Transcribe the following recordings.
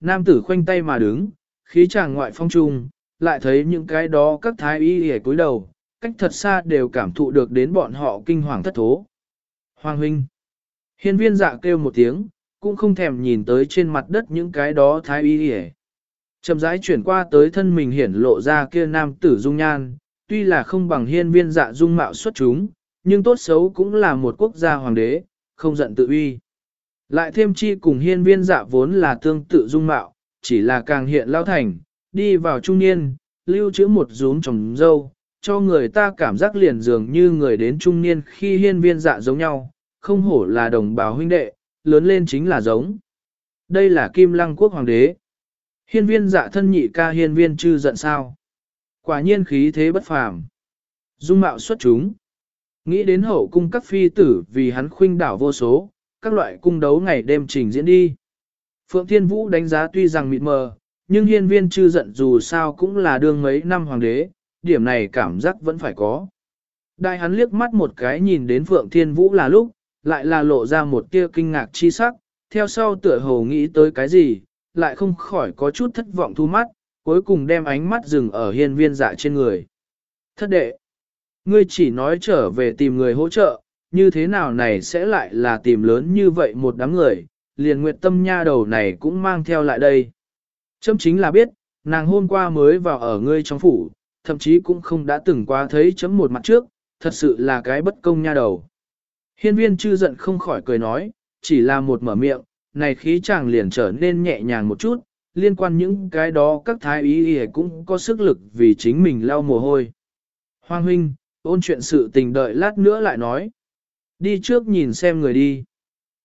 nam tử khoanh tay mà đứng, khí chàng ngoại phong trung, lại thấy những cái đó các thái y hề cúi đầu, cách thật xa đều cảm thụ được đến bọn họ kinh hoàng thất thố. Hoàng huynh. Hiên viên dạ kêu một tiếng, cũng không thèm nhìn tới trên mặt đất những cái đó thái y hề. Chầm rãi chuyển qua tới thân mình hiển lộ ra kia nam tử dung nhan, tuy là không bằng hiên viên dạ dung mạo xuất chúng, nhưng tốt xấu cũng là một quốc gia hoàng đế, không giận tự uy. Lại thêm chi cùng hiên viên dạ vốn là tương tự dung mạo, chỉ là càng hiện lao thành, đi vào trung niên, lưu trữ một rúm trồng dâu, cho người ta cảm giác liền dường như người đến trung niên khi hiên viên dạ giống nhau, không hổ là đồng bào huynh đệ, lớn lên chính là giống. Đây là kim lăng quốc hoàng đế. Hiên viên dạ thân nhị ca hiên viên chư giận sao. Quả nhiên khí thế bất phàm. Dung mạo xuất chúng. Nghĩ đến hậu cung các phi tử vì hắn khuynh đảo vô số, các loại cung đấu ngày đêm trình diễn đi. Phượng Thiên Vũ đánh giá tuy rằng mịt mờ, nhưng hiên viên chư giận dù sao cũng là đương mấy năm hoàng đế, điểm này cảm giác vẫn phải có. Đại hắn liếc mắt một cái nhìn đến Phượng Thiên Vũ là lúc, lại là lộ ra một tia kinh ngạc chi sắc, theo sau tựa hồ nghĩ tới cái gì, lại không khỏi có chút thất vọng thu mắt, cuối cùng đem ánh mắt dừng ở hiên viên dạ trên người. Thất đệ, ngươi chỉ nói trở về tìm người hỗ trợ, như thế nào này sẽ lại là tìm lớn như vậy một đám người, liền nguyệt tâm nha đầu này cũng mang theo lại đây. Chấm chính là biết, nàng hôm qua mới vào ở ngươi trong phủ, thậm chí cũng không đã từng qua thấy chấm một mặt trước, thật sự là cái bất công nha đầu. Hiên viên chư giận không khỏi cười nói, chỉ là một mở miệng, này khí chàng liền trở nên nhẹ nhàng một chút, liên quan những cái đó các thái ý cũng có sức lực vì chính mình lau mồ hôi. Hoàng huynh, ôn chuyện sự tình đợi lát nữa lại nói. Đi trước nhìn xem người đi.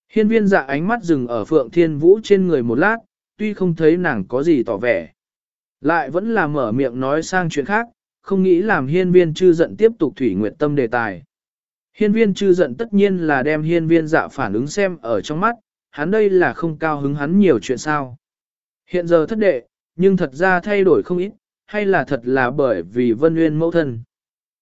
Hiên viên dạ ánh mắt dừng ở Phượng Thiên Vũ trên người một lát, tuy không thấy nàng có gì tỏ vẻ. Lại vẫn là mở miệng nói sang chuyện khác, không nghĩ làm hiên viên chư giận tiếp tục thủy nguyện tâm đề tài. Hiên viên chư giận tất nhiên là đem hiên viên dạ phản ứng xem ở trong mắt, hắn đây là không cao hứng hắn nhiều chuyện sao. Hiện giờ thất đệ, nhưng thật ra thay đổi không ít, hay là thật là bởi vì vân nguyên mẫu thân.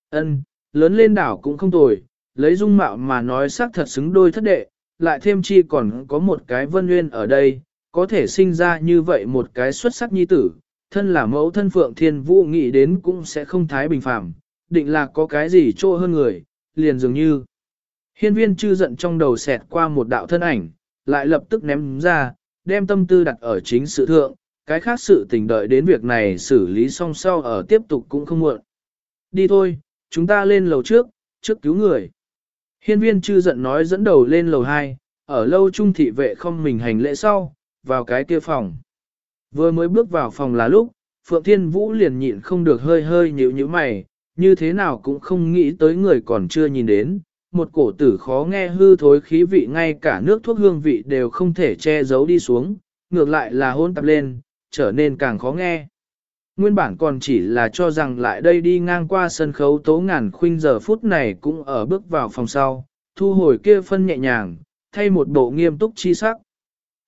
Ân, lớn lên đảo cũng không tồi, lấy dung mạo mà nói xác thật xứng đôi thất đệ, lại thêm chi còn có một cái vân nguyên ở đây, có thể sinh ra như vậy một cái xuất sắc nhi tử, thân là mẫu thân phượng thiên vũ nghĩ đến cũng sẽ không thái bình phạm, định là có cái gì trô hơn người, liền dường như. Hiên viên chư giận trong đầu xẹt qua một đạo thân ảnh, lại lập tức ném ra, đem tâm tư đặt ở chính sự thượng, cái khác sự tình đợi đến việc này xử lý xong sau ở tiếp tục cũng không muộn. Đi thôi, chúng ta lên lầu trước, trước cứu người. Hiên viên chư giận nói dẫn đầu lên lầu 2, ở lâu trung thị vệ không mình hành lễ sau, vào cái kia phòng. Vừa mới bước vào phòng là lúc, Phượng Thiên Vũ liền nhịn không được hơi hơi nhíu nhíu mày, như thế nào cũng không nghĩ tới người còn chưa nhìn đến. Một cổ tử khó nghe hư thối khí vị ngay cả nước thuốc hương vị đều không thể che giấu đi xuống, ngược lại là hôn tập lên, trở nên càng khó nghe. Nguyên bản còn chỉ là cho rằng lại đây đi ngang qua sân khấu tố ngàn khuynh giờ phút này cũng ở bước vào phòng sau, thu hồi kia phân nhẹ nhàng, thay một bộ nghiêm túc chi sắc.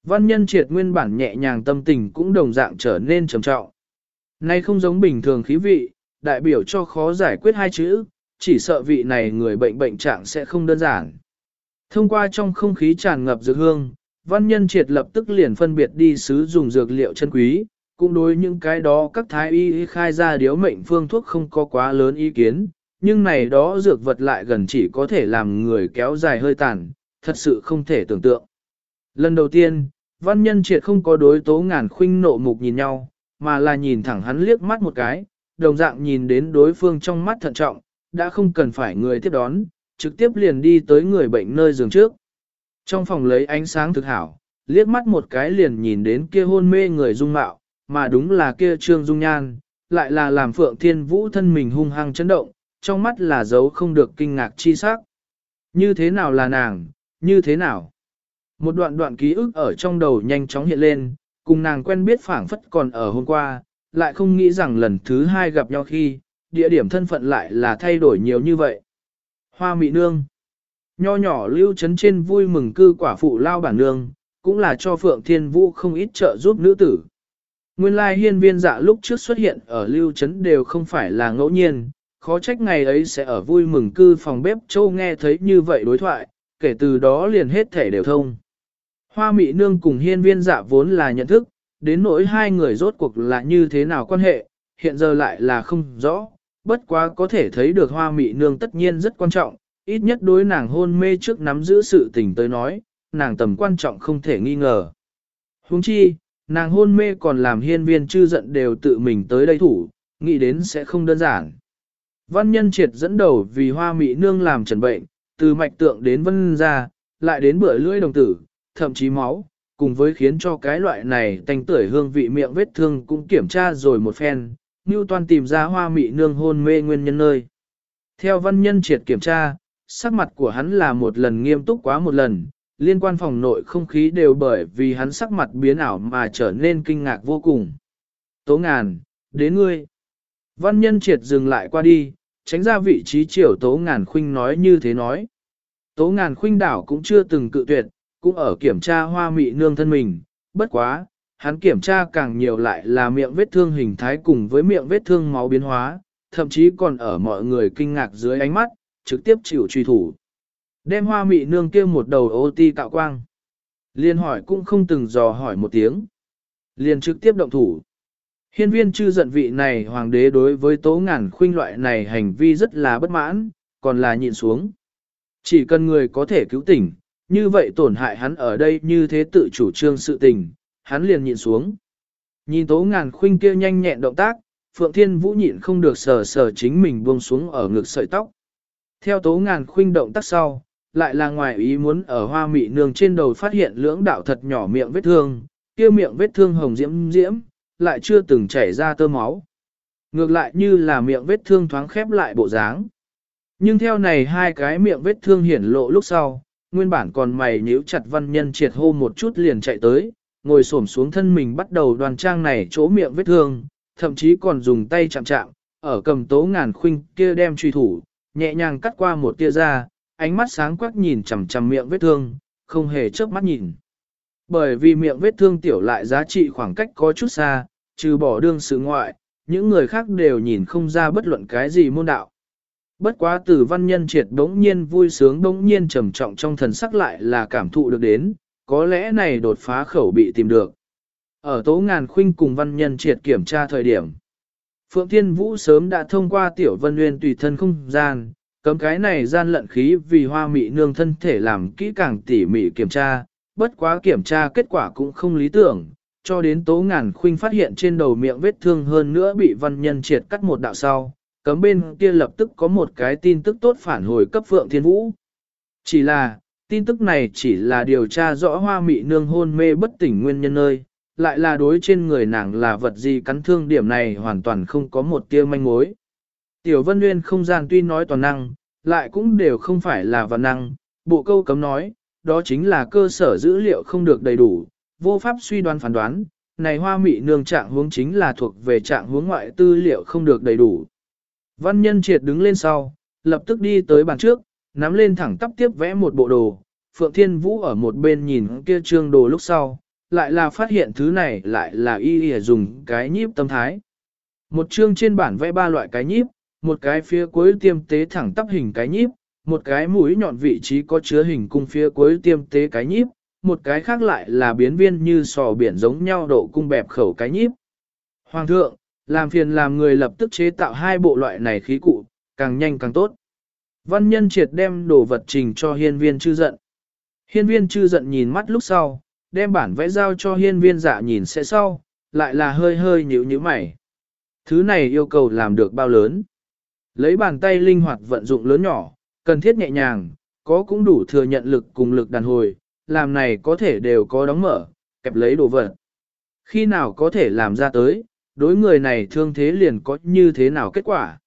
Văn nhân triệt nguyên bản nhẹ nhàng tâm tình cũng đồng dạng trở nên trầm trọng. Nay không giống bình thường khí vị, đại biểu cho khó giải quyết hai chữ, chỉ sợ vị này người bệnh bệnh trạng sẽ không đơn giản. Thông qua trong không khí tràn ngập dược hương, văn nhân triệt lập tức liền phân biệt đi sứ dùng dược liệu chân quý, cũng đối những cái đó các thái y khai ra điếu mệnh phương thuốc không có quá lớn ý kiến, nhưng này đó dược vật lại gần chỉ có thể làm người kéo dài hơi tàn, thật sự không thể tưởng tượng. Lần đầu tiên, văn nhân triệt không có đối tố ngàn khuynh nộ mục nhìn nhau, mà là nhìn thẳng hắn liếc mắt một cái, đồng dạng nhìn đến đối phương trong mắt thận trọng, đã không cần phải người tiếp đón, trực tiếp liền đi tới người bệnh nơi giường trước. Trong phòng lấy ánh sáng thực hảo, liếc mắt một cái liền nhìn đến kia hôn mê người dung mạo, mà đúng là kia trương dung nhan, lại là làm phượng thiên vũ thân mình hung hăng chấn động, trong mắt là dấu không được kinh ngạc chi sắc. Như thế nào là nàng, như thế nào? Một đoạn đoạn ký ức ở trong đầu nhanh chóng hiện lên, cùng nàng quen biết phảng phất còn ở hôm qua, lại không nghĩ rằng lần thứ hai gặp nhau khi, địa điểm thân phận lại là thay đổi nhiều như vậy. Hoa mị nương Nho nhỏ lưu chấn trên vui mừng cư quả phụ lao bản nương, cũng là cho Phượng Thiên Vũ không ít trợ giúp nữ tử. Nguyên lai hiên viên dạ lúc trước xuất hiện ở lưu trấn đều không phải là ngẫu nhiên, khó trách ngày ấy sẽ ở vui mừng cư phòng bếp châu nghe thấy như vậy đối thoại, kể từ đó liền hết thể đều thông. Hoa mị nương cùng hiên viên dạ vốn là nhận thức, đến nỗi hai người rốt cuộc là như thế nào quan hệ, hiện giờ lại là không rõ, bất quá có thể thấy được hoa mị nương tất nhiên rất quan trọng, ít nhất đối nàng hôn mê trước nắm giữ sự tình tới nói, nàng tầm quan trọng không thể nghi ngờ. Huống chi, nàng hôn mê còn làm hiên viên chư giận đều tự mình tới đây thủ, nghĩ đến sẽ không đơn giản. Văn nhân triệt dẫn đầu vì hoa mị nương làm trần bệnh, từ mạch tượng đến vân ra, lại đến bữa lưỡi đồng tử, thậm chí máu, cùng với khiến cho cái loại này tanh tưởi hương vị miệng vết thương cũng kiểm tra rồi một phen, như Toàn tìm ra hoa mị nương hôn mê nguyên nhân nơi. Theo văn nhân triệt kiểm tra, sắc mặt của hắn là một lần nghiêm túc quá một lần, liên quan phòng nội không khí đều bởi vì hắn sắc mặt biến ảo mà trở nên kinh ngạc vô cùng. Tố ngàn, đến ngươi. Văn nhân triệt dừng lại qua đi, tránh ra vị trí triều tố ngàn khuynh nói như thế nói. Tố ngàn khuynh đảo cũng chưa từng cự tuyệt, cũng ở kiểm tra hoa mị nương thân mình, bất quá, hắn kiểm tra càng nhiều lại là miệng vết thương hình thái cùng với miệng vết thương máu biến hóa, thậm chí còn ở mọi người kinh ngạc dưới ánh mắt, trực tiếp chịu truy thủ. Đem hoa mị nương kia một đầu ô ti cạo quang. Liên hỏi cũng không từng dò hỏi một tiếng. Liên trực tiếp động thủ. Hiên viên chư giận vị này hoàng đế đối với tố ngàn khuynh loại này hành vi rất là bất mãn, còn là nhịn xuống. Chỉ cần người có thể cứu tỉnh, như vậy tổn hại hắn ở đây như thế tự chủ trương sự tình, hắn liền nhịn xuống. Nhìn tố ngàn khuynh kia nhanh nhẹn động tác, Phượng Thiên Vũ nhịn không được sờ sờ chính mình buông xuống ở ngực sợi tóc. Theo tố ngàn khuynh động tác sau, lại là ngoài ý muốn ở hoa mị nương trên đầu phát hiện lưỡng đạo thật nhỏ miệng vết thương, kia miệng vết thương hồng diễm diễm, lại chưa từng chảy ra tơ máu. Ngược lại như là miệng vết thương thoáng khép lại bộ dáng. Nhưng theo này hai cái miệng vết thương hiển lộ lúc sau, nguyên bản còn mày nhíu chặt văn nhân triệt hô một chút liền chạy tới, ngồi xổm xuống thân mình bắt đầu đoàn trang này chỗ miệng vết thương, thậm chí còn dùng tay chạm chạm, ở cầm tố ngàn khuynh kia đem truy thủ, nhẹ nhàng cắt qua một tia ra, ánh mắt sáng quắc nhìn chằm chằm miệng vết thương, không hề chớp mắt nhìn. Bởi vì miệng vết thương tiểu lại giá trị khoảng cách có chút xa, trừ bỏ đương sự ngoại, những người khác đều nhìn không ra bất luận cái gì môn đạo. Bất quá từ văn nhân triệt đống nhiên vui sướng đống nhiên trầm trọng trong thần sắc lại là cảm thụ được đến, có lẽ này đột phá khẩu bị tìm được. Ở tố ngàn khuynh cùng văn nhân triệt kiểm tra thời điểm. Phượng Thiên Vũ sớm đã thông qua tiểu vân nguyên tùy thân không gian, cấm cái này gian lận khí vì hoa mị nương thân thể làm kỹ càng tỉ mỉ kiểm tra, bất quá kiểm tra kết quả cũng không lý tưởng, cho đến tố ngàn khuynh phát hiện trên đầu miệng vết thương hơn nữa bị văn nhân triệt cắt một đạo sau, cấm bên kia lập tức có một cái tin tức tốt phản hồi cấp Phượng Thiên Vũ. Chỉ là, tin tức này chỉ là điều tra rõ hoa mị nương hôn mê bất tỉnh nguyên nhân nơi, lại là đối trên người nàng là vật gì cắn thương điểm này hoàn toàn không có một tia manh mối. Tiểu Vân Nguyên không gian tuy nói toàn năng, lại cũng đều không phải là vạn năng, bộ câu cấm nói, đó chính là cơ sở dữ liệu không được đầy đủ, vô pháp suy đoán phán đoán, này hoa mị nương trạng hướng chính là thuộc về trạng hướng ngoại tư liệu không được đầy đủ. Văn nhân triệt đứng lên sau, lập tức đi tới bàn trước, nắm lên thẳng tắp tiếp vẽ một bộ đồ, Phượng Thiên Vũ ở một bên nhìn kia trương đồ lúc sau, lại là phát hiện thứ này lại là y y dùng cái nhíp tâm thái. Một chương trên bản vẽ ba loại cái nhíp, một cái phía cuối tiêm tế thẳng tắp hình cái nhíp, một cái mũi nhọn vị trí có chứa hình cung phía cuối tiêm tế cái nhíp, một cái khác lại là biến viên như sò biển giống nhau độ cung bẹp khẩu cái nhíp. Hoàng thượng, làm phiền làm người lập tức chế tạo hai bộ loại này khí cụ, càng nhanh càng tốt. Văn nhân triệt đem đồ vật trình cho hiên viên chư giận. Hiên viên chư giận nhìn mắt lúc sau, đem bản vẽ giao cho hiên viên dạ nhìn sẽ sau, lại là hơi hơi nhíu nhíu mày. Thứ này yêu cầu làm được bao lớn. Lấy bàn tay linh hoạt vận dụng lớn nhỏ, cần thiết nhẹ nhàng, có cũng đủ thừa nhận lực cùng lực đàn hồi, làm này có thể đều có đóng mở, kẹp lấy đồ vật. Khi nào có thể làm ra tới, đối người này thương thế liền có như thế nào kết quả.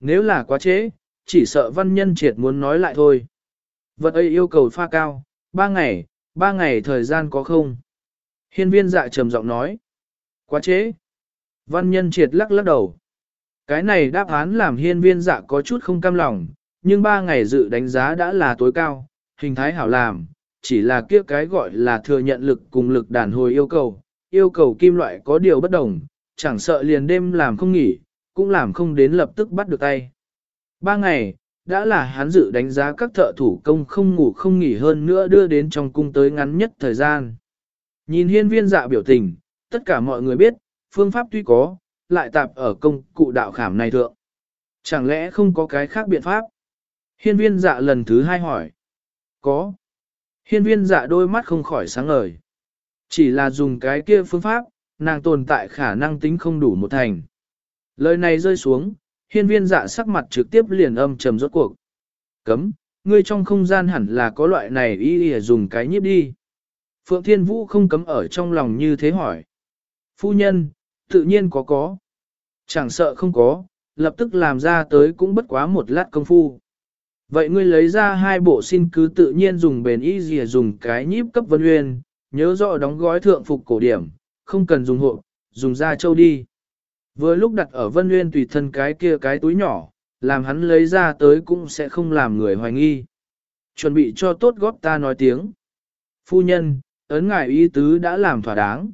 Nếu là quá trễ, chỉ sợ văn nhân triệt muốn nói lại thôi. Vật ấy yêu cầu pha cao, ba ngày, ba ngày thời gian có không? Hiên viên dạ trầm giọng nói. Quá trễ. Văn nhân triệt lắc lắc đầu. Cái này đáp án làm hiên viên dạ có chút không cam lòng, nhưng ba ngày dự đánh giá đã là tối cao, hình thái hảo làm, chỉ là kia cái gọi là thừa nhận lực cùng lực đàn hồi yêu cầu, yêu cầu kim loại có điều bất đồng, chẳng sợ liền đêm làm không nghỉ, cũng làm không đến lập tức bắt được tay. Ba ngày, đã là hắn dự đánh giá các thợ thủ công không ngủ không nghỉ hơn nữa đưa đến trong cung tới ngắn nhất thời gian. Nhìn hiên viên dạ biểu tình, tất cả mọi người biết, phương pháp tuy có, lại tạp ở công cụ đạo khảm này thượng. Chẳng lẽ không có cái khác biện pháp? Hiên viên dạ lần thứ hai hỏi. Có. Hiên viên dạ đôi mắt không khỏi sáng ngời. Chỉ là dùng cái kia phương pháp, nàng tồn tại khả năng tính không đủ một thành. Lời này rơi xuống, hiên viên dạ sắc mặt trực tiếp liền âm trầm rốt cuộc. Cấm, ngươi trong không gian hẳn là có loại này y y dùng cái nhiếp đi. Phượng Thiên Vũ không cấm ở trong lòng như thế hỏi. Phu nhân, tự nhiên có có. Chẳng sợ không có, lập tức làm ra tới cũng bất quá một lát công phu. Vậy ngươi lấy ra hai bộ xin cứ tự nhiên dùng bền y dìa dùng cái nhíp cấp vân uyên, nhớ rõ đóng gói thượng phục cổ điểm, không cần dùng hộ, dùng da châu đi. Vừa lúc đặt ở vân uyên tùy thân cái kia cái túi nhỏ, làm hắn lấy ra tới cũng sẽ không làm người hoài nghi. Chuẩn bị cho tốt góp ta nói tiếng. Phu nhân, ấn ngài ý tứ đã làm thỏa đáng.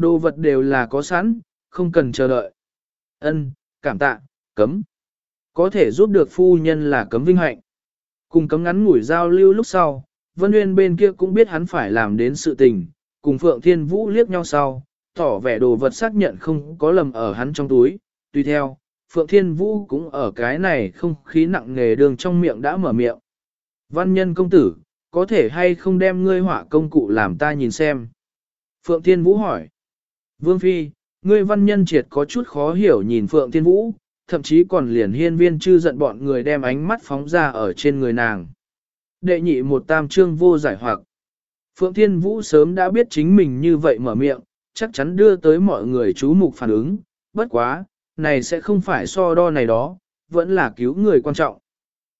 Đồ vật đều là có sẵn, không cần chờ đợi. Ân, cảm tạ, cấm. Có thể giúp được phu nhân là cấm vinh hạnh. Cùng cấm ngắn ngủi giao lưu lúc sau, Vân Nguyên bên kia cũng biết hắn phải làm đến sự tình, cùng Phượng Thiên Vũ liếc nhau sau, tỏ vẻ đồ vật xác nhận không có lầm ở hắn trong túi, Tuy theo, Phượng Thiên Vũ cũng ở cái này không khí nặng nghề đường trong miệng đã mở miệng. Văn nhân công tử, có thể hay không đem ngươi họa công cụ làm ta nhìn xem? Phượng Thiên Vũ hỏi. Vương Phi, ngươi văn nhân triệt có chút khó hiểu nhìn Phượng Thiên Vũ, thậm chí còn liền hiên viên chư giận bọn người đem ánh mắt phóng ra ở trên người nàng. Đệ nhị một tam trương vô giải hoặc. Phượng Thiên Vũ sớm đã biết chính mình như vậy mở miệng, chắc chắn đưa tới mọi người chú mục phản ứng, bất quá, này sẽ không phải so đo này đó, vẫn là cứu người quan trọng.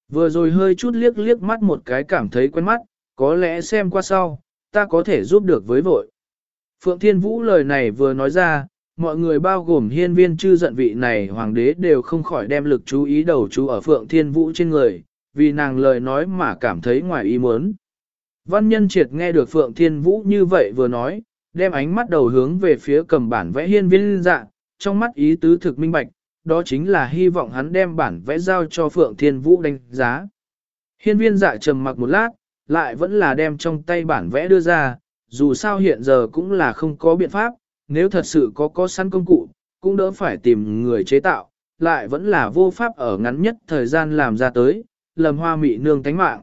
Vừa rồi hơi chút liếc liếc mắt một cái cảm thấy quen mắt, có lẽ xem qua sau, ta có thể giúp được với vội. Phượng Thiên Vũ lời này vừa nói ra, mọi người bao gồm hiên viên chư giận vị này hoàng đế đều không khỏi đem lực chú ý đầu chú ở Phượng Thiên Vũ trên người, vì nàng lời nói mà cảm thấy ngoài ý muốn. Văn nhân triệt nghe được Phượng Thiên Vũ như vậy vừa nói, đem ánh mắt đầu hướng về phía cầm bản vẽ hiên viên dạ, trong mắt ý tứ thực minh bạch, đó chính là hy vọng hắn đem bản vẽ giao cho Phượng Thiên Vũ đánh giá. Hiên viên dạ trầm mặc một lát, lại vẫn là đem trong tay bản vẽ đưa ra, dù sao hiện giờ cũng là không có biện pháp, nếu thật sự có có sẵn công cụ, cũng đỡ phải tìm người chế tạo, lại vẫn là vô pháp ở ngắn nhất thời gian làm ra tới, lầm hoa mị nương tánh mạng.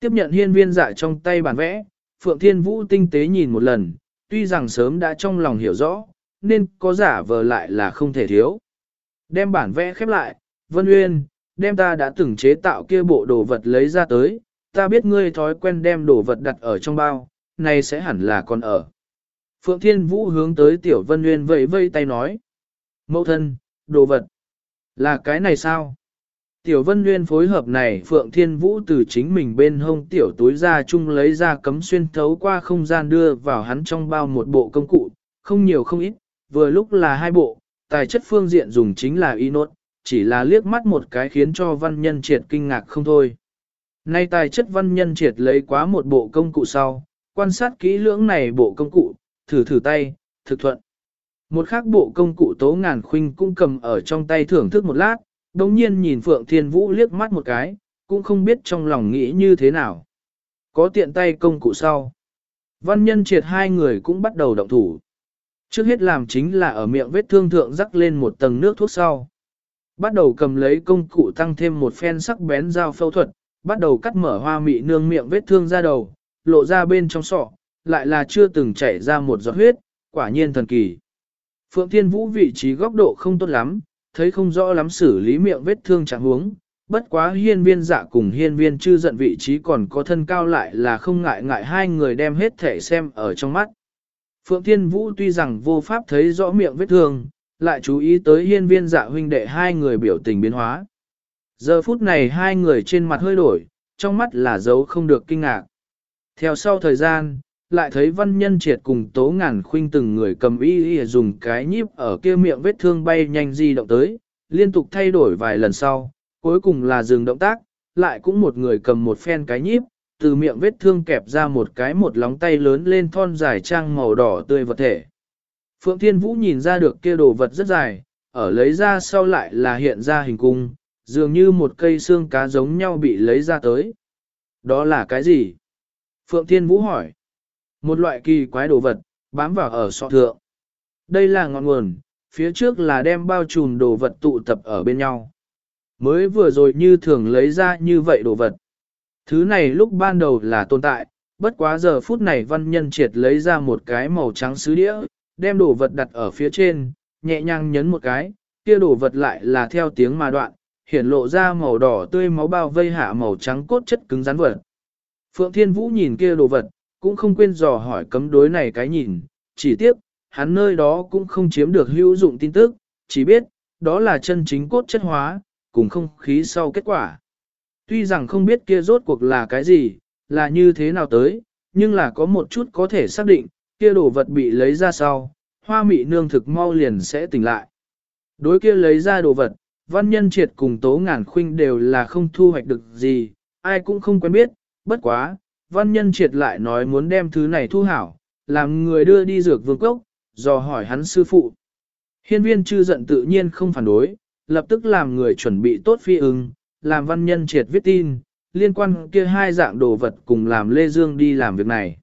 Tiếp nhận hiên viên dạ trong tay bản vẽ, Phượng Thiên Vũ tinh tế nhìn một lần, tuy rằng sớm đã trong lòng hiểu rõ, nên có giả vờ lại là không thể thiếu. Đem bản vẽ khép lại, Vân Uyên, đem ta đã từng chế tạo kia bộ đồ vật lấy ra tới, ta biết ngươi thói quen đem đồ vật đặt ở trong bao, này sẽ hẳn là còn ở. Phượng Thiên Vũ hướng tới Tiểu Vân Nguyên vẫy vây tay nói. Mẫu thân, đồ vật. Là cái này sao? Tiểu Vân Nguyên phối hợp này Phượng Thiên Vũ từ chính mình bên hông tiểu túi ra chung lấy ra cấm xuyên thấu qua không gian đưa vào hắn trong bao một bộ công cụ, không nhiều không ít, vừa lúc là hai bộ, tài chất phương diện dùng chính là inốt, chỉ là liếc mắt một cái khiến cho văn nhân triệt kinh ngạc không thôi. Nay tài chất văn nhân triệt lấy quá một bộ công cụ sau, quan sát kỹ lưỡng này bộ công cụ, thử thử tay, thực thuận. Một khác bộ công cụ tố ngàn khuynh cũng cầm ở trong tay thưởng thức một lát, đồng nhiên nhìn Phượng Thiên Vũ liếc mắt một cái, cũng không biết trong lòng nghĩ như thế nào. Có tiện tay công cụ sau. Văn nhân triệt hai người cũng bắt đầu động thủ. Trước hết làm chính là ở miệng vết thương thượng rắc lên một tầng nước thuốc sau. Bắt đầu cầm lấy công cụ tăng thêm một phen sắc bén dao phẫu thuật, bắt đầu cắt mở hoa mị nương miệng vết thương ra đầu, lộ ra bên trong sọ, lại là chưa từng chảy ra một giọt huyết, quả nhiên thần kỳ. Phượng Thiên Vũ vị trí góc độ không tốt lắm, thấy không rõ lắm xử lý miệng vết thương chẳng huống, bất quá hiên viên dạ cùng hiên viên chư giận vị trí còn có thân cao lại là không ngại ngại hai người đem hết thể xem ở trong mắt. Phượng Thiên Vũ tuy rằng vô pháp thấy rõ miệng vết thương, lại chú ý tới hiên viên dạ huynh đệ hai người biểu tình biến hóa. Giờ phút này hai người trên mặt hơi đổi, trong mắt là dấu không được kinh ngạc. Theo sau thời gian, lại thấy văn nhân triệt cùng tố ngàn khuynh từng người cầm y y dùng cái nhíp ở kia miệng vết thương bay nhanh di động tới, liên tục thay đổi vài lần sau, cuối cùng là dừng động tác, lại cũng một người cầm một phen cái nhíp, từ miệng vết thương kẹp ra một cái một lóng tay lớn lên thon dài trang màu đỏ tươi vật thể. Phượng Thiên Vũ nhìn ra được kia đồ vật rất dài, ở lấy ra sau lại là hiện ra hình cung, dường như một cây xương cá giống nhau bị lấy ra tới. Đó là cái gì? Phượng Thiên Vũ hỏi. Một loại kỳ quái đồ vật, bám vào ở sọ thượng. Đây là ngọn nguồn, phía trước là đem bao trùm đồ vật tụ tập ở bên nhau. Mới vừa rồi như thường lấy ra như vậy đồ vật. Thứ này lúc ban đầu là tồn tại, bất quá giờ phút này văn nhân triệt lấy ra một cái màu trắng sứ đĩa, đem đồ vật đặt ở phía trên, nhẹ nhàng nhấn một cái, kia đồ vật lại là theo tiếng mà đoạn, hiển lộ ra màu đỏ tươi máu bao vây hạ màu trắng cốt chất cứng rắn vật. Phượng Thiên Vũ nhìn kia đồ vật, cũng không quên dò hỏi cấm đối này cái nhìn, chỉ tiếc, hắn nơi đó cũng không chiếm được hữu dụng tin tức, chỉ biết, đó là chân chính cốt chất hóa, cùng không khí sau kết quả. Tuy rằng không biết kia rốt cuộc là cái gì, là như thế nào tới, nhưng là có một chút có thể xác định, kia đồ vật bị lấy ra sau, hoa mị nương thực mau liền sẽ tỉnh lại. Đối kia lấy ra đồ vật, văn nhân triệt cùng tố ngàn khuynh đều là không thu hoạch được gì, ai cũng không quen biết, bất quá, văn nhân triệt lại nói muốn đem thứ này thu hảo, làm người đưa đi dược vương cốc, dò hỏi hắn sư phụ. Hiên viên chư giận tự nhiên không phản đối, lập tức làm người chuẩn bị tốt phi ưng, làm văn nhân triệt viết tin, liên quan kia hai dạng đồ vật cùng làm Lê Dương đi làm việc này.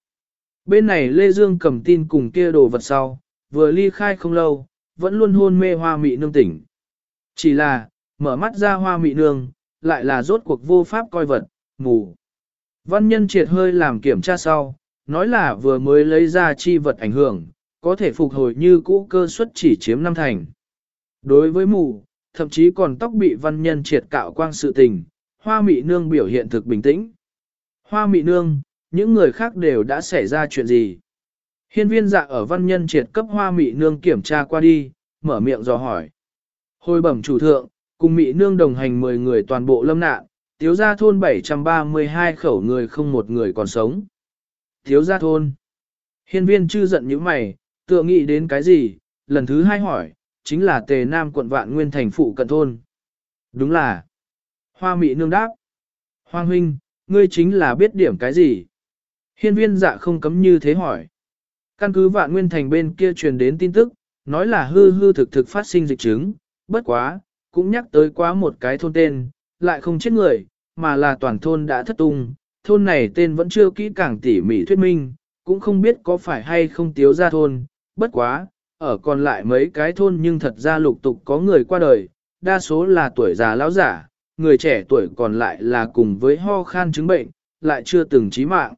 Bên này Lê Dương cầm tin cùng kia đồ vật sau, vừa ly khai không lâu, vẫn luôn hôn mê hoa mị nương tỉnh. Chỉ là, mở mắt ra hoa mị nương, lại là rốt cuộc vô pháp coi vật, ngủ. Văn nhân triệt hơi làm kiểm tra sau, nói là vừa mới lấy ra chi vật ảnh hưởng, có thể phục hồi như cũ cơ suất chỉ chiếm năm thành. Đối với mù, thậm chí còn tóc bị văn nhân triệt cạo quang sự tình, hoa mị nương biểu hiện thực bình tĩnh. Hoa mị nương, những người khác đều đã xảy ra chuyện gì? Hiên viên dạ ở văn nhân triệt cấp hoa mị nương kiểm tra qua đi, mở miệng dò hỏi. Hồi bẩm chủ thượng, cùng mị nương đồng hành 10 người toàn bộ lâm nạn, tiếu gia thôn 732 khẩu người không một người còn sống. Tiếu gia thôn. Hiên viên chư giận như mày, tựa nghĩ đến cái gì, lần thứ hai hỏi, chính là tề nam quận vạn nguyên thành phụ cận thôn. Đúng là. Hoa mị nương đáp. Hoa huynh, ngươi chính là biết điểm cái gì? Hiên viên dạ không cấm như thế hỏi. Căn cứ vạn nguyên thành bên kia truyền đến tin tức, nói là hư hư thực thực phát sinh dịch chứng, bất quá, cũng nhắc tới quá một cái thôn tên, lại không chết người, mà là toàn thôn đã thất tung, thôn này tên vẫn chưa kỹ càng tỉ mỉ thuyết minh, cũng không biết có phải hay không tiếu ra thôn, bất quá, ở còn lại mấy cái thôn nhưng thật ra lục tục có người qua đời, đa số là tuổi già lão giả, người trẻ tuổi còn lại là cùng với ho khan chứng bệnh, lại chưa từng chí mạng.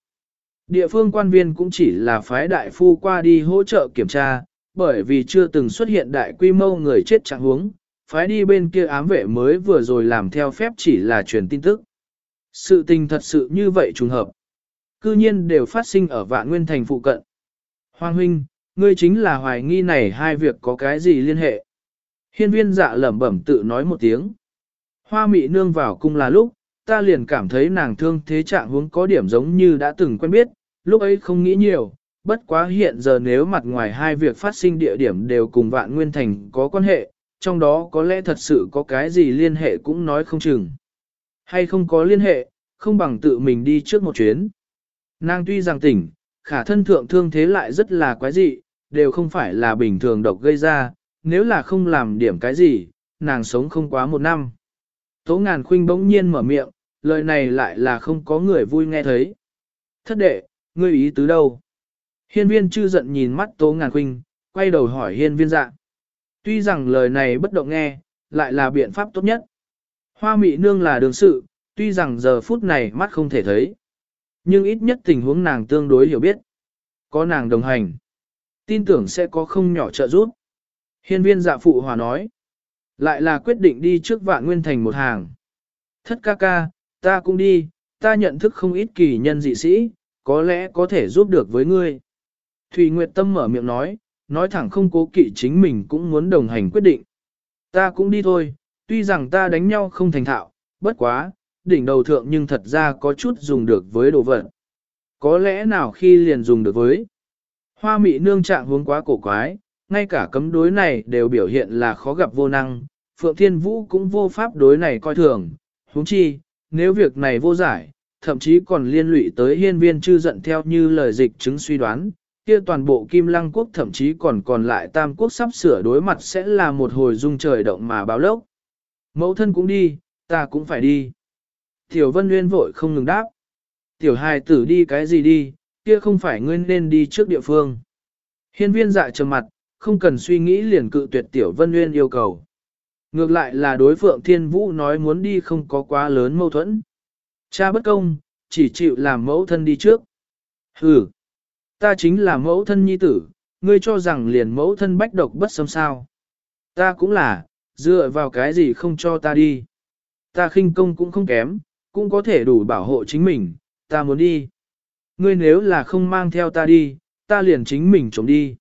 Địa phương quan viên cũng chỉ là phái đại phu qua đi hỗ trợ kiểm tra, bởi vì chưa từng xuất hiện đại quy mô người chết trạng huống, phái đi bên kia ám vệ mới vừa rồi làm theo phép chỉ là truyền tin tức. Sự tình thật sự như vậy trùng hợp. Cư nhiên đều phát sinh ở vạn nguyên thành phụ cận. Hoàng huynh, ngươi chính là hoài nghi này hai việc có cái gì liên hệ. Hiên viên dạ lẩm bẩm tự nói một tiếng. Hoa mị nương vào cung là lúc, ta liền cảm thấy nàng thương thế trạng huống có điểm giống như đã từng quen biết, lúc ấy không nghĩ nhiều, bất quá hiện giờ nếu mặt ngoài hai việc phát sinh địa điểm đều cùng vạn nguyên thành có quan hệ, trong đó có lẽ thật sự có cái gì liên hệ cũng nói không chừng. Hay không có liên hệ, không bằng tự mình đi trước một chuyến. Nàng tuy rằng tỉnh, khả thân thượng thương thế lại rất là quái dị, đều không phải là bình thường độc gây ra, nếu là không làm điểm cái gì, nàng sống không quá một năm. Tố ngàn khuynh bỗng nhiên mở miệng, lời này lại là không có người vui nghe thấy. Thất đệ, ngươi ý tứ đâu? Hiên viên chư giận nhìn mắt tố ngàn khuynh, quay đầu hỏi hiên viên dạ. Tuy rằng lời này bất động nghe, lại là biện pháp tốt nhất. Hoa mị nương là đường sự, tuy rằng giờ phút này mắt không thể thấy. Nhưng ít nhất tình huống nàng tương đối hiểu biết. Có nàng đồng hành. Tin tưởng sẽ có không nhỏ trợ giúp. Hiên viên dạ phụ hòa nói. Lại là quyết định đi trước vạn nguyên thành một hàng. Thất ca ca, ta cũng đi, ta nhận thức không ít kỳ nhân dị sĩ, có lẽ có thể giúp được với ngươi. Thùy Nguyệt Tâm mở miệng nói, nói thẳng không cố kỵ chính mình cũng muốn đồng hành quyết định. Ta cũng đi thôi, tuy rằng ta đánh nhau không thành thạo, bất quá, đỉnh đầu thượng nhưng thật ra có chút dùng được với đồ vật. Có lẽ nào khi liền dùng được với. Hoa mị nương trạng hướng quá cổ quái, ngay cả cấm đối này đều biểu hiện là khó gặp vô năng, Phượng Thiên Vũ cũng vô pháp đối này coi thường, huống chi, nếu việc này vô giải, thậm chí còn liên lụy tới hiên viên chư giận theo như lời dịch chứng suy đoán, kia toàn bộ Kim Lăng Quốc thậm chí còn còn lại Tam Quốc sắp sửa đối mặt sẽ là một hồi dung trời động mà báo lốc. Mẫu thân cũng đi, ta cũng phải đi. Tiểu Vân Nguyên vội không ngừng đáp. Tiểu hài tử đi cái gì đi, kia không phải ngươi nên đi trước địa phương. Hiên viên dạ trầm mặt, không cần suy nghĩ liền cự tuyệt Tiểu Vân Nguyên yêu cầu. Ngược lại là đối Phượng Thiên Vũ nói muốn đi không có quá lớn mâu thuẫn. Cha bất công, chỉ chịu làm mẫu thân đi trước. Hừ, ta chính là mẫu thân nhi tử, ngươi cho rằng liền mẫu thân bách độc bất xâm sao. Ta cũng là, dựa vào cái gì không cho ta đi. Ta khinh công cũng không kém, cũng có thể đủ bảo hộ chính mình, ta muốn đi. Ngươi nếu là không mang theo ta đi, ta liền chính mình trốn đi.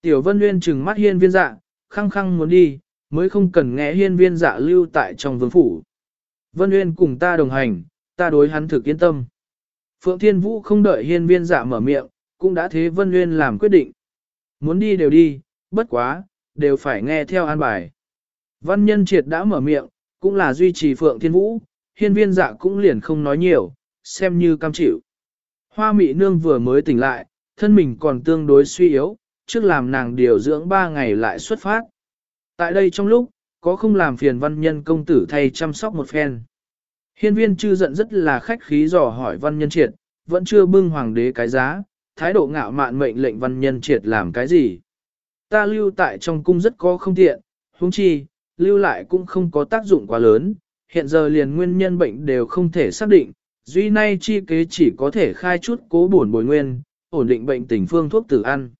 Tiểu Vân Nguyên trừng mắt hiên viên dạ, khăng khăng muốn đi, mới không cần nghe hiên viên dạ lưu tại trong vương phủ. Vân Nguyên cùng ta đồng hành, ta đối hắn thực yên tâm. Phượng Thiên Vũ không đợi hiên viên dạ mở miệng, cũng đã thế Vân Nguyên làm quyết định. Muốn đi đều đi, bất quá, đều phải nghe theo an bài. Văn nhân triệt đã mở miệng, cũng là duy trì Phượng Thiên Vũ, hiên viên dạ cũng liền không nói nhiều, xem như cam chịu. Hoa mị nương vừa mới tỉnh lại, thân mình còn tương đối suy yếu, trước làm nàng điều dưỡng ba ngày lại xuất phát. Tại đây trong lúc, có không làm phiền văn nhân công tử thay chăm sóc một phen. Hiên viên chư giận rất là khách khí dò hỏi văn nhân triệt, vẫn chưa bưng hoàng đế cái giá, thái độ ngạo mạn mệnh lệnh văn nhân triệt làm cái gì. Ta lưu tại trong cung rất có không tiện, huống chi, lưu lại cũng không có tác dụng quá lớn, hiện giờ liền nguyên nhân bệnh đều không thể xác định, duy nay chi kế chỉ có thể khai chút cố bổn bồi nguyên, ổn định bệnh tình phương thuốc tử ăn.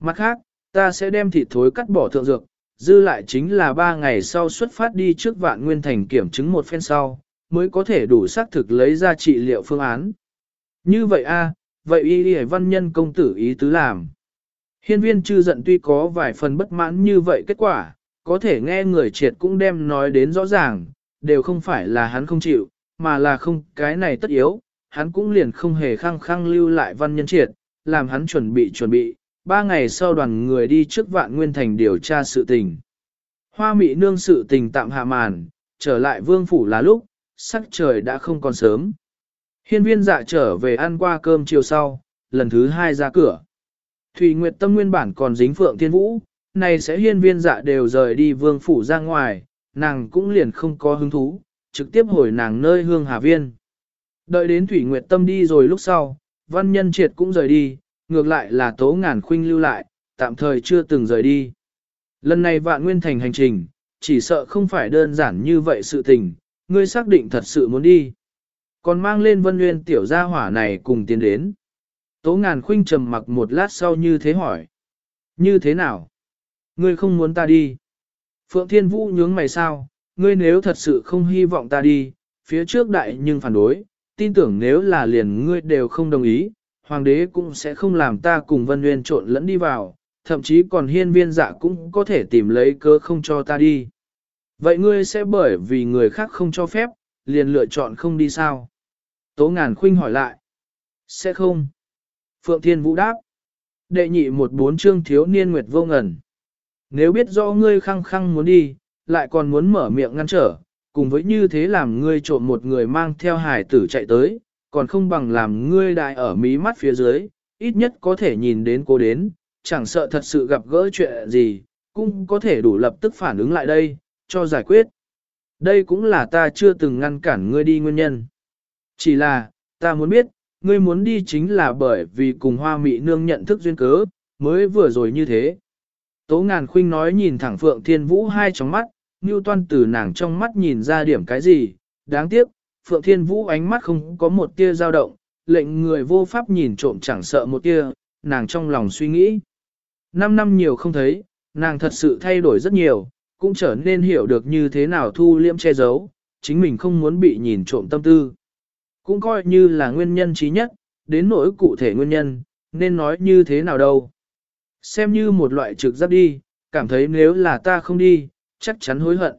Mặt khác, ta sẽ đem thịt thối cắt bỏ thượng dược, dư lại chính là 3 ngày sau xuất phát đi trước vạn nguyên thành kiểm chứng một phen sau, mới có thể đủ xác thực lấy ra trị liệu phương án. Như vậy a, vậy y đi văn nhân công tử ý tứ làm. Hiên viên chư giận tuy có vài phần bất mãn như vậy kết quả, có thể nghe người triệt cũng đem nói đến rõ ràng, đều không phải là hắn không chịu, mà là không cái này tất yếu, hắn cũng liền không hề khăng khăng lưu lại văn nhân triệt, làm hắn chuẩn bị chuẩn bị, ba ngày sau đoàn người đi trước vạn nguyên thành điều tra sự tình. Hoa mị nương sự tình tạm hạ màn, trở lại vương phủ là lúc, sắc trời đã không còn sớm. Hiên viên dạ trở về ăn qua cơm chiều sau, lần thứ hai ra cửa. Thủy Nguyệt Tâm nguyên bản còn dính Phượng Thiên Vũ, này sẽ hiên viên dạ đều rời đi vương phủ ra ngoài, nàng cũng liền không có hứng thú, trực tiếp hồi nàng nơi hương hà viên. Đợi đến Thủy Nguyệt Tâm đi rồi lúc sau, văn nhân triệt cũng rời đi, ngược lại là tố ngàn khuynh lưu lại, tạm thời chưa từng rời đi. Lần này vạn nguyên thành hành trình, chỉ sợ không phải đơn giản như vậy sự tình, ngươi xác định thật sự muốn đi. Còn mang lên vân nguyên tiểu gia hỏa này cùng tiến đến. Tố ngàn khuynh trầm mặc một lát sau như thế hỏi. Như thế nào? Ngươi không muốn ta đi. Phượng Thiên Vũ nhướng mày sao, ngươi nếu thật sự không hy vọng ta đi, phía trước đại nhưng phản đối, tin tưởng nếu là liền ngươi đều không đồng ý, hoàng đế cũng sẽ không làm ta cùng Vân Nguyên trộn lẫn đi vào, thậm chí còn hiên viên dạ cũng có thể tìm lấy cớ không cho ta đi. Vậy ngươi sẽ bởi vì người khác không cho phép, liền lựa chọn không đi sao? Tố ngàn khuynh hỏi lại. Sẽ không. Phượng Thiên Vũ đáp. Đệ nhị một bốn chương thiếu niên nguyệt vô ngẩn. Nếu biết rõ ngươi khăng khăng muốn đi, lại còn muốn mở miệng ngăn trở, cùng với như thế làm ngươi trộm một người mang theo hải tử chạy tới, còn không bằng làm ngươi đại ở mí mắt phía dưới, ít nhất có thể nhìn đến cô đến, chẳng sợ thật sự gặp gỡ chuyện gì, cũng có thể đủ lập tức phản ứng lại đây, cho giải quyết. Đây cũng là ta chưa từng ngăn cản ngươi đi nguyên nhân. Chỉ là, ta muốn biết, ngươi muốn đi chính là bởi vì cùng hoa mị nương nhận thức duyên cớ, mới vừa rồi như thế. Tố ngàn khuynh nói nhìn thẳng Phượng Thiên Vũ hai tròng mắt, như toan từ nàng trong mắt nhìn ra điểm cái gì, đáng tiếc, Phượng Thiên Vũ ánh mắt không có một tia dao động, lệnh người vô pháp nhìn trộm chẳng sợ một tia, nàng trong lòng suy nghĩ. Năm năm nhiều không thấy, nàng thật sự thay đổi rất nhiều, cũng trở nên hiểu được như thế nào thu liễm che giấu, chính mình không muốn bị nhìn trộm tâm tư. Cũng coi như là nguyên nhân trí nhất, đến nỗi cụ thể nguyên nhân, nên nói như thế nào đâu. Xem như một loại trực giáp đi, cảm thấy nếu là ta không đi, chắc chắn hối hận.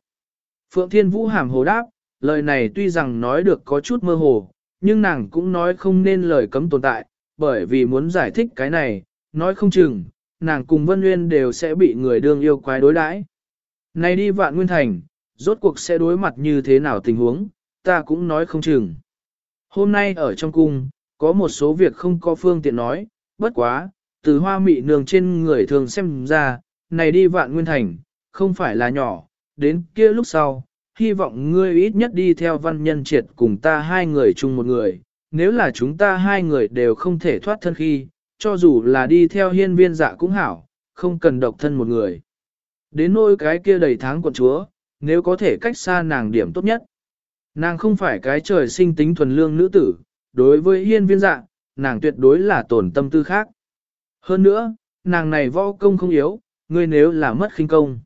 Phượng Thiên Vũ hàm hồ đáp, lời này tuy rằng nói được có chút mơ hồ, nhưng nàng cũng nói không nên lời cấm tồn tại, bởi vì muốn giải thích cái này, nói không chừng, nàng cùng Vân Nguyên đều sẽ bị người đương yêu quái đối đãi. Này đi vạn nguyên thành, rốt cuộc sẽ đối mặt như thế nào tình huống, ta cũng nói không chừng. Hôm nay ở trong cung, có một số việc không có phương tiện nói, bất quá, từ hoa mị nương trên người thường xem ra, này đi vạn nguyên thành, không phải là nhỏ, đến kia lúc sau, hy vọng ngươi ít nhất đi theo văn nhân triệt cùng ta hai người chung một người, nếu là chúng ta hai người đều không thể thoát thân khi, cho dù là đi theo hiên viên dạ cũng hảo, không cần độc thân một người. Đến nỗi cái kia đầy tháng quận chúa, nếu có thể cách xa nàng điểm tốt nhất. Nàng không phải cái trời sinh tính thuần lương nữ tử, đối với hiên viên dạ, nàng tuyệt đối là tổn tâm tư khác. Hơn nữa, nàng này võ công không yếu, ngươi nếu là mất khinh công.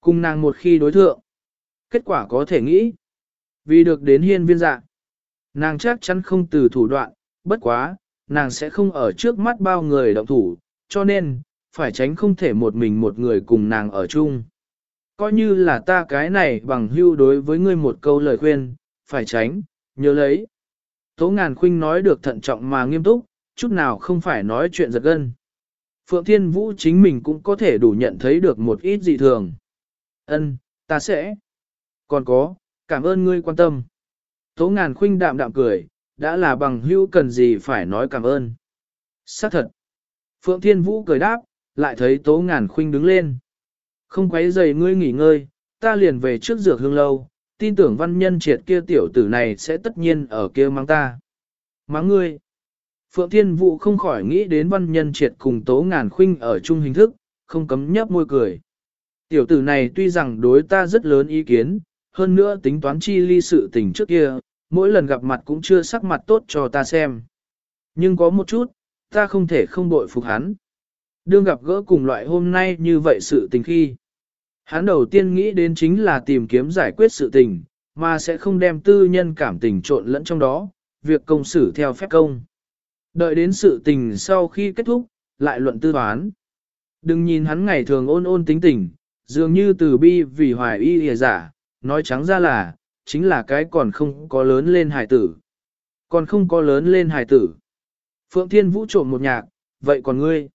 Cùng nàng một khi đối thượng, kết quả có thể nghĩ. Vì được đến hiên viên dạ, nàng chắc chắn không từ thủ đoạn, bất quá, nàng sẽ không ở trước mắt bao người động thủ, cho nên, phải tránh không thể một mình một người cùng nàng ở chung. Coi như là ta cái này bằng hưu đối với ngươi một câu lời khuyên, phải tránh, nhớ lấy. Tố ngàn khuynh nói được thận trọng mà nghiêm túc, chút nào không phải nói chuyện giật gân. Phượng Thiên Vũ chính mình cũng có thể đủ nhận thấy được một ít dị thường. Ân, ta sẽ. Còn có, cảm ơn ngươi quan tâm. Tố ngàn khuynh đạm đạm cười, đã là bằng hữu cần gì phải nói cảm ơn. Xác thật. Phượng Thiên Vũ cười đáp, lại thấy tố ngàn khuynh đứng lên. Không quấy giày ngươi nghỉ ngơi, ta liền về trước dược hương lâu, tin tưởng văn nhân triệt kia tiểu tử này sẽ tất nhiên ở kia mang ta. Mắng ngươi. Phượng Thiên Vũ không khỏi nghĩ đến văn nhân triệt cùng tố ngàn khuynh ở chung hình thức, không cấm nhấp môi cười. Tiểu tử này tuy rằng đối ta rất lớn ý kiến, hơn nữa tính toán chi ly sự tình trước kia, mỗi lần gặp mặt cũng chưa sắc mặt tốt cho ta xem. Nhưng có một chút, ta không thể không bội phục hắn. Đương gặp gỡ cùng loại hôm nay như vậy sự tình khi. Hắn đầu tiên nghĩ đến chính là tìm kiếm giải quyết sự tình, mà sẽ không đem tư nhân cảm tình trộn lẫn trong đó, việc công xử theo phép công. Đợi đến sự tình sau khi kết thúc, lại luận tư toán. Đừng nhìn hắn ngày thường ôn ôn tính tình, dường như từ bi vì hoài y hề giả, nói trắng ra là, chính là cái còn không có lớn lên hài tử. Còn không có lớn lên hài tử. Phượng Thiên Vũ trộm một nhạc, vậy còn ngươi?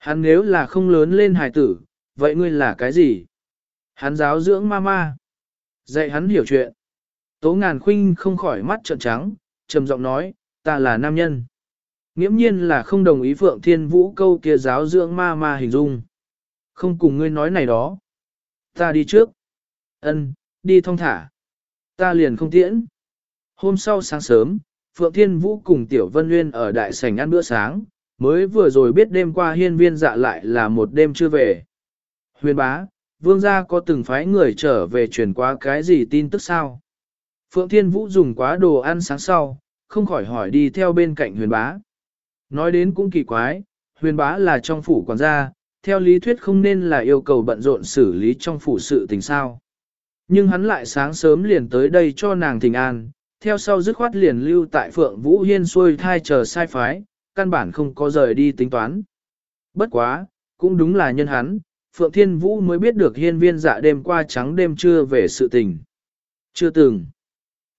Hắn nếu là không lớn lên hài tử, vậy ngươi là cái gì? Hắn giáo dưỡng ma ma. Dạy hắn hiểu chuyện. Tố ngàn khuynh không khỏi mắt trợn trắng, trầm giọng nói, ta là nam nhân. Nghiễm nhiên là không đồng ý Phượng Thiên Vũ câu kia giáo dưỡng ma ma hình dung. Không cùng ngươi nói này đó. Ta đi trước. Ân, đi thong thả. Ta liền không tiễn. Hôm sau sáng sớm, Phượng Thiên Vũ cùng Tiểu Vân Nguyên ở đại sảnh ăn bữa sáng, mới vừa rồi biết đêm qua hiên viên dạ lại là một đêm chưa về. Huyền bá, vương gia có từng phái người trở về truyền qua cái gì tin tức sao? Phượng Thiên Vũ dùng quá đồ ăn sáng sau, không khỏi hỏi đi theo bên cạnh huyền bá. Nói đến cũng kỳ quái, huyền bá là trong phủ quản gia, theo lý thuyết không nên là yêu cầu bận rộn xử lý trong phủ sự tình sao. Nhưng hắn lại sáng sớm liền tới đây cho nàng thình an, theo sau dứt khoát liền lưu tại Phượng Vũ Hiên xuôi thai chờ sai phái, căn bản không có rời đi tính toán. Bất quá, cũng đúng là nhân hắn, Phượng Thiên Vũ mới biết được hiên viên dạ đêm qua trắng đêm trưa về sự tình. Chưa từng.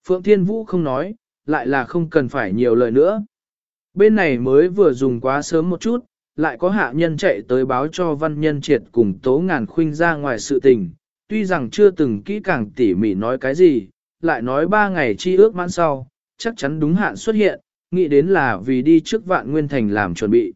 Phượng Thiên Vũ không nói, lại là không cần phải nhiều lời nữa. Bên này mới vừa dùng quá sớm một chút, lại có hạ nhân chạy tới báo cho văn nhân triệt cùng tố ngàn khuynh ra ngoài sự tình, tuy rằng chưa từng kỹ càng tỉ mỉ nói cái gì, lại nói ba ngày chi ước mãn sau, chắc chắn đúng hạn xuất hiện, nghĩ đến là vì đi trước vạn nguyên thành làm chuẩn bị.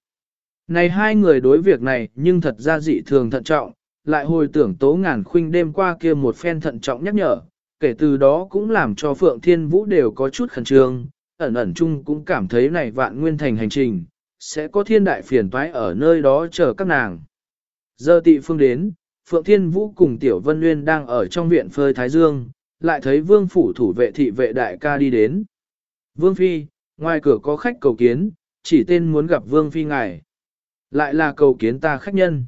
Này hai người đối việc này nhưng thật ra dị thường thận trọng, lại hồi tưởng tố ngàn khuynh đêm qua kia một phen thận trọng nhắc nhở, kể từ đó cũng làm cho Phượng Thiên Vũ đều có chút khẩn trương, ẩn ẩn chung cũng cảm thấy này vạn nguyên thành hành trình, sẽ có thiên đại phiền toái ở nơi đó chờ các nàng. Giờ tị phương đến, Phượng Thiên Vũ cùng Tiểu Vân Nguyên đang ở trong viện phơi Thái Dương, lại thấy vương phủ thủ vệ thị vệ đại ca đi đến. Vương Phi, ngoài cửa có khách cầu kiến, chỉ tên muốn gặp Vương Phi ngài. Lại là cầu kiến ta khách nhân.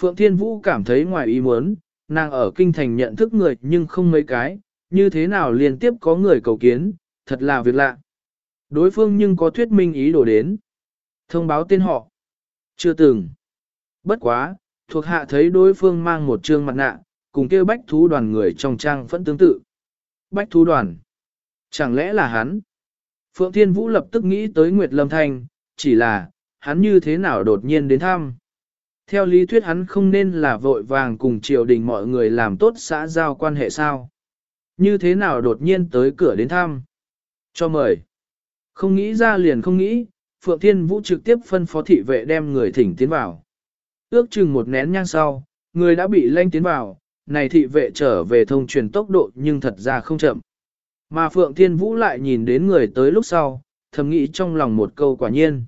Phượng Thiên Vũ cảm thấy ngoài ý muốn, nàng ở kinh thành nhận thức người nhưng không mấy cái, như thế nào liên tiếp có người cầu kiến, thật là việc lạ. Đối phương nhưng có thuyết minh ý đồ đến. Thông báo tên họ. Chưa từng. Bất quá, thuộc hạ thấy đối phương mang một trương mặt nạ, cùng kêu bách thú đoàn người trong trang vẫn tương tự. Bách thú đoàn. Chẳng lẽ là hắn? Phượng Thiên Vũ lập tức nghĩ tới Nguyệt Lâm Thanh, chỉ là, hắn như thế nào đột nhiên đến thăm. Theo lý thuyết hắn không nên là vội vàng cùng triều đình mọi người làm tốt xã giao quan hệ sao. Như thế nào đột nhiên tới cửa đến thăm. Cho mời. Không nghĩ ra liền không nghĩ, Phượng Thiên Vũ trực tiếp phân phó thị vệ đem người thỉnh tiến vào. Ước chừng một nén nhang sau, người đã bị lanh tiến vào, này thị vệ trở về thông truyền tốc độ nhưng thật ra không chậm. Mà Phượng Thiên Vũ lại nhìn đến người tới lúc sau, thầm nghĩ trong lòng một câu quả nhiên.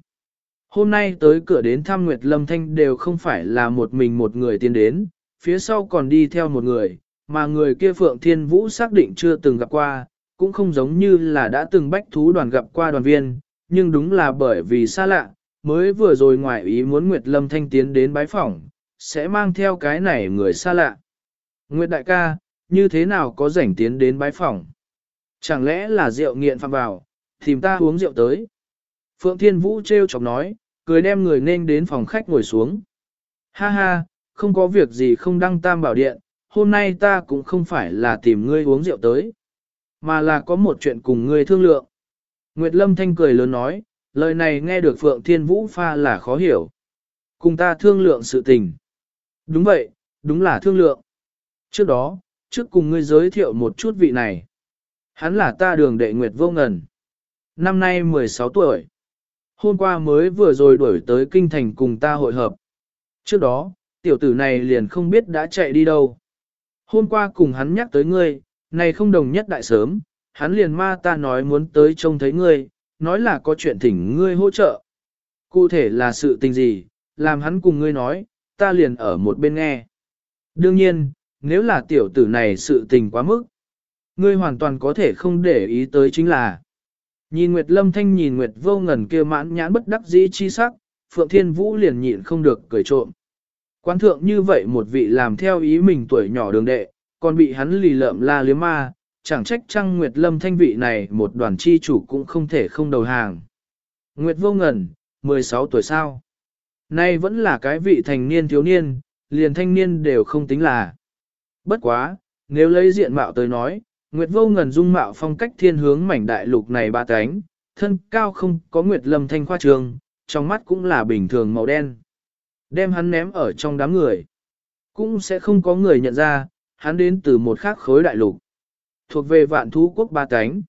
Hôm nay tới cửa đến thăm Nguyệt Lâm Thanh đều không phải là một mình một người tiến đến, phía sau còn đi theo một người, mà người kia Phượng Thiên Vũ xác định chưa từng gặp qua, cũng không giống như là đã từng bách thú đoàn gặp qua đoàn viên, nhưng đúng là bởi vì xa lạ, mới vừa rồi ngoài ý muốn Nguyệt Lâm Thanh tiến đến bái phỏng, sẽ mang theo cái này người xa lạ. Nguyệt đại ca, như thế nào có rảnh tiến đến bái phỏng? Chẳng lẽ là rượu nghiện phạm vào, tìm ta uống rượu tới? Phượng Thiên Vũ treo chọc nói, cười đem người nên đến phòng khách ngồi xuống. Ha ha, không có việc gì không đăng tam bảo điện, hôm nay ta cũng không phải là tìm ngươi uống rượu tới, mà là có một chuyện cùng ngươi thương lượng. Nguyệt Lâm Thanh cười lớn nói, lời này nghe được Phượng Thiên Vũ pha là khó hiểu. Cùng ta thương lượng sự tình. Đúng vậy, đúng là thương lượng. Trước đó, trước cùng ngươi giới thiệu một chút vị này. Hắn là ta đường đệ Nguyệt Vô Ngần. Năm nay 16 tuổi. Hôm qua mới vừa rồi đuổi tới kinh thành cùng ta hội hợp. Trước đó, tiểu tử này liền không biết đã chạy đi đâu. Hôm qua cùng hắn nhắc tới ngươi, này không đồng nhất đại sớm, hắn liền ma ta nói muốn tới trông thấy ngươi, nói là có chuyện thỉnh ngươi hỗ trợ. Cụ thể là sự tình gì, làm hắn cùng ngươi nói, ta liền ở một bên nghe. Đương nhiên, nếu là tiểu tử này sự tình quá mức, ngươi hoàn toàn có thể không để ý tới chính là. Nhìn Nguyệt Lâm Thanh nhìn Nguyệt vô ngần kia mãn nhãn bất đắc dĩ chi sắc, Phượng Thiên Vũ liền nhịn không được cười trộm. Quan thượng như vậy một vị làm theo ý mình tuổi nhỏ đường đệ, còn bị hắn lì lợm la liếm ma, chẳng trách trăng Nguyệt Lâm Thanh vị này một đoàn chi chủ cũng không thể không đầu hàng. Nguyệt vô ngần, 16 tuổi sao? Nay vẫn là cái vị thành niên thiếu niên, liền thanh niên đều không tính là. Bất quá, nếu lấy diện mạo tới nói, Nguyệt vô ngần dung mạo phong cách thiên hướng mảnh đại lục này ba cánh, thân cao không có Nguyệt Lâm Thanh khoa trường, trong mắt cũng là bình thường màu đen. Đem hắn ném ở trong đám người. Cũng sẽ không có người nhận ra, hắn đến từ một khác khối đại lục. Thuộc về vạn thú quốc ba cánh.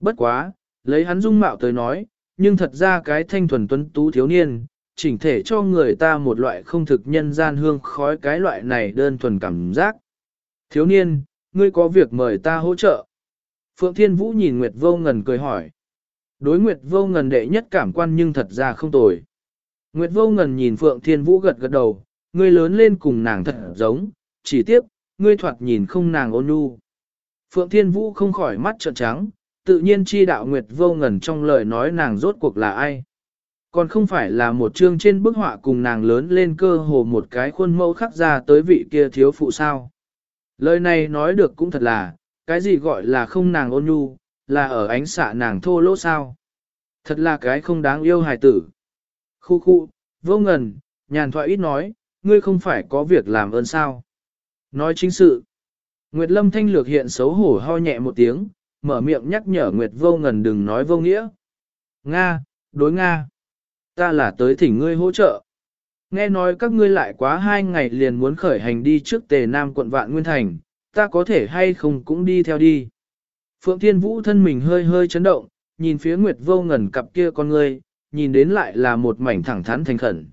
Bất quá, lấy hắn dung mạo tới nói, nhưng thật ra cái thanh thuần tuấn tú thiếu niên, chỉnh thể cho người ta một loại không thực nhân gian hương khói cái loại này đơn thuần cảm giác. Thiếu niên, ngươi có việc mời ta hỗ trợ. Phượng Thiên Vũ nhìn Nguyệt Vô Ngần cười hỏi. Đối Nguyệt Vô Ngần đệ nhất cảm quan nhưng thật ra không tồi. Nguyệt Vô Ngần nhìn Phượng Thiên Vũ gật gật đầu, ngươi lớn lên cùng nàng thật giống, chỉ tiếp, ngươi thoạt nhìn không nàng ôn nhu. Phượng Thiên Vũ không khỏi mắt trợn trắng, tự nhiên chi đạo Nguyệt Vô Ngần trong lời nói nàng rốt cuộc là ai. Còn không phải là một chương trên bức họa cùng nàng lớn lên cơ hồ một cái khuôn mẫu khắc ra tới vị kia thiếu phụ sao. Lời này nói được cũng thật là, cái gì gọi là không nàng ôn nhu, là ở ánh xạ nàng thô lỗ sao. Thật là cái không đáng yêu hài tử. Khu khu, vô ngần, nhàn thoại ít nói, ngươi không phải có việc làm ơn sao. Nói chính sự. Nguyệt Lâm Thanh lược hiện xấu hổ ho nhẹ một tiếng, mở miệng nhắc nhở Nguyệt vô ngần đừng nói vô nghĩa. Nga, đối Nga. Ta là tới thỉnh ngươi hỗ trợ. Nghe nói các ngươi lại quá hai ngày liền muốn khởi hành đi trước tề nam quận vạn Nguyên Thành, ta có thể hay không cũng đi theo đi. Phượng Thiên Vũ thân mình hơi hơi chấn động, nhìn phía Nguyệt vô ngần cặp kia con ngươi, nhìn đến lại là một mảnh thẳng thắn thành khẩn.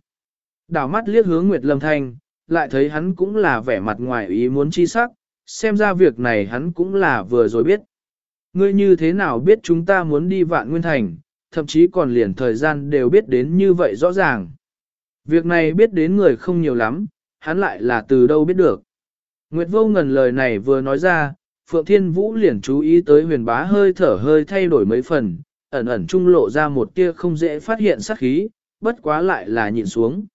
Đảo mắt liếc hướng Nguyệt Lâm Thanh, lại thấy hắn cũng là vẻ mặt ngoài ý muốn chi sắc, xem ra việc này hắn cũng là vừa rồi biết. Ngươi như thế nào biết chúng ta muốn đi vạn nguyên thành, thậm chí còn liền thời gian đều biết đến như vậy rõ ràng. Việc này biết đến người không nhiều lắm, hắn lại là từ đâu biết được. Nguyệt vô ngần lời này vừa nói ra, Phượng Thiên Vũ liền chú ý tới huyền bá hơi thở hơi thay đổi mấy phần, ẩn ẩn trung lộ ra một tia không dễ phát hiện sát khí, bất quá lại là nhìn xuống.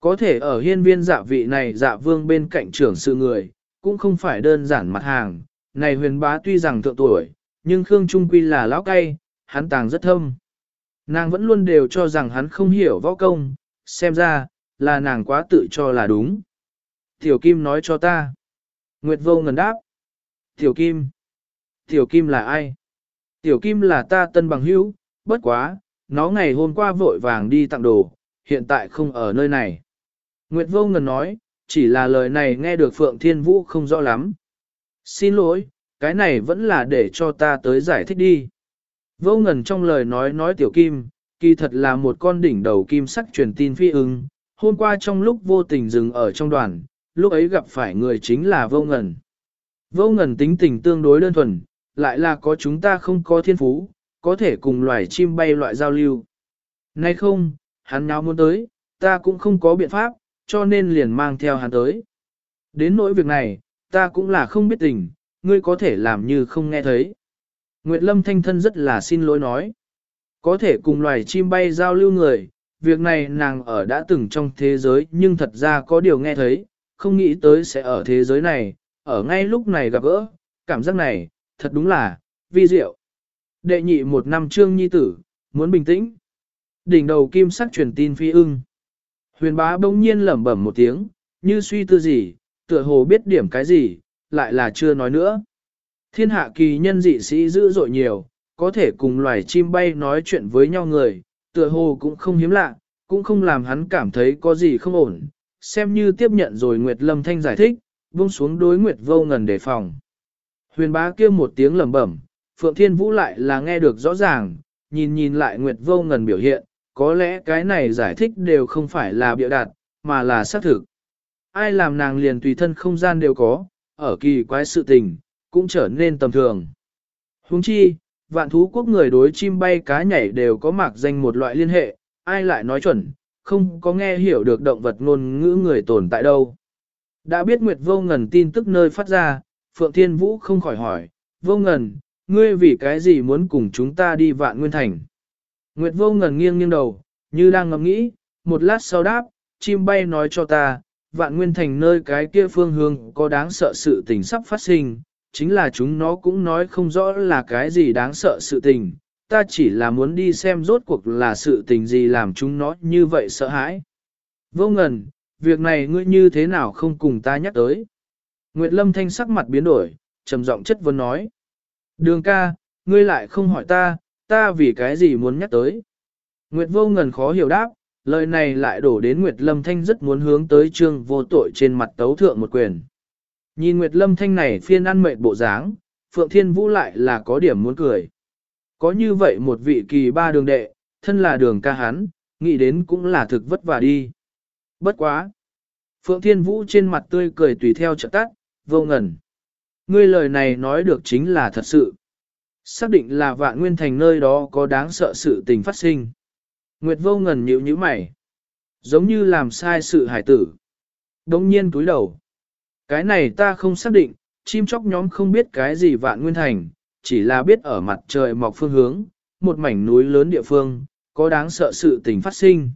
Có thể ở hiên viên dạ vị này dạ vương bên cạnh trưởng sự người, cũng không phải đơn giản mặt hàng, này huyền bá tuy rằng thượng tuổi, nhưng Khương Trung Quy là lão cay, hắn tàng rất thâm. Nàng vẫn luôn đều cho rằng hắn không hiểu võ công, xem ra, là nàng quá tự cho là đúng. Tiểu Kim nói cho ta. Nguyệt vô ngần đáp. Tiểu Kim. Tiểu Kim là ai? Tiểu Kim là ta tân bằng hữu, bất quá, nó ngày hôm qua vội vàng đi tặng đồ, hiện tại không ở nơi này. Nguyệt vô ngần nói, chỉ là lời này nghe được Phượng Thiên Vũ không rõ lắm. Xin lỗi, cái này vẫn là để cho ta tới giải thích đi. Vô ngần trong lời nói nói tiểu kim, kỳ thật là một con đỉnh đầu kim sắc truyền tin phi ưng, hôm qua trong lúc vô tình dừng ở trong đoàn, lúc ấy gặp phải người chính là vô ngần. Vô ngần tính tình tương đối đơn thuần, lại là có chúng ta không có thiên phú, có thể cùng loài chim bay loại giao lưu. Nay không, Hắn nào muốn tới, ta cũng không có biện pháp, cho nên liền mang theo hắn tới. Đến nỗi việc này, ta cũng là không biết tình, ngươi có thể làm như không nghe thấy. Nguyệt Lâm thanh thân rất là xin lỗi nói. Có thể cùng loài chim bay giao lưu người, việc này nàng ở đã từng trong thế giới nhưng thật ra có điều nghe thấy, không nghĩ tới sẽ ở thế giới này, ở ngay lúc này gặp gỡ, cảm giác này, thật đúng là, vi diệu. Đệ nhị một năm trương nhi tử, muốn bình tĩnh. Đỉnh đầu kim sắc truyền tin phi ưng. Huyền bá bỗng nhiên lẩm bẩm một tiếng, như suy tư gì, tựa hồ biết điểm cái gì, lại là chưa nói nữa. Thiên hạ kỳ nhân dị sĩ dữ dội nhiều, có thể cùng loài chim bay nói chuyện với nhau người, tựa hồ cũng không hiếm lạ, cũng không làm hắn cảm thấy có gì không ổn, xem như tiếp nhận rồi Nguyệt Lâm Thanh giải thích, buông xuống đối Nguyệt vô ngần đề phòng. Huyền bá kia một tiếng lẩm bẩm, Phượng Thiên Vũ lại là nghe được rõ ràng, nhìn nhìn lại Nguyệt vô ngần biểu hiện, có lẽ cái này giải thích đều không phải là biểu đạt, mà là xác thực. Ai làm nàng liền tùy thân không gian đều có, ở kỳ quái sự tình, cũng trở nên tầm thường. Huống chi, vạn thú quốc người đối chim bay cá nhảy đều có mạc danh một loại liên hệ, ai lại nói chuẩn, không có nghe hiểu được động vật ngôn ngữ người tồn tại đâu. Đã biết Nguyệt Vô Ngần tin tức nơi phát ra, Phượng Thiên Vũ không khỏi hỏi, Vô Ngần, ngươi vì cái gì muốn cùng chúng ta đi vạn nguyên thành? Nguyệt Vô Ngần nghiêng nghiêng đầu, như đang ngẫm nghĩ, một lát sau đáp, chim bay nói cho ta, vạn nguyên thành nơi cái kia phương hướng có đáng sợ sự tình sắp phát sinh, chính là chúng nó cũng nói không rõ là cái gì đáng sợ sự tình, ta chỉ là muốn đi xem rốt cuộc là sự tình gì làm chúng nó như vậy sợ hãi. Vô ngần, việc này ngươi như thế nào không cùng ta nhắc tới. Nguyệt Lâm Thanh sắc mặt biến đổi, trầm giọng chất vấn nói. Đường ca, ngươi lại không hỏi ta, ta vì cái gì muốn nhắc tới. Nguyệt vô ngần khó hiểu đáp, lời này lại đổ đến Nguyệt Lâm Thanh rất muốn hướng tới trương vô tội trên mặt tấu thượng một quyền. Nhìn Nguyệt Lâm Thanh này phiên ăn mệt bộ dáng, Phượng Thiên Vũ lại là có điểm muốn cười. Có như vậy một vị kỳ ba đường đệ, thân là đường ca hắn, nghĩ đến cũng là thực vất vả đi. Bất quá. Phượng Thiên Vũ trên mặt tươi cười tùy theo trợ tắt, vô ngẩn. Ngươi lời này nói được chính là thật sự. Xác định là vạn nguyên thành nơi đó có đáng sợ sự tình phát sinh. Nguyệt vô ngẩn nhíu nhíu mày. Giống như làm sai sự hải tử. Đống nhiên túi đầu. Cái này ta không xác định, chim chóc nhóm không biết cái gì vạn nguyên thành, chỉ là biết ở mặt trời mọc phương hướng, một mảnh núi lớn địa phương, có đáng sợ sự tình phát sinh.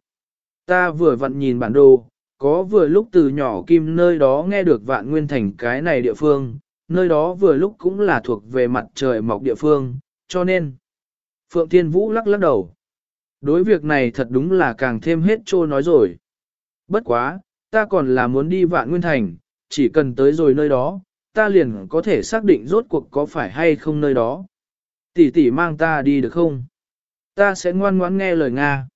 Ta vừa vặn nhìn bản đồ, có vừa lúc từ nhỏ kim nơi đó nghe được vạn nguyên thành cái này địa phương, nơi đó vừa lúc cũng là thuộc về mặt trời mọc địa phương, cho nên. Phượng Thiên Vũ lắc lắc đầu. Đối việc này thật đúng là càng thêm hết trô nói rồi. Bất quá, ta còn là muốn đi vạn nguyên thành, chỉ cần tới rồi nơi đó, ta liền có thể xác định rốt cuộc có phải hay không nơi đó. Tỷ tỷ mang ta đi được không? Ta sẽ ngoan ngoãn nghe lời Nga.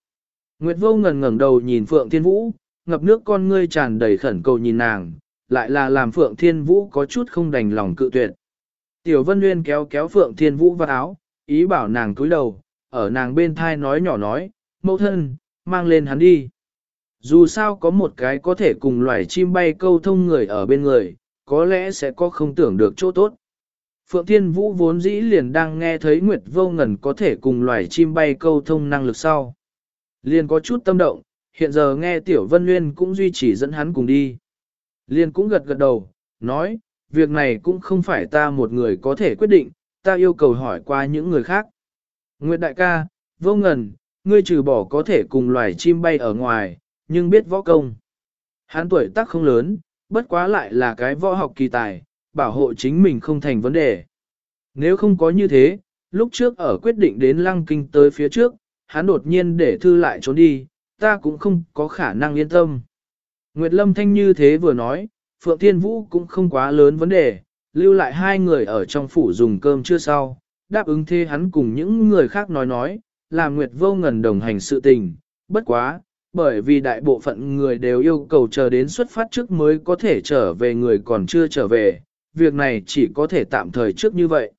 Nguyệt vô ngần ngẩng đầu nhìn Phượng Thiên Vũ, ngập nước con ngươi tràn đầy khẩn cầu nhìn nàng, lại là làm Phượng Thiên Vũ có chút không đành lòng cự tuyệt. Tiểu Vân Nguyên kéo kéo Phượng Thiên Vũ vào áo, ý bảo nàng cúi đầu, ở nàng bên thai nói nhỏ nói, mẫu thân, mang lên hắn đi. Dù sao có một cái có thể cùng loài chim bay câu thông người ở bên người, có lẽ sẽ có không tưởng được chỗ tốt. Phượng Thiên Vũ vốn dĩ liền đang nghe thấy Nguyệt Vô Ngần có thể cùng loài chim bay câu thông năng lực sau. Liền có chút tâm động, hiện giờ nghe Tiểu Vân Nguyên cũng duy trì dẫn hắn cùng đi. Liền cũng gật gật đầu, nói, việc này cũng không phải ta một người có thể quyết định, ta yêu cầu hỏi qua những người khác. Nguyệt Đại ca, Vô Ngần, ngươi trừ bỏ có thể cùng loài chim bay ở ngoài, nhưng biết võ công. Hắn tuổi tác không lớn, bất quá lại là cái võ học kỳ tài, bảo hộ chính mình không thành vấn đề. Nếu không có như thế, lúc trước ở quyết định đến lăng kinh tới phía trước, hắn đột nhiên để thư lại trốn đi, ta cũng không có khả năng yên tâm. Nguyệt Lâm Thanh như thế vừa nói, Phượng Thiên Vũ cũng không quá lớn vấn đề, lưu lại hai người ở trong phủ dùng cơm chưa sau, đáp ứng thế hắn cùng những người khác nói nói, là Nguyệt vô ngần đồng hành sự tình, bất quá, bởi vì đại bộ phận người đều yêu cầu chờ đến xuất phát trước mới có thể trở về người còn chưa trở về, việc này chỉ có thể tạm thời trước như vậy.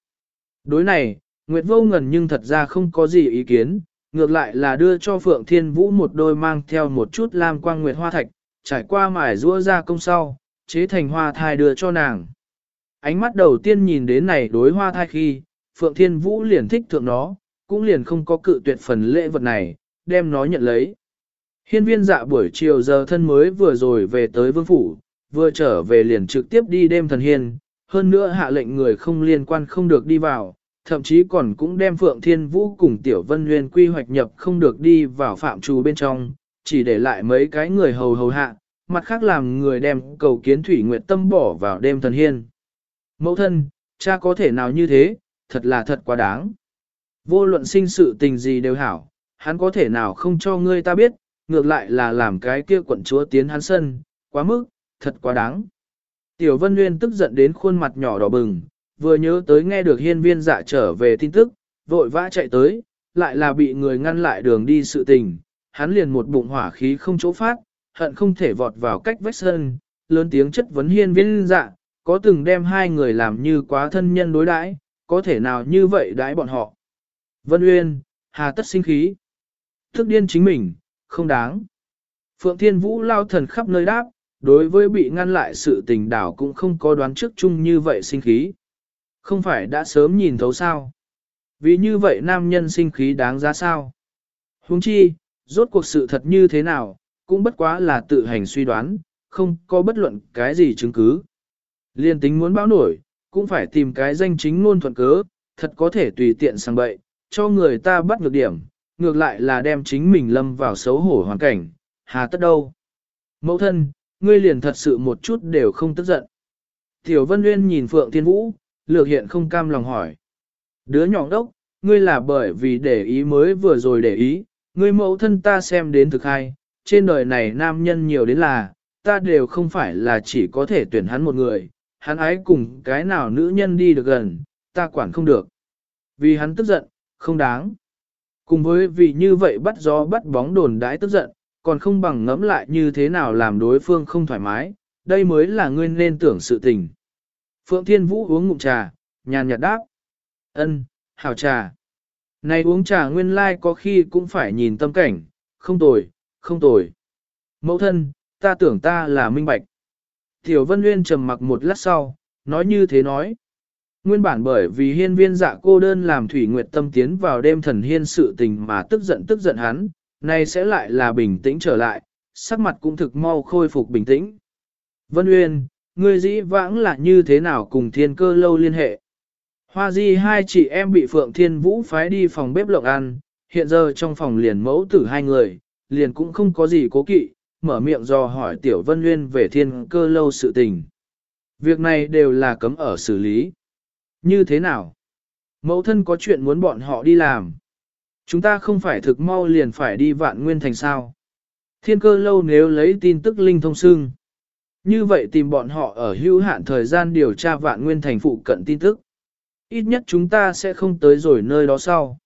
Đối này, Nguyệt Vô Ngần nhưng thật ra không có gì ý kiến, ngược lại là đưa cho Phượng Thiên Vũ một đôi mang theo một chút lam quang nguyệt hoa thạch, trải qua mải rũa ra công sau, chế thành hoa thai đưa cho nàng. Ánh mắt đầu tiên nhìn đến này đối hoa thai khi, Phượng Thiên Vũ liền thích thượng nó, cũng liền không có cự tuyệt phần lễ vật này, đem nó nhận lấy. Hiên viên dạ buổi chiều giờ thân mới vừa rồi về tới vương phủ, vừa trở về liền trực tiếp đi đêm thần hiên, hơn nữa hạ lệnh người không liên quan không được đi vào, thậm chí còn cũng đem Phượng Thiên Vũ cùng Tiểu Vân Nguyên quy hoạch nhập không được đi vào phạm trù bên trong, chỉ để lại mấy cái người hầu hầu hạ, mặt khác làm người đem cầu kiến Thủy Nguyệt Tâm bỏ vào đêm thần hiên. Mẫu thân, cha có thể nào như thế, thật là thật quá đáng. Vô luận sinh sự tình gì đều hảo, hắn có thể nào không cho ngươi ta biết, ngược lại là làm cái kia quận chúa tiến hắn sân, quá mức, thật quá đáng. Tiểu Vân Nguyên tức giận đến khuôn mặt nhỏ đỏ bừng, vừa nhớ tới nghe được hiên viên dạ trở về tin tức, vội vã chạy tới, lại là bị người ngăn lại đường đi sự tình, hắn liền một bụng hỏa khí không chỗ phát, hận không thể vọt vào cách vách sân, lớn tiếng chất vấn hiên viên dạ, có từng đem hai người làm như quá thân nhân đối đãi, có thể nào như vậy đãi bọn họ. Vân Uyên, hà tất sinh khí. Thức điên chính mình, không đáng. Phượng Thiên Vũ lao thần khắp nơi đáp, đối với bị ngăn lại sự tình đảo cũng không có đoán trước chung như vậy sinh khí. Không phải đã sớm nhìn thấu sao? Vì như vậy nam nhân sinh khí đáng giá sao? Huống chi, rốt cuộc sự thật như thế nào, cũng bất quá là tự hành suy đoán, không có bất luận cái gì chứng cứ. Liên tính muốn báo nổi, cũng phải tìm cái danh chính ngôn thuận cớ, thật có thể tùy tiện sang bậy, cho người ta bắt ngược điểm, ngược lại là đem chính mình lâm vào xấu hổ hoàn cảnh, hà tất đâu. Mẫu thân, ngươi liền thật sự một chút đều không tức giận. Tiểu Vân Nguyên nhìn Phượng Thiên Vũ, lược hiện không cam lòng hỏi. Đứa nhỏ đốc, ngươi là bởi vì để ý mới vừa rồi để ý, ngươi mẫu thân ta xem đến thực hay, trên đời này nam nhân nhiều đến là, ta đều không phải là chỉ có thể tuyển hắn một người, hắn ái cùng cái nào nữ nhân đi được gần, ta quản không được. Vì hắn tức giận, không đáng. Cùng với vì như vậy bắt gió bắt bóng đồn đãi tức giận, còn không bằng ngẫm lại như thế nào làm đối phương không thoải mái, đây mới là ngươi nên tưởng sự tình. Phượng Thiên Vũ uống ngụm trà, nhàn nhạt đáp. Ân, hảo trà. Này uống trà nguyên lai like có khi cũng phải nhìn tâm cảnh, không tồi, không tồi. Mẫu thân, ta tưởng ta là minh bạch. Tiểu Vân Nguyên trầm mặc một lát sau, nói như thế nói. Nguyên bản bởi vì hiên viên dạ cô đơn làm Thủy Nguyệt Tâm tiến vào đêm thần hiên sự tình mà tức giận tức giận hắn, nay sẽ lại là bình tĩnh trở lại, sắc mặt cũng thực mau khôi phục bình tĩnh. Vân Uyên, ngươi dĩ vãng là như thế nào cùng thiên cơ lâu liên hệ? Hoa di hai chị em bị Phượng Thiên Vũ phái đi phòng bếp lộng ăn, hiện giờ trong phòng liền mẫu tử hai người, liền cũng không có gì cố kỵ, mở miệng do hỏi Tiểu Vân uyên về thiên cơ lâu sự tình. Việc này đều là cấm ở xử lý. Như thế nào? Mẫu thân có chuyện muốn bọn họ đi làm. Chúng ta không phải thực mau liền phải đi vạn nguyên thành sao. Thiên cơ lâu nếu lấy tin tức linh thông xưng. Như vậy tìm bọn họ ở hữu hạn thời gian điều tra vạn nguyên thành phụ cận tin tức. Ít nhất chúng ta sẽ không tới rồi nơi đó sau.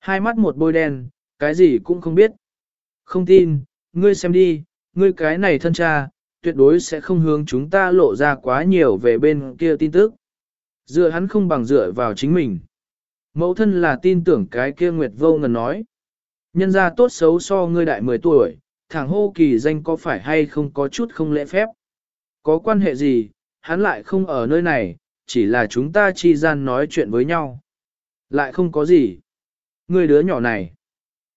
Hai mắt một bôi đen, cái gì cũng không biết. Không tin, ngươi xem đi, ngươi cái này thân cha, tuyệt đối sẽ không hướng chúng ta lộ ra quá nhiều về bên kia tin tức. Dựa hắn không bằng dựa vào chính mình. Mẫu thân là tin tưởng cái kia Nguyệt Vô Ngần nói. Nhân ra tốt xấu so ngươi đại 10 tuổi, thằng hô kỳ danh có phải hay không có chút không lễ phép. Có quan hệ gì, hắn lại không ở nơi này, chỉ là chúng ta chi gian nói chuyện với nhau. Lại không có gì. Ngươi đứa nhỏ này.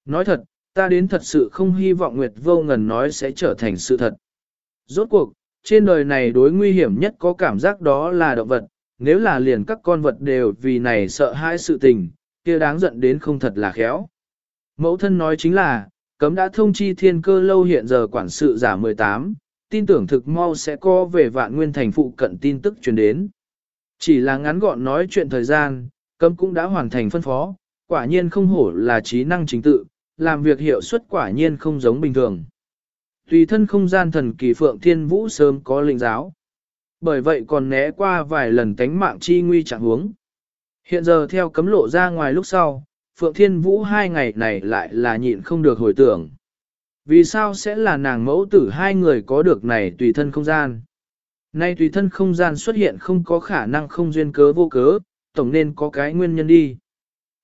Nói thật, ta đến thật sự không hy vọng Nguyệt Vô Ngần nói sẽ trở thành sự thật. Rốt cuộc, trên đời này đối nguy hiểm nhất có cảm giác đó là động vật, nếu là liền các con vật đều vì này sợ hãi sự tình, kia đáng giận đến không thật là khéo. Mẫu thân nói chính là, cấm đã thông chi thiên cơ lâu hiện giờ quản sự giả 18, tin tưởng thực mau sẽ có về vạn nguyên thành phụ cận tin tức truyền đến. Chỉ là ngắn gọn nói chuyện thời gian, cấm cũng đã hoàn thành phân phó, quả nhiên không hổ là trí năng chính tự, làm việc hiệu suất quả nhiên không giống bình thường. Tùy thân không gian thần kỳ phượng thiên vũ sớm có linh giáo. Bởi vậy còn né qua vài lần tánh mạng chi nguy chẳng huống. Hiện giờ theo cấm lộ ra ngoài lúc sau, Phượng Thiên Vũ hai ngày này lại là nhịn không được hồi tưởng. Vì sao sẽ là nàng mẫu tử hai người có được này tùy thân không gian? Nay tùy thân không gian xuất hiện không có khả năng không duyên cớ vô cớ, tổng nên có cái nguyên nhân đi.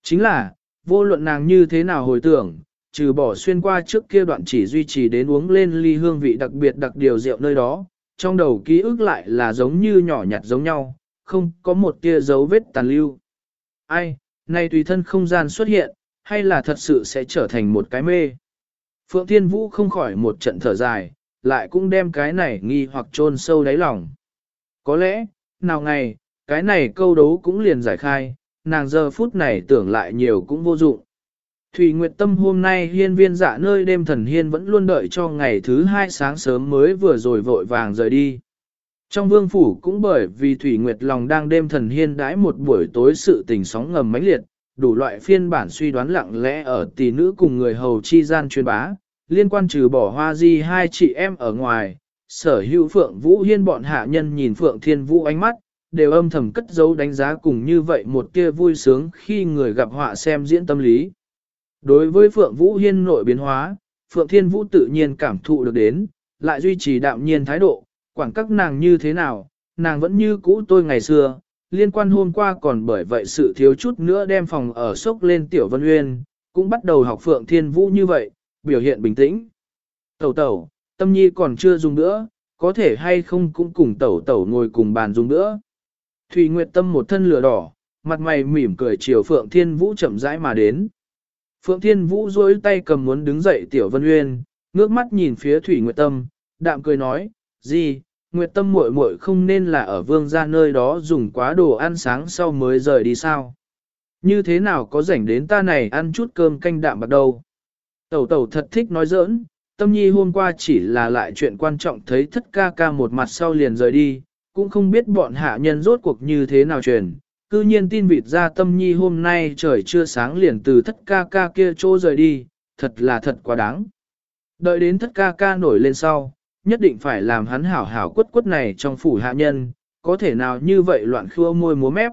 Chính là, vô luận nàng như thế nào hồi tưởng, trừ bỏ xuyên qua trước kia đoạn chỉ duy trì đến uống lên ly hương vị đặc biệt đặc điều rượu nơi đó, trong đầu ký ức lại là giống như nhỏ nhặt giống nhau, không có một tia dấu vết tàn lưu. Ai, nay tùy thân không gian xuất hiện, hay là thật sự sẽ trở thành một cái mê. Phượng Thiên Vũ không khỏi một trận thở dài, lại cũng đem cái này nghi hoặc chôn sâu đáy lòng. Có lẽ, nào ngày, cái này câu đấu cũng liền giải khai, nàng giờ phút này tưởng lại nhiều cũng vô dụng. Thủy Nguyệt Tâm hôm nay hiên viên dạ nơi đêm thần hiên vẫn luôn đợi cho ngày thứ hai sáng sớm mới vừa rồi vội vàng rời đi. Trong vương phủ cũng bởi vì Thủy Nguyệt lòng đang đêm thần hiên đãi một buổi tối sự tình sóng ngầm mãnh liệt, đủ loại phiên bản suy đoán lặng lẽ ở tỷ nữ cùng người hầu chi gian truyền bá, liên quan trừ bỏ hoa di hai chị em ở ngoài, sở hữu Phượng Vũ Hiên bọn hạ nhân nhìn Phượng Thiên Vũ ánh mắt, đều âm thầm cất dấu đánh giá cùng như vậy một kia vui sướng khi người gặp họa xem diễn tâm lý. Đối với Phượng Vũ Hiên nội biến hóa, Phượng Thiên Vũ tự nhiên cảm thụ được đến, lại duy trì đạm nhiên thái độ, quản các nàng như thế nào, nàng vẫn như cũ tôi ngày xưa, liên quan hôm qua còn bởi vậy sự thiếu chút nữa đem phòng ở sốc lên Tiểu Vân Uyên, cũng bắt đầu học Phượng Thiên Vũ như vậy, biểu hiện bình tĩnh. Tẩu tẩu, tâm nhi còn chưa dùng nữa, có thể hay không cũng cùng tẩu tẩu ngồi cùng bàn dùng nữa. Thùy Nguyệt Tâm một thân lửa đỏ, mặt mày mỉm cười chiều Phượng Thiên Vũ chậm rãi mà đến. Phượng Thiên Vũ duỗi tay cầm muốn đứng dậy Tiểu Vân Uyên, ngước mắt nhìn phía Thủy Nguyệt Tâm, đạm cười nói, gì, Nguyệt Tâm muội muội không nên là ở vương gia nơi đó dùng quá đồ ăn sáng sau mới rời đi sao? Như thế nào có rảnh đến ta này ăn chút cơm canh đạm bạc đâu? Tẩu tẩu thật thích nói giỡn, tâm nhi hôm qua chỉ là lại chuyện quan trọng thấy thất ca ca một mặt sau liền rời đi, cũng không biết bọn hạ nhân rốt cuộc như thế nào truyền. Cư nhiên tin vịt ra tâm nhi hôm nay trời chưa sáng liền từ thất ca ca kia chỗ rời đi, thật là thật quá đáng. Đợi đến thất ca ca nổi lên sau, nhất định phải làm hắn hảo hảo quất quất này trong phủ hạ nhân, có thể nào như vậy loạn khua môi múa mép.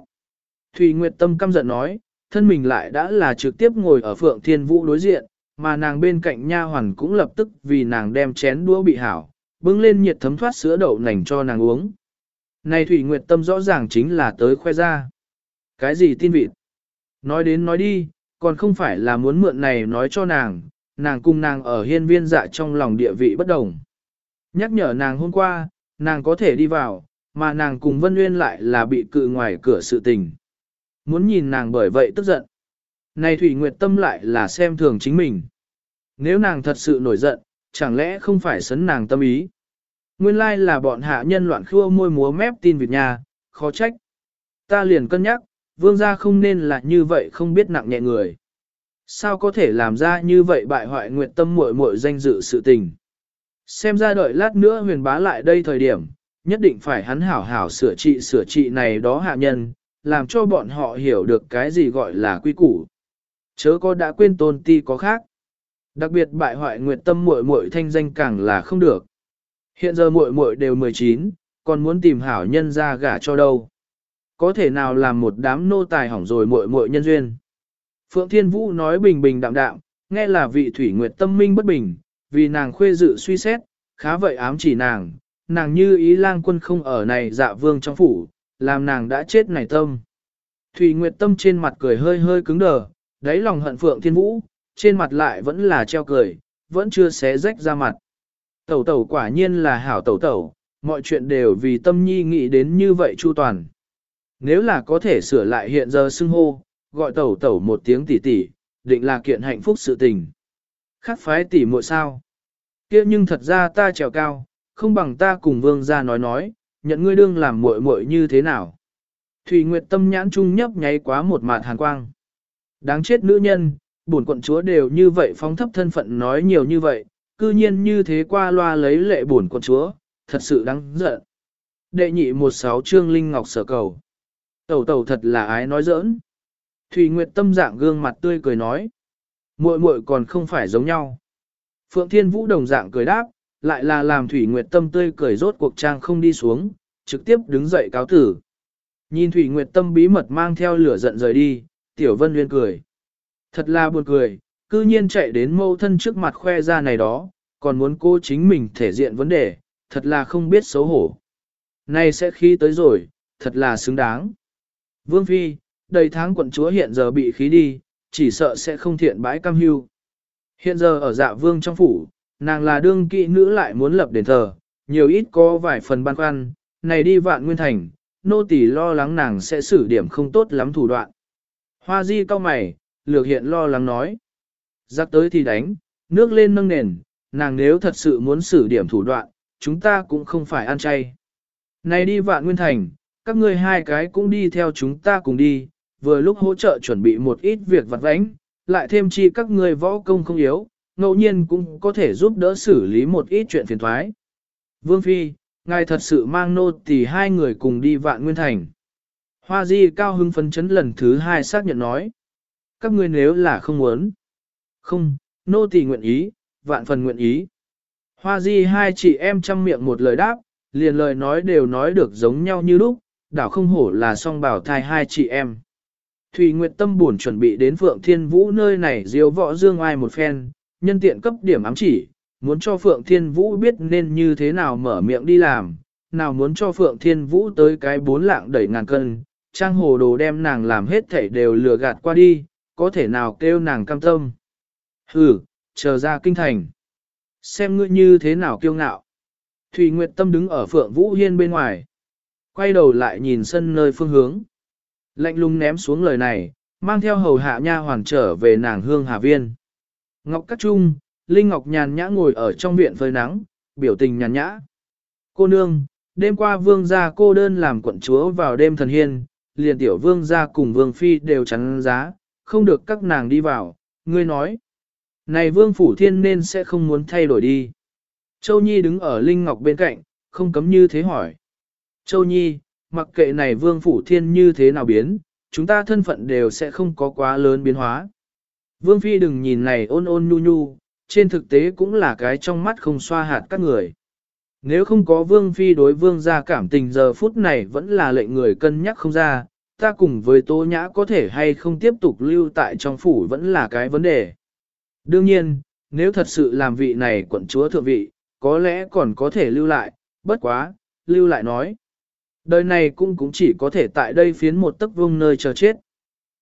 Thùy Nguyệt Tâm căm giận nói, thân mình lại đã là trực tiếp ngồi ở Phượng Thiên Vũ đối diện, mà nàng bên cạnh nha hoàn cũng lập tức vì nàng đem chén đũa bị hảo, bưng lên nhiệt thấm thoát sữa đậu nành cho nàng uống. Này Thủy Nguyệt Tâm rõ ràng chính là tới khoe ra. Cái gì tin vịt? Nói đến nói đi, còn không phải là muốn mượn này nói cho nàng, nàng cùng nàng ở hiên viên dạ trong lòng địa vị bất đồng. Nhắc nhở nàng hôm qua, nàng có thể đi vào, mà nàng cùng Vân Nguyên lại là bị cự ngoài cửa sự tình. Muốn nhìn nàng bởi vậy tức giận. Này Thủy Nguyệt Tâm lại là xem thường chính mình. Nếu nàng thật sự nổi giận, chẳng lẽ không phải sấn nàng tâm ý. Nguyên lai là bọn hạ nhân loạn khua môi múa mép tin vịt nhà, khó trách. Ta liền cân nhắc, vương gia không nên là như vậy không biết nặng nhẹ người. Sao có thể làm ra như vậy bại hoại nguyện tâm muội muội danh dự sự tình. Xem ra đợi lát nữa huyền bá lại đây thời điểm, nhất định phải hắn hảo hảo sửa trị sửa trị này đó hạ nhân, làm cho bọn họ hiểu được cái gì gọi là quy củ. Chớ có đã quên tôn ti có khác. Đặc biệt bại hoại nguyện tâm muội muội thanh danh càng là không được. Hiện giờ muội muội đều 19, còn muốn tìm hảo nhân ra gả cho đâu. Có thể nào làm một đám nô tài hỏng rồi muội muội nhân duyên. Phượng Thiên Vũ nói bình bình đạm đạm, nghe là vị thủy nguyệt tâm minh bất bình, vì nàng khuê dự suy xét, khá vậy ám chỉ nàng, nàng như ý lang quân không ở này dạ vương trong phủ, làm nàng đã chết này tâm. Thủy Nguyệt Tâm trên mặt cười hơi hơi cứng đờ, đáy lòng hận Phượng Thiên Vũ, trên mặt lại vẫn là treo cười, vẫn chưa xé rách ra mặt. Tẩu tẩu quả nhiên là hảo tẩu tẩu, mọi chuyện đều vì tâm nhi nghĩ đến như vậy chu toàn. Nếu là có thể sửa lại hiện giờ xưng hô, gọi tẩu tẩu một tiếng tỉ tỉ, định là kiện hạnh phúc sự tình. Khắc phái tỉ muội sao? kia nhưng thật ra ta trèo cao, không bằng ta cùng vương gia nói nói, nhận ngươi đương làm muội muội như thế nào. Thủy Nguyệt tâm nhãn trung nhấp nháy quá một mạt hàn quang. Đáng chết nữ nhân, bổn quận chúa đều như vậy phóng thấp thân phận nói nhiều như vậy, cư nhiên như thế qua loa lấy lệ bổn quận chúa, thật sự đáng giận. Đệ nhị một sáu trương linh ngọc sở cầu. Tẩu tẩu thật là ái nói giỡn. Thủy Nguyệt tâm dạng gương mặt tươi cười nói. muội muội còn không phải giống nhau. Phượng Thiên Vũ đồng dạng cười đáp, lại là làm Thủy Nguyệt tâm tươi cười rốt cuộc trang không đi xuống, trực tiếp đứng dậy cáo tử. Nhìn Thủy Nguyệt tâm bí mật mang theo lửa giận rời đi, Tiểu Vân Nguyên cười. Thật là buồn cười, cư nhiên chạy đến mâu thân trước mặt khoe ra này đó, còn muốn cô chính mình thể diện vấn đề, thật là không biết xấu hổ. Nay sẽ khi tới rồi, thật là xứng đáng. Vương Phi, đầy tháng quận chúa hiện giờ bị khí đi, chỉ sợ sẽ không thiện bãi cam hưu. Hiện giờ ở dạ vương trong phủ, nàng là đương kỵ nữ lại muốn lập đền thờ, nhiều ít có vài phần băn khoăn, này đi vạn nguyên thành, nô tỳ lo lắng nàng sẽ xử điểm không tốt lắm thủ đoạn. Hoa di cao mày, lược hiện lo lắng nói. Giặc tới thì đánh, nước lên nâng nền, nàng nếu thật sự muốn xử điểm thủ đoạn, chúng ta cũng không phải ăn chay. Này đi vạn nguyên thành, các ngươi hai cái cũng đi theo chúng ta cùng đi, vừa lúc hỗ trợ chuẩn bị một ít việc vặt vãnh, lại thêm chi các ngươi võ công không yếu, ngẫu nhiên cũng có thể giúp đỡ xử lý một ít chuyện phiền thoái. Vương Phi, ngài thật sự mang nô tỳ hai người cùng đi vạn nguyên thành. Hoa Di cao hưng phấn chấn lần thứ hai xác nhận nói. Các ngươi nếu là không muốn. Không, nô tỳ nguyện ý, vạn phần nguyện ý. Hoa Di hai chị em chăm miệng một lời đáp, liền lời nói đều nói được giống nhau như lúc, đảo không hổ là song bảo thai hai chị em. Thùy Nguyệt Tâm buồn chuẩn bị đến Phượng Thiên Vũ nơi này diêu võ dương ai một phen, nhân tiện cấp điểm ám chỉ, muốn cho Phượng Thiên Vũ biết nên như thế nào mở miệng đi làm, nào muốn cho Phượng Thiên Vũ tới cái bốn lạng đẩy ngàn cân, trang hồ đồ đem nàng làm hết thảy đều lừa gạt qua đi, có thể nào kêu nàng cam tâm. Hừ, chờ ra kinh thành. Xem ngươi như thế nào kiêu ngạo. Thùy Nguyệt Tâm đứng ở Phượng Vũ Hiên bên ngoài. Quay đầu lại nhìn sân nơi phương hướng. Lạnh lùng ném xuống lời này, mang theo hầu hạ nha hoàn trở về nàng hương hà viên. Ngọc Cát Trung, Linh Ngọc nhàn nhã ngồi ở trong viện phơi nắng, biểu tình nhàn nhã. Cô nương, đêm qua vương gia cô đơn làm quận chúa vào đêm thần hiên, liền tiểu vương gia cùng vương phi đều chắn giá, không được các nàng đi vào, ngươi nói. Này vương phủ thiên nên sẽ không muốn thay đổi đi. Châu Nhi đứng ở Linh Ngọc bên cạnh, không cấm như thế hỏi. Châu Nhi, mặc kệ này vương phủ thiên như thế nào biến, chúng ta thân phận đều sẽ không có quá lớn biến hóa. Vương Phi đừng nhìn này ôn ôn nhu nhu, trên thực tế cũng là cái trong mắt không xoa hạt các người. Nếu không có Vương Phi đối Vương gia cảm tình giờ phút này vẫn là lệnh người cân nhắc không ra, ta cùng với Tô Nhã có thể hay không tiếp tục lưu tại trong phủ vẫn là cái vấn đề. Đương nhiên, nếu thật sự làm vị này quận chúa thượng vị, có lẽ còn có thể lưu lại, bất quá, lưu lại nói. Đời này cũng cũng chỉ có thể tại đây phiến một tấc vương nơi chờ chết.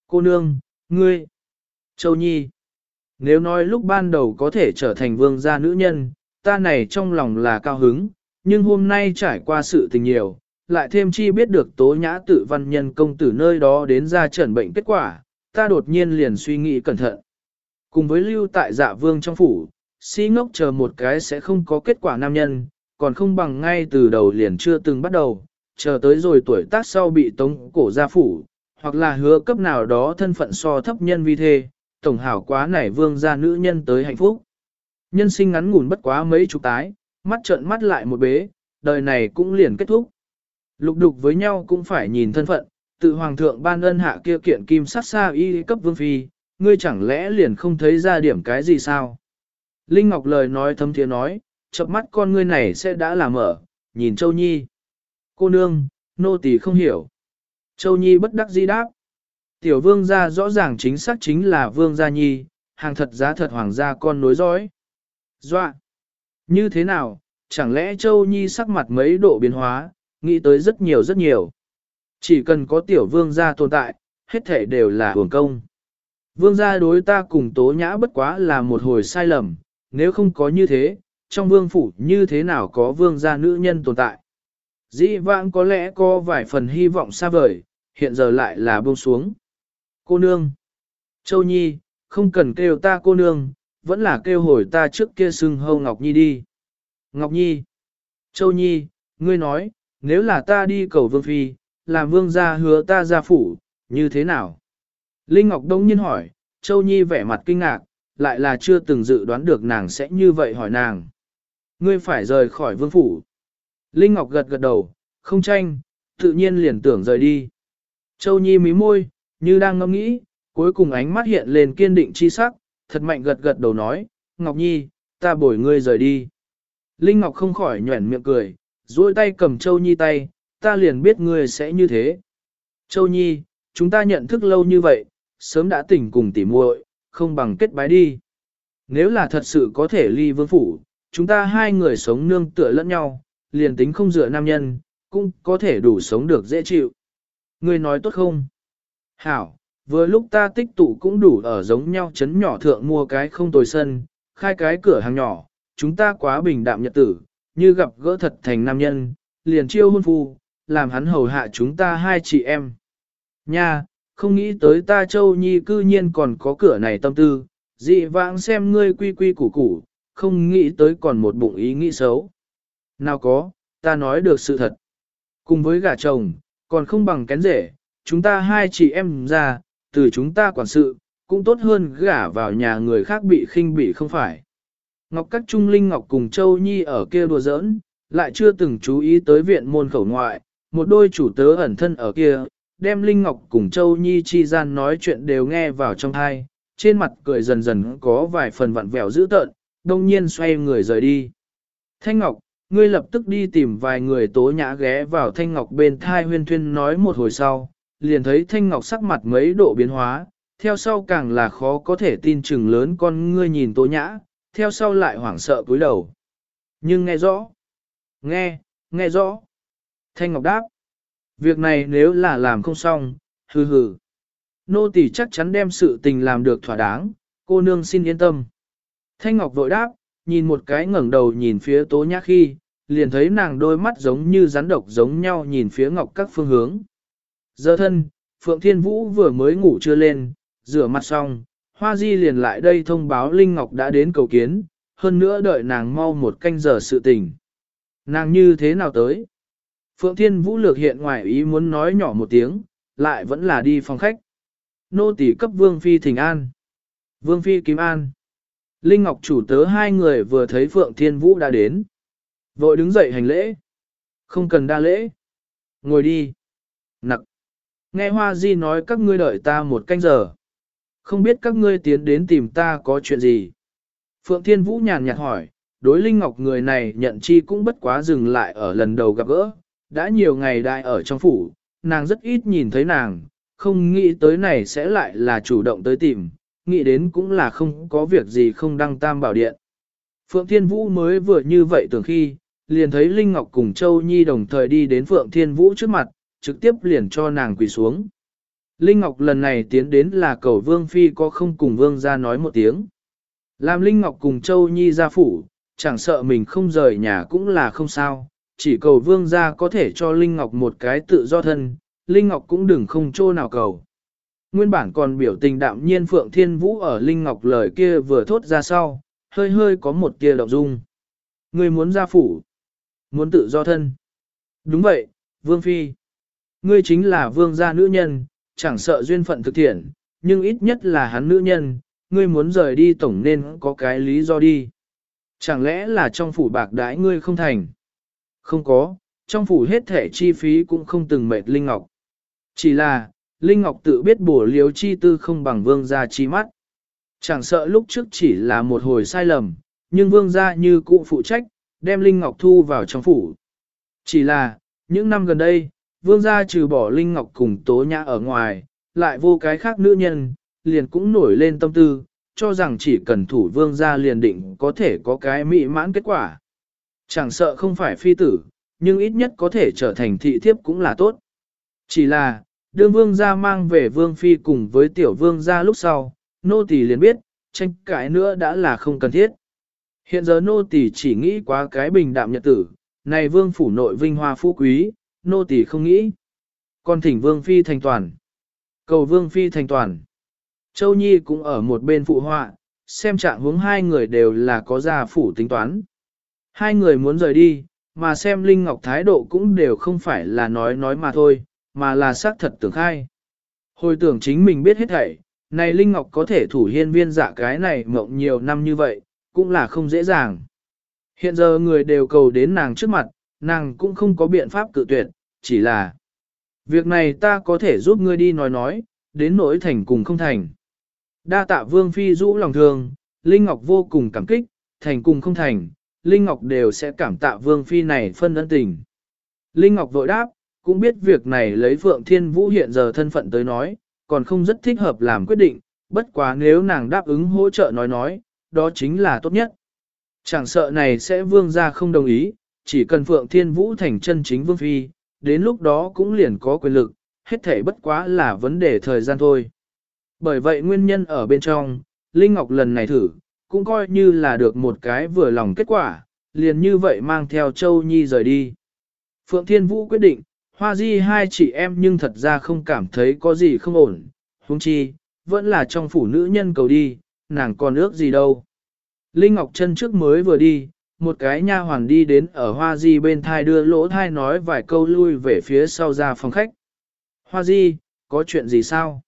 Cô nương, ngươi, Châu Nhi, nếu nói lúc ban đầu có thể trở thành vương gia nữ nhân, ta này trong lòng là cao hứng, nhưng hôm nay trải qua sự tình nhiều, lại thêm chi biết được tố nhã tự văn nhân công tử nơi đó đến ra trần bệnh kết quả, ta đột nhiên liền suy nghĩ cẩn thận. Cùng với lưu tại dạ vương trong phủ, si ngốc chờ một cái sẽ không có kết quả nam nhân, còn không bằng ngay từ đầu liền chưa từng bắt đầu, chờ tới rồi tuổi tác sau bị tống cổ gia phủ, hoặc là hứa cấp nào đó thân phận so thấp nhân vi thê, tổng hảo quá nảy vương gia nữ nhân tới hạnh phúc. Nhân sinh ngắn ngủn bất quá mấy chục tái, mắt trợn mắt lại một bế, đời này cũng liền kết thúc. Lục đục với nhau cũng phải nhìn thân phận, tự hoàng thượng ban ân hạ kia kiện kim sát xa y cấp vương phi, ngươi chẳng lẽ liền không thấy ra điểm cái gì sao? Linh Ngọc lời nói thâm thiế nói, chập mắt con ngươi này sẽ đã làm mở, nhìn Châu Nhi. Cô nương, nô tỳ không hiểu. Châu Nhi bất đắc dĩ đáp. Tiểu vương gia rõ ràng chính xác chính là vương gia nhi, hàng thật giá thật hoàng gia con nối dõi. Dọa! Như thế nào, chẳng lẽ Châu Nhi sắc mặt mấy độ biến hóa, nghĩ tới rất nhiều rất nhiều. Chỉ cần có tiểu vương gia tồn tại, hết thể đều là hưởng công. Vương gia đối ta cùng tố nhã bất quá là một hồi sai lầm, nếu không có như thế, trong vương phủ như thế nào có vương gia nữ nhân tồn tại. Dĩ vãng có lẽ có vài phần hy vọng xa vời, hiện giờ lại là buông xuống. Cô nương. Châu Nhi, không cần kêu ta cô nương, vẫn là kêu hồi ta trước kia xưng hâu Ngọc Nhi đi. Ngọc Nhi. Châu Nhi, ngươi nói, nếu là ta đi cầu vương phi, làm vương gia hứa ta ra phủ, như thế nào? Linh Ngọc đông nhiên hỏi, Châu Nhi vẻ mặt kinh ngạc, lại là chưa từng dự đoán được nàng sẽ như vậy hỏi nàng. Ngươi phải rời khỏi vương phủ. Linh Ngọc gật gật đầu, không tranh, tự nhiên liền tưởng rời đi. Châu Nhi mí môi, như đang ngẫm nghĩ, cuối cùng ánh mắt hiện lên kiên định chi sắc, thật mạnh gật gật đầu nói, Ngọc Nhi, ta bồi ngươi rời đi. Linh Ngọc không khỏi nhuẩn miệng cười, duỗi tay cầm Châu Nhi tay, ta liền biết ngươi sẽ như thế. Châu Nhi, chúng ta nhận thức lâu như vậy, sớm đã tỉnh cùng tỉ muội, không bằng kết bái đi. Nếu là thật sự có thể ly vương phủ, chúng ta hai người sống nương tựa lẫn nhau, liền tính không dựa nam nhân, cũng có thể đủ sống được dễ chịu. Ngươi nói tốt không? Hảo, vừa lúc ta tích tụ cũng đủ ở giống nhau chấn nhỏ thượng mua cái không tồi sân, khai cái cửa hàng nhỏ, chúng ta quá bình đạm nhật tử, như gặp gỡ thật thành nam nhân, liền chiêu hôn phu, làm hắn hầu hạ chúng ta hai chị em. Nha, không nghĩ tới ta châu nhi cư nhiên còn có cửa này tâm tư, dị vãng xem ngươi quy quy củ củ, không nghĩ tới còn một bụng ý nghĩ xấu. Nào có, ta nói được sự thật. Cùng với gả chồng, còn không bằng kén rể, chúng ta hai chị em ra, từ chúng ta quản sự, cũng tốt hơn gả vào nhà người khác bị khinh bị không phải. Ngọc Các Trung Linh Ngọc cùng Châu Nhi ở kia đùa giỡn, lại chưa từng chú ý tới viện môn khẩu ngoại, một đôi chủ tớ ẩn thân ở kia, đem Linh Ngọc cùng Châu Nhi chi gian nói chuyện đều nghe vào trong thai, trên mặt cười dần dần có vài phần vặn vẹo dữ tợn, đông nhiên xoay người rời đi. Thanh Ngọc, ngươi lập tức đi tìm vài người tố nhã ghé vào Thanh Ngọc bên thai huyên thuyên nói một hồi sau, liền thấy Thanh Ngọc sắc mặt mấy độ biến hóa, theo sau càng là khó có thể tin chừng lớn con ngươi nhìn tố nhã, theo sau lại hoảng sợ cúi đầu. Nhưng nghe rõ, nghe, nghe rõ. Thanh Ngọc đáp, việc này nếu là làm không xong, hừ hừ. Nô tỳ chắc chắn đem sự tình làm được thỏa đáng, cô nương xin yên tâm. Thanh Ngọc vội đáp, nhìn một cái ngẩng đầu nhìn phía tố nhã khi, liền thấy nàng đôi mắt giống như rắn độc giống nhau nhìn phía Ngọc các phương hướng. Giờ thân, Phượng Thiên Vũ vừa mới ngủ chưa lên, rửa mặt xong, Hoa Di liền lại đây thông báo Linh Ngọc đã đến cầu kiến, hơn nữa đợi nàng mau một canh giờ sự tình. Nàng như thế nào tới? Phượng Thiên Vũ lược hiện ngoài ý muốn nói nhỏ một tiếng, lại vẫn là đi phòng khách. Nô tỳ cấp Vương Phi thỉnh an. Vương Phi kim an. Linh Ngọc chủ tớ hai người vừa thấy Phượng Thiên Vũ đã đến. Vội đứng dậy hành lễ. Không cần đa lễ. Ngồi đi. Nặc. Nghe Hoa Di nói các ngươi đợi ta một canh giờ. Không biết các ngươi tiến đến tìm ta có chuyện gì. Phượng Thiên Vũ nhàn nhạt hỏi, đối Linh Ngọc người này nhận chi cũng bất quá dừng lại ở lần đầu gặp gỡ. Đã nhiều ngày đại ở trong phủ, nàng rất ít nhìn thấy nàng, không nghĩ tới này sẽ lại là chủ động tới tìm, nghĩ đến cũng là không có việc gì không đăng tam bảo điện. Phượng Thiên Vũ mới vừa như vậy tưởng khi, liền thấy Linh Ngọc cùng Châu Nhi đồng thời đi đến Phượng Thiên Vũ trước mặt, trực tiếp liền cho nàng quỳ xuống. Linh Ngọc lần này tiến đến là cầu Vương Phi có không cùng Vương ra nói một tiếng. Làm Linh Ngọc cùng Châu Nhi ra phủ, chẳng sợ mình không rời nhà cũng là không sao, chỉ cầu Vương ra có thể cho Linh Ngọc một cái tự do thân, Linh Ngọc cũng đừng không chỗ nào cầu. Nguyên bản còn biểu tình đạm nhiên Phượng Thiên Vũ ở Linh Ngọc lời kia vừa thốt ra sau, hơi hơi có một tia động dung. Ngươi muốn ra phủ, muốn tự do thân. Đúng vậy, Vương Phi. Ngươi chính là vương gia nữ nhân, chẳng sợ duyên phận thực thiện, nhưng ít nhất là hắn nữ nhân, ngươi muốn rời đi tổng nên có cái lý do đi. Chẳng lẽ là trong phủ bạc đãi ngươi không thành? Không có, trong phủ hết thể chi phí cũng không từng mệt Linh Ngọc. Chỉ là, Linh Ngọc tự biết bổ liếu chi tư không bằng vương gia chi mắt. Chẳng sợ lúc trước chỉ là một hồi sai lầm, nhưng vương gia như cụ phụ trách, đem Linh Ngọc thu vào trong phủ. Chỉ là, những năm gần đây, vương gia trừ bỏ Linh Ngọc cùng tố nhã ở ngoài, lại vô cái khác nữ nhân, liền cũng nổi lên tâm tư, cho rằng chỉ cần thủ vương gia liền định có thể có cái mỹ mãn kết quả. Chẳng sợ không phải phi tử, nhưng ít nhất có thể trở thành thị thiếp cũng là tốt. Chỉ là, đương vương gia mang về vương phi cùng với tiểu vương gia lúc sau, nô tỳ liền biết, tranh cãi nữa đã là không cần thiết. Hiện giờ nô tỳ chỉ nghĩ quá cái bình đạm nhật tử, này vương phủ nội vinh hoa phú quý, nô tỳ không nghĩ. Còn thỉnh vương phi thành toàn. Cầu vương phi thành toàn. Châu Nhi cũng ở một bên phụ họa, xem trạng hướng hai người đều là có gia phủ tính toán. Hai người muốn rời đi, mà xem Linh Ngọc thái độ cũng đều không phải là nói nói mà thôi, mà là xác thật tưởng khai. Hồi tưởng chính mình biết hết thảy, này Linh Ngọc có thể thủ hiên viên giả cái này mộng nhiều năm như vậy, cũng là không dễ dàng. Hiện giờ người đều cầu đến nàng trước mặt, nàng cũng không có biện pháp cự tuyệt, chỉ là Việc này ta có thể giúp ngươi đi nói nói, đến nỗi thành cùng không thành. Đa tạ Vương Phi rũ lòng thương, Linh Ngọc vô cùng cảm kích, thành cùng không thành, Linh Ngọc đều sẽ cảm tạ Vương Phi này phân ân tình. Linh Ngọc vội đáp, cũng biết việc này lấy Phượng Thiên Vũ hiện giờ thân phận tới nói, còn không rất thích hợp làm quyết định, bất quá nếu nàng đáp ứng hỗ trợ nói nói, đó chính là tốt nhất. Chẳng sợ này sẽ vương gia không đồng ý, chỉ cần Phượng Thiên Vũ thành chân chính vương phi, đến lúc đó cũng liền có quyền lực, hết thể bất quá là vấn đề thời gian thôi. Bởi vậy nguyên nhân ở bên trong, Linh Ngọc lần này thử, cũng coi như là được một cái vừa lòng kết quả, liền như vậy mang theo Châu Nhi rời đi. Phượng Thiên Vũ quyết định, Hoa Di hai chị em nhưng thật ra không cảm thấy có gì không ổn, huống chi, vẫn là trong phủ nữ nhân cầu đi, nàng còn ước gì đâu. Linh Ngọc chân trước mới vừa đi, một cái nha hoàn đi đến ở hoa di bên thai đưa lỗ thai nói vài câu lui về phía sau ra phòng khách. Hoa di, có chuyện gì sao?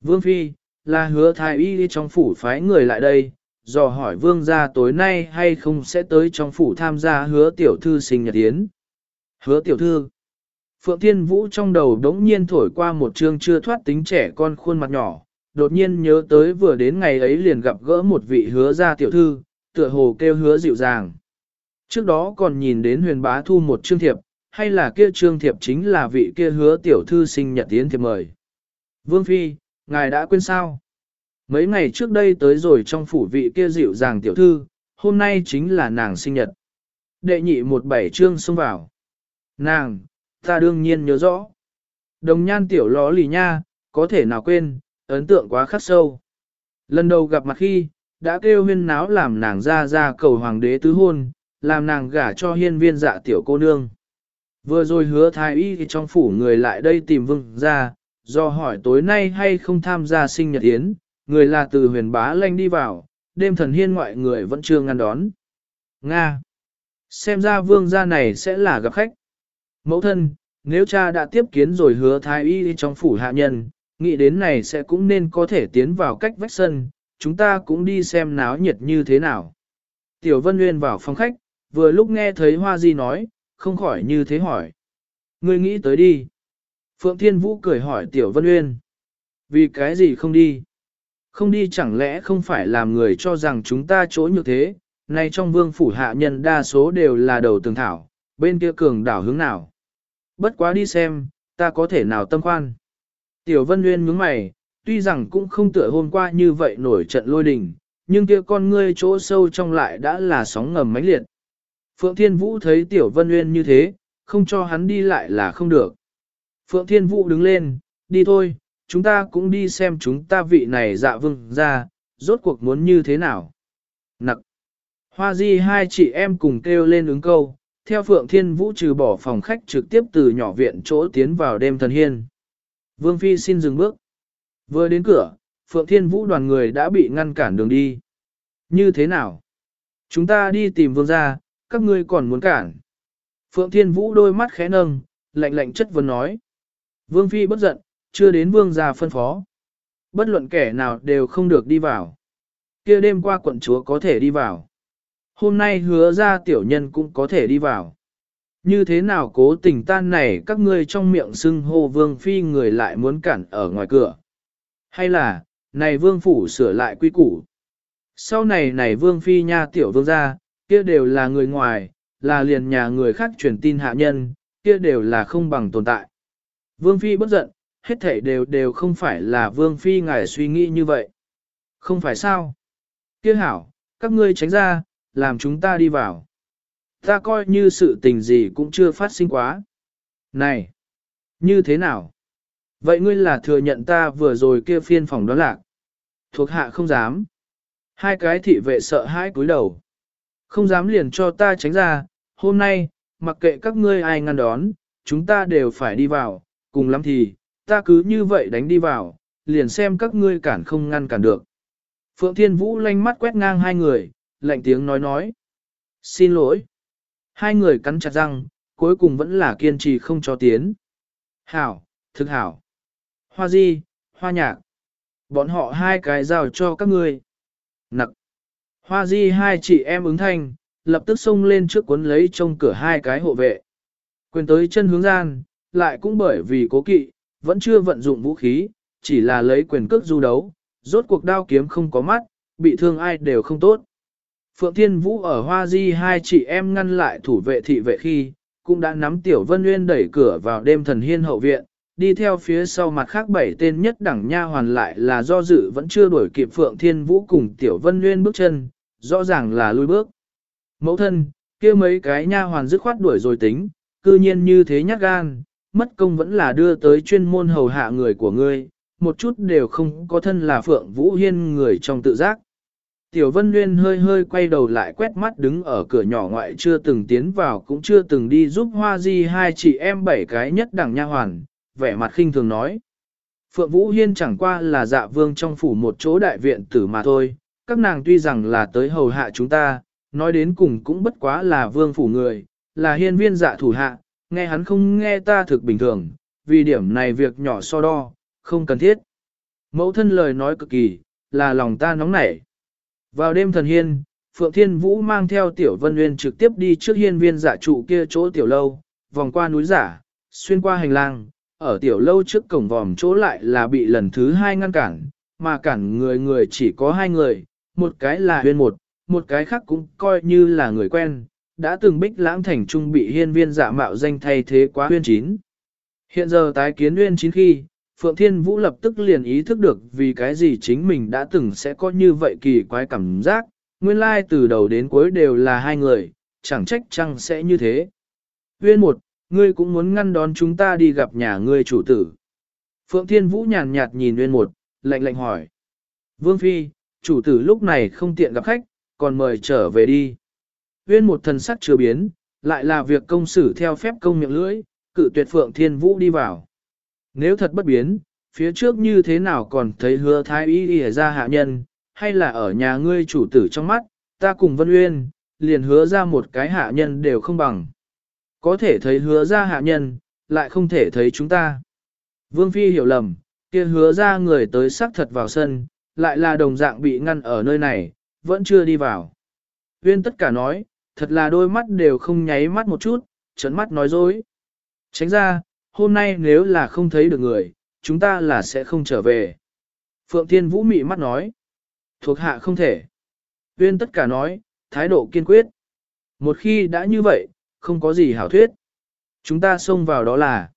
Vương Phi, là hứa thái y đi trong phủ phái người lại đây, dò hỏi vương gia tối nay hay không sẽ tới trong phủ tham gia hứa tiểu thư sinh nhật yến. Hứa tiểu thư. Phượng Thiên Vũ trong đầu đống nhiên thổi qua một chương chưa thoát tính trẻ con khuôn mặt nhỏ, đột nhiên nhớ tới vừa đến ngày ấy liền gặp gỡ một vị hứa gia tiểu thư, tựa hồ kêu hứa dịu dàng. Trước đó còn nhìn đến huyền bá thu một chương thiệp, hay là kia chương thiệp chính là vị kia hứa tiểu thư sinh nhật tiến thiệp mời. Vương Phi, ngài đã quên sao? Mấy ngày trước đây tới rồi trong phủ vị kia dịu dàng tiểu thư, hôm nay chính là nàng sinh nhật. Đệ nhị một bảy chương xông vào. Nàng, ta đương nhiên nhớ rõ. Đồng nhan tiểu ló lì nha, có thể nào quên, ấn tượng quá khắc sâu. Lần đầu gặp mặt khi, đã kêu huyên náo làm nàng ra ra cầu hoàng đế tứ hôn, làm nàng gả cho hiên viên dạ tiểu cô nương. Vừa rồi hứa thái y thì trong phủ người lại đây tìm vương ra, do hỏi tối nay hay không tham gia sinh nhật yến, người là từ huyền bá lanh đi vào, đêm thần hiên ngoại người vẫn chưa ngăn đón. Nga! Xem ra vương gia này sẽ là gặp khách. Mẫu thân, nếu cha đã tiếp kiến rồi hứa thái y trong phủ hạ nhân, nghĩ đến này sẽ cũng nên có thể tiến vào cách vách sân, chúng ta cũng đi xem náo nhiệt như thế nào. Tiểu Vân Nguyên vào phòng khách, vừa lúc nghe thấy Hoa Di nói, không khỏi như thế hỏi. Ngươi nghĩ tới đi. Phượng Thiên Vũ cười hỏi Tiểu Vân Nguyên. Vì cái gì không đi? Không đi chẳng lẽ không phải làm người cho rằng chúng ta chỗ như thế, nay trong vương phủ hạ nhân đa số đều là đầu tường thảo, bên kia cường đảo hướng nào. Bất quá đi xem, ta có thể nào tâm khoan. Tiểu Vân Nguyên nhướng mày, tuy rằng cũng không tựa hôm qua như vậy nổi trận lôi đình, nhưng kia con ngươi chỗ sâu trong lại đã là sóng ngầm mãnh liệt. Phượng Thiên Vũ thấy Tiểu Vân Nguyên như thế, không cho hắn đi lại là không được. Phượng Thiên Vũ đứng lên, đi thôi, chúng ta cũng đi xem chúng ta vị này dạ vương ra, rốt cuộc muốn như thế nào. Nặc. Hoa di hai chị em cùng kêu lên ứng câu, theo Phượng Thiên Vũ trừ bỏ phòng khách trực tiếp từ nhỏ viện chỗ tiến vào đêm thần hiên. Vương Phi xin dừng bước. Vừa đến cửa, Phượng Thiên Vũ đoàn người đã bị ngăn cản đường đi. Như thế nào? Chúng ta đi tìm vương gia, các ngươi còn muốn cản. Phượng Thiên Vũ đôi mắt khẽ nâng, lạnh lạnh chất vấn nói. Vương Phi bất giận, chưa đến vương gia phân phó. Bất luận kẻ nào đều không được đi vào. kia đêm qua quận chúa có thể đi vào. Hôm nay hứa ra tiểu nhân cũng có thể đi vào. Như thế nào cố tình tan này các ngươi trong miệng xưng hô vương phi người lại muốn cản ở ngoài cửa. Hay là, này vương phủ sửa lại quy củ. Sau này này vương phi nha tiểu vương gia, kia đều là người ngoài, là liền nhà người khác truyền tin hạ nhân, kia đều là không bằng tồn tại. Vương phi bất giận, hết thảy đều đều không phải là vương phi ngài suy nghĩ như vậy. Không phải sao? Kia hảo, các ngươi tránh ra, làm chúng ta đi vào. Ta coi như sự tình gì cũng chưa phát sinh quá. Này! Như thế nào? Vậy ngươi là thừa nhận ta vừa rồi kia phiên phòng đó lạc. Thuộc hạ không dám. Hai cái thị vệ sợ hãi cúi đầu. Không dám liền cho ta tránh ra, hôm nay, mặc kệ các ngươi ai ngăn đón, chúng ta đều phải đi vào, cùng lắm thì, ta cứ như vậy đánh đi vào, liền xem các ngươi cản không ngăn cản được. Phượng Thiên Vũ lanh mắt quét ngang hai người, lạnh tiếng nói nói. Xin lỗi. Hai người cắn chặt răng, cuối cùng vẫn là kiên trì không cho tiến. Hảo, thực hảo. Hoa di, hoa nhạc. Bọn họ hai cái rào cho các ngươi. Nặc. Hoa di hai chị em ứng thanh, lập tức xông lên trước cuốn lấy trong cửa hai cái hộ vệ. Quyền tới chân hướng gian, lại cũng bởi vì cố kỵ, vẫn chưa vận dụng vũ khí, chỉ là lấy quyền cước du đấu, rốt cuộc đao kiếm không có mắt, bị thương ai đều không tốt. Phượng Thiên Vũ ở Hoa Di hai chị em ngăn lại thủ vệ thị vệ khi, cũng đã nắm Tiểu Vân Nguyên đẩy cửa vào đêm thần hiên hậu viện, đi theo phía sau mặt khác bảy tên nhất đẳng nha hoàn lại là do dự vẫn chưa đuổi kịp Phượng Thiên Vũ cùng Tiểu Vân Nguyên bước chân, rõ ràng là lui bước. Mẫu thân, kia mấy cái nha hoàn dứt khoát đuổi rồi tính, cư nhiên như thế nhát gan, mất công vẫn là đưa tới chuyên môn hầu hạ người của ngươi, một chút đều không có thân là Phượng Vũ Hiên người trong tự giác. Tiểu Vân Nguyên hơi hơi quay đầu lại quét mắt đứng ở cửa nhỏ ngoại chưa từng tiến vào cũng chưa từng đi giúp Hoa Di hai chị em bảy cái nhất đẳng nha hoàn, vẻ mặt khinh thường nói. Phượng Vũ Hiên chẳng qua là dạ vương trong phủ một chỗ đại viện tử mà thôi, các nàng tuy rằng là tới hầu hạ chúng ta, nói đến cùng cũng bất quá là vương phủ người, là hiên viên dạ thủ hạ, nghe hắn không nghe ta thực bình thường, vì điểm này việc nhỏ so đo, không cần thiết. Mẫu thân lời nói cực kỳ, là lòng ta nóng nảy. Vào đêm thần hiên, Phượng Thiên Vũ mang theo Tiểu Vân Nguyên trực tiếp đi trước hiên viên giả trụ kia chỗ tiểu lâu, vòng qua núi giả, xuyên qua hành lang, ở tiểu lâu trước cổng vòm chỗ lại là bị lần thứ hai ngăn cản, mà cản người người chỉ có hai người, một cái là huyên một, một cái khác cũng coi như là người quen, đã từng bích lãng thành trung bị hiên viên giả mạo danh thay thế quá huyên chín. Hiện giờ tái kiến huyên chín khi, Phượng Thiên Vũ lập tức liền ý thức được vì cái gì chính mình đã từng sẽ có như vậy kỳ quái cảm giác, nguyên lai từ đầu đến cuối đều là hai người, chẳng trách chăng sẽ như thế. Huyên một, ngươi cũng muốn ngăn đón chúng ta đi gặp nhà ngươi chủ tử. Phượng Thiên Vũ nhàn nhạt nhìn Huyên một, lạnh lạnh hỏi. Vương Phi, chủ tử lúc này không tiện gặp khách, còn mời trở về đi. Huyên một thần sắc chưa biến, lại là việc công xử theo phép công miệng lưỡi, cự tuyệt Phượng Thiên Vũ đi vào. Nếu thật bất biến, phía trước như thế nào còn thấy hứa thái y y ra hạ nhân, hay là ở nhà ngươi chủ tử trong mắt, ta cùng Vân Uyên, liền hứa ra một cái hạ nhân đều không bằng. Có thể thấy hứa ra hạ nhân, lại không thể thấy chúng ta. Vương Phi hiểu lầm, kia hứa ra người tới xác thật vào sân, lại là đồng dạng bị ngăn ở nơi này, vẫn chưa đi vào. Uyên tất cả nói, thật là đôi mắt đều không nháy mắt một chút, trấn mắt nói dối. Tránh ra, hôm nay nếu là không thấy được người, chúng ta là sẽ không trở về. Phượng Thiên Vũ mị mắt nói. Thuộc hạ không thể. Uyên tất cả nói, thái độ kiên quyết. Một khi đã như vậy, không có gì hảo thuyết. Chúng ta xông vào đó là.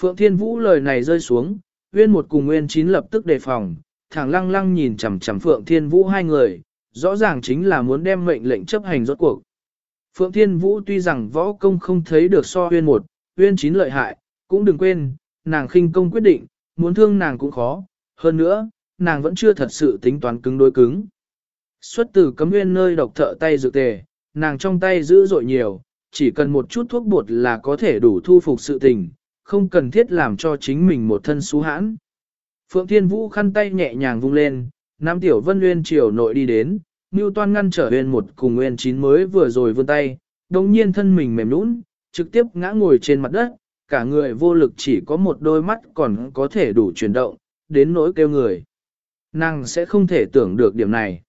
Phượng Thiên Vũ lời này rơi xuống, Uyên một cùng Nguyên chín lập tức đề phòng, thẳng lăng lăng nhìn chằm chằm Phượng Thiên Vũ hai người, rõ ràng chính là muốn đem mệnh lệnh chấp hành rốt cuộc. Phượng Thiên Vũ tuy rằng võ công không thấy được so Uyên một, Uyên chín lợi hại, cũng đừng quên, nàng khinh công quyết định, muốn thương nàng cũng khó, hơn nữa, nàng vẫn chưa thật sự tính toán cứng đối cứng. Xuất từ cấm nguyên nơi độc thợ tay dược tề, nàng trong tay giữ dội nhiều, chỉ cần một chút thuốc bột là có thể đủ thu phục sự tình, không cần thiết làm cho chính mình một thân xú hãn. Phượng Thiên Vũ khăn tay nhẹ nhàng vung lên, Nam Tiểu Vân Nguyên chiều nội đi đến, Ngưu Toan ngăn trở Nguyên một cùng Nguyên chín mới vừa rồi vươn tay, đồng nhiên thân mình mềm nũng, trực tiếp ngã ngồi trên mặt đất, cả người vô lực chỉ có một đôi mắt còn có thể đủ chuyển động, đến nỗi kêu người. Nàng sẽ không thể tưởng được điểm này.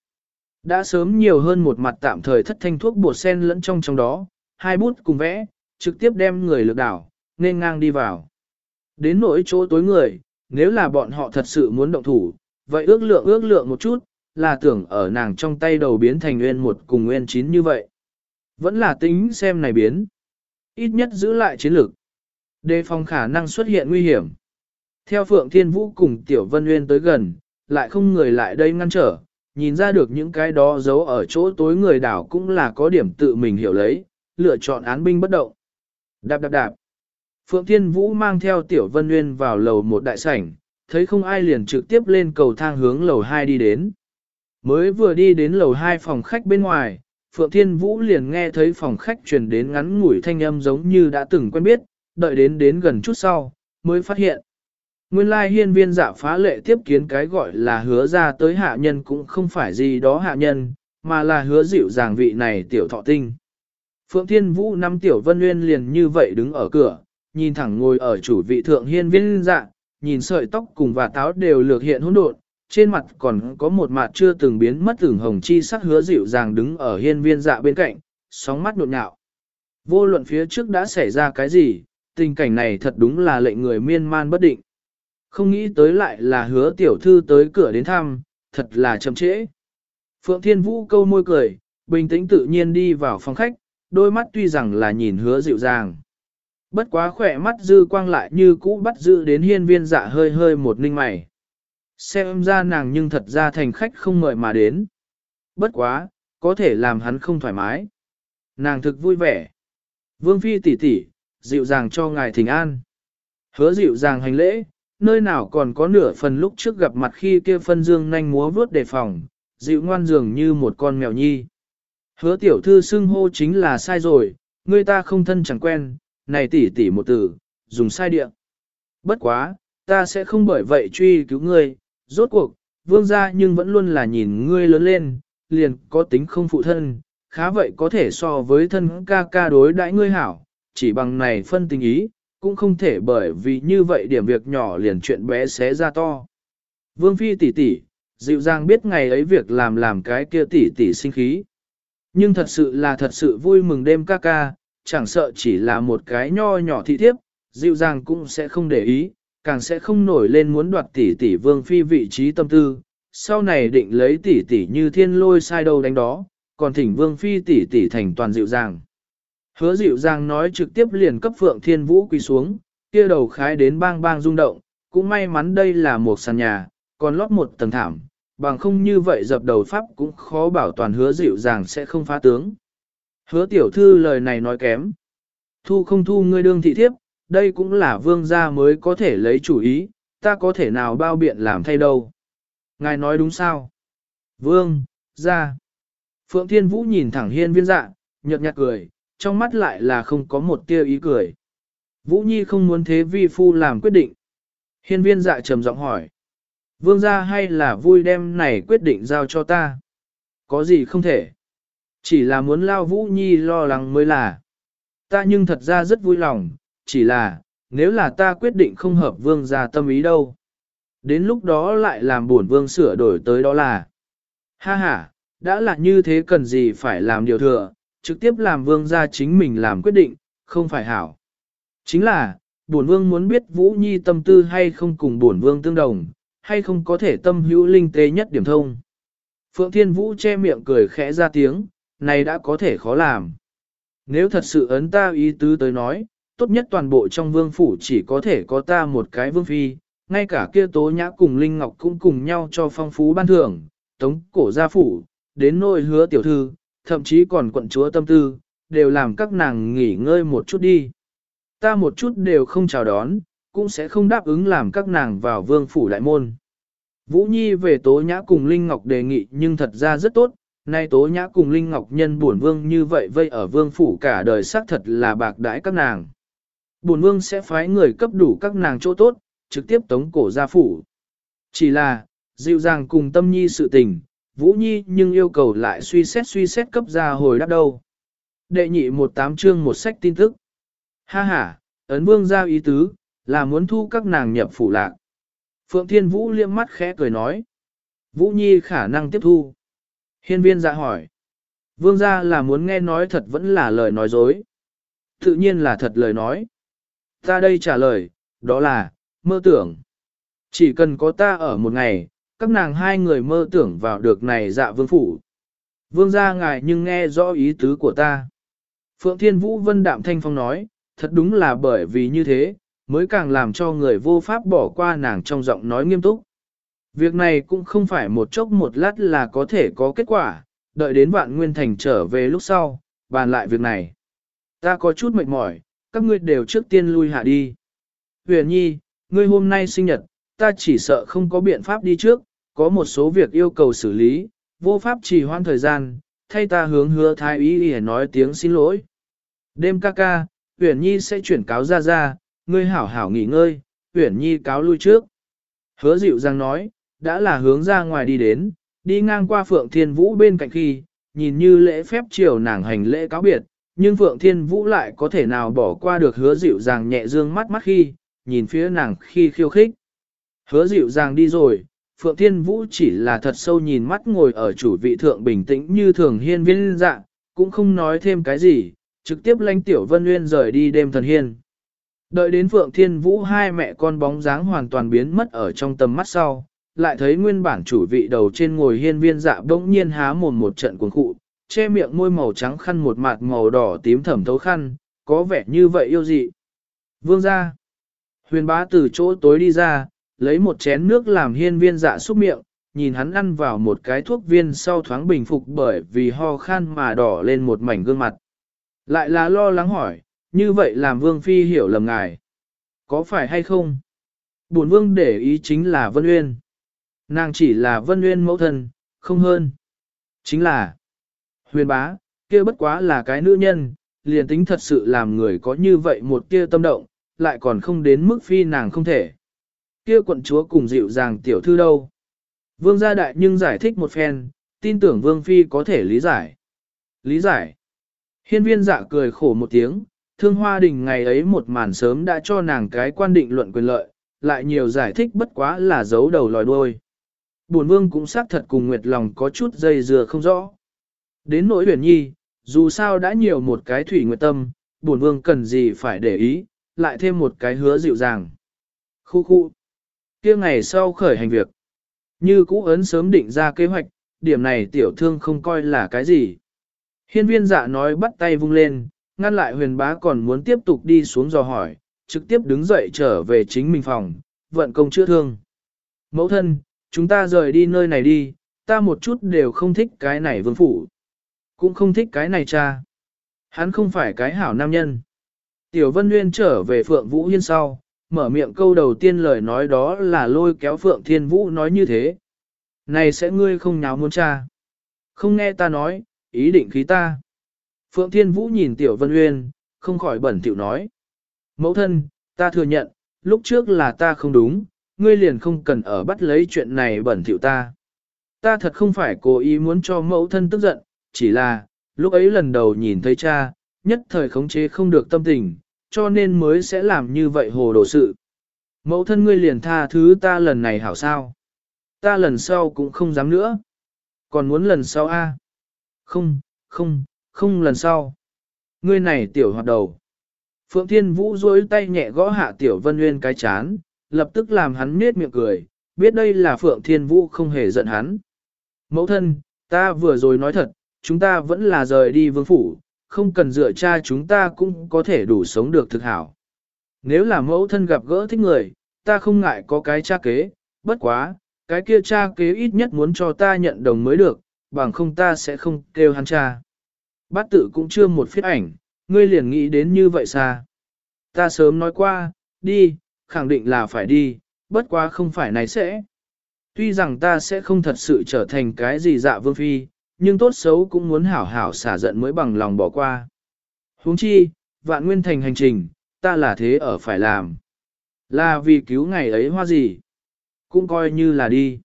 Đã sớm nhiều hơn một mặt tạm thời thất thanh thuốc bột sen lẫn trong trong đó, hai bút cùng vẽ, trực tiếp đem người lực đảo, nên ngang đi vào. Đến nỗi chỗ tối người, nếu là bọn họ thật sự muốn động thủ, vậy ước lượng ước lượng một chút, là tưởng ở nàng trong tay đầu biến thành nguyên một cùng nguyên chín như vậy. Vẫn là tính xem này biến. Ít nhất giữ lại chiến lược. Đề phòng khả năng xuất hiện nguy hiểm. Theo Phượng Thiên Vũ cùng Tiểu Vân Nguyên tới gần, lại không người lại đây ngăn trở, nhìn ra được những cái đó giấu ở chỗ tối người đảo cũng là có điểm tự mình hiểu lấy, lựa chọn án binh bất động. Đạp đạp đạp. Phượng Thiên Vũ mang theo Tiểu Vân Nguyên vào lầu một đại sảnh, thấy không ai liền trực tiếp lên cầu thang hướng lầu 2 đi đến. Mới vừa đi đến lầu 2 phòng khách bên ngoài, Phượng Thiên Vũ liền nghe thấy phòng khách truyền đến ngắn ngủi thanh âm giống như đã từng quen biết, đợi đến đến gần chút sau, mới phát hiện. Nguyên lai hiên viên dạ phá lệ tiếp kiến cái gọi là hứa ra tới hạ nhân cũng không phải gì đó hạ nhân, mà là hứa dịu dàng vị này tiểu thọ tinh. Phượng Thiên Vũ năm tiểu vân nguyên liền như vậy đứng ở cửa, nhìn thẳng ngồi ở chủ vị thượng hiên viên dạ, nhìn sợi tóc cùng và táo đều lược hiện hỗn độn, trên mặt còn có một mặt chưa từng biến mất tưởng hồng chi sắc hứa dịu dàng đứng ở hiên viên dạ bên cạnh, sóng mắt nhộn nhạo. Vô luận phía trước đã xảy ra cái gì, tình cảnh này thật đúng là lệnh người miên man bất định. Không nghĩ tới lại là hứa tiểu thư tới cửa đến thăm, thật là chậm trễ. Phượng Thiên Vũ câu môi cười, bình tĩnh tự nhiên đi vào phòng khách, đôi mắt tuy rằng là nhìn hứa dịu dàng. Bất quá khỏe mắt dư quang lại như cũ bắt giữ đến hiên viên dạ hơi hơi một ninh mày. Xem ra nàng nhưng thật ra thành khách không mời mà đến. Bất quá, có thể làm hắn không thoải mái. Nàng thực vui vẻ. Vương Phi tỷ tỷ, dịu dàng cho ngài thỉnh an. Hứa dịu dàng hành lễ, nơi nào còn có nửa phần lúc trước gặp mặt khi kia phân dương nhanh múa vướt đề phòng, dịu ngoan dường như một con mèo nhi. Hứa tiểu thư xưng hô chính là sai rồi, người ta không thân chẳng quen, này tỷ tỷ một từ, dùng sai địa. Bất quá, ta sẽ không bởi vậy truy cứu ngươi, rốt cuộc, vương gia nhưng vẫn luôn là nhìn ngươi lớn lên, liền có tính không phụ thân, khá vậy có thể so với thân ca ca đối đãi ngươi hảo, chỉ bằng này phân tình ý, cũng không thể bởi vì như vậy điểm việc nhỏ liền chuyện bé xé ra to. Vương Phi tỷ tỷ, dịu dàng biết ngày ấy việc làm làm cái kia tỷ tỷ sinh khí. Nhưng thật sự là thật sự vui mừng đêm ca ca, chẳng sợ chỉ là một cái nho nhỏ thị thiếp, dịu dàng cũng sẽ không để ý, càng sẽ không nổi lên muốn đoạt tỷ tỷ Vương Phi vị trí tâm tư. Sau này định lấy tỷ tỷ như thiên lôi sai đâu đánh đó, còn thỉnh Vương Phi tỷ tỷ thành toàn dịu dàng. Hứa dịu dàng nói trực tiếp liền cấp Phượng Thiên Vũ quỳ xuống, kia đầu khái đến bang bang rung động, cũng may mắn đây là một sàn nhà, còn lót một tầng thảm, bằng không như vậy dập đầu pháp cũng khó bảo toàn hứa dịu dàng sẽ không phá tướng. Hứa tiểu thư lời này nói kém. Thu không thu ngươi đương thị thiếp, đây cũng là vương gia mới có thể lấy chủ ý, ta có thể nào bao biện làm thay đâu. Ngài nói đúng sao? Vương, gia. Phượng Thiên Vũ nhìn thẳng hiên viên dạ, nhợt nhạt cười, trong mắt lại là không có một tia ý cười. Vũ Nhi không muốn thế vi phu làm quyết định. Hiên viên dạ trầm giọng hỏi. Vương gia hay là vui đem này quyết định giao cho ta? Có gì không thể? Chỉ là muốn lao Vũ Nhi lo lắng mới là. Ta nhưng thật ra rất vui lòng, chỉ là, nếu là ta quyết định không hợp vương gia tâm ý đâu. Đến lúc đó lại làm buồn vương sửa đổi tới đó là. Ha ha, đã là như thế cần gì phải làm điều thừa, trực tiếp làm vương gia chính mình làm quyết định, không phải hảo. Chính là, bổn vương muốn biết Vũ Nhi tâm tư hay không cùng bổn vương tương đồng, hay không có thể tâm hữu linh tế nhất điểm thông. Phượng Thiên Vũ che miệng cười khẽ ra tiếng, này đã có thể khó làm. Nếu thật sự ấn ta ý tứ tới nói, tốt nhất toàn bộ trong vương phủ chỉ có thể có ta một cái vương phi, ngay cả kia tố nhã cùng Linh Ngọc cũng cùng nhau cho phong phú ban thưởng, tống cổ gia phủ, đến nôi hứa tiểu thư, thậm chí còn quận chúa tâm tư, đều làm các nàng nghỉ ngơi một chút đi. Ta một chút đều không chào đón, cũng sẽ không đáp ứng làm các nàng vào vương phủ đại môn. Vũ Nhi về Tố Nhã cùng Linh Ngọc đề nghị nhưng thật ra rất tốt, nay Tố Nhã cùng Linh Ngọc nhân buồn vương như vậy vây ở vương phủ cả đời xác thật là bạc đãi các nàng. Buồn vương sẽ phái người cấp đủ các nàng chỗ tốt, trực tiếp tống cổ ra phủ. Chỉ là, dịu dàng cùng tâm nhi sự tình, Vũ Nhi nhưng yêu cầu lại suy xét suy xét cấp ra hồi đáp đâu. Đệ nhị một tám chương một sách tin tức. Ha ha, ấn vương giao ý tứ, là muốn thu các nàng nhập phủ lạc. Phượng Thiên Vũ liêm mắt khẽ cười nói. Vũ Nhi khả năng tiếp thu. Hiên viên dạ hỏi. Vương gia là muốn nghe nói thật vẫn là lời nói dối. Tự nhiên là thật lời nói. Ta đây trả lời, đó là, mơ tưởng. Chỉ cần có ta ở một ngày, các nàng hai người mơ tưởng vào được này dạ vương phủ. Vương gia ngài nhưng nghe rõ ý tứ của ta. Phượng Thiên Vũ Vân Đạm Thanh Phong nói, thật đúng là bởi vì như thế, mới càng làm cho người vô pháp bỏ qua nàng trong giọng nói nghiêm túc. Việc này cũng không phải một chốc một lát là có thể có kết quả, đợi đến vạn nguyên thành trở về lúc sau, bàn lại việc này. Ta có chút mệt mỏi, các ngươi đều trước tiên lui hạ đi. Huyền nhi, ngươi hôm nay sinh nhật, ta chỉ sợ không có biện pháp đi trước, có một số việc yêu cầu xử lý, vô pháp trì hoãn thời gian, thay ta hướng hứa thái ý để nói tiếng xin lỗi. Đêm ca ca, Huyền Nhi sẽ chuyển cáo ra ra, ngươi hảo hảo nghỉ ngơi, Huyền Nhi cáo lui trước. Hứa dịu dàng nói, đã là hướng ra ngoài đi đến, đi ngang qua Phượng Thiên Vũ bên cạnh khi, nhìn như lễ phép chiều nàng hành lễ cáo biệt, nhưng Phượng Thiên Vũ lại có thể nào bỏ qua được hứa dịu dàng nhẹ dương mắt mắt khi, nhìn phía nàng khi khiêu khích. Hứa dịu dàng đi rồi, Phượng Thiên Vũ chỉ là thật sâu nhìn mắt ngồi ở chủ vị thượng bình tĩnh như thường hiên viên dạ, cũng không nói thêm cái gì, trực tiếp lanh Tiểu Vân Nguyên rời đi đêm thần hiên. Đợi đến Phượng Thiên Vũ hai mẹ con bóng dáng hoàn toàn biến mất ở trong tầm mắt sau, lại thấy nguyên bản chủ vị đầu trên ngồi hiên viên dạ bỗng nhiên há mồm một trận cuồng khụ, che miệng môi màu trắng khăn một mặt màu đỏ tím thẩm thấu khăn, có vẻ như vậy yêu dị. Vương ra. Huyền bá từ chỗ tối đi ra, lấy một chén nước làm hiên viên dạ xúc miệng, nhìn hắn ăn vào một cái thuốc viên sau thoáng bình phục bởi vì ho khan mà đỏ lên một mảnh gương mặt. Lại là lo lắng hỏi, như vậy làm vương phi hiểu lầm ngài. Có phải hay không? Bổn vương để ý chính là Vân Uyên. Nàng chỉ là Vân Uyên mẫu thân, không hơn. Chính là huyền bá, kia bất quá là cái nữ nhân, liền tính thật sự làm người có như vậy một kia tâm động, lại còn không đến mức phi nàng không thể. Kia quận chúa cùng dịu dàng tiểu thư đâu? Vương gia đại nhưng giải thích một phen, tin tưởng Vương Phi có thể lý giải. Lý giải. Hiên viên dạ cười khổ một tiếng, thương hoa đình ngày ấy một màn sớm đã cho nàng cái quan định luận quyền lợi, lại nhiều giải thích bất quá là giấu đầu lòi đuôi. Bổn vương cũng xác thật cùng Nguyệt lòng có chút dây dừa không rõ. Đến nỗi huyền nhi, dù sao đã nhiều một cái thủy nguyệt tâm, bổn vương cần gì phải để ý, lại thêm một cái hứa dịu dàng. Khu khu kia ngày sau khởi hành việc. Như cũ ấn sớm định ra kế hoạch, điểm này tiểu thương không coi là cái gì. Hiên viên dạ nói bắt tay vung lên, ngăn lại huyền bá còn muốn tiếp tục đi xuống dò hỏi, trực tiếp đứng dậy trở về chính mình phòng, vận công chữa thương. Mẫu thân, chúng ta rời đi nơi này đi, ta một chút đều không thích cái này vương phủ. Cũng không thích cái này cha. Hắn không phải cái hảo nam nhân. Tiểu Vân Nguyên trở về Phượng Vũ Hiên sau, mở miệng câu đầu tiên lời nói đó là lôi kéo Phượng Thiên Vũ nói như thế. Này sẽ ngươi không nháo muốn cha. Không nghe ta nói, ý định khí ta. Phượng Thiên Vũ nhìn Tiểu Vân Uyên, không khỏi bẩn thỉu nói. Mẫu thân, ta thừa nhận, lúc trước là ta không đúng, ngươi liền không cần ở bắt lấy chuyện này bẩn thỉu ta. Ta thật không phải cố ý muốn cho mẫu thân tức giận, chỉ là, lúc ấy lần đầu nhìn thấy cha, nhất thời khống chế không được tâm tình, cho nên mới sẽ làm như vậy hồ đồ sự. Mẫu thân ngươi liền tha thứ ta lần này hảo sao. Ta lần sau cũng không dám nữa. Còn muốn lần sau a? Không, không, không lần sau. Ngươi này tiểu hoạt đầu. Phượng Thiên Vũ duỗi tay nhẹ gõ hạ tiểu Vân Nguyên cái chán, lập tức làm hắn nết miệng cười, biết đây là Phượng Thiên Vũ không hề giận hắn. Mẫu thân, ta vừa rồi nói thật, chúng ta vẫn là rời đi vương phủ, không cần dựa cha chúng ta cũng có thể đủ sống được thực hảo. Nếu là mẫu thân gặp gỡ thích người, ta không ngại có cái cha kế, bất quá, cái kia cha kế ít nhất muốn cho ta nhận đồng mới được, bằng không ta sẽ không kêu hắn cha. Bát tự cũng chưa một phiết ảnh, ngươi liền nghĩ đến như vậy xa. Ta sớm nói qua, đi, khẳng định là phải đi, bất quá không phải này sẽ. Tuy rằng ta sẽ không thật sự trở thành cái gì dạ vương phi, nhưng tốt xấu cũng muốn hảo hảo xả giận mới bằng lòng bỏ qua. huống chi, vạn nguyên thành hành trình, ta là thế ở phải làm. Là vì cứu ngày ấy hoa gì? Cũng coi như là đi.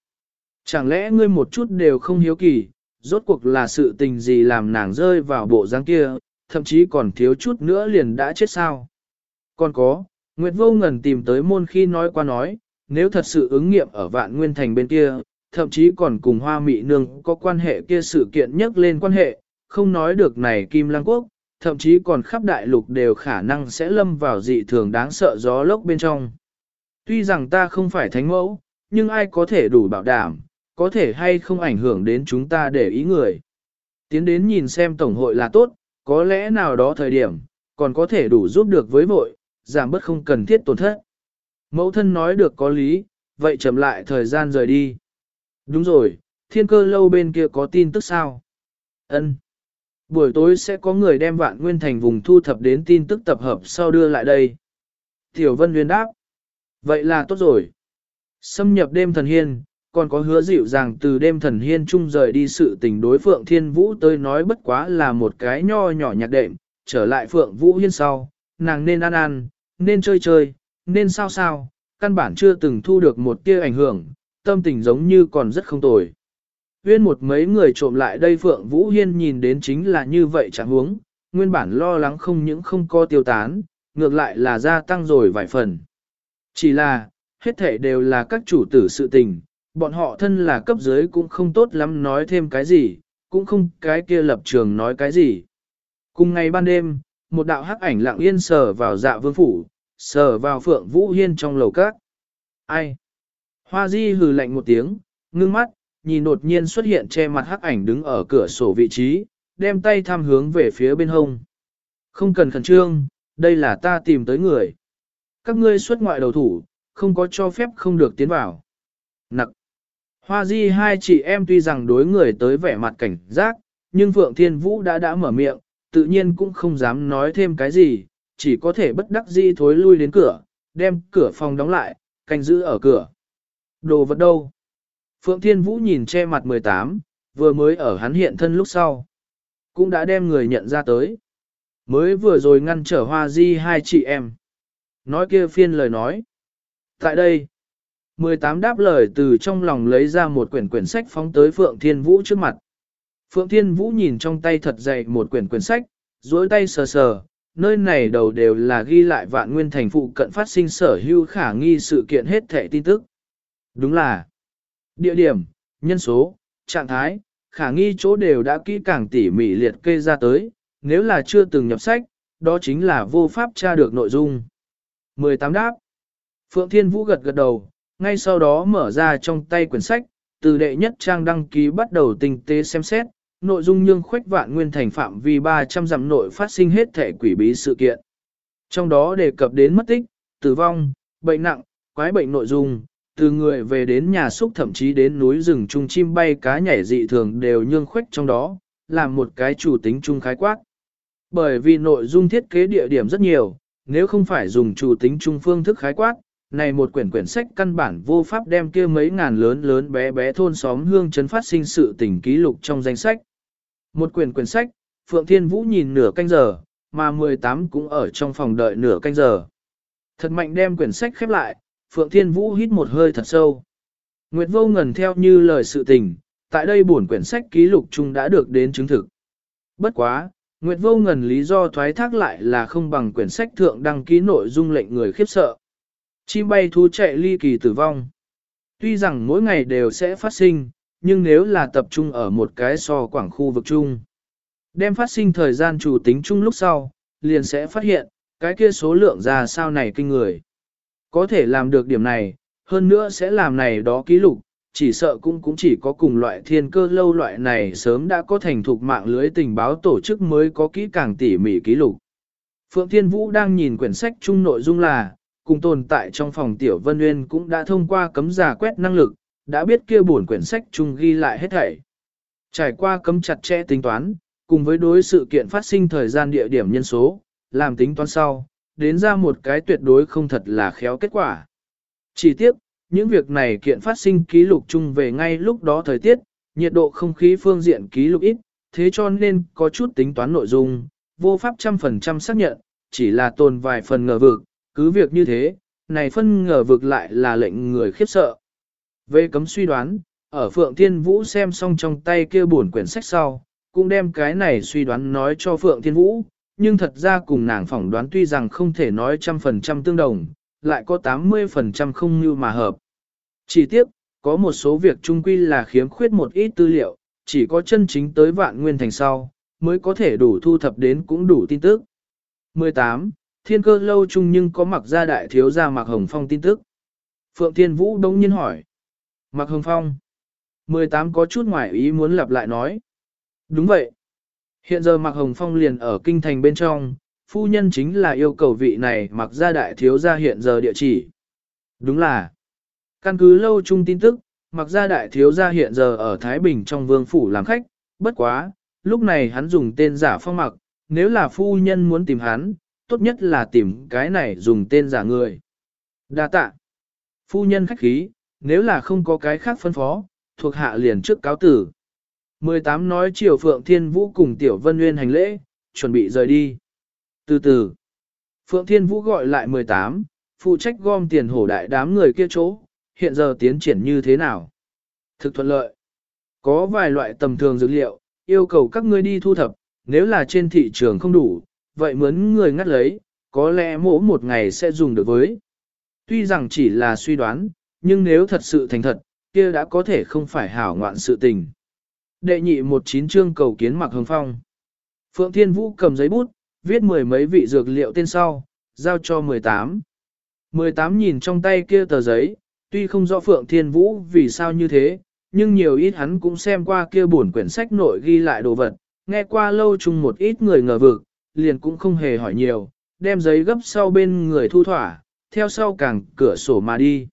Chẳng lẽ ngươi một chút đều không hiếu kỳ, rốt cuộc là sự tình gì làm nàng rơi vào bộ dáng kia, thậm chí còn thiếu chút nữa liền đã chết sao? Còn có, Nguyệt Vô Ngần tìm tới môn khi nói qua nói, nếu thật sự ứng nghiệm ở vạn nguyên thành bên kia, thậm chí còn cùng hoa mị nương có quan hệ kia sự kiện nhắc lên quan hệ, không nói được này Kim Lăng Quốc, thậm chí còn khắp đại lục đều khả năng sẽ lâm vào dị thường đáng sợ gió lốc bên trong. Tuy rằng ta không phải thánh mẫu, nhưng ai có thể đủ bảo đảm, có thể hay không ảnh hưởng đến chúng ta để ý người. Tiến đến nhìn xem tổng hội là tốt, có lẽ nào đó thời điểm, còn có thể đủ giúp được với vội, giảm bớt không cần thiết tổn thất. Mẫu thân nói được có lý, vậy chậm lại thời gian rời đi. Đúng rồi, thiên cơ lâu bên kia có tin tức sao? Ân. Buổi tối sẽ có người đem vạn nguyên thành vùng thu thập đến tin tức tập hợp sau đưa lại đây. Tiểu Vân Nguyên đáp. Vậy là tốt rồi. Xâm nhập đêm thần hiên, còn có hứa dịu rằng từ đêm thần hiên chung rời đi sự tình đối Phượng Thiên Vũ tới nói bất quá là một cái nho nhỏ nhạc đệm, trở lại Phượng Vũ hiên sau, nàng nên ăn ăn, nên chơi chơi, nên sao sao, căn bản chưa từng thu được một tia ảnh hưởng, tâm tình giống như còn rất không tồi. Huyên một mấy người trộm lại đây Phượng Vũ Hiên nhìn đến chính là như vậy chẳng huống, nguyên bản lo lắng không những không có tiêu tán, ngược lại là gia tăng rồi vài phần. Chỉ là, hết thể đều là các chủ tử sự tình, bọn họ thân là cấp dưới cũng không tốt lắm nói thêm cái gì, cũng không cái kia lập trường nói cái gì. Cùng ngày ban đêm, một đạo hắc ảnh lặng yên sờ vào dạ vương phủ, sờ vào Phượng Vũ Hiên trong lầu các. Ai? Hoa Di hừ lạnh một tiếng, ngưng mắt, nhìn đột nhiên xuất hiện che mặt hắc ảnh đứng ở cửa sổ vị trí, đem tay tham hướng về phía bên hông. Không cần khẩn trương, đây là ta tìm tới người. Các ngươi xuất ngoại đầu thủ, không có cho phép không được tiến vào. Nặc. Hoa Di hai chị em tuy rằng đối người tới vẻ mặt cảnh giác, nhưng Phượng Thiên Vũ đã đã mở miệng, tự nhiên cũng không dám nói thêm cái gì, chỉ có thể bất đắc dĩ thối lui đến cửa, đem cửa phòng đóng lại, canh giữ ở cửa. Đồ vật đâu? Phượng Thiên Vũ nhìn che mặt 18, vừa mới ở hắn hiện thân lúc sau. Cũng đã đem người nhận ra tới. Mới vừa rồi ngăn trở hoa di hai chị em. Nói kia phiên lời nói. Tại đây, 18 đáp lời từ trong lòng lấy ra một quyển quyển sách phóng tới Phượng Thiên Vũ trước mặt. Phượng Thiên Vũ nhìn trong tay thật dày một quyển quyển sách, duỗi tay sờ sờ, nơi này đầu đều là ghi lại vạn nguyên thành phụ cận phát sinh sở hữu khả nghi sự kiện hết thẻ tin tức. Đúng là địa điểm, nhân số, trạng thái, khả nghi chỗ đều đã kỹ càng tỉ mỉ liệt kê ra tới, nếu là chưa từng nhập sách, đó chính là vô pháp tra được nội dung. 18 đáp. Phượng Thiên Vũ gật gật đầu, ngay sau đó mở ra trong tay quyển sách, từ đệ nhất trang đăng ký bắt đầu tinh tế xem xét, nội dung nhưng khuếch vạn nguyên thành phạm vi 300 dặm nội phát sinh hết thể quỷ bí sự kiện. Trong đó đề cập đến mất tích, tử vong, bệnh nặng, quái bệnh nội dung, từ người về đến nhà xúc thậm chí đến núi rừng trung chim bay cá nhảy dị thường đều nhương khuếch trong đó, làm một cái chủ tính chung khái quát. Bởi vì nội dung thiết kế địa điểm rất nhiều, nếu không phải dùng chủ tính chung phương thức khái quát, này một quyển quyển sách căn bản vô pháp đem kia mấy ngàn lớn lớn bé bé thôn xóm hương chấn phát sinh sự tình ký lục trong danh sách. Một quyển quyển sách, Phượng Thiên Vũ nhìn nửa canh giờ, mà 18 cũng ở trong phòng đợi nửa canh giờ. Thật mạnh đem quyển sách khép lại, Phượng Thiên Vũ hít một hơi thật sâu. Nguyệt vô ngần theo như lời sự tình, tại đây bổn quyển sách ký lục chung đã được đến chứng thực. Bất quá, Nguyệt vô ngần lý do thoái thác lại là không bằng quyển sách thượng đăng ký nội dung lệnh người khiếp sợ. Chim bay thú chạy ly kỳ tử vong. Tuy rằng mỗi ngày đều sẽ phát sinh, nhưng nếu là tập trung ở một cái so quảng khu vực chung. Đem phát sinh thời gian chủ tính chung lúc sau, liền sẽ phát hiện, cái kia số lượng ra sao này kinh người. Có thể làm được điểm này, hơn nữa sẽ làm này đó ký lục, chỉ sợ cũng cũng chỉ có cùng loại thiên cơ lâu loại này sớm đã có thành thục mạng lưới tình báo tổ chức mới có kỹ càng tỉ mỉ ký lục. Phượng Thiên Vũ đang nhìn quyển sách chung nội dung là, cùng tồn tại trong phòng Tiểu Vân Nguyên cũng đã thông qua cấm giả quét năng lực, đã biết kia buồn quyển sách chung ghi lại hết thảy. Trải qua cấm chặt chẽ tính toán, cùng với đối sự kiện phát sinh thời gian địa điểm nhân số, làm tính toán sau, đến ra một cái tuyệt đối không thật là khéo kết quả. Chỉ tiếc, những việc này kiện phát sinh ký lục chung về ngay lúc đó thời tiết, nhiệt độ không khí phương diện ký lục ít, thế cho nên có chút tính toán nội dung, vô pháp trăm phần trăm xác nhận, chỉ là tồn vài phần ngờ vực, cứ việc như thế, này phân ngờ vực lại là lệnh người khiếp sợ. Về cấm suy đoán, ở Phượng Thiên Vũ xem xong trong tay kia buồn quyển sách sau, cũng đem cái này suy đoán nói cho Phượng Thiên Vũ, nhưng thật ra cùng nàng phỏng đoán tuy rằng không thể nói trăm phần trăm tương đồng, lại có 80% không như mà hợp. Chỉ tiếc, có một số việc trung quy là khiếm khuyết một ít tư liệu, chỉ có chân chính tới vạn nguyên thành sau, mới có thể đủ thu thập đến cũng đủ tin tức. 18. Thiên cơ lâu chung nhưng có mặc gia đại thiếu gia mặc hồng phong tin tức. Phượng Thiên Vũ đông nhiên hỏi. Mặc hồng phong. 18 có chút ngoài ý muốn lặp lại nói. Đúng vậy. Hiện giờ mặc hồng phong liền ở kinh thành bên trong, phu nhân chính là yêu cầu vị này mặc gia đại thiếu gia hiện giờ địa chỉ. Đúng là. Căn cứ lâu chung tin tức, mặc gia đại thiếu gia hiện giờ ở Thái Bình trong vương phủ làm khách, bất quá, lúc này hắn dùng tên giả phong mặc, nếu là phu nhân muốn tìm hắn, tốt nhất là tìm cái này dùng tên giả người. Đa tạ. Phu nhân khách khí, nếu là không có cái khác phân phó, thuộc hạ liền trước cáo tử. 18 nói chiều Phượng Thiên Vũ cùng Tiểu Vân Nguyên hành lễ, chuẩn bị rời đi. Từ từ, Phượng Thiên Vũ gọi lại 18, phụ trách gom tiền hổ đại đám người kia chỗ, hiện giờ tiến triển như thế nào? Thực thuận lợi. Có vài loại tầm thường dữ liệu, yêu cầu các ngươi đi thu thập, nếu là trên thị trường không đủ, vậy mướn người ngắt lấy, có lẽ mỗi một ngày sẽ dùng được với. Tuy rằng chỉ là suy đoán, nhưng nếu thật sự thành thật, kia đã có thể không phải hảo ngoạn sự tình. Đệ nhị một chín chương cầu kiến mặc hồng phong. Phượng Thiên Vũ cầm giấy bút, viết mười mấy vị dược liệu tên sau, giao cho 18. 18 nhìn trong tay kia tờ giấy, tuy không rõ Phượng Thiên Vũ vì sao như thế, nhưng nhiều ít hắn cũng xem qua kia buồn quyển sách nội ghi lại đồ vật, nghe qua lâu chung một ít người ngờ vực, liền cũng không hề hỏi nhiều, đem giấy gấp sau bên người thu thỏa, theo sau càng cửa sổ mà đi.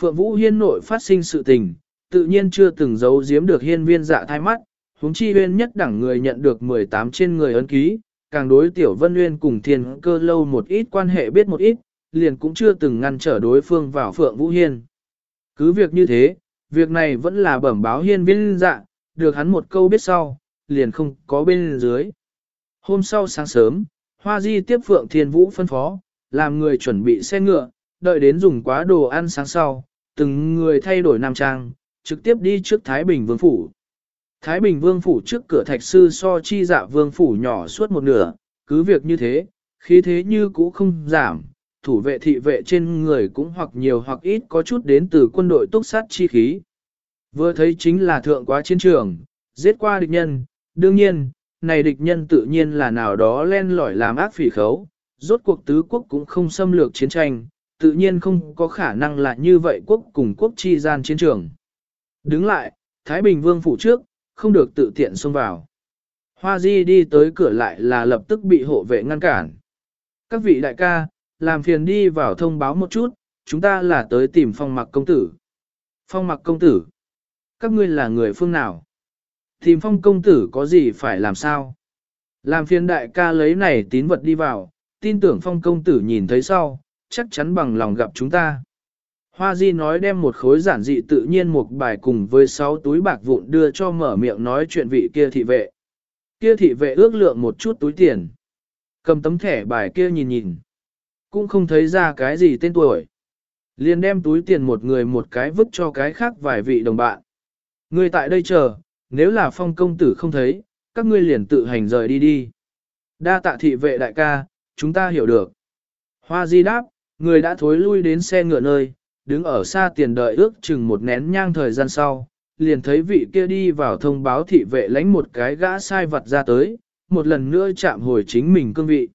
Phượng Vũ Hiên nội phát sinh sự tình, tự nhiên chưa từng giấu giếm được hiên viên dạ thai mắt, huống chi huyên nhất đẳng người nhận được 18 trên người ấn ký, càng đối tiểu vân Huyên cùng thiên cơ lâu một ít quan hệ biết một ít, liền cũng chưa từng ngăn trở đối phương vào Phượng Vũ Hiên. Cứ việc như thế, việc này vẫn là bẩm báo hiên viên dạ, được hắn một câu biết sau, liền không có bên dưới. Hôm sau sáng sớm, Hoa Di tiếp Phượng Thiên Vũ phân phó, làm người chuẩn bị xe ngựa, đợi đến dùng quá đồ ăn sáng sau, từng người thay đổi nam trang, trực tiếp đi trước Thái Bình Vương Phủ. Thái Bình Vương Phủ trước cửa thạch sư so chi dạ Vương Phủ nhỏ suốt một nửa, cứ việc như thế, khí thế như cũ không giảm, thủ vệ thị vệ trên người cũng hoặc nhiều hoặc ít có chút đến từ quân đội túc sát chi khí. Vừa thấy chính là thượng quá chiến trường, giết qua địch nhân, đương nhiên, này địch nhân tự nhiên là nào đó len lỏi làm ác phỉ khấu, rốt cuộc tứ quốc cũng không xâm lược chiến tranh, tự nhiên không có khả năng là như vậy quốc cùng quốc chi gian chiến trường. Đứng lại, Thái Bình Vương phủ trước, không được tự tiện xông vào. Hoa Di đi tới cửa lại là lập tức bị hộ vệ ngăn cản. Các vị đại ca, làm phiền đi vào thông báo một chút, chúng ta là tới tìm phong mặc công tử. Phong mặc công tử. Các ngươi là người phương nào? Tìm phong công tử có gì phải làm sao? Làm phiền đại ca lấy này tín vật đi vào, tin tưởng phong công tử nhìn thấy sau, chắc chắn bằng lòng gặp chúng ta. Hoa Di nói đem một khối giản dị tự nhiên một bài cùng với sáu túi bạc vụn đưa cho mở miệng nói chuyện vị kia thị vệ. Kia thị vệ ước lượng một chút túi tiền. Cầm tấm thẻ bài kia nhìn nhìn. Cũng không thấy ra cái gì tên tuổi. Liền đem túi tiền một người một cái vứt cho cái khác vài vị đồng bạn. Người tại đây chờ, nếu là phong công tử không thấy, các ngươi liền tự hành rời đi đi. Đa tạ thị vệ đại ca, chúng ta hiểu được. Hoa di đáp, người đã thối lui đến xe ngựa nơi, đứng ở xa tiền đợi ước chừng một nén nhang thời gian sau, liền thấy vị kia đi vào thông báo thị vệ lãnh một cái gã sai vật ra tới, một lần nữa chạm hồi chính mình cương vị.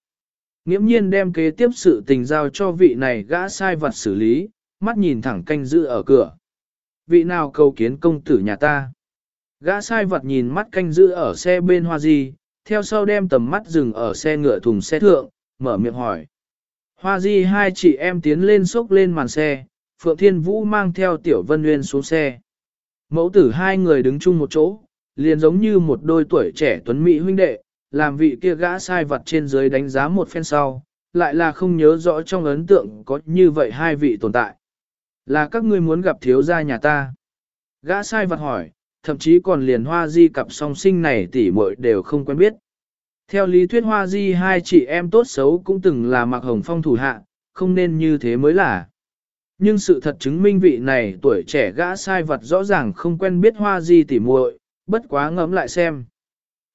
Nghiễm nhiên đem kế tiếp sự tình giao cho vị này gã sai vật xử lý, mắt nhìn thẳng canh giữ ở cửa. Vị nào cầu kiến công tử nhà ta? Gã sai vật nhìn mắt canh giữ ở xe bên hoa di, theo sau đem tầm mắt dừng ở xe ngựa thùng xe thượng, mở miệng hỏi. Hoa di hai chị em tiến lên xốc lên màn xe, Phượng Thiên Vũ mang theo Tiểu Vân Nguyên xuống xe. Mẫu tử hai người đứng chung một chỗ, liền giống như một đôi tuổi trẻ tuấn mỹ huynh đệ, làm vị kia gã sai vật trên dưới đánh giá một phen sau, lại là không nhớ rõ trong ấn tượng có như vậy hai vị tồn tại. Là các ngươi muốn gặp thiếu gia nhà ta. Gã sai vật hỏi, thậm chí còn liền hoa di cặp song sinh này tỷ muội đều không quen biết. Theo lý thuyết hoa di hai chị em tốt xấu cũng từng là mặc hồng phong thủ hạ, không nên như thế mới là. Nhưng sự thật chứng minh vị này tuổi trẻ gã sai vật rõ ràng không quen biết hoa di tỉ muội, bất quá ngẫm lại xem.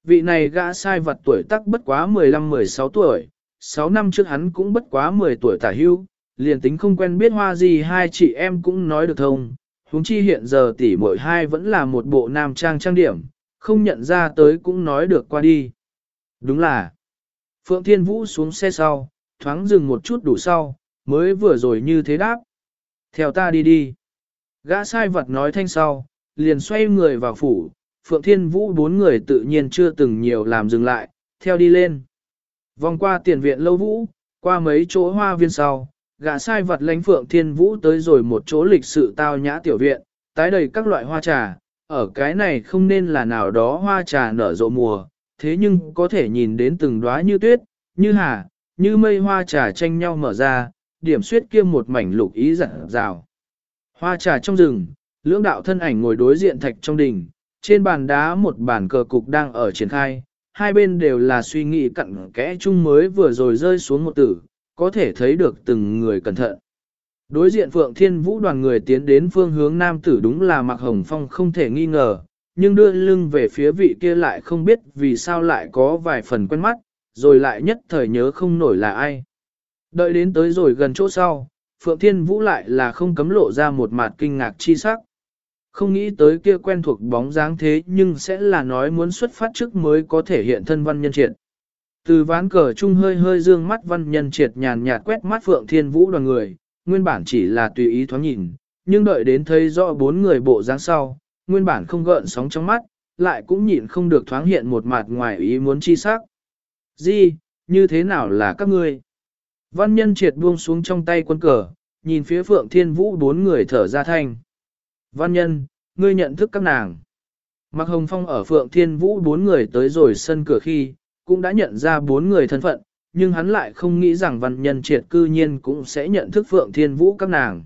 Vị này gã sai vật tuổi tác bất quá 15-16 tuổi, 6 năm trước hắn cũng bất quá 10 tuổi tả hưu, liền tính không quen biết hoa gì hai chị em cũng nói được thông. huống chi hiện giờ tỷ muội hai vẫn là một bộ nam trang trang điểm, không nhận ra tới cũng nói được qua đi. Đúng là, Phượng Thiên Vũ xuống xe sau, thoáng dừng một chút đủ sau, mới vừa rồi như thế đáp. Theo ta đi đi. Gã sai vật nói thanh sau, liền xoay người vào phủ, Phượng Thiên Vũ bốn người tự nhiên chưa từng nhiều làm dừng lại, theo đi lên. Vòng qua tiền viện lâu vũ, qua mấy chỗ hoa viên sau, gã sai vật lãnh Phượng Thiên Vũ tới rồi một chỗ lịch sự tao nhã tiểu viện, tái đầy các loại hoa trà, ở cái này không nên là nào đó hoa trà nở rộ mùa, thế nhưng có thể nhìn đến từng đóa như tuyết, như hà, như mây hoa trà tranh nhau mở ra, điểm suyết kia một mảnh lục ý rạng rào. Hoa trà trong rừng, lưỡng đạo thân ảnh ngồi đối diện thạch trong đình, trên bàn đá một bàn cờ cục đang ở triển khai, hai bên đều là suy nghĩ cặn kẽ chung mới vừa rồi rơi xuống một tử, có thể thấy được từng người cẩn thận. Đối diện Phượng Thiên Vũ đoàn người tiến đến phương hướng nam tử đúng là Mạc Hồng Phong không thể nghi ngờ, nhưng đưa lưng về phía vị kia lại không biết vì sao lại có vài phần quen mắt, rồi lại nhất thời nhớ không nổi là ai. Đợi đến tới rồi gần chỗ sau, Phượng Thiên Vũ lại là không cấm lộ ra một mặt kinh ngạc chi sắc. Không nghĩ tới kia quen thuộc bóng dáng thế nhưng sẽ là nói muốn xuất phát trước mới có thể hiện thân văn nhân triệt. Từ ván cờ chung hơi hơi dương mắt văn nhân triệt nhàn nhạt quét mắt Phượng Thiên Vũ đoàn người, nguyên bản chỉ là tùy ý thoáng nhìn, nhưng đợi đến thấy rõ bốn người bộ dáng sau, nguyên bản không gợn sóng trong mắt, lại cũng nhịn không được thoáng hiện một mặt ngoài ý muốn chi sắc. Gì, như thế nào là các ngươi? Văn nhân triệt buông xuống trong tay quân cờ, nhìn phía Phượng Thiên Vũ bốn người thở ra thanh. Văn nhân, ngươi nhận thức các nàng. Mạc Hồng Phong ở Phượng Thiên Vũ bốn người tới rồi sân cửa khi, cũng đã nhận ra bốn người thân phận, nhưng hắn lại không nghĩ rằng văn nhân triệt cư nhiên cũng sẽ nhận thức Phượng Thiên Vũ các nàng.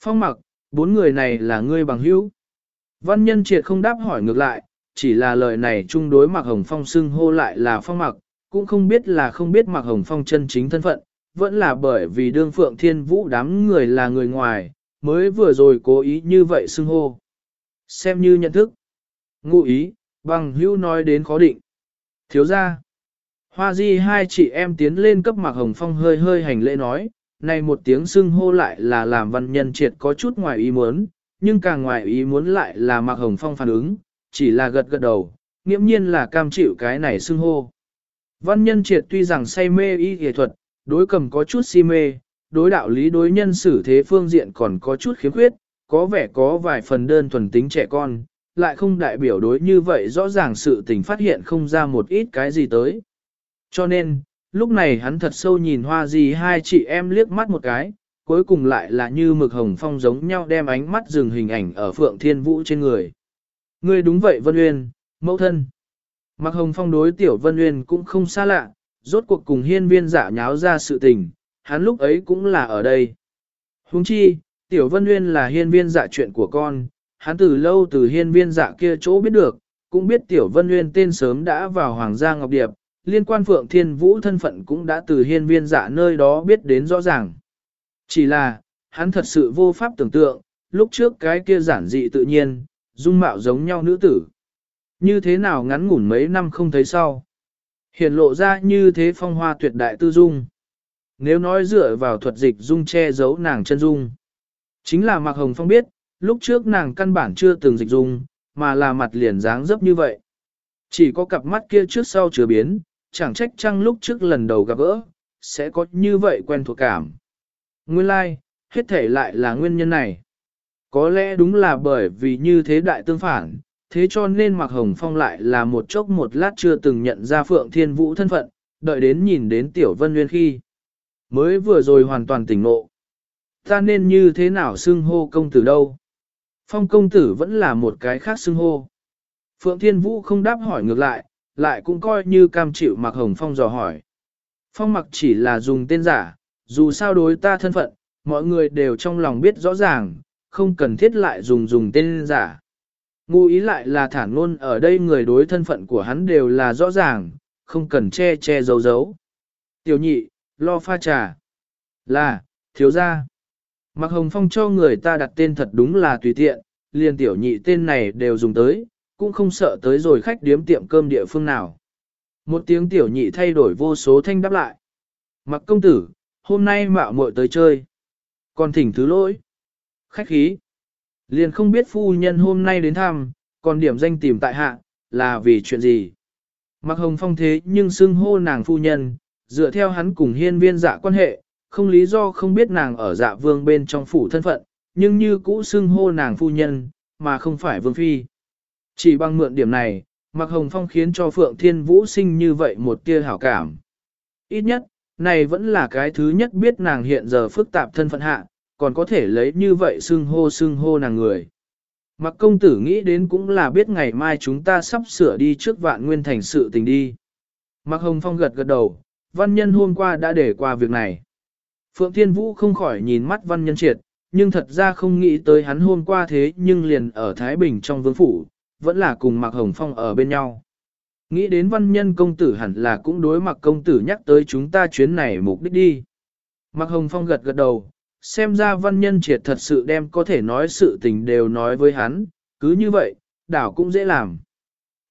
Phong mặc, bốn người này là ngươi bằng hữu. Văn nhân triệt không đáp hỏi ngược lại, chỉ là lời này chung đối Mạc Hồng Phong xưng hô lại là phong mặc, cũng không biết là không biết Mạc Hồng Phong chân chính thân phận, vẫn là bởi vì đương Phượng Thiên Vũ đám người là người ngoài, mới vừa rồi cố ý như vậy xưng hô. Xem như nhận thức. Ngụ ý, bằng hữu nói đến khó định. Thiếu ra. Hoa di hai chị em tiến lên cấp mạc hồng phong hơi hơi hành lễ nói, này một tiếng xưng hô lại là làm văn nhân triệt có chút ngoài ý muốn, nhưng càng ngoài ý muốn lại là mạc hồng phong phản ứng, chỉ là gật gật đầu, nghiễm nhiên là cam chịu cái này xưng hô. Văn nhân triệt tuy rằng say mê y nghệ thuật, đối cầm có chút si mê, đối đạo lý đối nhân xử thế phương diện còn có chút khiếm khuyết, có vẻ có vài phần đơn thuần tính trẻ con, lại không đại biểu đối như vậy rõ ràng sự tình phát hiện không ra một ít cái gì tới. Cho nên, lúc này hắn thật sâu nhìn hoa gì hai chị em liếc mắt một cái, cuối cùng lại là như mực hồng phong giống nhau đem ánh mắt dừng hình ảnh ở phượng thiên vũ trên người. Ngươi đúng vậy Vân Uyên, mẫu thân. Mặc hồng phong đối tiểu Vân Uyên cũng không xa lạ, rốt cuộc cùng hiên viên giả nháo ra sự tình, hắn lúc ấy cũng là ở đây. Huống chi, tiểu Vân Nguyên là hiên viên giả chuyện của con, hắn từ lâu từ hiên viên giả kia chỗ biết được, cũng biết tiểu Vân Nguyên tên sớm đã vào Hoàng gia Ngọc Điệp, liên quan Phượng Thiên Vũ thân phận cũng đã từ hiên viên dạ nơi đó biết đến rõ ràng. Chỉ là, hắn thật sự vô pháp tưởng tượng, lúc trước cái kia giản dị tự nhiên, dung mạo giống nhau nữ tử. Như thế nào ngắn ngủn mấy năm không thấy sau. Hiện lộ ra như thế phong hoa tuyệt đại tư dung. Nếu nói dựa vào thuật dịch dung che giấu nàng chân dung. Chính là Mạc Hồng Phong biết, lúc trước nàng căn bản chưa từng dịch dung, mà là mặt liền dáng dấp như vậy. Chỉ có cặp mắt kia trước sau chưa biến, chẳng trách chăng lúc trước lần đầu gặp gỡ, sẽ có như vậy quen thuộc cảm. Nguyên lai, like, hết thể lại là nguyên nhân này. Có lẽ đúng là bởi vì như thế đại tương phản, thế cho nên Mạc Hồng Phong lại là một chốc một lát chưa từng nhận ra Phượng Thiên Vũ thân phận, đợi đến nhìn đến Tiểu Vân Nguyên khi. Mới vừa rồi hoàn toàn tỉnh ngộ. Ta nên như thế nào xưng hô công tử đâu? Phong công tử vẫn là một cái khác xưng hô. Phượng Thiên Vũ không đáp hỏi ngược lại, lại cũng coi như cam chịu Mạc Hồng Phong dò hỏi. Phong mặc chỉ là dùng tên giả, dù sao đối ta thân phận, mọi người đều trong lòng biết rõ ràng, không cần thiết lại dùng dùng tên giả. Ngụ ý lại là thản ngôn ở đây người đối thân phận của hắn đều là rõ ràng, không cần che che giấu giấu. Tiểu nhị, lo pha trà. Là, thiếu gia. Mặc Hồng Phong cho người ta đặt tên thật đúng là tùy tiện, liền tiểu nhị tên này đều dùng tới, cũng không sợ tới rồi khách điếm tiệm cơm địa phương nào. Một tiếng tiểu nhị thay đổi vô số thanh đáp lại. Mặc công tử, hôm nay mạo muội tới chơi. Còn thỉnh thứ lỗi. Khách khí. Liền không biết phu nhân hôm nay đến thăm, còn điểm danh tìm tại hạ, là vì chuyện gì. Mặc hồng phong thế nhưng xưng hô nàng phu nhân, dựa theo hắn cùng hiên viên dạ quan hệ, không lý do không biết nàng ở dạ vương bên trong phủ thân phận, nhưng như cũ xưng hô nàng phu nhân, mà không phải vương phi. Chỉ bằng mượn điểm này, Mạc Hồng Phong khiến cho Phượng Thiên Vũ sinh như vậy một tia hảo cảm. Ít nhất, này vẫn là cái thứ nhất biết nàng hiện giờ phức tạp thân phận hạ, còn có thể lấy như vậy xưng hô xưng hô nàng người. mặc công tử nghĩ đến cũng là biết ngày mai chúng ta sắp sửa đi trước vạn nguyên thành sự tình đi. mặc Hồng Phong gật gật đầu, văn nhân hôm qua đã để qua việc này. Phượng Thiên Vũ không khỏi nhìn mắt văn nhân triệt, nhưng thật ra không nghĩ tới hắn hôm qua thế nhưng liền ở Thái Bình trong vương phủ, vẫn là cùng Mạc Hồng Phong ở bên nhau. Nghĩ đến văn nhân công tử hẳn là cũng đối mặt công tử nhắc tới chúng ta chuyến này mục đích đi. Mạc Hồng Phong gật gật đầu, xem ra văn nhân triệt thật sự đem có thể nói sự tình đều nói với hắn, cứ như vậy, đảo cũng dễ làm.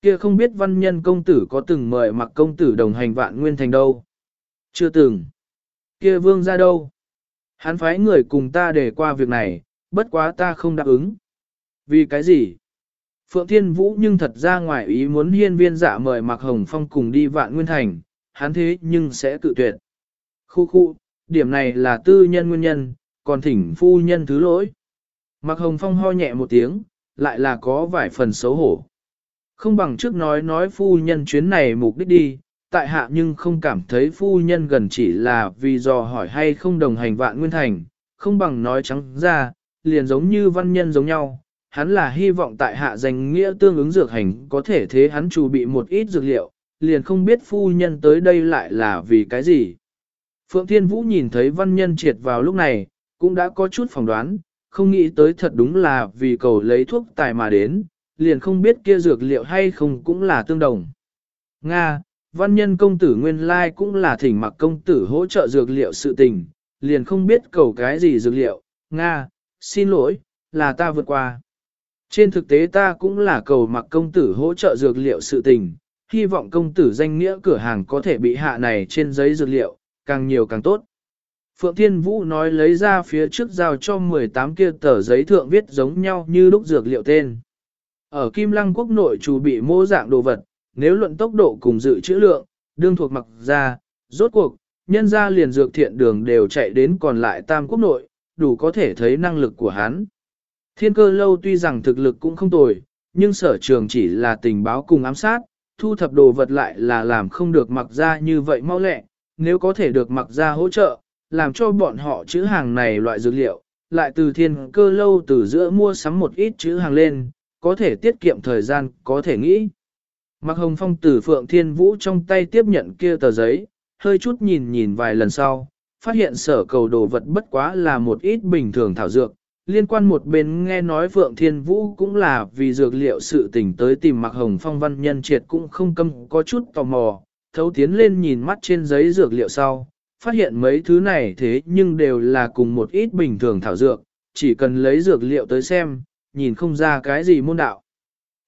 Kia không biết văn nhân công tử có từng mời mặc công tử đồng hành vạn nguyên thành đâu. Chưa từng. Kia vương ra đâu. Hắn phái người cùng ta để qua việc này, bất quá ta không đáp ứng. Vì cái gì? Phượng Thiên Vũ nhưng thật ra ngoài ý muốn hiên viên dạ mời Mạc Hồng Phong cùng đi vạn nguyên thành, hắn thế nhưng sẽ tự tuyệt. Khu khu, điểm này là tư nhân nguyên nhân, còn thỉnh phu nhân thứ lỗi. mặc Hồng Phong ho nhẹ một tiếng, lại là có vài phần xấu hổ. Không bằng trước nói nói phu nhân chuyến này mục đích đi, tại hạ nhưng không cảm thấy phu nhân gần chỉ là vì dò hỏi hay không đồng hành vạn nguyên thành, không bằng nói trắng ra, liền giống như văn nhân giống nhau, hắn là hy vọng tại hạ danh nghĩa tương ứng dược hành có thể thế hắn chủ bị một ít dược liệu, liền không biết phu nhân tới đây lại là vì cái gì. Phượng Thiên Vũ nhìn thấy văn nhân triệt vào lúc này, cũng đã có chút phỏng đoán, không nghĩ tới thật đúng là vì cầu lấy thuốc tài mà đến, liền không biết kia dược liệu hay không cũng là tương đồng. Nga, văn nhân công tử nguyên lai cũng là thỉnh mặc công tử hỗ trợ dược liệu sự tình, liền không biết cầu cái gì dược liệu. Nga, xin lỗi, là ta vượt qua. Trên thực tế ta cũng là cầu mặc công tử hỗ trợ dược liệu sự tình, hy vọng công tử danh nghĩa cửa hàng có thể bị hạ này trên giấy dược liệu, càng nhiều càng tốt. Phượng Thiên Vũ nói lấy ra phía trước giao cho 18 kia tờ giấy thượng viết giống nhau như lúc dược liệu tên. Ở Kim Lăng quốc nội chủ bị mô dạng đồ vật, nếu luận tốc độ cùng dự trữ lượng, đương thuộc mặc ra, rốt cuộc, nhân ra liền dược thiện đường đều chạy đến còn lại tam quốc nội, đủ có thể thấy năng lực của hắn. Thiên cơ lâu tuy rằng thực lực cũng không tồi, nhưng sở trường chỉ là tình báo cùng ám sát, thu thập đồ vật lại là làm không được mặc ra như vậy mau lẹ, nếu có thể được mặc ra hỗ trợ, làm cho bọn họ chữ hàng này loại dược liệu, lại từ thiên cơ lâu từ giữa mua sắm một ít chữ hàng lên, có thể tiết kiệm thời gian, có thể nghĩ. Mặc hồng phong từ phượng thiên vũ trong tay tiếp nhận kia tờ giấy, hơi chút nhìn nhìn vài lần sau, phát hiện sở cầu đồ vật bất quá là một ít bình thường thảo dược. Liên quan một bên nghe nói Phượng Thiên Vũ cũng là vì dược liệu sự tình tới tìm mặc hồng phong văn nhân triệt cũng không câm có chút tò mò, thấu tiến lên nhìn mắt trên giấy dược liệu sau, phát hiện mấy thứ này thế nhưng đều là cùng một ít bình thường thảo dược, chỉ cần lấy dược liệu tới xem, nhìn không ra cái gì môn đạo.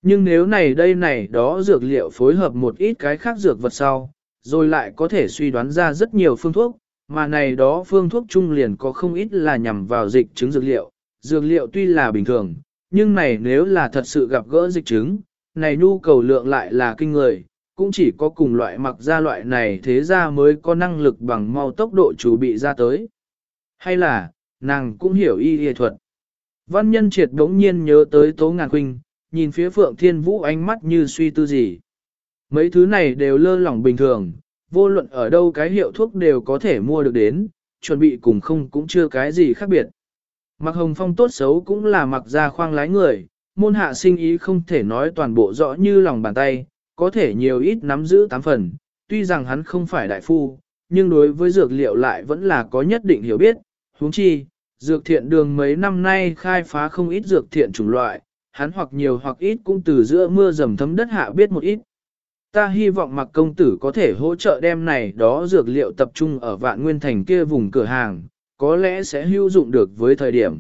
Nhưng nếu này đây này đó dược liệu phối hợp một ít cái khác dược vật sau, rồi lại có thể suy đoán ra rất nhiều phương thuốc, mà này đó phương thuốc chung liền có không ít là nhằm vào dịch chứng dược liệu. Dược liệu tuy là bình thường, nhưng này nếu là thật sự gặp gỡ dịch chứng, này nhu cầu lượng lại là kinh người, cũng chỉ có cùng loại mặc ra loại này thế ra mới có năng lực bằng mau tốc độ chủ bị ra tới. Hay là, nàng cũng hiểu y y thuật. Văn nhân triệt đống nhiên nhớ tới Tố Ngàn huynh nhìn phía Phượng Thiên Vũ ánh mắt như suy tư gì. Mấy thứ này đều lơ lỏng bình thường, vô luận ở đâu cái hiệu thuốc đều có thể mua được đến, chuẩn bị cùng không cũng chưa cái gì khác biệt. Mặc hồng phong tốt xấu cũng là mặc ra khoang lái người, môn hạ sinh ý không thể nói toàn bộ rõ như lòng bàn tay, có thể nhiều ít nắm giữ tám phần, tuy rằng hắn không phải đại phu, nhưng đối với dược liệu lại vẫn là có nhất định hiểu biết, huống chi, dược thiện đường mấy năm nay khai phá không ít dược thiện chủng loại, hắn hoặc nhiều hoặc ít cũng từ giữa mưa dầm thấm đất hạ biết một ít. Ta hy vọng mặc công tử có thể hỗ trợ đem này đó dược liệu tập trung ở vạn nguyên thành kia vùng cửa hàng, có lẽ sẽ hữu dụng được với thời điểm.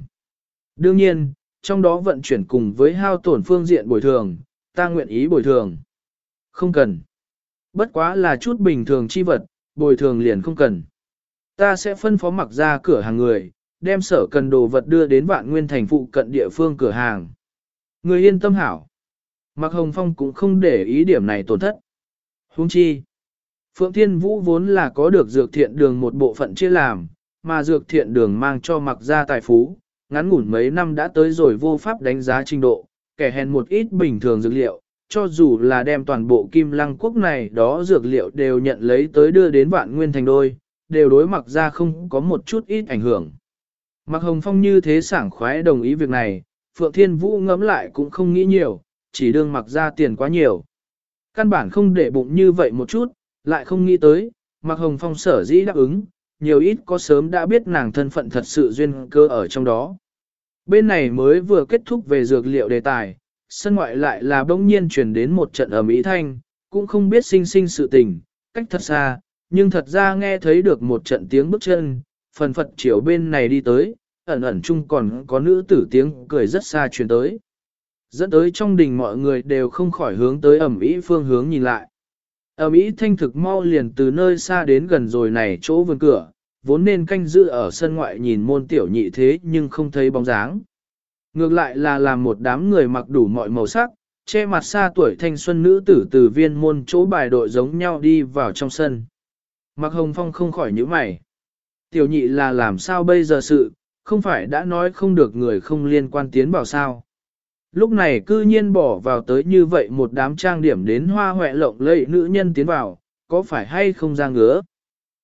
Đương nhiên, trong đó vận chuyển cùng với hao tổn phương diện bồi thường, ta nguyện ý bồi thường. Không cần. Bất quá là chút bình thường chi vật, bồi thường liền không cần. Ta sẽ phân phó mặc ra cửa hàng người, đem sở cần đồ vật đưa đến vạn nguyên thành phụ cận địa phương cửa hàng. Người yên tâm hảo. Mặc Hồng Phong cũng không để ý điểm này tổn thất. Huống chi. Phượng Thiên Vũ vốn là có được dược thiện đường một bộ phận chia làm, mà dược thiện đường mang cho mặc ra tài phú, ngắn ngủn mấy năm đã tới rồi vô pháp đánh giá trình độ, kẻ hèn một ít bình thường dược liệu, cho dù là đem toàn bộ kim lăng quốc này đó dược liệu đều nhận lấy tới đưa đến vạn nguyên thành đôi, đều đối mặc ra không có một chút ít ảnh hưởng. Mặc hồng phong như thế sảng khoái đồng ý việc này, Phượng Thiên Vũ ngẫm lại cũng không nghĩ nhiều, chỉ đương mặc ra tiền quá nhiều. Căn bản không để bụng như vậy một chút, lại không nghĩ tới, mặc hồng phong sở dĩ đáp ứng, nhiều ít có sớm đã biết nàng thân phận thật sự duyên cơ ở trong đó. Bên này mới vừa kết thúc về dược liệu đề tài, sân ngoại lại là bỗng nhiên truyền đến một trận ở Mỹ Thanh, cũng không biết sinh sinh sự tình, cách thật xa, nhưng thật ra nghe thấy được một trận tiếng bước chân, phần phật chiều bên này đi tới, ẩn ẩn chung còn có nữ tử tiếng cười rất xa truyền tới. Dẫn tới trong đình mọi người đều không khỏi hướng tới ẩm ý phương hướng nhìn lại. Ẩm ý thanh thực mau liền từ nơi xa đến gần rồi này chỗ vườn cửa, vốn nên canh giữ ở sân ngoại nhìn môn tiểu nhị thế nhưng không thấy bóng dáng. Ngược lại là làm một đám người mặc đủ mọi màu sắc, che mặt xa tuổi thanh xuân nữ tử từ viên môn chỗ bài đội giống nhau đi vào trong sân. Mặc hồng phong không khỏi nhíu mày. Tiểu nhị là làm sao bây giờ sự, không phải đã nói không được người không liên quan tiến vào sao. Lúc này cư nhiên bỏ vào tới như vậy một đám trang điểm đến hoa hoẹ lộng lẫy nữ nhân tiến vào, có phải hay không ra ngứa.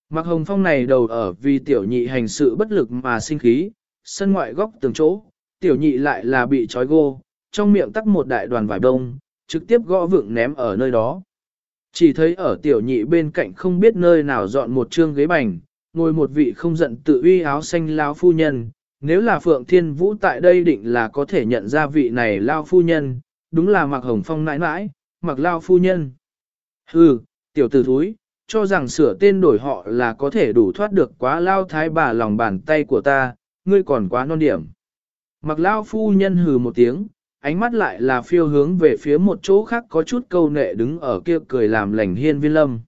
Mặc hồng phong này đầu ở vì tiểu nhị hành sự bất lực mà sinh khí, sân ngoại góc từng chỗ, tiểu nhị lại là bị trói gô, trong miệng tắc một đại đoàn vải đông, trực tiếp gõ vượng ném ở nơi đó. Chỉ thấy ở tiểu nhị bên cạnh không biết nơi nào dọn một trương ghế bành, ngồi một vị không giận tự uy áo xanh lao phu nhân. Nếu là Phượng Thiên Vũ tại đây định là có thể nhận ra vị này lao phu nhân, đúng là mặc hồng phong nãi nãi, mặc lao phu nhân. Hừ, tiểu tử thúi, cho rằng sửa tên đổi họ là có thể đủ thoát được quá lao thái bà lòng bàn tay của ta, ngươi còn quá non điểm. Mặc lao phu nhân hừ một tiếng, ánh mắt lại là phiêu hướng về phía một chỗ khác có chút câu nệ đứng ở kia cười làm lành hiên viên lâm.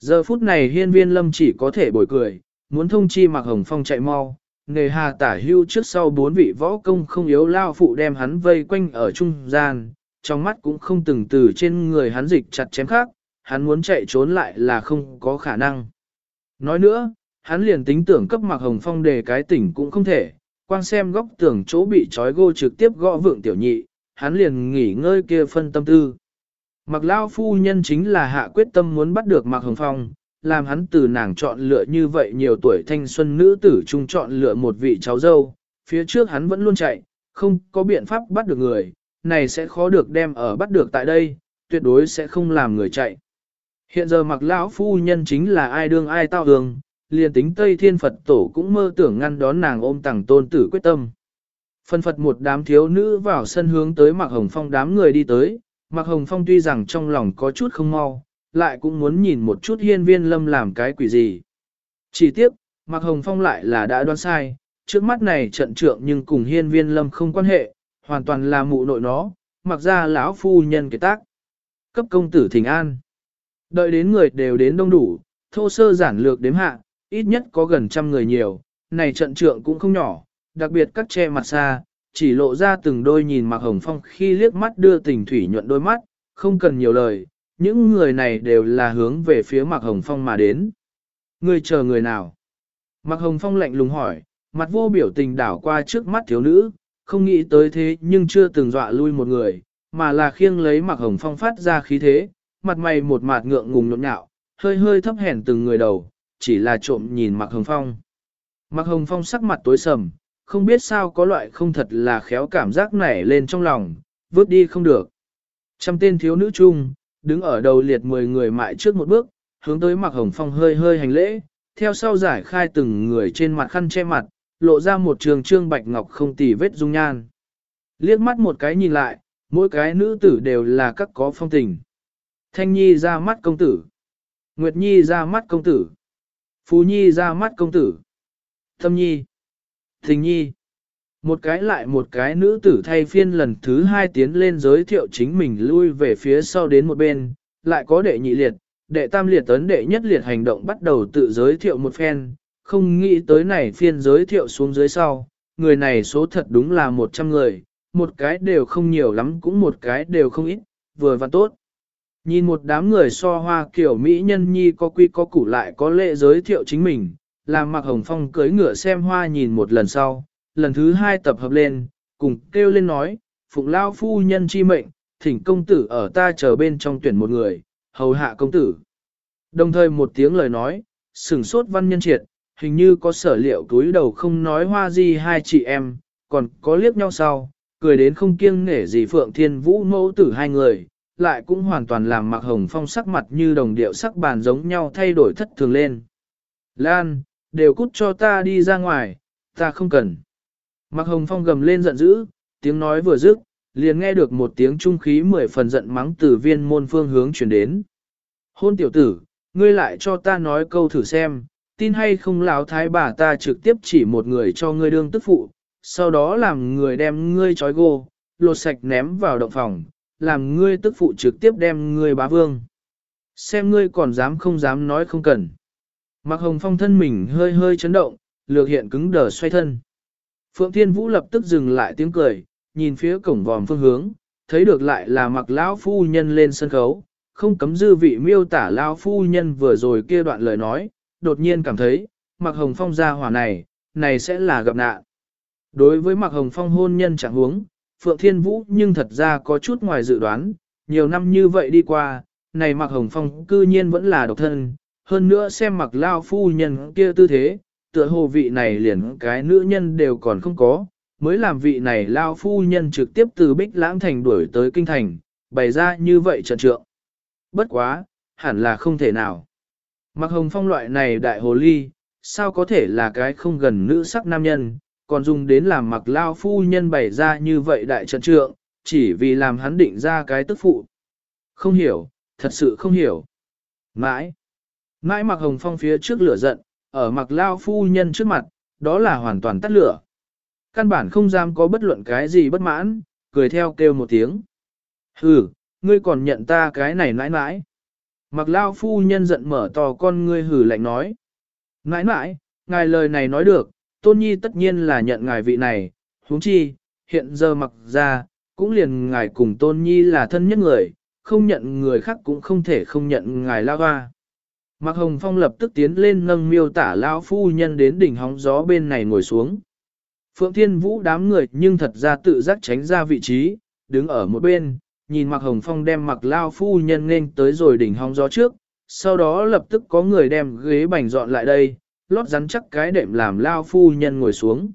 Giờ phút này hiên viên lâm chỉ có thể bồi cười, muốn thông chi mặc hồng phong chạy mau, nề hà tả hưu trước sau bốn vị võ công không yếu lao phụ đem hắn vây quanh ở trung gian, trong mắt cũng không từng từ trên người hắn dịch chặt chém khác, hắn muốn chạy trốn lại là không có khả năng. Nói nữa, hắn liền tính tưởng cấp mặc hồng phong đề cái tỉnh cũng không thể, quang xem góc tường chỗ bị trói gô trực tiếp gõ vượng tiểu nhị, hắn liền nghỉ ngơi kia phân tâm tư. Mặc lao phu nhân chính là hạ quyết tâm muốn bắt được mặc hồng phong, làm hắn từ nàng chọn lựa như vậy nhiều tuổi thanh xuân nữ tử chung chọn lựa một vị cháu dâu, phía trước hắn vẫn luôn chạy, không có biện pháp bắt được người, này sẽ khó được đem ở bắt được tại đây, tuyệt đối sẽ không làm người chạy. Hiện giờ mặc lão phu nhân chính là ai đương ai tao đường liền tính Tây Thiên Phật Tổ cũng mơ tưởng ngăn đón nàng ôm tàng tôn tử quyết tâm. Phân Phật một đám thiếu nữ vào sân hướng tới Mạc Hồng Phong đám người đi tới, Mạc Hồng Phong tuy rằng trong lòng có chút không mau, lại cũng muốn nhìn một chút hiên viên lâm làm cái quỷ gì. Chỉ tiếc, Mạc Hồng Phong lại là đã đoán sai, trước mắt này trận trượng nhưng cùng hiên viên lâm không quan hệ, hoàn toàn là mụ nội nó, mặc ra lão phu nhân kế tác. Cấp công tử thỉnh an. Đợi đến người đều đến đông đủ, thô sơ giản lược đếm hạ, ít nhất có gần trăm người nhiều, này trận trượng cũng không nhỏ, đặc biệt các che mặt xa, chỉ lộ ra từng đôi nhìn Mạc Hồng Phong khi liếc mắt đưa tình thủy nhuận đôi mắt, không cần nhiều lời, những người này đều là hướng về phía Mạc Hồng Phong mà đến. Người chờ người nào? Mạc Hồng Phong lạnh lùng hỏi, mặt vô biểu tình đảo qua trước mắt thiếu nữ, không nghĩ tới thế nhưng chưa từng dọa lui một người, mà là khiêng lấy Mạc Hồng Phong phát ra khí thế, mặt mày một mạt ngượng ngùng nhộn nhạo, hơi hơi thấp hèn từng người đầu, chỉ là trộm nhìn Mạc Hồng Phong. Mạc Hồng Phong sắc mặt tối sầm, không biết sao có loại không thật là khéo cảm giác nảy lên trong lòng, vứt đi không được. Trăm tên thiếu nữ chung, đứng ở đầu liệt 10 người mại trước một bước, hướng tới Mạc Hồng Phong hơi hơi hành lễ, theo sau giải khai từng người trên mặt khăn che mặt, lộ ra một trường trương bạch ngọc không tì vết dung nhan. Liếc mắt một cái nhìn lại, mỗi cái nữ tử đều là các có phong tình. Thanh Nhi ra mắt công tử. Nguyệt Nhi ra mắt công tử. Phú Nhi ra mắt công tử. Thâm Nhi. Thình Nhi. Một cái lại một cái nữ tử thay phiên lần thứ hai tiến lên giới thiệu chính mình lui về phía sau đến một bên, lại có đệ nhị liệt, đệ tam liệt tấn đệ nhất liệt hành động bắt đầu tự giới thiệu một phen, không nghĩ tới này phiên giới thiệu xuống dưới sau, người này số thật đúng là 100 người, một cái đều không nhiều lắm cũng một cái đều không ít, vừa và tốt. Nhìn một đám người so hoa kiểu Mỹ nhân nhi có quy có củ lại có lệ giới thiệu chính mình, làm mặc hồng phong cưới ngựa xem hoa nhìn một lần sau, lần thứ hai tập hợp lên, cùng kêu lên nói, phụng lao phu nhân chi mệnh, thỉnh công tử ở ta chờ bên trong tuyển một người, hầu hạ công tử. Đồng thời một tiếng lời nói, sửng sốt văn nhân triệt, hình như có sở liệu túi đầu không nói hoa gì hai chị em, còn có liếc nhau sau, cười đến không kiêng nể gì Phượng Thiên Vũ mẫu tử hai người, lại cũng hoàn toàn làm mặc hồng phong sắc mặt như đồng điệu sắc bàn giống nhau thay đổi thất thường lên. Lan, đều cút cho ta đi ra ngoài, ta không cần. Mặc hồng phong gầm lên giận dữ, tiếng nói vừa dứt, liền nghe được một tiếng trung khí mười phần giận mắng từ viên môn phương hướng chuyển đến. Hôn tiểu tử, ngươi lại cho ta nói câu thử xem, tin hay không lão thái bà ta trực tiếp chỉ một người cho ngươi đương tức phụ, sau đó làm người đem ngươi trói gô, lột sạch ném vào động phòng, làm ngươi tức phụ trực tiếp đem ngươi bá vương. Xem ngươi còn dám không dám nói không cần. Mạc Hồng Phong thân mình hơi hơi chấn động, lược hiện cứng đờ xoay thân. Phượng Thiên Vũ lập tức dừng lại tiếng cười, nhìn phía cổng vòm phương hướng, thấy được lại là mặc lão phu nhân lên sân khấu, không cấm dư vị miêu tả lão phu nhân vừa rồi kia đoạn lời nói, đột nhiên cảm thấy, mặc hồng phong gia hỏa này, này sẽ là gặp nạn. Đối với mặc hồng phong hôn nhân chẳng huống, Phượng Thiên Vũ nhưng thật ra có chút ngoài dự đoán, nhiều năm như vậy đi qua, này mặc hồng phong cư nhiên vẫn là độc thân, hơn nữa xem mặc lao phu nhân kia tư thế, tựa hồ vị này liền cái nữ nhân đều còn không có, mới làm vị này lao phu nhân trực tiếp từ Bích Lãng Thành đuổi tới Kinh Thành, bày ra như vậy trận trượng. Bất quá, hẳn là không thể nào. Mặc hồng phong loại này đại hồ ly, sao có thể là cái không gần nữ sắc nam nhân, còn dùng đến làm mặc lao phu nhân bày ra như vậy đại trận trượng, chỉ vì làm hắn định ra cái tức phụ. Không hiểu, thật sự không hiểu. Mãi, mãi mặc hồng phong phía trước lửa giận, ở mặc lao phu nhân trước mặt, đó là hoàn toàn tắt lửa. căn bản không dám có bất luận cái gì bất mãn, cười theo kêu một tiếng. Hừ, ngươi còn nhận ta cái này nãi nãi. Mặc lao phu nhân giận mở to con ngươi hừ lạnh nói. Nãi nãi, ngài lời này nói được, tôn nhi tất nhiên là nhận ngài vị này, huống chi, hiện giờ mặc ra, cũng liền ngài cùng tôn nhi là thân nhất người, không nhận người khác cũng không thể không nhận ngài lao hoa. Mạc Hồng Phong lập tức tiến lên nâng miêu tả lão phu nhân đến đỉnh hóng gió bên này ngồi xuống. Phượng Thiên Vũ đám người nhưng thật ra tự giác tránh ra vị trí, đứng ở một bên, nhìn Mạc Hồng Phong đem mặc lao phu nhân nên tới rồi đỉnh hóng gió trước, sau đó lập tức có người đem ghế bành dọn lại đây, lót rắn chắc cái đệm làm lao phu nhân ngồi xuống.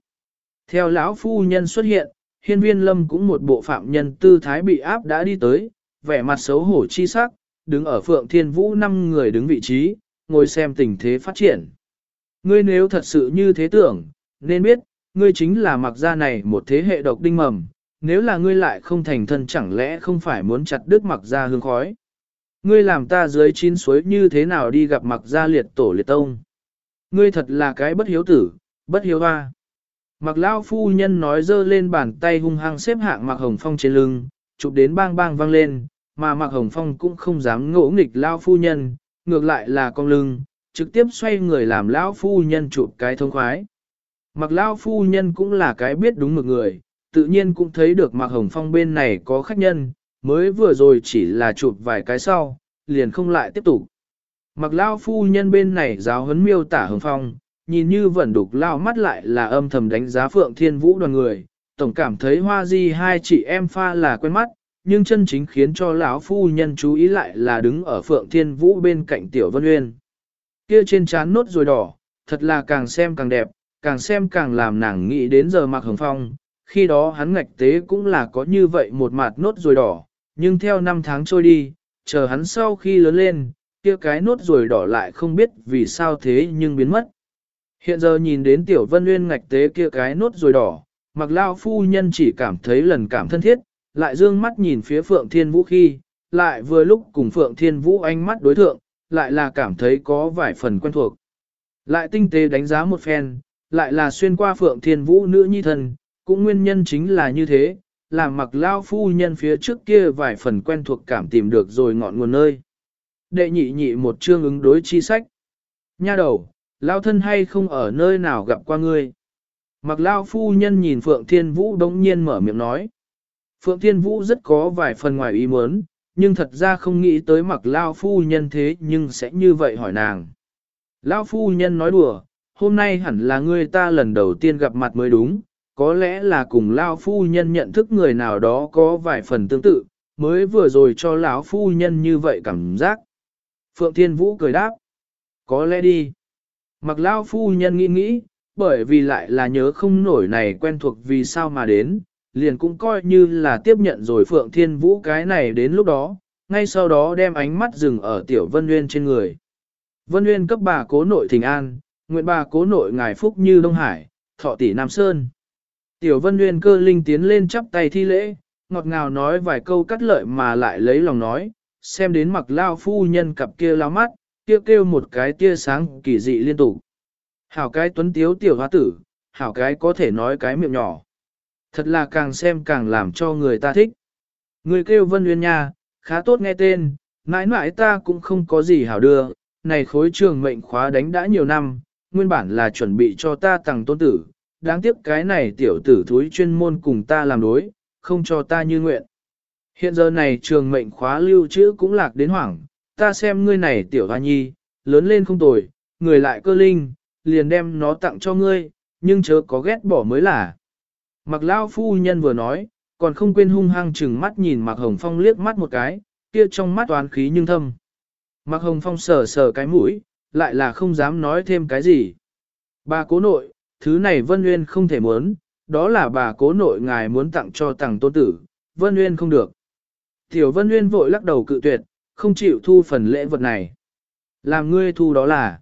Theo lão phu nhân xuất hiện, hiên viên lâm cũng một bộ phạm nhân tư thái bị áp đã đi tới, vẻ mặt xấu hổ chi sắc, đứng ở Phượng Thiên Vũ năm người đứng vị trí, ngồi xem tình thế phát triển. Ngươi nếu thật sự như thế tưởng, nên biết, ngươi chính là mặc gia này một thế hệ độc đinh mầm, nếu là ngươi lại không thành thân chẳng lẽ không phải muốn chặt đứt mặc gia hương khói. Ngươi làm ta dưới chín suối như thế nào đi gặp mặc gia liệt tổ liệt tông. Ngươi thật là cái bất hiếu tử, bất hiếu hoa. Mặc lao phu nhân nói dơ lên bàn tay hung hăng xếp hạng mặc hồng phong trên lưng, chụp đến bang bang vang lên, mà mặc hồng phong cũng không dám ngỗ nghịch lao phu nhân, ngược lại là con lưng, trực tiếp xoay người làm lão phu nhân chụp cái thông khoái. Mặc lao phu nhân cũng là cái biết đúng một người, tự nhiên cũng thấy được mặc hồng phong bên này có khách nhân, mới vừa rồi chỉ là chụp vài cái sau, liền không lại tiếp tục. Mặc lao phu nhân bên này giáo huấn miêu tả hồng phong, nhìn như vẫn đục lao mắt lại là âm thầm đánh giá phượng thiên vũ đoàn người, tổng cảm thấy hoa di hai chị em pha là quen mắt, nhưng chân chính khiến cho lão phu nhân chú ý lại là đứng ở phượng thiên vũ bên cạnh tiểu vân uyên. Kia trên trán nốt rồi đỏ, thật là càng xem càng đẹp, càng xem càng làm nàng nghĩ đến giờ mặc hồng phong, khi đó hắn ngạch tế cũng là có như vậy một mặt nốt rồi đỏ, nhưng theo năm tháng trôi đi, chờ hắn sau khi lớn lên, kia cái nốt rồi đỏ lại không biết vì sao thế nhưng biến mất. Hiện giờ nhìn đến tiểu vân nguyên ngạch tế kia cái nốt rồi đỏ, mặc lao phu nhân chỉ cảm thấy lần cảm thân thiết, lại dương mắt nhìn phía Phượng Thiên Vũ khi, lại vừa lúc cùng Phượng Thiên Vũ ánh mắt đối thượng, lại là cảm thấy có vài phần quen thuộc. Lại tinh tế đánh giá một phen, lại là xuyên qua Phượng Thiên Vũ nữ nhi thần, cũng nguyên nhân chính là như thế, làm mặc lao phu nhân phía trước kia vài phần quen thuộc cảm tìm được rồi ngọn nguồn nơi. Đệ nhị nhị một chương ứng đối chi sách. Nha đầu, lao thân hay không ở nơi nào gặp qua ngươi. Mặc lao phu nhân nhìn Phượng Thiên Vũ đống nhiên mở miệng nói. Phượng Thiên Vũ rất có vài phần ngoài ý muốn, nhưng thật ra không nghĩ tới mặc lao phu nhân thế nhưng sẽ như vậy hỏi nàng. Lao phu nhân nói đùa, hôm nay hẳn là ngươi ta lần đầu tiên gặp mặt mới đúng, có lẽ là cùng Lao phu nhân nhận thức người nào đó có vài phần tương tự, mới vừa rồi cho lão phu nhân như vậy cảm giác. Phượng Thiên Vũ cười đáp, có lẽ đi. Mặc Lao phu nhân nghĩ nghĩ, bởi vì lại là nhớ không nổi này quen thuộc vì sao mà đến, liền cũng coi như là tiếp nhận rồi Phượng Thiên Vũ cái này đến lúc đó, ngay sau đó đem ánh mắt dừng ở Tiểu Vân Nguyên trên người. Vân Nguyên cấp bà cố nội thình an, nguyện bà cố nội ngài phúc như Đông Hải, thọ tỷ Nam Sơn. Tiểu Vân Nguyên cơ linh tiến lên chắp tay thi lễ, ngọt ngào nói vài câu cắt lợi mà lại lấy lòng nói, xem đến mặc lao phu nhân cặp kia lao mắt, kia kêu, kêu một cái tia sáng kỳ dị liên tục. Hảo cái tuấn tiếu tiểu hoa tử, hảo cái có thể nói cái miệng nhỏ. Thật là càng xem càng làm cho người ta thích. Người kêu Vân Uyên nha, khá tốt nghe tên, mãi mãi ta cũng không có gì hảo đưa, này khối trường mệnh khóa đánh đã nhiều năm, nguyên bản là chuẩn bị cho ta tặng tôn tử, đáng tiếc cái này tiểu tử thúi chuyên môn cùng ta làm đối, không cho ta như nguyện. Hiện giờ này trường mệnh khóa lưu trữ cũng lạc đến hoảng, ta xem ngươi này tiểu hoa nhi, lớn lên không tồi, người lại cơ linh, liền đem nó tặng cho ngươi, nhưng chớ có ghét bỏ mới là. Mặc lao phu nhân vừa nói, còn không quên hung hăng chừng mắt nhìn Mạc Hồng Phong liếc mắt một cái, kia trong mắt toán khí nhưng thâm. Mạc Hồng Phong sờ sờ cái mũi, lại là không dám nói thêm cái gì. Bà cố nội, thứ này Vân Nguyên không thể muốn, đó là bà cố nội ngài muốn tặng cho tặng tôn tử, Vân Nguyên không được. Tiểu Vân Nguyên vội lắc đầu cự tuyệt, không chịu thu phần lễ vật này. Làm ngươi thu đó là,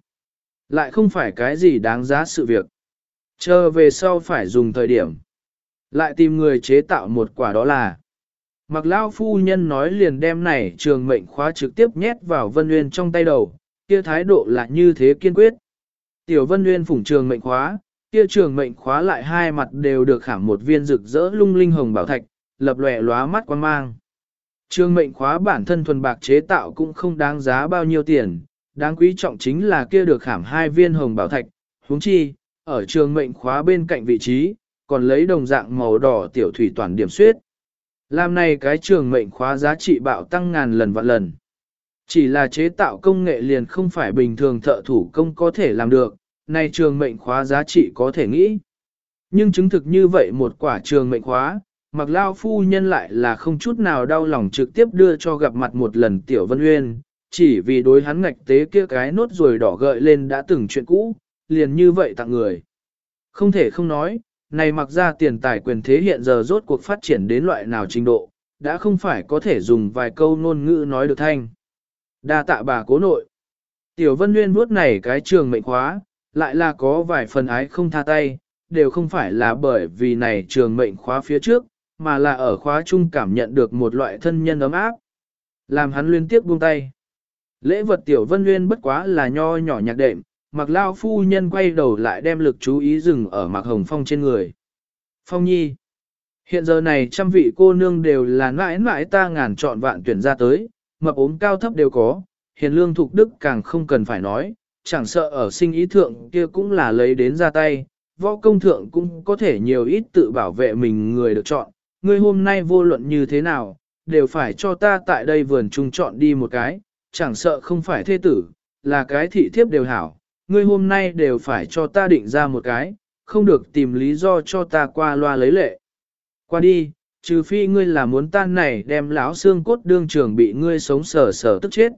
lại không phải cái gì đáng giá sự việc. Chờ về sau phải dùng thời điểm. Lại tìm người chế tạo một quả đó là. Mặc lao phu nhân nói liền đem này trường mệnh khóa trực tiếp nhét vào Vân Nguyên trong tay đầu, kia thái độ là như thế kiên quyết. Tiểu Vân Nguyên phủng trường mệnh khóa, Kia trường mệnh khóa lại hai mặt đều được khảm một viên rực rỡ lung linh hồng bảo thạch, lập lòe lóa mắt quan mang. Trường mệnh khóa bản thân thuần bạc chế tạo cũng không đáng giá bao nhiêu tiền, đáng quý trọng chính là kia được khảm hai viên hồng bảo thạch, huống chi, ở trường mệnh khóa bên cạnh vị trí, còn lấy đồng dạng màu đỏ tiểu thủy toàn điểm suyết. Làm này cái trường mệnh khóa giá trị bạo tăng ngàn lần vạn lần. Chỉ là chế tạo công nghệ liền không phải bình thường thợ thủ công có thể làm được, này trường mệnh khóa giá trị có thể nghĩ. Nhưng chứng thực như vậy một quả trường mệnh khóa, mặc lao phu nhân lại là không chút nào đau lòng trực tiếp đưa cho gặp mặt một lần tiểu vân uyên, chỉ vì đối hắn ngạch tế kia cái nốt rồi đỏ gợi lên đã từng chuyện cũ, liền như vậy tặng người. Không thể không nói, này mặc ra tiền tài quyền thế hiện giờ rốt cuộc phát triển đến loại nào trình độ, đã không phải có thể dùng vài câu ngôn ngữ nói được thanh. Đa tạ bà cố nội. Tiểu Vân Nguyên vuốt này cái trường mệnh khóa, lại là có vài phần ái không tha tay, đều không phải là bởi vì này trường mệnh khóa phía trước, mà là ở khóa chung cảm nhận được một loại thân nhân ấm áp. Làm hắn liên tiếp buông tay. Lễ vật Tiểu Vân Nguyên bất quá là nho nhỏ nhạc đệm, mặc lao phu nhân quay đầu lại đem lực chú ý dừng ở mặc hồng phong trên người. Phong nhi. Hiện giờ này trăm vị cô nương đều là mãi mãi ta ngàn chọn vạn tuyển ra tới, mập ốm cao thấp đều có, hiền lương thục đức càng không cần phải nói, chẳng sợ ở sinh ý thượng kia cũng là lấy đến ra tay, võ công thượng cũng có thể nhiều ít tự bảo vệ mình người được chọn, ngươi hôm nay vô luận như thế nào, đều phải cho ta tại đây vườn trung chọn đi một cái, chẳng sợ không phải thê tử, là cái thị thiếp đều hảo, ngươi hôm nay đều phải cho ta định ra một cái, không được tìm lý do cho ta qua loa lấy lệ. Qua đi, trừ phi ngươi là muốn tan này đem lão xương cốt đương trường bị ngươi sống sờ sờ tức chết.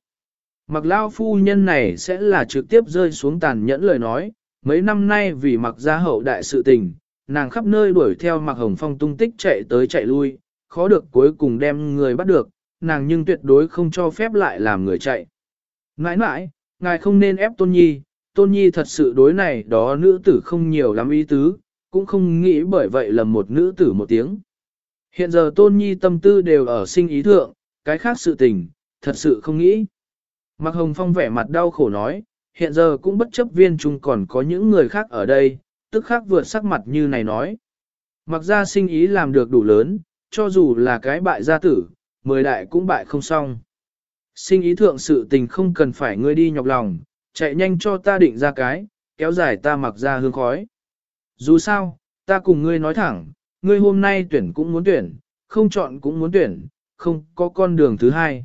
Mặc lao phu nhân này sẽ là trực tiếp rơi xuống tàn nhẫn lời nói, mấy năm nay vì mặc gia hậu đại sự tình, nàng khắp nơi đuổi theo mặc hồng phong tung tích chạy tới chạy lui, khó được cuối cùng đem người bắt được, nàng nhưng tuyệt đối không cho phép lại làm người chạy. Nãi nãi, ngài không nên ép tôn nhi, tôn nhi thật sự đối này đó nữ tử không nhiều lắm ý tứ, cũng không nghĩ bởi vậy là một nữ tử một tiếng. Hiện giờ tôn nhi tâm tư đều ở sinh ý thượng, cái khác sự tình, thật sự không nghĩ. Mạc Hồng Phong vẻ mặt đau khổ nói, hiện giờ cũng bất chấp viên trung còn có những người khác ở đây, tức khác vượt sắc mặt như này nói. Mặc ra sinh ý làm được đủ lớn, cho dù là cái bại gia tử, mười đại cũng bại không xong. Sinh ý thượng sự tình không cần phải ngươi đi nhọc lòng, chạy nhanh cho ta định ra cái, kéo dài ta mặc ra hương khói. Dù sao, ta cùng ngươi nói thẳng, ngươi hôm nay tuyển cũng muốn tuyển, không chọn cũng muốn tuyển, không có con đường thứ hai.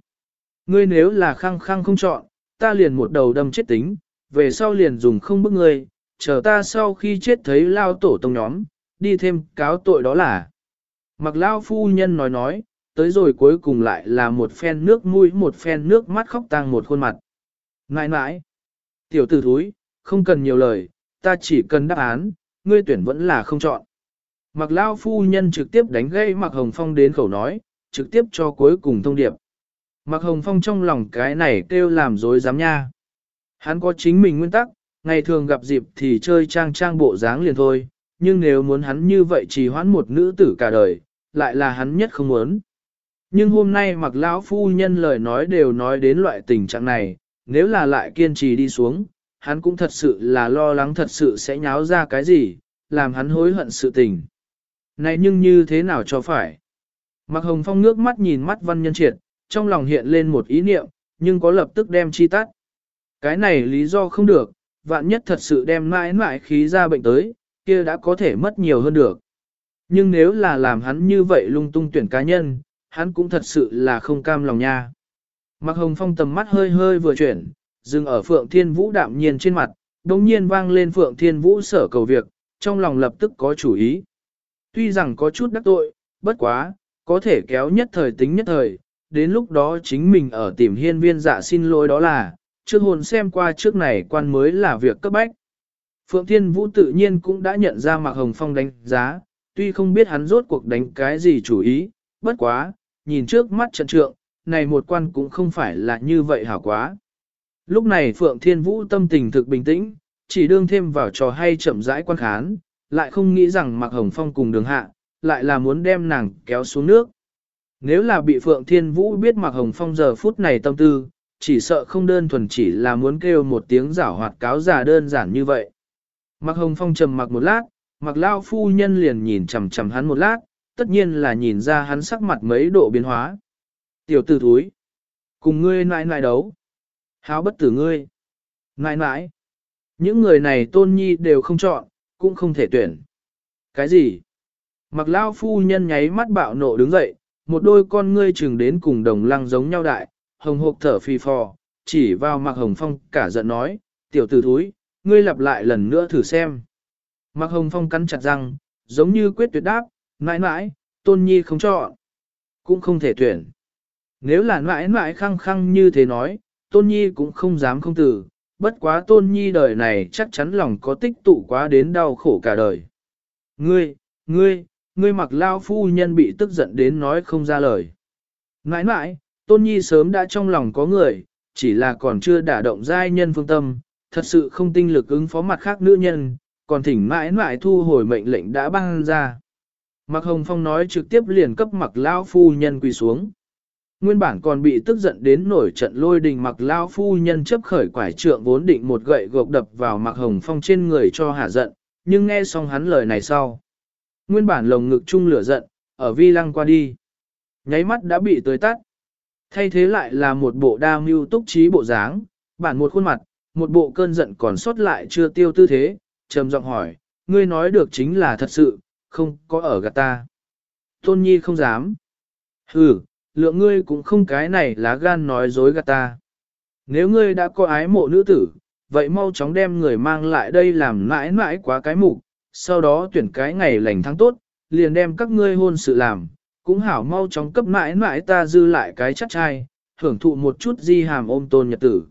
Ngươi nếu là khăng khăng không chọn, ta liền một đầu đâm chết tính, về sau liền dùng không bức ngươi, chờ ta sau khi chết thấy lao tổ tông nhóm, đi thêm cáo tội đó là. Mặc lao phu nhân nói nói, tới rồi cuối cùng lại là một phen nước mũi một phen nước mắt khóc tang một khuôn mặt. Ngại ngại, tiểu tử thúi, không cần nhiều lời, ta chỉ cần đáp án, ngươi tuyển vẫn là không chọn. Mặc lao phu nhân trực tiếp đánh gây Mặc Hồng Phong đến khẩu nói, trực tiếp cho cuối cùng thông điệp. Mặc Hồng Phong trong lòng cái này kêu làm dối dám nha. Hắn có chính mình nguyên tắc, ngày thường gặp dịp thì chơi trang trang bộ dáng liền thôi, nhưng nếu muốn hắn như vậy chỉ hoãn một nữ tử cả đời, lại là hắn nhất không muốn. Nhưng hôm nay mặc lão phu nhân lời nói đều nói đến loại tình trạng này, nếu là lại kiên trì đi xuống, hắn cũng thật sự là lo lắng thật sự sẽ nháo ra cái gì, làm hắn hối hận sự tình. Này nhưng như thế nào cho phải? Mặc hồng phong nước mắt nhìn mắt văn nhân triệt, trong lòng hiện lên một ý niệm, nhưng có lập tức đem chi tắt. Cái này lý do không được, vạn nhất thật sự đem mãi mãi khí ra bệnh tới, kia đã có thể mất nhiều hơn được. Nhưng nếu là làm hắn như vậy lung tung tuyển cá nhân, hắn cũng thật sự là không cam lòng nha. Mặc hồng phong tầm mắt hơi hơi vừa chuyển, dừng ở Phượng Thiên Vũ đạm nhiên trên mặt, đồng nhiên vang lên Phượng Thiên Vũ sở cầu việc, trong lòng lập tức có chủ ý. Tuy rằng có chút đắc tội, bất quá, có thể kéo nhất thời tính nhất thời, đến lúc đó chính mình ở tìm hiên viên dạ xin lỗi đó là, trước hồn xem qua trước này quan mới là việc cấp bách. Phượng Thiên Vũ tự nhiên cũng đã nhận ra Mạc Hồng Phong đánh giá, tuy không biết hắn rốt cuộc đánh cái gì chủ ý, bất quá, nhìn trước mắt trận trượng, này một quan cũng không phải là như vậy hảo quá. Lúc này Phượng Thiên Vũ tâm tình thực bình tĩnh, chỉ đương thêm vào trò hay chậm rãi quan khán, lại không nghĩ rằng Mạc Hồng Phong cùng đường hạ, lại là muốn đem nàng kéo xuống nước. Nếu là bị Phượng Thiên Vũ biết Mạc Hồng Phong giờ phút này tâm tư, chỉ sợ không đơn thuần chỉ là muốn kêu một tiếng giảo hoạt cáo giả đơn giản như vậy. Mặc Hồng Phong trầm mặc một lát, Mặc Lao phu nhân liền nhìn chằm chằm hắn một lát, tất nhiên là nhìn ra hắn sắc mặt mấy độ biến hóa. Tiểu tử thúi, cùng ngươi nãi nãi đấu. Háo bất tử ngươi. Nãi nãi. Những người này tôn nhi đều không chọn, cũng không thể tuyển. Cái gì? Mặc lao phu nhân nháy mắt bạo nộ đứng dậy, một đôi con ngươi chừng đến cùng đồng lăng giống nhau đại, hồng hộp thở phì phò, chỉ vào mặc hồng phong cả giận nói, tiểu tử thúi, ngươi lặp lại lần nữa thử xem. Mặc hồng phong cắn chặt răng, giống như quyết tuyệt đáp, mãi mãi, tôn nhi không chọn, cũng không thể tuyển. Nếu là mãi mãi khăng khăng như thế nói, tôn nhi cũng không dám không tử, bất quá tôn nhi đời này chắc chắn lòng có tích tụ quá đến đau khổ cả đời. Ngươi, ngươi, ngươi mặc lao phu nhân bị tức giận đến nói không ra lời. Nãi nãi, tôn nhi sớm đã trong lòng có người, chỉ là còn chưa đả động giai nhân phương tâm, thật sự không tinh lực ứng phó mặt khác nữ nhân, còn thỉnh mãi mãi thu hồi mệnh lệnh đã ban ra. Mặc Hồng Phong nói trực tiếp liền cấp mặc lao phu nhân quỳ xuống. Nguyên bản còn bị tức giận đến nổi trận lôi đình mặc lao phu nhân chấp khởi quải trượng vốn định một gậy gộc đập vào mặc hồng phong trên người cho hả giận, nhưng nghe xong hắn lời này sau. Nguyên bản lồng ngực chung lửa giận, ở vi lăng qua đi. Nháy mắt đã bị tới tắt. Thay thế lại là một bộ đa mưu túc trí bộ dáng, bản một khuôn mặt, một bộ cơn giận còn sót lại chưa tiêu tư thế, trầm giọng hỏi, ngươi nói được chính là thật sự, không có ở gạt ta. Tôn nhi không dám. Ừ, lượng ngươi cũng không cái này lá gan nói dối gạt ta. Nếu ngươi đã có ái mộ nữ tử, vậy mau chóng đem người mang lại đây làm mãi mãi quá cái mục, sau đó tuyển cái ngày lành tháng tốt, liền đem các ngươi hôn sự làm, cũng hảo mau chóng cấp mãi mãi ta dư lại cái chắc chai hưởng thụ một chút di hàm ôm tôn nhật tử.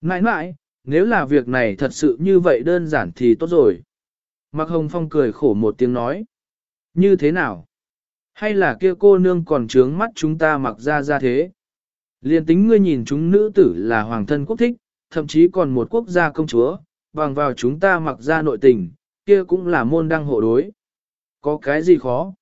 Mãi mãi, nếu là việc này thật sự như vậy đơn giản thì tốt rồi. Mạc Hồng Phong cười khổ một tiếng nói. Như thế nào? Hay là kia cô nương còn trướng mắt chúng ta mặc ra ra thế? Liên tính ngươi nhìn chúng nữ tử là hoàng thân quốc thích, thậm chí còn một quốc gia công chúa, bằng vào chúng ta mặc ra nội tình, kia cũng là môn đăng hộ đối. Có cái gì khó?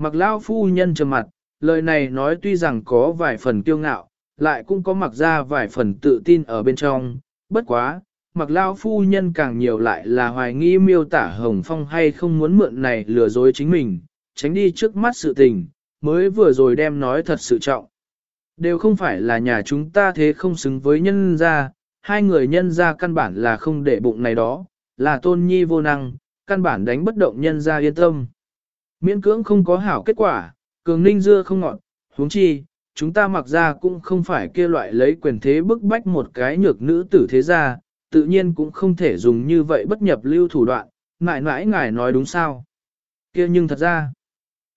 Mặc lao phu nhân trầm mặt, lời này nói tuy rằng có vài phần kiêu ngạo, lại cũng có mặc ra vài phần tự tin ở bên trong, bất quá, mặc lao phu nhân càng nhiều lại là hoài nghi miêu tả Hồng Phong hay không muốn mượn này lừa dối chính mình, tránh đi trước mắt sự tình, mới vừa rồi đem nói thật sự trọng. Đều không phải là nhà chúng ta thế không xứng với nhân gia, hai người nhân gia căn bản là không để bụng này đó, là tôn nhi vô năng, căn bản đánh bất động nhân gia yên tâm. Miễn cưỡng không có hảo kết quả, cường ninh dưa không ngọt, huống chi, chúng ta mặc ra cũng không phải kia loại lấy quyền thế bức bách một cái nhược nữ tử thế gia, tự nhiên cũng không thể dùng như vậy bất nhập lưu thủ đoạn, mãi mãi ngài nói đúng sao. kia nhưng thật ra,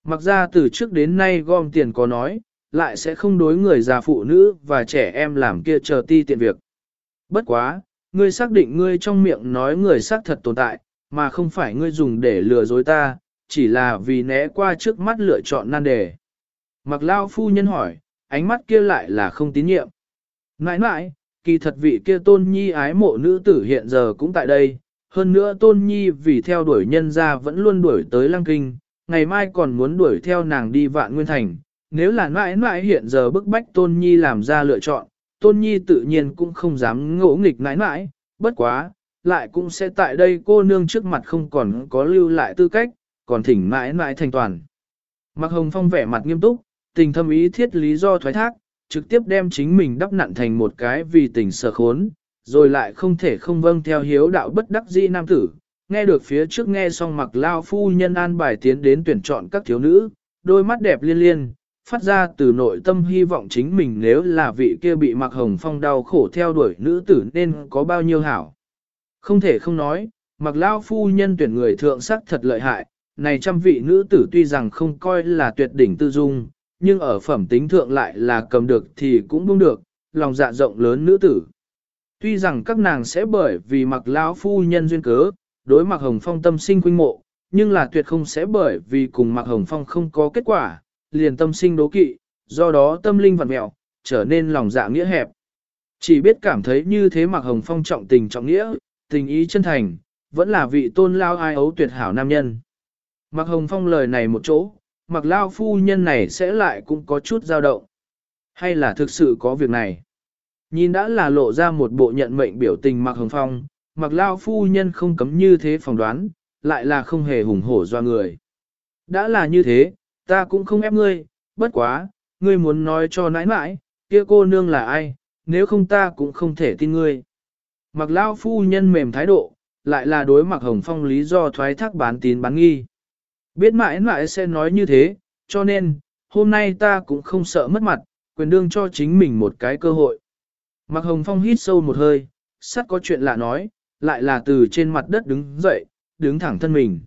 Mặc ra từ trước đến nay gom tiền có nói, lại sẽ không đối người già phụ nữ và trẻ em làm kia chờ ti tiện việc. Bất quá, ngươi xác định ngươi trong miệng nói người xác thật tồn tại, mà không phải ngươi dùng để lừa dối ta, chỉ là vì né qua trước mắt lựa chọn nan đề. Mặc lao phu nhân hỏi, ánh mắt kia lại là không tín nhiệm. Nãi nãi, kỳ thật vị kia tôn nhi ái mộ nữ tử hiện giờ cũng tại đây, hơn nữa tôn nhi vì theo đuổi nhân ra vẫn luôn đuổi tới lăng kinh, ngày mai còn muốn đuổi theo nàng đi vạn nguyên thành. Nếu là nãi nãi hiện giờ bức bách Tôn Nhi làm ra lựa chọn, Tôn Nhi tự nhiên cũng không dám ngỗ nghịch nãi nãi. bất quá, lại cũng sẽ tại đây cô nương trước mặt không còn có lưu lại tư cách, còn thỉnh mãi mãi thành toàn. Mạc Hồng Phong vẻ mặt nghiêm túc, tình thâm ý thiết lý do thoái thác, trực tiếp đem chính mình đắp nặn thành một cái vì tình sợ khốn, rồi lại không thể không vâng theo hiếu đạo bất đắc dĩ nam tử, nghe được phía trước nghe xong mặc lao phu nhân an bài tiến đến tuyển chọn các thiếu nữ, đôi mắt đẹp liên liên, phát ra từ nội tâm hy vọng chính mình nếu là vị kia bị mặc hồng phong đau khổ theo đuổi nữ tử nên có bao nhiêu hảo. Không thể không nói, mặc lao phu nhân tuyển người thượng sắc thật lợi hại, này trăm vị nữ tử tuy rằng không coi là tuyệt đỉnh tư dung, nhưng ở phẩm tính thượng lại là cầm được thì cũng buông được, lòng dạ rộng lớn nữ tử. Tuy rằng các nàng sẽ bởi vì mặc lão phu nhân duyên cớ, đối mặc Hồng Phong tâm sinh khuynh mộ, nhưng là tuyệt không sẽ bởi vì cùng mặc Hồng Phong không có kết quả, liền tâm sinh đố kỵ, do đó tâm linh vặn mẹo, trở nên lòng dạ nghĩa hẹp. Chỉ biết cảm thấy như thế mặc Hồng Phong trọng tình trọng nghĩa, tình ý chân thành, vẫn là vị tôn lao ai ấu tuyệt hảo nam nhân. Mạc Hồng Phong lời này một chỗ, Mạc Lao phu nhân này sẽ lại cũng có chút dao động. Hay là thực sự có việc này? Nhìn đã là lộ ra một bộ nhận mệnh biểu tình Mạc Hồng Phong, mặc lao phu nhân không cấm như thế phỏng đoán, lại là không hề hùng hổ do người. Đã là như thế, ta cũng không ép ngươi, bất quá, ngươi muốn nói cho nãi nãi, kia cô nương là ai, nếu không ta cũng không thể tin ngươi. Mặc lao phu nhân mềm thái độ, lại là đối mặc hồng phong lý do thoái thác bán tín bán nghi. Biết mãi mãi sẽ nói như thế, cho nên, hôm nay ta cũng không sợ mất mặt, quyền đương cho chính mình một cái cơ hội. Mặc hồng phong hít sâu một hơi, sắt có chuyện lạ nói, lại là từ trên mặt đất đứng dậy, đứng thẳng thân mình.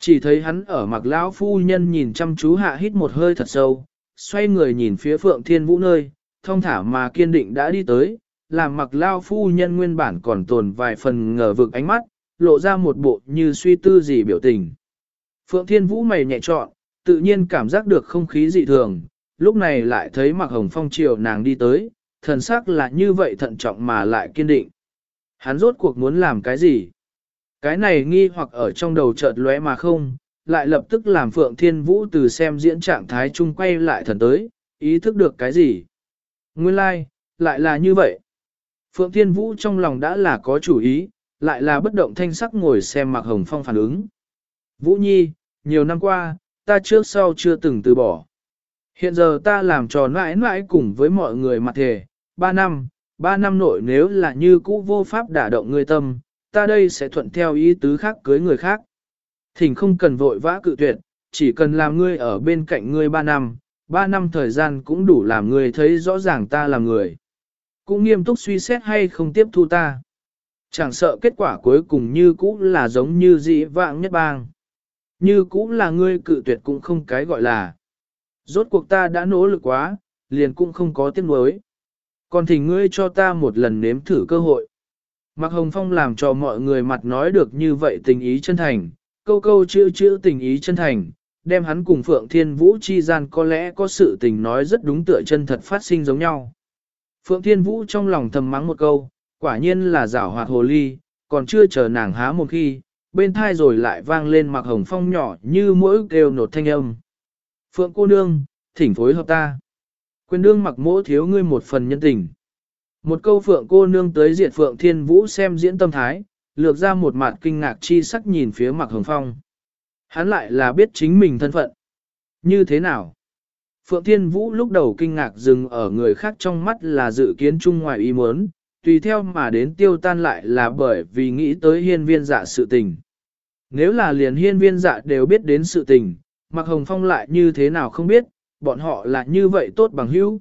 Chỉ thấy hắn ở mặc lão phu nhân nhìn chăm chú hạ hít một hơi thật sâu, xoay người nhìn phía phượng thiên vũ nơi, thông thả mà kiên định đã đi tới, làm mặc lao phu nhân nguyên bản còn tồn vài phần ngờ vực ánh mắt, lộ ra một bộ như suy tư gì biểu tình. Phượng Thiên Vũ mày nhẹ trọn, tự nhiên cảm giác được không khí dị thường, lúc này lại thấy mặc hồng phong chiều nàng đi tới, thần sắc là như vậy thận trọng mà lại kiên định. Hắn rốt cuộc muốn làm cái gì? Cái này nghi hoặc ở trong đầu chợt lóe mà không, lại lập tức làm Phượng Thiên Vũ từ xem diễn trạng thái chung quay lại thần tới, ý thức được cái gì? Nguyên lai, like, lại là như vậy. Phượng Thiên Vũ trong lòng đã là có chủ ý, lại là bất động thanh sắc ngồi xem Mạc Hồng Phong phản ứng. Vũ Nhi, nhiều năm qua, ta trước sau chưa từng từ bỏ. Hiện giờ ta làm trò mãi mãi cùng với mọi người mặt thề, ba năm, ba năm nội nếu là như cũ vô pháp đả động người tâm, ta đây sẽ thuận theo ý tứ khác cưới người khác. Thỉnh không cần vội vã cự tuyệt, chỉ cần làm ngươi ở bên cạnh ngươi ba năm, ba năm thời gian cũng đủ làm ngươi thấy rõ ràng ta là người cũng nghiêm túc suy xét hay không tiếp thu ta. Chẳng sợ kết quả cuối cùng như cũ là giống như dĩ vãng nhất bang. Như cũng là ngươi cự tuyệt cũng không cái gọi là. Rốt cuộc ta đã nỗ lực quá, liền cũng không có tiếc nuối. Còn thỉnh ngươi cho ta một lần nếm thử cơ hội. Mạc Hồng Phong làm cho mọi người mặt nói được như vậy tình ý chân thành, câu câu chữ chữ tình ý chân thành, đem hắn cùng Phượng Thiên Vũ chi gian có lẽ có sự tình nói rất đúng tựa chân thật phát sinh giống nhau. Phượng Thiên Vũ trong lòng thầm mắng một câu, quả nhiên là giảo hoạt hồ ly, còn chưa chờ nàng há một khi, bên thai rồi lại vang lên mặc hồng phong nhỏ như mỗi kêu nột thanh âm. Phượng cô nương, thỉnh phối hợp ta. Quyền đương mặc mỗ thiếu ngươi một phần nhân tình. Một câu Phượng cô nương tới diệt Phượng Thiên Vũ xem diễn tâm thái, lược ra một mặt kinh ngạc chi sắc nhìn phía mặc hồng phong. Hắn lại là biết chính mình thân phận. Như thế nào? Phượng Thiên Vũ lúc đầu kinh ngạc dừng ở người khác trong mắt là dự kiến chung ngoài ý muốn, tùy theo mà đến tiêu tan lại là bởi vì nghĩ tới hiên viên dạ sự tình. Nếu là liền hiên viên dạ đều biết đến sự tình, Mạc Hồng Phong lại như thế nào không biết, bọn họ là như vậy tốt bằng hữu.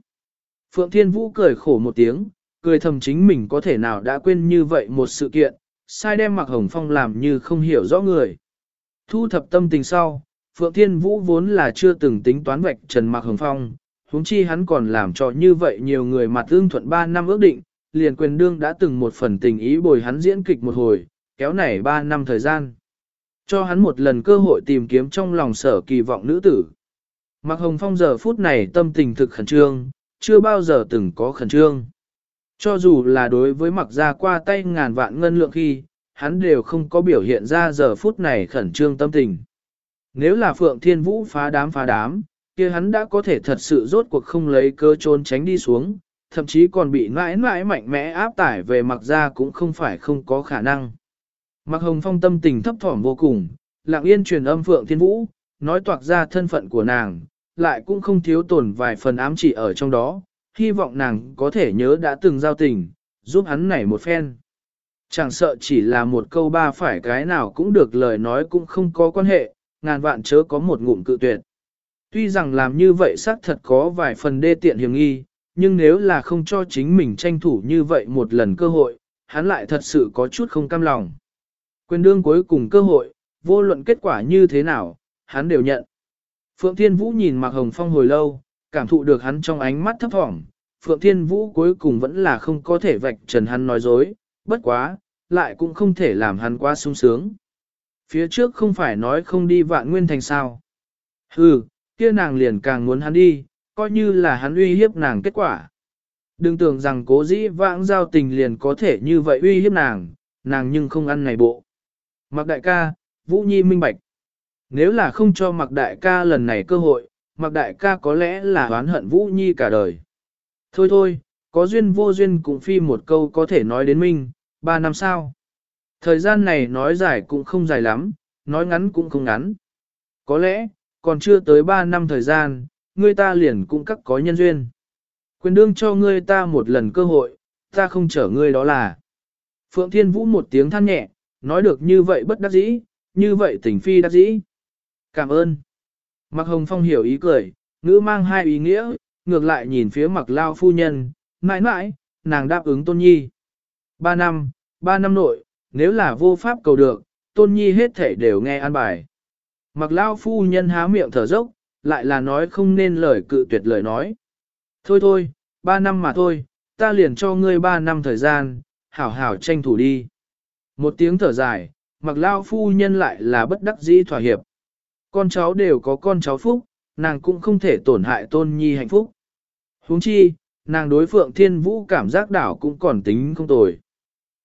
Phượng Thiên Vũ cười khổ một tiếng, cười thầm chính mình có thể nào đã quên như vậy một sự kiện, sai đem Mạc Hồng Phong làm như không hiểu rõ người. Thu thập tâm tình sau, Phượng Thiên Vũ vốn là chưa từng tính toán vạch Trần Mạc Hồng Phong, huống chi hắn còn làm cho như vậy nhiều người mặt tương thuận 3 năm ước định, liền quyền đương đã từng một phần tình ý bồi hắn diễn kịch một hồi, kéo nảy 3 năm thời gian. Cho hắn một lần cơ hội tìm kiếm trong lòng sở kỳ vọng nữ tử. Mạc Hồng Phong giờ phút này tâm tình thực khẩn trương, chưa bao giờ từng có khẩn trương. Cho dù là đối với mặc ra qua tay ngàn vạn ngân lượng khi, hắn đều không có biểu hiện ra giờ phút này khẩn trương tâm tình. Nếu là Phượng Thiên Vũ phá đám phá đám, kia hắn đã có thể thật sự rốt cuộc không lấy cơ trốn tránh đi xuống, thậm chí còn bị mãi mãi mạnh mẽ áp tải về mặc ra cũng không phải không có khả năng. Mặc hồng phong tâm tình thấp thỏm vô cùng, lặng yên truyền âm Phượng Thiên Vũ, nói toạc ra thân phận của nàng, lại cũng không thiếu tổn vài phần ám chỉ ở trong đó, hy vọng nàng có thể nhớ đã từng giao tình, giúp hắn nảy một phen. Chẳng sợ chỉ là một câu ba phải cái nào cũng được lời nói cũng không có quan hệ, ngàn vạn chớ có một ngụm cự tuyệt. Tuy rằng làm như vậy xác thật có vài phần đê tiện hiểm nghi, nhưng nếu là không cho chính mình tranh thủ như vậy một lần cơ hội, hắn lại thật sự có chút không cam lòng. Quyền đương cuối cùng cơ hội, vô luận kết quả như thế nào, hắn đều nhận. Phượng Thiên Vũ nhìn Mạc Hồng Phong hồi lâu, cảm thụ được hắn trong ánh mắt thấp thỏm. Phượng Thiên Vũ cuối cùng vẫn là không có thể vạch trần hắn nói dối, bất quá, lại cũng không thể làm hắn quá sung sướng. Phía trước không phải nói không đi vạn nguyên thành sao. Hừ, kia nàng liền càng muốn hắn đi, coi như là hắn uy hiếp nàng kết quả. Đừng tưởng rằng cố dĩ vãng giao tình liền có thể như vậy uy hiếp nàng, nàng nhưng không ăn này bộ. Mặc đại ca, Vũ Nhi minh bạch. Nếu là không cho mặc đại ca lần này cơ hội, mặc đại ca có lẽ là oán hận Vũ Nhi cả đời. Thôi thôi, có duyên vô duyên cũng phi một câu có thể nói đến minh, ba năm sau. Thời gian này nói dài cũng không dài lắm, nói ngắn cũng không ngắn. Có lẽ, còn chưa tới 3 năm thời gian, ngươi ta liền cũng các có nhân duyên. Quyền đương cho ngươi ta một lần cơ hội, ta không chở ngươi đó là. Phượng Thiên Vũ một tiếng than nhẹ, nói được như vậy bất đắc dĩ, như vậy tình phi đắc dĩ. Cảm ơn. Mạc Hồng Phong hiểu ý cười, ngữ mang hai ý nghĩa, ngược lại nhìn phía mặc lao phu nhân, mãi mãi, nàng đáp ứng tôn nhi. Ba năm, ba năm nội, nếu là vô pháp cầu được, tôn nhi hết thể đều nghe an bài. Mặc lao phu nhân há miệng thở dốc, lại là nói không nên lời cự tuyệt lời nói. Thôi thôi, ba năm mà thôi, ta liền cho ngươi ba năm thời gian, hảo hảo tranh thủ đi. Một tiếng thở dài, mặc lao phu nhân lại là bất đắc dĩ thỏa hiệp. Con cháu đều có con cháu phúc, nàng cũng không thể tổn hại tôn nhi hạnh phúc. huống chi, nàng đối phượng thiên vũ cảm giác đảo cũng còn tính không tồi.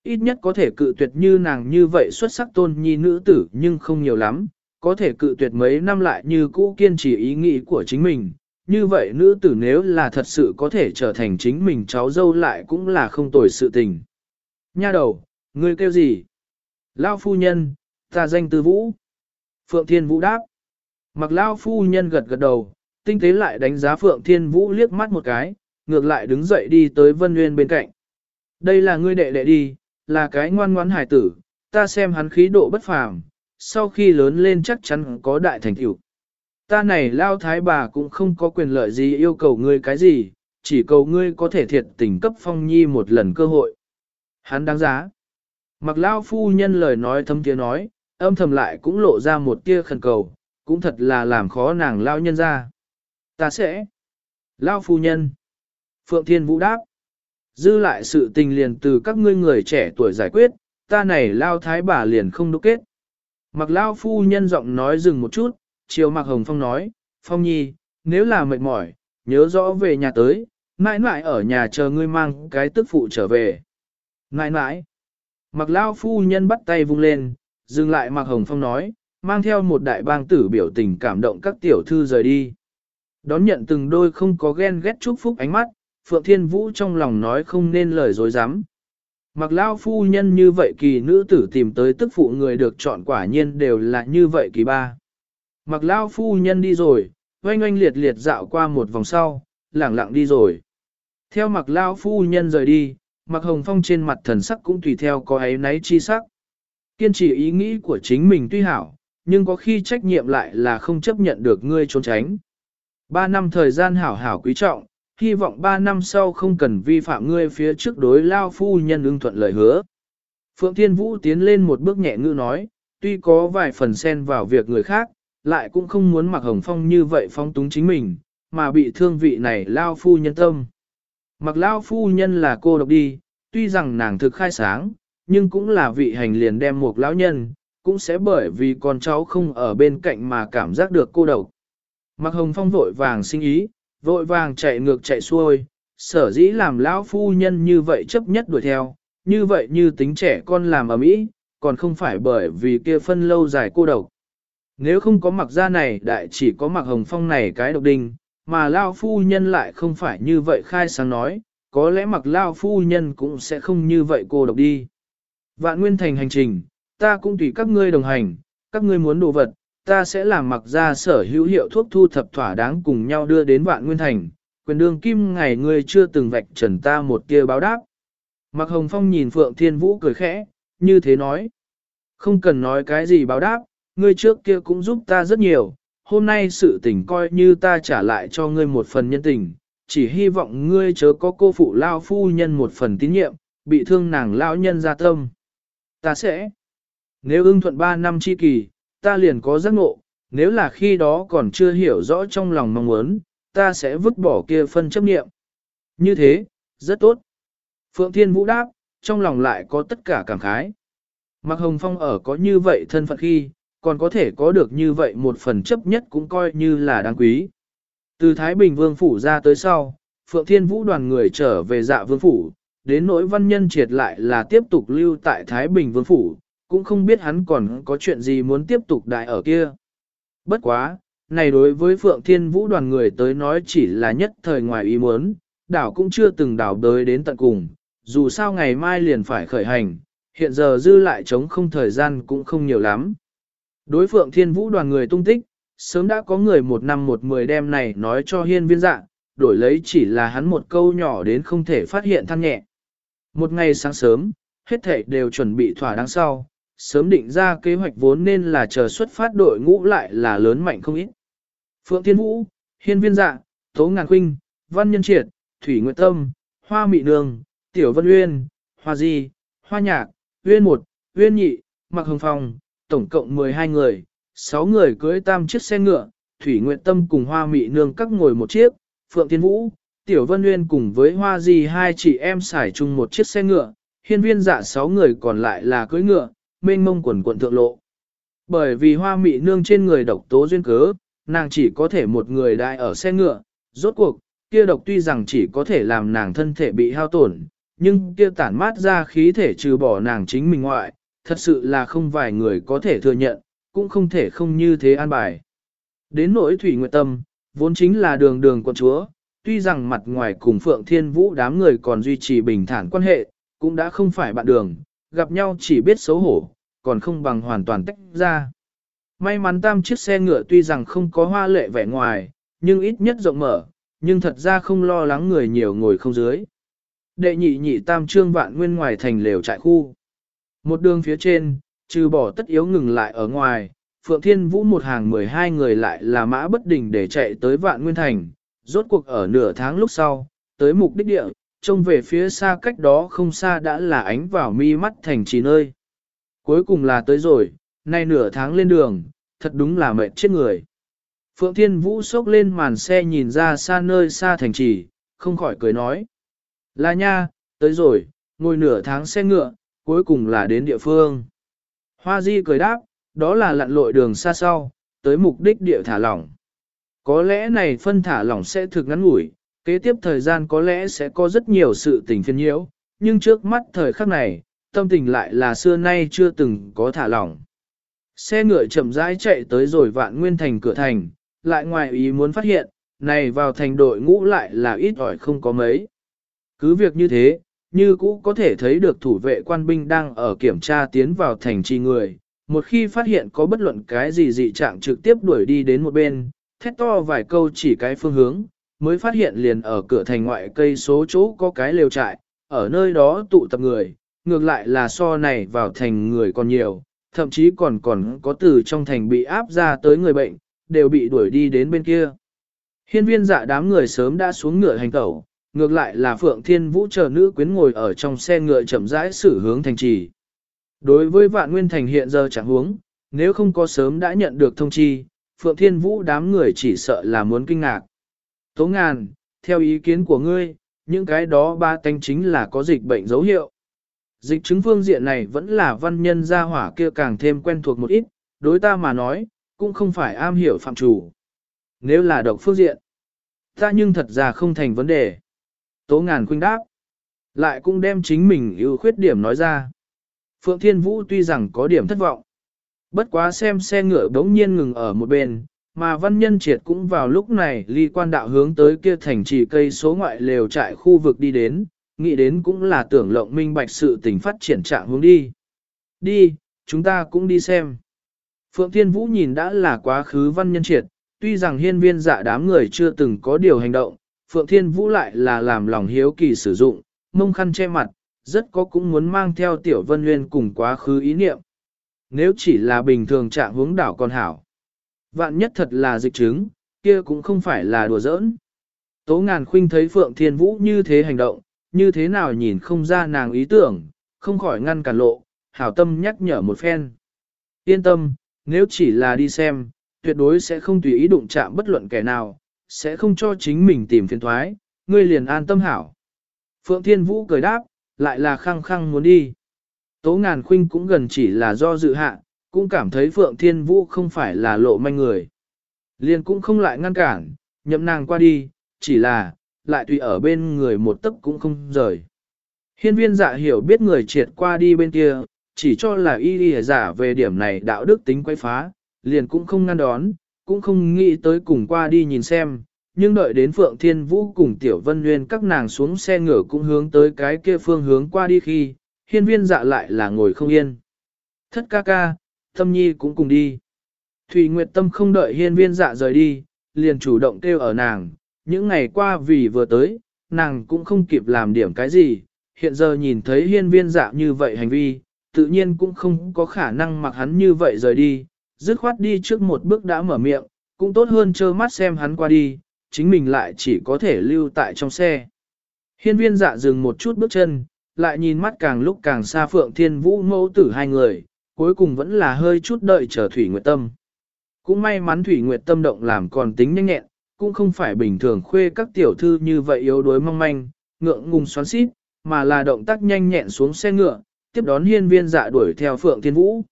Ít nhất có thể cự tuyệt như nàng như vậy xuất sắc tôn nhi nữ tử nhưng không nhiều lắm, có thể cự tuyệt mấy năm lại như cũ kiên trì ý nghĩ của chính mình. Như vậy nữ tử nếu là thật sự có thể trở thành chính mình cháu dâu lại cũng là không tồi sự tình. Nha đầu, ngươi kêu gì? Lao phu nhân, ta danh tư vũ. Phượng Thiên Vũ đáp. Mặc Lao phu nhân gật gật đầu, tinh tế lại đánh giá Phượng Thiên Vũ liếc mắt một cái, ngược lại đứng dậy đi tới Vân Nguyên bên cạnh. Đây là ngươi đệ đệ đi, là cái ngoan ngoãn hải tử, ta xem hắn khí độ bất phàm, sau khi lớn lên chắc chắn có đại thành tựu. Ta này lao thái bà cũng không có quyền lợi gì yêu cầu ngươi cái gì, chỉ cầu ngươi có thể thiệt tình cấp phong nhi một lần cơ hội. Hắn đáng giá. Mặc lao phu nhân lời nói thâm tiếng nói, âm thầm lại cũng lộ ra một tia khẩn cầu, cũng thật là làm khó nàng lao nhân ra. Ta sẽ. Lao phu nhân. Phượng Thiên Vũ đáp. Dư lại sự tình liền từ các ngươi người trẻ tuổi giải quyết, ta này lao thái bà liền không đúc kết. Mặc lao phu nhân giọng nói dừng một chút, chiều mặc hồng phong nói, phong nhi, nếu là mệt mỏi, nhớ rõ về nhà tới, mãi mãi ở nhà chờ ngươi mang cái tức phụ trở về. Mãi mãi, mặc lao phu nhân bắt tay vung lên, dừng lại mặc hồng phong nói, mang theo một đại bang tử biểu tình cảm động các tiểu thư rời đi. Đón nhận từng đôi không có ghen ghét chúc phúc ánh mắt, Phượng Thiên Vũ trong lòng nói không nên lời dối dám. Mặc lao phu nhân như vậy kỳ nữ tử tìm tới tức phụ người được chọn quả nhiên đều là như vậy kỳ ba. Mặc lao phu nhân đi rồi, oanh oanh liệt liệt dạo qua một vòng sau, lẳng lặng đi rồi. Theo mặc lao phu nhân rời đi, mặc hồng phong trên mặt thần sắc cũng tùy theo có ấy náy chi sắc. Kiên trì ý nghĩ của chính mình tuy hảo, nhưng có khi trách nhiệm lại là không chấp nhận được ngươi trốn tránh. Ba năm thời gian hảo hảo quý trọng, hy vọng ba năm sau không cần vi phạm ngươi phía trước đối lao phu nhân ưng thuận lời hứa. Phượng Thiên Vũ tiến lên một bước nhẹ ngữ nói, tuy có vài phần xen vào việc người khác, lại cũng không muốn mặc hồng phong như vậy phong túng chính mình, mà bị thương vị này lao phu nhân tâm. Mặc lao phu nhân là cô độc đi, tuy rằng nàng thực khai sáng, nhưng cũng là vị hành liền đem một lão nhân, cũng sẽ bởi vì con cháu không ở bên cạnh mà cảm giác được cô độc. Mặc hồng phong vội vàng sinh ý, vội vàng chạy ngược chạy xuôi, sở dĩ làm lão phu nhân như vậy chấp nhất đuổi theo, như vậy như tính trẻ con làm ở mỹ, còn không phải bởi vì kia phân lâu dài cô độc. Nếu không có mặc ra này đại chỉ có mặc hồng phong này cái độc đinh, mà lao phu nhân lại không phải như vậy khai sáng nói, có lẽ mặc lao phu nhân cũng sẽ không như vậy cô độc đi. Vạn nguyên thành hành trình, ta cũng tùy các ngươi đồng hành, các ngươi muốn đồ vật, ta sẽ làm mặc ra sở hữu hiệu thuốc thu thập thỏa đáng cùng nhau đưa đến vạn nguyên thành, quyền đương kim ngày ngươi chưa từng vạch trần ta một kia báo đáp. Mặc hồng phong nhìn Phượng Thiên Vũ cười khẽ, như thế nói. Không cần nói cái gì báo đáp, ngươi trước kia cũng giúp ta rất nhiều, hôm nay sự tình coi như ta trả lại cho ngươi một phần nhân tình, chỉ hy vọng ngươi chớ có cô phụ lao phu nhân một phần tín nhiệm, bị thương nàng lão nhân ra tâm. Ta sẽ, nếu ưng thuận ba năm chi kỳ, ta liền có giác ngộ, nếu là khi đó còn chưa hiểu rõ trong lòng mong muốn, ta sẽ vứt bỏ kia phân chấp niệm. Như thế, rất tốt. Phượng Thiên Vũ đáp, trong lòng lại có tất cả cảm khái. Mạc Hồng Phong ở có như vậy thân phận khi, còn có thể có được như vậy một phần chấp nhất cũng coi như là đáng quý. Từ Thái Bình Vương Phủ ra tới sau, Phượng Thiên Vũ đoàn người trở về dạ Vương Phủ, đến nỗi văn nhân triệt lại là tiếp tục lưu tại Thái Bình Vương Phủ, cũng không biết hắn còn có chuyện gì muốn tiếp tục đại ở kia. Bất quá, này đối với Phượng Thiên Vũ đoàn người tới nói chỉ là nhất thời ngoài ý muốn, đảo cũng chưa từng đảo đới đến tận cùng, dù sao ngày mai liền phải khởi hành, hiện giờ dư lại chống không thời gian cũng không nhiều lắm. Đối phượng thiên vũ đoàn người tung tích, sớm đã có người một năm một mười đêm này nói cho hiên viên dạng đổi lấy chỉ là hắn một câu nhỏ đến không thể phát hiện than nhẹ. Một ngày sáng sớm, hết thảy đều chuẩn bị thỏa đáng sau, sớm định ra kế hoạch vốn nên là chờ xuất phát đội ngũ lại là lớn mạnh không ít. Phượng Thiên Vũ, Hiên Viên Dạ, Tố Ngàn Khuynh, Văn Nhân Triệt, Thủy Nguyệt Tâm, Hoa Mị Nương, Tiểu Vân Uyên, Hoa Di, Hoa Nhạc, Uyên Một, Uyên Nhị, Mạc Hồng Phong, tổng cộng 12 người, 6 người cưỡi tam chiếc xe ngựa, Thủy Nguyệt Tâm cùng Hoa Mị Nương các ngồi một chiếc, Phượng Thiên Vũ, Tiểu Vân Nguyên cùng với Hoa Di hai chị em xài chung một chiếc xe ngựa, hiên viên dạ sáu người còn lại là cưỡi ngựa, mênh mông quần quận thượng lộ. Bởi vì Hoa Mị Nương trên người độc tố duyên cớ, nàng chỉ có thể một người đại ở xe ngựa, rốt cuộc, kia độc tuy rằng chỉ có thể làm nàng thân thể bị hao tổn, nhưng kia tản mát ra khí thể trừ bỏ nàng chính mình ngoại, thật sự là không vài người có thể thừa nhận, cũng không thể không như thế an bài. Đến nỗi Thủy Nguyệt Tâm, vốn chính là đường đường con chúa, tuy rằng mặt ngoài cùng Phượng Thiên Vũ đám người còn duy trì bình thản quan hệ, cũng đã không phải bạn đường, gặp nhau chỉ biết xấu hổ, còn không bằng hoàn toàn tách ra. May mắn tam chiếc xe ngựa tuy rằng không có hoa lệ vẻ ngoài, nhưng ít nhất rộng mở, nhưng thật ra không lo lắng người nhiều ngồi không dưới. Đệ nhị nhị tam trương vạn nguyên ngoài thành lều trại khu. Một đường phía trên, trừ bỏ tất yếu ngừng lại ở ngoài, Phượng Thiên Vũ một hàng 12 người lại là mã bất đình để chạy tới vạn nguyên thành, rốt cuộc ở nửa tháng lúc sau, tới mục đích địa, trông về phía xa cách đó không xa đã là ánh vào mi mắt thành trì nơi. Cuối cùng là tới rồi, nay nửa tháng lên đường, thật đúng là mệt chết người. Phượng Thiên Vũ sốc lên màn xe nhìn ra xa nơi xa thành trì, không khỏi cười nói. Là nha, tới rồi, ngồi nửa tháng xe ngựa, cuối cùng là đến địa phương. Hoa Di cười đáp, đó là lặn lội đường xa sau, tới mục đích địa thả lỏng. Có lẽ này phân thả lỏng sẽ thực ngắn ngủi, kế tiếp thời gian có lẽ sẽ có rất nhiều sự tình phiền nhiễu, nhưng trước mắt thời khắc này, tâm tình lại là xưa nay chưa từng có thả lỏng. Xe ngựa chậm rãi chạy tới rồi vạn nguyên thành cửa thành, lại ngoài ý muốn phát hiện, này vào thành đội ngũ lại là ít ỏi không có mấy. Cứ việc như thế, như cũ có thể thấy được thủ vệ quan binh đang ở kiểm tra tiến vào thành trì người, một khi phát hiện có bất luận cái gì dị trạng trực tiếp đuổi đi đến một bên, thét to vài câu chỉ cái phương hướng, mới phát hiện liền ở cửa thành ngoại cây số chỗ có cái lều trại, ở nơi đó tụ tập người, ngược lại là so này vào thành người còn nhiều, thậm chí còn còn có từ trong thành bị áp ra tới người bệnh, đều bị đuổi đi đến bên kia. Hiên viên dạ đám người sớm đã xuống ngựa hành tẩu, ngược lại là Phượng Thiên Vũ chờ nữ quyến ngồi ở trong xe ngựa chậm rãi xử hướng thành trì. Đối với vạn nguyên thành hiện giờ chẳng huống, nếu không có sớm đã nhận được thông chi, Phượng Thiên Vũ đám người chỉ sợ là muốn kinh ngạc. Tố ngàn, theo ý kiến của ngươi, những cái đó ba tánh chính là có dịch bệnh dấu hiệu. Dịch chứng phương diện này vẫn là văn nhân gia hỏa kia càng thêm quen thuộc một ít, đối ta mà nói, cũng không phải am hiểu phạm chủ. Nếu là độc phương diện, ta nhưng thật ra không thành vấn đề. Tố ngàn khuynh đáp, lại cũng đem chính mình ưu khuyết điểm nói ra. Phượng Thiên Vũ tuy rằng có điểm thất vọng, bất quá xem xe ngựa đống nhiên ngừng ở một bên, mà văn nhân triệt cũng vào lúc này ly quan đạo hướng tới kia thành trì cây số ngoại lều trại khu vực đi đến, nghĩ đến cũng là tưởng lộng minh bạch sự tình phát triển trạng hướng đi. Đi, chúng ta cũng đi xem. Phượng Thiên Vũ nhìn đã là quá khứ văn nhân triệt, tuy rằng hiên viên dạ đám người chưa từng có điều hành động, Phượng Thiên Vũ lại là làm lòng hiếu kỳ sử dụng, mông khăn che mặt, rất có cũng muốn mang theo Tiểu Vân Nguyên cùng quá khứ ý niệm. Nếu chỉ là bình thường trạng hướng đảo con hảo. Vạn nhất thật là dịch chứng, kia cũng không phải là đùa giỡn. Tố ngàn khuynh thấy Phượng Thiên Vũ như thế hành động, như thế nào nhìn không ra nàng ý tưởng, không khỏi ngăn cản lộ, hảo tâm nhắc nhở một phen. Yên tâm, nếu chỉ là đi xem, tuyệt đối sẽ không tùy ý đụng chạm bất luận kẻ nào, sẽ không cho chính mình tìm phiền thoái, ngươi liền an tâm hảo. Phượng Thiên Vũ cười đáp, lại là khăng khăng muốn đi. Tố ngàn khuynh cũng gần chỉ là do dự hạ, cũng cảm thấy Phượng Thiên Vũ không phải là lộ manh người. Liền cũng không lại ngăn cản, nhậm nàng qua đi, chỉ là, lại tùy ở bên người một tấc cũng không rời. Hiên viên dạ hiểu biết người triệt qua đi bên kia, chỉ cho là y y giả về điểm này đạo đức tính quay phá, liền cũng không ngăn đón, cũng không nghĩ tới cùng qua đi nhìn xem, nhưng đợi đến Phượng Thiên Vũ cùng Tiểu Vân Nguyên các nàng xuống xe ngựa cũng hướng tới cái kia phương hướng qua đi khi, hiên viên dạ lại là ngồi không yên. Thất ca ca, tâm nhi cũng cùng đi. Thủy Nguyệt Tâm không đợi hiên viên dạ rời đi, liền chủ động kêu ở nàng, những ngày qua vì vừa tới, nàng cũng không kịp làm điểm cái gì, hiện giờ nhìn thấy hiên viên dạ như vậy hành vi, tự nhiên cũng không có khả năng mặc hắn như vậy rời đi, dứt khoát đi trước một bước đã mở miệng, cũng tốt hơn trơ mắt xem hắn qua đi, chính mình lại chỉ có thể lưu tại trong xe. Hiên viên dạ dừng một chút bước chân, lại nhìn mắt càng lúc càng xa phượng thiên vũ mẫu tử hai người, cuối cùng vẫn là hơi chút đợi chờ Thủy Nguyệt Tâm. Cũng may mắn Thủy Nguyệt Tâm động làm còn tính nhanh nhẹn, cũng không phải bình thường khuê các tiểu thư như vậy yếu đuối mong manh, ngượng ngùng xoắn xít, mà là động tác nhanh nhẹn xuống xe ngựa, tiếp đón hiên viên dạ đuổi theo Phượng Thiên Vũ.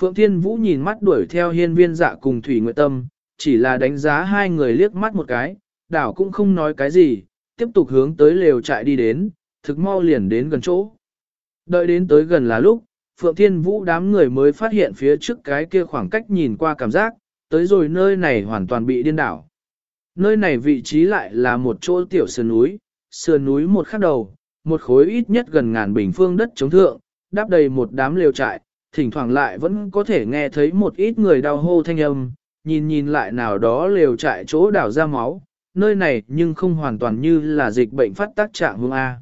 Phượng Thiên Vũ nhìn mắt đuổi theo hiên viên dạ cùng Thủy Nguyệt Tâm, chỉ là đánh giá hai người liếc mắt một cái, đảo cũng không nói cái gì, tiếp tục hướng tới lều trại đi đến, thực mau liền đến gần chỗ. Đợi đến tới gần là lúc, Phượng Thiên Vũ đám người mới phát hiện phía trước cái kia khoảng cách nhìn qua cảm giác, tới rồi nơi này hoàn toàn bị điên đảo. Nơi này vị trí lại là một chỗ tiểu sườn núi, sườn núi một khắc đầu, một khối ít nhất gần ngàn bình phương đất chống thượng, đáp đầy một đám lều trại, thỉnh thoảng lại vẫn có thể nghe thấy một ít người đau hô thanh âm, nhìn nhìn lại nào đó lều trại chỗ đảo ra máu, nơi này nhưng không hoàn toàn như là dịch bệnh phát tác trạng hương A.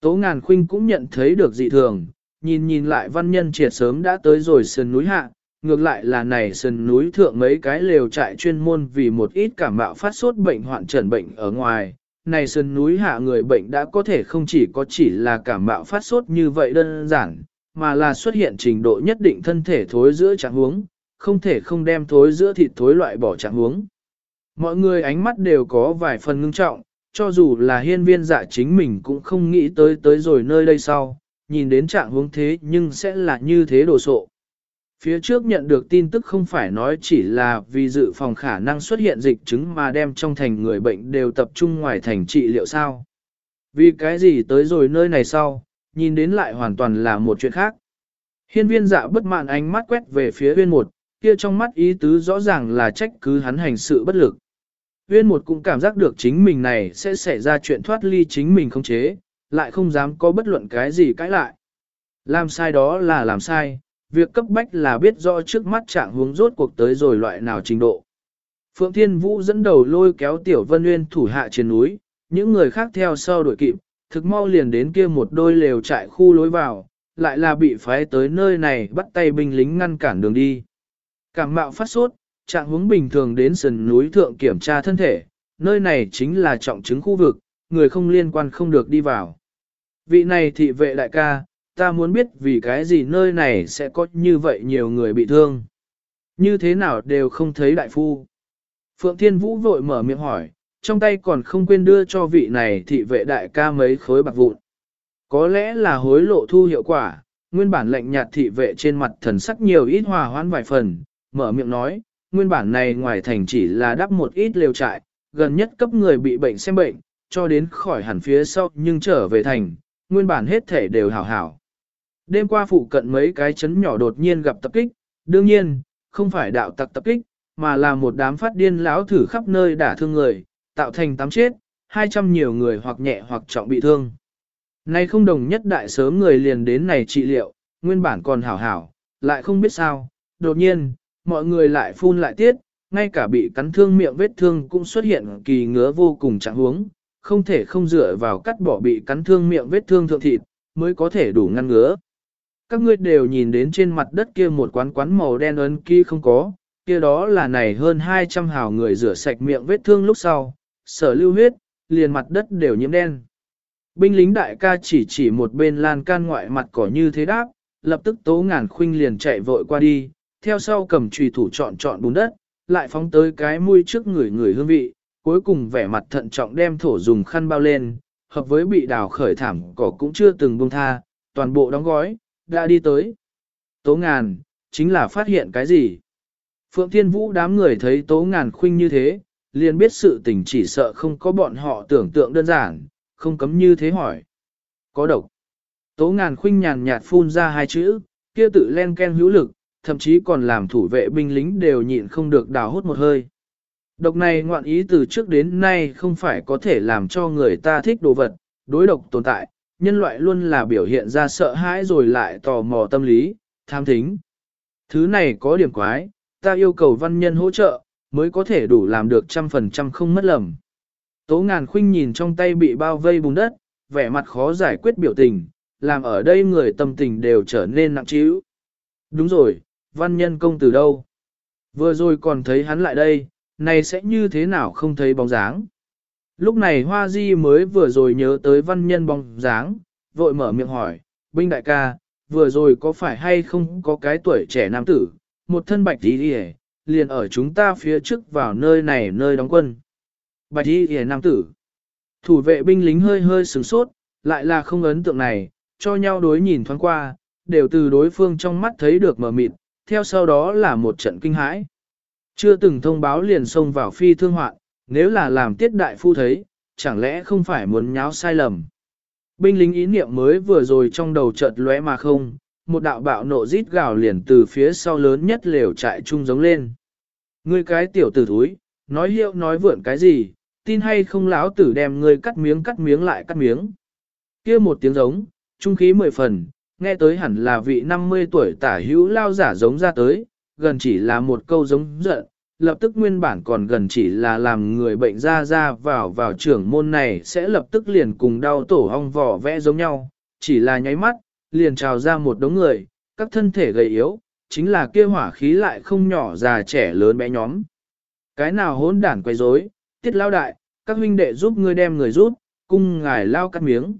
Tố ngàn khuynh cũng nhận thấy được dị thường, nhìn nhìn lại văn nhân triệt sớm đã tới rồi sườn núi hạ, ngược lại là này sườn núi thượng mấy cái lều trại chuyên môn vì một ít cảm mạo phát sốt bệnh hoạn trần bệnh ở ngoài. Này sườn núi hạ người bệnh đã có thể không chỉ có chỉ là cảm mạo phát sốt như vậy đơn giản, mà là xuất hiện trình độ nhất định thân thể thối giữa trạng huống, không thể không đem thối giữa thịt thối loại bỏ trạng huống. Mọi người ánh mắt đều có vài phần ngưng trọng, cho dù là hiên viên dạ chính mình cũng không nghĩ tới tới rồi nơi đây sau, nhìn đến trạng huống thế nhưng sẽ là như thế đồ sộ. Phía trước nhận được tin tức không phải nói chỉ là vì dự phòng khả năng xuất hiện dịch chứng mà đem trong thành người bệnh đều tập trung ngoài thành trị liệu sao. Vì cái gì tới rồi nơi này sau, nhìn đến lại hoàn toàn là một chuyện khác. Hiên viên dạ bất mãn ánh mắt quét về phía huyên một, kia trong mắt ý tứ rõ ràng là trách cứ hắn hành sự bất lực. Huyên một cũng cảm giác được chính mình này sẽ xảy ra chuyện thoát ly chính mình không chế, lại không dám có bất luận cái gì cãi lại. Làm sai đó là làm sai, việc cấp bách là biết rõ trước mắt trạng huống rốt cuộc tới rồi loại nào trình độ. Phượng Thiên Vũ dẫn đầu lôi kéo Tiểu Vân Nguyên thủ hạ trên núi, những người khác theo sau đuổi kịp, thực mau liền đến kia một đôi lều trại khu lối vào, lại là bị phái tới nơi này bắt tay binh lính ngăn cản đường đi. Cảm mạo phát sốt, trạng huống bình thường đến sườn núi thượng kiểm tra thân thể, nơi này chính là trọng chứng khu vực, người không liên quan không được đi vào. Vị này thị vệ đại ca, ta muốn biết vì cái gì nơi này sẽ có như vậy nhiều người bị thương. Như thế nào đều không thấy đại phu. Phượng Thiên Vũ vội mở miệng hỏi, trong tay còn không quên đưa cho vị này thị vệ đại ca mấy khối bạc vụn. Có lẽ là hối lộ thu hiệu quả, nguyên bản lệnh nhạt thị vệ trên mặt thần sắc nhiều ít hòa hoãn vài phần, mở miệng nói, nguyên bản này ngoài thành chỉ là đắp một ít lều trại, gần nhất cấp người bị bệnh xem bệnh, cho đến khỏi hẳn phía sau nhưng trở về thành, nguyên bản hết thể đều hảo hảo. Đêm qua phụ cận mấy cái chấn nhỏ đột nhiên gặp tập kích, đương nhiên, không phải đạo tặc tập kích, mà là một đám phát điên lão thử khắp nơi đả thương người, tạo thành tám chết, 200 nhiều người hoặc nhẹ hoặc trọng bị thương. Nay không đồng nhất đại sớm người liền đến này trị liệu, nguyên bản còn hảo hảo, lại không biết sao, đột nhiên, mọi người lại phun lại tiết, ngay cả bị cắn thương miệng vết thương cũng xuất hiện kỳ ngứa vô cùng trạng huống, không thể không dựa vào cắt bỏ bị cắn thương miệng vết thương thượng thịt, mới có thể đủ ngăn ngứa. Các ngươi đều nhìn đến trên mặt đất kia một quán quán màu đen ấn ký không có, kia đó là này hơn 200 hào người rửa sạch miệng vết thương lúc sau, sở lưu huyết, liền mặt đất đều nhiễm đen. Binh lính đại ca chỉ chỉ một bên lan can ngoại mặt cỏ như thế đáp, lập tức tố ngàn khuynh liền chạy vội qua đi, theo sau cầm trùy thủ chọn chọn bùn đất, lại phóng tới cái mũi trước người người hương vị, cuối cùng vẻ mặt thận trọng đem thổ dùng khăn bao lên, hợp với bị đào khởi thảm cỏ cũng chưa từng buông tha, toàn bộ đóng gói, đã đi tới. Tố ngàn, chính là phát hiện cái gì? Phượng Thiên Vũ đám người thấy tố ngàn khuynh như thế, liền biết sự tình chỉ sợ không có bọn họ tưởng tượng đơn giản, không cấm như thế hỏi. Có độc. Tố ngàn khuynh nhàn nhạt phun ra hai chữ, kia tự len ken hữu lực, thậm chí còn làm thủ vệ binh lính đều nhịn không được đào hút một hơi. Độc này ngoạn ý từ trước đến nay không phải có thể làm cho người ta thích đồ vật, đối độc tồn tại, nhân loại luôn là biểu hiện ra sợ hãi rồi lại tò mò tâm lý, tham thính. Thứ này có điểm quái, ta yêu cầu văn nhân hỗ trợ, mới có thể đủ làm được trăm phần trăm không mất lầm. Tố ngàn khuynh nhìn trong tay bị bao vây bùn đất, vẻ mặt khó giải quyết biểu tình, làm ở đây người tâm tình đều trở nên nặng trĩu. Đúng rồi, văn nhân công từ đâu? Vừa rồi còn thấy hắn lại đây, này sẽ như thế nào không thấy bóng dáng? Lúc này Hoa Di mới vừa rồi nhớ tới văn nhân bóng dáng, vội mở miệng hỏi, binh đại ca, vừa rồi có phải hay không có cái tuổi trẻ nam tử, một thân bạch đi đi liền ở chúng ta phía trước vào nơi này nơi đóng quân. Bạch đi đi nam tử. Thủ vệ binh lính hơi hơi sửng sốt, lại là không ấn tượng này, cho nhau đối nhìn thoáng qua, đều từ đối phương trong mắt thấy được mờ mịt, theo sau đó là một trận kinh hãi. Chưa từng thông báo liền xông vào phi thương hoạn, nếu là làm tiết đại phu thấy, chẳng lẽ không phải muốn nháo sai lầm. Binh lính ý niệm mới vừa rồi trong đầu chợt lóe mà không, một đạo bạo nộ rít gào liền từ phía sau lớn nhất lều trại trung giống lên. Ngươi cái tiểu tử thúi, nói hiệu nói vượn cái gì, tin hay không lão tử đem ngươi cắt miếng cắt miếng lại cắt miếng. kia một tiếng giống, trung khí mười phần, nghe tới hẳn là vị 50 tuổi tả hữu lao giả giống ra tới, gần chỉ là một câu giống giận, lập tức nguyên bản còn gần chỉ là làm người bệnh ra ra vào vào trưởng môn này sẽ lập tức liền cùng đau tổ hong vỏ vẽ giống nhau, chỉ là nháy mắt, liền trào ra một đống người, các thân thể gầy yếu, chính là kia hỏa khí lại không nhỏ già trẻ lớn bé nhóm. Cái nào hỗn đản quay rối, tiết lao đại, các huynh đệ giúp ngươi đem người rút, cung ngài lao cắt miếng.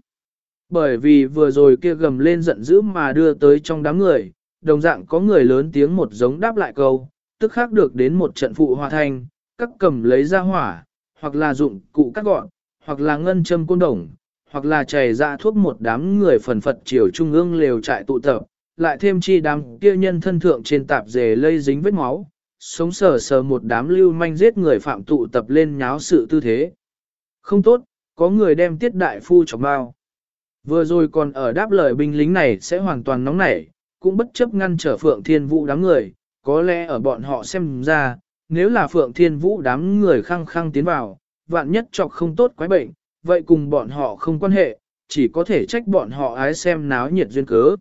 Bởi vì vừa rồi kia gầm lên giận dữ mà đưa tới trong đám người, đồng dạng có người lớn tiếng một giống đáp lại câu, tức khác được đến một trận phụ hòa thanh, các cầm lấy ra hỏa, hoặc là dụng cụ cắt gọn, hoặc là ngân châm côn đồng, hoặc là chảy ra dạ thuốc một đám người phần phật chiều trung ương lều trại tụ tập, lại thêm chi đám kia nhân thân thượng trên tạp dề lây dính vết máu, sống sờ sờ một đám lưu manh giết người phạm tụ tập lên nháo sự tư thế. Không tốt, có người đem tiết đại phu chọc bao. Vừa rồi còn ở đáp lời binh lính này sẽ hoàn toàn nóng nảy, cũng bất chấp ngăn trở Phượng Thiên Vũ đám người, có lẽ ở bọn họ xem ra, nếu là Phượng Thiên Vũ đám người khăng khăng tiến vào, vạn nhất chọc không tốt quái bệnh, vậy cùng bọn họ không quan hệ, chỉ có thể trách bọn họ ái xem náo nhiệt duyên cớ.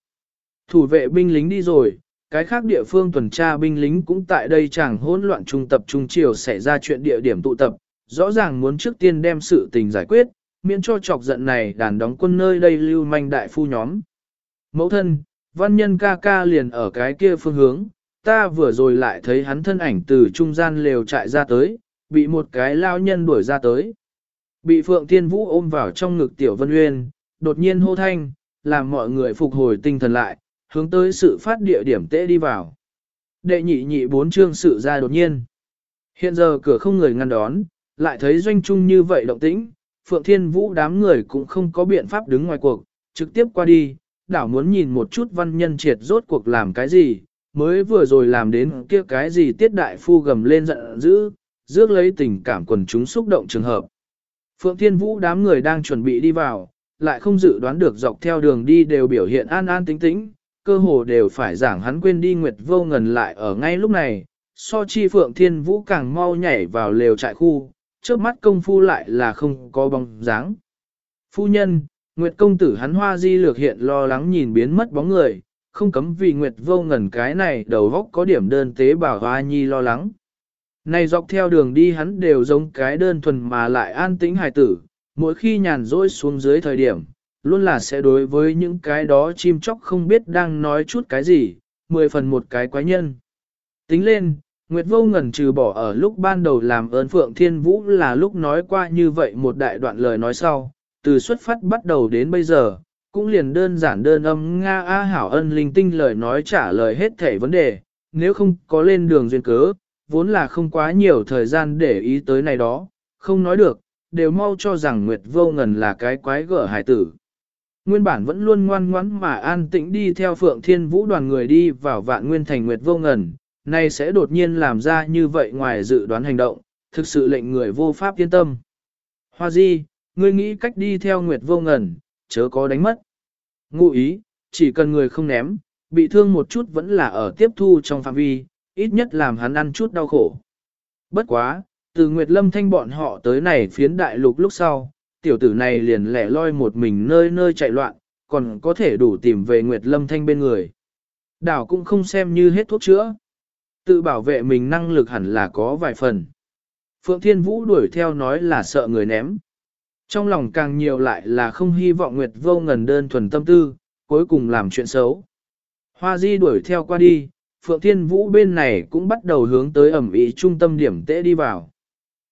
Thủ vệ binh lính đi rồi, cái khác địa phương tuần tra binh lính cũng tại đây chẳng hỗn loạn trung tập trung chiều xảy ra chuyện địa điểm tụ tập, rõ ràng muốn trước tiên đem sự tình giải quyết, miễn cho chọc giận này đàn đóng quân nơi đây lưu manh đại phu nhóm. Mẫu thân, văn nhân ca ca liền ở cái kia phương hướng, ta vừa rồi lại thấy hắn thân ảnh từ trung gian lều chạy ra tới, bị một cái lao nhân đuổi ra tới. Bị Phượng Thiên Vũ ôm vào trong ngực Tiểu Vân Uyên, đột nhiên hô thanh, làm mọi người phục hồi tinh thần lại, hướng tới sự phát địa điểm tễ đi vào. Đệ nhị nhị bốn chương sự ra đột nhiên. Hiện giờ cửa không người ngăn đón, lại thấy doanh trung như vậy động tĩnh, Phượng Thiên Vũ đám người cũng không có biện pháp đứng ngoài cuộc, trực tiếp qua đi, đảo muốn nhìn một chút văn nhân triệt rốt cuộc làm cái gì, mới vừa rồi làm đến kia cái gì tiết đại phu gầm lên giận dữ, rước lấy tình cảm quần chúng xúc động trường hợp. Phượng Thiên Vũ đám người đang chuẩn bị đi vào, lại không dự đoán được dọc theo đường đi đều biểu hiện an an tĩnh tĩnh, cơ hồ đều phải giảng hắn quên đi Nguyệt Vô Ngần lại ở ngay lúc này, so chi Phượng Thiên Vũ càng mau nhảy vào lều trại khu, trước mắt công phu lại là không có bóng dáng. Phu nhân, Nguyệt công tử hắn hoa di lược hiện lo lắng nhìn biến mất bóng người, không cấm vì Nguyệt vô ngần cái này đầu góc có điểm đơn tế bảo hoa nhi lo lắng. Này dọc theo đường đi hắn đều giống cái đơn thuần mà lại an tĩnh hài tử, mỗi khi nhàn rỗi xuống dưới thời điểm, luôn là sẽ đối với những cái đó chim chóc không biết đang nói chút cái gì, mười phần một cái quái nhân. Tính lên, Nguyệt vô ngần trừ bỏ ở lúc ban đầu làm ơn Phượng Thiên Vũ là lúc nói qua như vậy một đại đoạn lời nói sau, từ xuất phát bắt đầu đến bây giờ, cũng liền đơn giản đơn âm Nga A Hảo ân linh tinh lời nói trả lời hết thể vấn đề, nếu không có lên đường duyên cớ, vốn là không quá nhiều thời gian để ý tới này đó, không nói được, đều mau cho rằng Nguyệt vô ngần là cái quái gở hải tử. Nguyên bản vẫn luôn ngoan ngoãn mà an tĩnh đi theo Phượng Thiên Vũ đoàn người đi vào vạn nguyên thành Nguyệt vô ngần, nay sẽ đột nhiên làm ra như vậy ngoài dự đoán hành động, thực sự lệnh người vô pháp yên tâm. Hoa Di, ngươi nghĩ cách đi theo Nguyệt vô ngần, chớ có đánh mất. Ngụ ý, chỉ cần người không ném, bị thương một chút vẫn là ở tiếp thu trong phạm vi, ít nhất làm hắn ăn chút đau khổ. Bất quá, từ Nguyệt Lâm Thanh bọn họ tới này phiến đại lục lúc sau, tiểu tử này liền lẻ loi một mình nơi nơi chạy loạn, còn có thể đủ tìm về Nguyệt Lâm Thanh bên người. Đảo cũng không xem như hết thuốc chữa. Tự bảo vệ mình năng lực hẳn là có vài phần. Phượng Thiên Vũ đuổi theo nói là sợ người ném. Trong lòng càng nhiều lại là không hy vọng Nguyệt vô ngần đơn thuần tâm tư, cuối cùng làm chuyện xấu. Hoa Di đuổi theo qua đi, Phượng Thiên Vũ bên này cũng bắt đầu hướng tới ẩm ý trung tâm điểm tễ đi vào.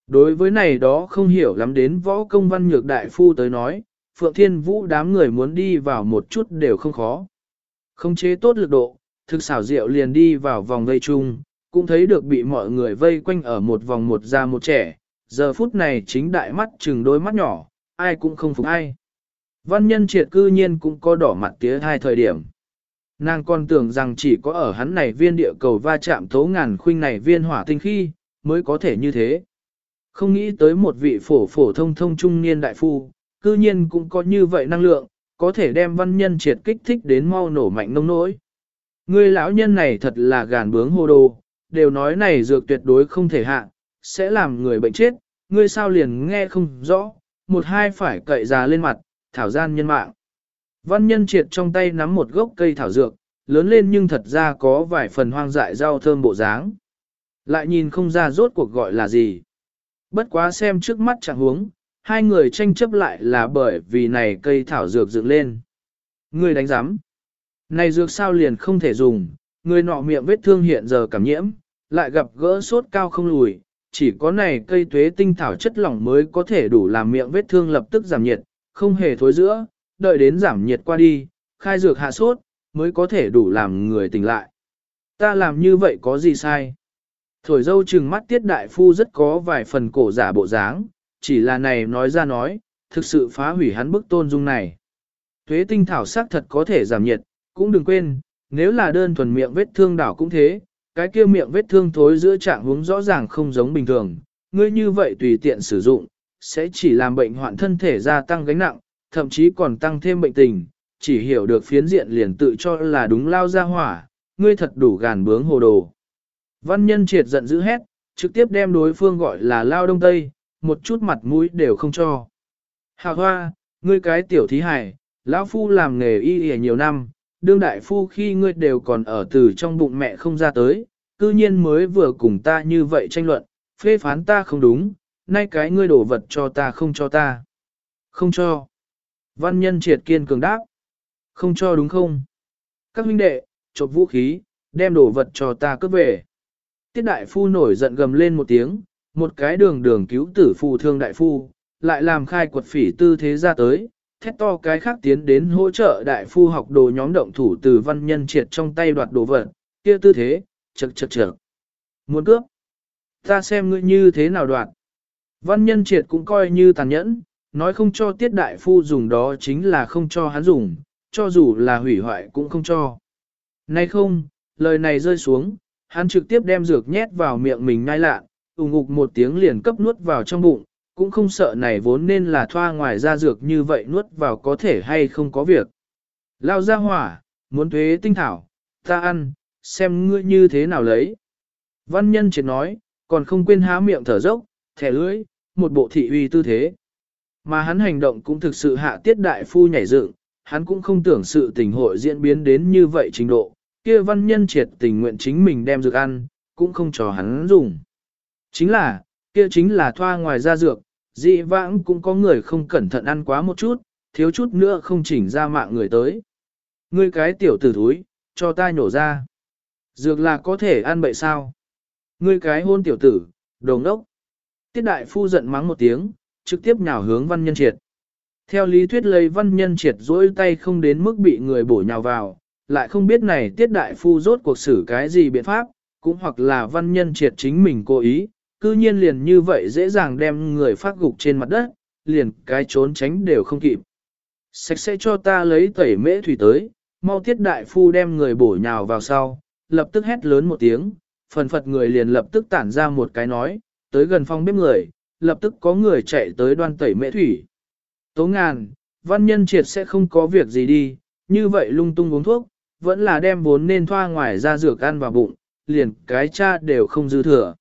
Đối với này đó không hiểu lắm đến võ công văn nhược đại phu tới nói, Phượng Thiên Vũ đám người muốn đi vào một chút đều không khó. Không chế tốt lực độ, thực xảo diệu liền đi vào vòng vây chung, cũng thấy được bị mọi người vây quanh ở một vòng một ra một trẻ, giờ phút này chính đại mắt chừng đôi mắt nhỏ, ai cũng không phục ai. Văn nhân triệt cư nhiên cũng có đỏ mặt tía hai thời điểm. Nàng còn tưởng rằng chỉ có ở hắn này viên địa cầu va chạm tố ngàn khuynh này viên hỏa tinh khi, mới có thể như thế. Không nghĩ tới một vị phổ phổ thông thông trung niên đại phu, cư nhiên cũng có như vậy năng lượng, có thể đem văn nhân triệt kích thích đến mau nổ mạnh nông nỗi. Người lão nhân này thật là gàn bướng hô đồ, đều nói này dược tuyệt đối không thể hạ, sẽ làm người bệnh chết, ngươi sao liền nghe không rõ, một hai phải cậy già lên mặt, thảo gian nhân mạng. Văn nhân triệt trong tay nắm một gốc cây thảo dược, lớn lên nhưng thật ra có vài phần hoang dại rau thơm bộ dáng. Lại nhìn không ra rốt cuộc gọi là gì. Bất quá xem trước mắt chẳng huống, hai người tranh chấp lại là bởi vì này cây thảo dược dựng lên. Người đánh giám. Này dược sao liền không thể dùng, người nọ miệng vết thương hiện giờ cảm nhiễm, lại gặp gỡ sốt cao không lùi, chỉ có này cây tuế tinh thảo chất lỏng mới có thể đủ làm miệng vết thương lập tức giảm nhiệt, không hề thối giữa, đợi đến giảm nhiệt qua đi, khai dược hạ sốt, mới có thể đủ làm người tỉnh lại. Ta làm như vậy có gì sai? Thổi dâu trừng mắt tiết đại phu rất có vài phần cổ giả bộ dáng, chỉ là này nói ra nói, thực sự phá hủy hắn bức tôn dung này. Tuế tinh thảo sắc thật có thể giảm nhiệt, cũng đừng quên, nếu là đơn thuần miệng vết thương đảo cũng thế, cái kia miệng vết thương thối giữa trạng huống rõ ràng không giống bình thường, ngươi như vậy tùy tiện sử dụng, sẽ chỉ làm bệnh hoạn thân thể gia tăng gánh nặng, thậm chí còn tăng thêm bệnh tình, chỉ hiểu được phiến diện liền tự cho là đúng lao ra hỏa, ngươi thật đủ gàn bướng hồ đồ. Văn nhân triệt giận dữ hét, trực tiếp đem đối phương gọi là lao đông tây, một chút mặt mũi đều không cho. Hà hoa, ngươi cái tiểu thí hải, lão phu làm nghề y y nhiều năm, đương đại phu khi ngươi đều còn ở từ trong bụng mẹ không ra tới, cư nhiên mới vừa cùng ta như vậy tranh luận, phê phán ta không đúng, nay cái ngươi đổ vật cho ta không cho ta. Không cho. Văn nhân triệt kiên cường đáp. Không cho đúng không? Các huynh đệ, chộp vũ khí, đem đồ vật cho ta cướp về. Tiết đại phu nổi giận gầm lên một tiếng, một cái đường đường cứu tử phù thương đại phu, lại làm khai quật phỉ tư thế ra tới, thét to cái khác tiến đến hỗ trợ đại phu học đồ nhóm động thủ từ văn nhân triệt trong tay đoạt đồ vật, kia tư thế, chật chật chật. Muốn cướp? Ta xem ngươi như thế nào đoạt? Văn nhân triệt cũng coi như tàn nhẫn, nói không cho tiết đại phu dùng đó chính là không cho hắn dùng, cho dù là hủy hoại cũng không cho. Nay không, lời này rơi xuống, hắn trực tiếp đem dược nhét vào miệng mình ngay lạ, ủng ngục một tiếng liền cấp nuốt vào trong bụng, cũng không sợ này vốn nên là thoa ngoài ra dược như vậy nuốt vào có thể hay không có việc. Lao ra hỏa, muốn thuế tinh thảo, ta ăn, xem ngươi như thế nào lấy. Văn nhân chỉ nói, còn không quên há miệng thở dốc, thẻ lưỡi, một bộ thị uy tư thế. Mà hắn hành động cũng thực sự hạ tiết đại phu nhảy dựng, hắn cũng không tưởng sự tình hội diễn biến đến như vậy trình độ, kia văn nhân triệt tình nguyện chính mình đem dược ăn, cũng không cho hắn dùng. Chính là, kia chính là thoa ngoài ra dược, dị vãng cũng có người không cẩn thận ăn quá một chút, thiếu chút nữa không chỉnh ra mạng người tới. Ngươi cái tiểu tử thúi, cho ta nhổ ra. Dược là có thể ăn bậy sao? Ngươi cái hôn tiểu tử, đồng đốc. Tiết đại phu giận mắng một tiếng, trực tiếp nhào hướng văn nhân triệt. Theo lý thuyết lấy văn nhân triệt dỗi tay không đến mức bị người bổ nhào vào, lại không biết này tiết đại phu rốt cuộc xử cái gì biện pháp, cũng hoặc là văn nhân triệt chính mình cố ý, cư nhiên liền như vậy dễ dàng đem người phát gục trên mặt đất, liền cái trốn tránh đều không kịp. Sạch sẽ cho ta lấy tẩy mễ thủy tới, mau tiết đại phu đem người bổ nhào vào sau, lập tức hét lớn một tiếng, phần phật người liền lập tức tản ra một cái nói, tới gần phòng bếp người, lập tức có người chạy tới đoan tẩy mễ thủy. Tố ngàn, văn nhân triệt sẽ không có việc gì đi, như vậy lung tung uống thuốc, vẫn là đem vốn nên thoa ngoài ra dược ăn vào bụng, liền cái cha đều không dư thừa.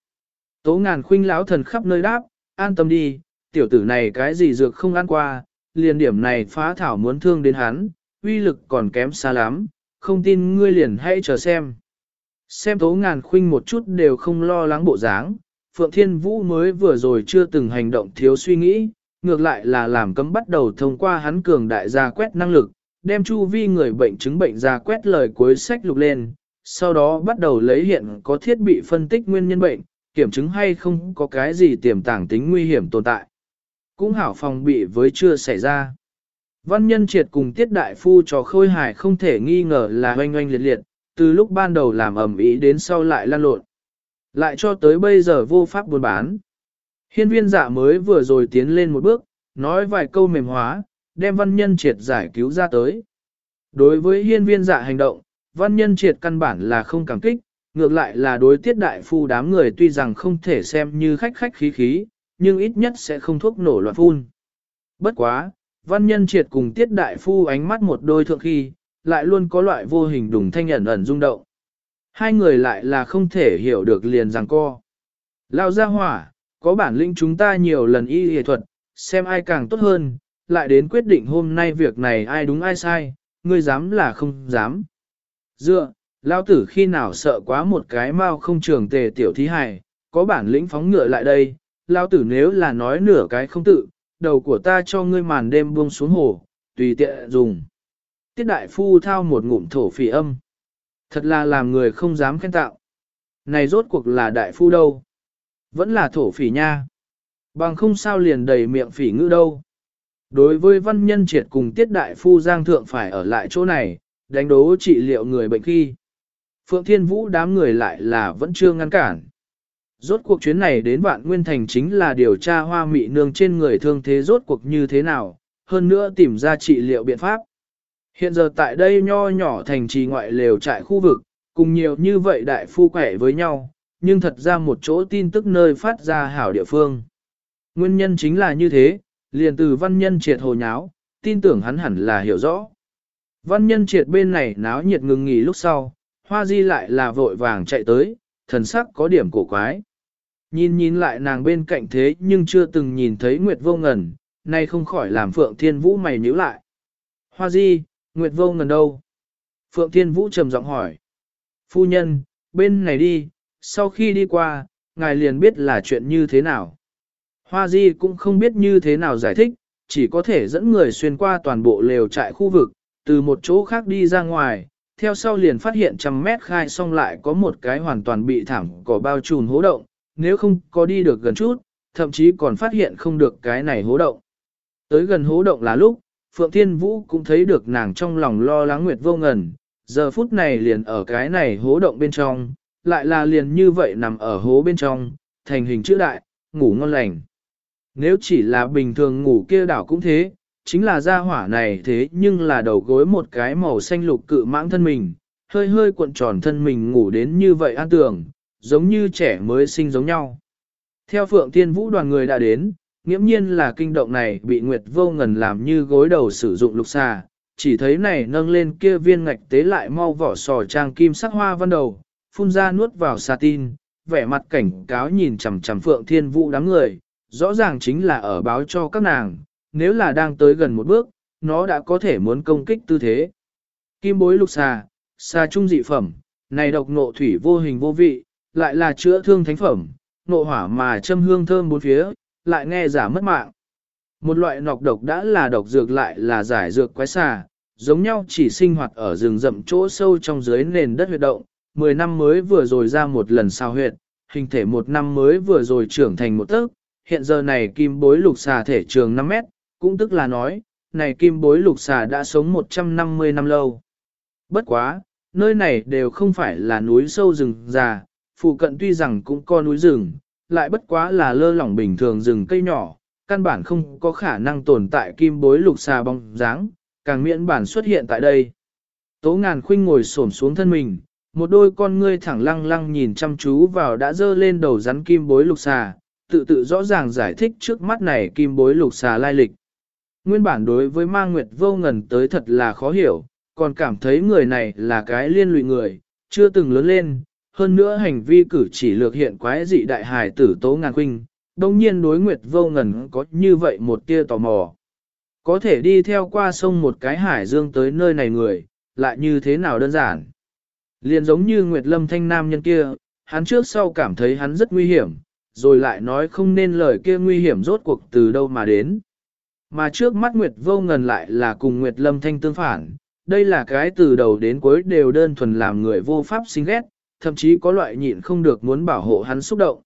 Tố ngàn khuynh lão thần khắp nơi đáp, an tâm đi, tiểu tử này cái gì dược không ăn qua, liền điểm này phá thảo muốn thương đến hắn, uy lực còn kém xa lắm, không tin ngươi liền hãy chờ xem. Xem tố ngàn khuynh một chút đều không lo lắng bộ dáng, Phượng Thiên Vũ mới vừa rồi chưa từng hành động thiếu suy nghĩ, ngược lại là làm cấm bắt đầu thông qua hắn cường đại gia quét năng lực, đem chu vi người bệnh chứng bệnh ra quét lời cuối sách lục lên, sau đó bắt đầu lấy hiện có thiết bị phân tích nguyên nhân bệnh, kiểm chứng hay không có cái gì tiềm tàng tính nguy hiểm tồn tại. Cũng hảo phòng bị với chưa xảy ra. Văn nhân triệt cùng tiết đại phu cho khôi hài không thể nghi ngờ là oanh oanh liệt liệt, từ lúc ban đầu làm ẩm ý đến sau lại lan lộn. Lại cho tới bây giờ vô pháp buôn bán. Hiên viên dạ mới vừa rồi tiến lên một bước, nói vài câu mềm hóa, đem văn nhân triệt giải cứu ra tới. Đối với hiên viên dạ hành động, văn nhân triệt căn bản là không cảm kích, ngược lại là đối tiết đại phu đám người tuy rằng không thể xem như khách khách khí khí, nhưng ít nhất sẽ không thuốc nổ loạn phun. Bất quá, văn nhân triệt cùng tiết đại phu ánh mắt một đôi thượng khi, lại luôn có loại vô hình đùng thanh ẩn ẩn rung động. Hai người lại là không thể hiểu được liền rằng co. Lao ra hỏa, có bản lĩnh chúng ta nhiều lần y y thuật, xem ai càng tốt hơn, lại đến quyết định hôm nay việc này ai đúng ai sai, ngươi dám là không dám. Dựa, lao tử khi nào sợ quá một cái mau không trường tề tiểu thí hài, có bản lĩnh phóng ngựa lại đây, lao tử nếu là nói nửa cái không tự, đầu của ta cho ngươi màn đêm buông xuống hồ, tùy tiện dùng. Tiết đại phu thao một ngụm thổ phỉ âm. Thật là làm người không dám khen tạo. Này rốt cuộc là đại phu đâu? Vẫn là thổ phỉ nha. Bằng không sao liền đầy miệng phỉ ngữ đâu. Đối với văn nhân triệt cùng tiết đại phu giang thượng phải ở lại chỗ này, đánh đố trị liệu người bệnh khi. Phượng Thiên Vũ đám người lại là vẫn chưa ngăn cản. Rốt cuộc chuyến này đến vạn nguyên thành chính là điều tra hoa mị nương trên người thương thế rốt cuộc như thế nào, hơn nữa tìm ra trị liệu biện pháp. Hiện giờ tại đây nho nhỏ thành trì ngoại lều trại khu vực, cùng nhiều như vậy đại phu quẻ với nhau, nhưng thật ra một chỗ tin tức nơi phát ra hảo địa phương. Nguyên nhân chính là như thế, liền từ văn nhân triệt hồ nháo, tin tưởng hắn hẳn là hiểu rõ. Văn nhân triệt bên này náo nhiệt ngừng nghỉ lúc sau, hoa di lại là vội vàng chạy tới, thần sắc có điểm cổ quái. Nhìn nhìn lại nàng bên cạnh thế nhưng chưa từng nhìn thấy Nguyệt vô ngần, nay không khỏi làm Phượng Thiên Vũ mày nhíu lại. Hoa di, Nguyệt vô ngần đâu? Phượng Thiên Vũ trầm giọng hỏi. Phu nhân, bên này đi, sau khi đi qua, ngài liền biết là chuyện như thế nào. Hoa Di cũng không biết như thế nào giải thích, chỉ có thể dẫn người xuyên qua toàn bộ lều trại khu vực, từ một chỗ khác đi ra ngoài, theo sau liền phát hiện trăm mét khai xong lại có một cái hoàn toàn bị thảm cỏ bao trùm hố động, nếu không có đi được gần chút, thậm chí còn phát hiện không được cái này hố động. Tới gần hố động là lúc, Phượng Thiên Vũ cũng thấy được nàng trong lòng lo lắng nguyệt vô ngần, giờ phút này liền ở cái này hố động bên trong, lại là liền như vậy nằm ở hố bên trong, thành hình chữ đại, ngủ ngon lành. Nếu chỉ là bình thường ngủ kia đảo cũng thế, chính là gia hỏa này thế nhưng là đầu gối một cái màu xanh lục cự mãng thân mình, hơi hơi cuộn tròn thân mình ngủ đến như vậy an tưởng, giống như trẻ mới sinh giống nhau. Theo Phượng Tiên Vũ đoàn người đã đến, nghiễm nhiên là kinh động này bị Nguyệt vô ngần làm như gối đầu sử dụng lục xà, chỉ thấy này nâng lên kia viên ngạch tế lại mau vỏ sò trang kim sắc hoa văn đầu, phun ra nuốt vào xà tin, vẻ mặt cảnh cáo nhìn chằm chằm Phượng Thiên Vũ đám người, rõ ràng chính là ở báo cho các nàng, nếu là đang tới gần một bước, nó đã có thể muốn công kích tư thế. Kim bối lục xà, xà trung dị phẩm, này độc nộ thủy vô hình vô vị, lại là chữa thương thánh phẩm, nộ hỏa mà châm hương thơm bốn phía, lại nghe giả mất mạng. Một loại nọc độc đã là độc dược lại là giải dược quái xà, giống nhau chỉ sinh hoạt ở rừng rậm chỗ sâu trong dưới nền đất huyệt động, 10 năm mới vừa rồi ra một lần sao huyệt, hình thể một năm mới vừa rồi trưởng thành một tấc, hiện giờ này kim bối lục xà thể trường 5 mét, cũng tức là nói, này kim bối lục xà đã sống 150 năm lâu. Bất quá, nơi này đều không phải là núi sâu rừng già, phụ cận tuy rằng cũng có núi rừng, lại bất quá là lơ lỏng bình thường rừng cây nhỏ, căn bản không có khả năng tồn tại kim bối lục xà bóng dáng, càng miễn bản xuất hiện tại đây. Tố ngàn khuynh ngồi xổm xuống thân mình, một đôi con ngươi thẳng lăng lăng nhìn chăm chú vào đã dơ lên đầu rắn kim bối lục xà, tự tự rõ ràng giải thích trước mắt này kim bối lục xà lai lịch. Nguyên bản đối với ma nguyệt vô ngần tới thật là khó hiểu, còn cảm thấy người này là cái liên lụy người, chưa từng lớn lên, hơn nữa hành vi cử chỉ lược hiện quái dị đại hài tử tố ngàn huynh, đồng nhiên đối Nguyệt Vô Ngần có như vậy một tia tò mò. Có thể đi theo qua sông một cái hải dương tới nơi này người, lại như thế nào đơn giản. Liền giống như Nguyệt Lâm Thanh Nam nhân kia, hắn trước sau cảm thấy hắn rất nguy hiểm, rồi lại nói không nên lời kia nguy hiểm rốt cuộc từ đâu mà đến. Mà trước mắt Nguyệt Vô Ngần lại là cùng Nguyệt Lâm Thanh tương phản, đây là cái từ đầu đến cuối đều đơn thuần làm người vô pháp sinh ghét, thậm chí có loại nhịn không được muốn bảo hộ hắn xúc động.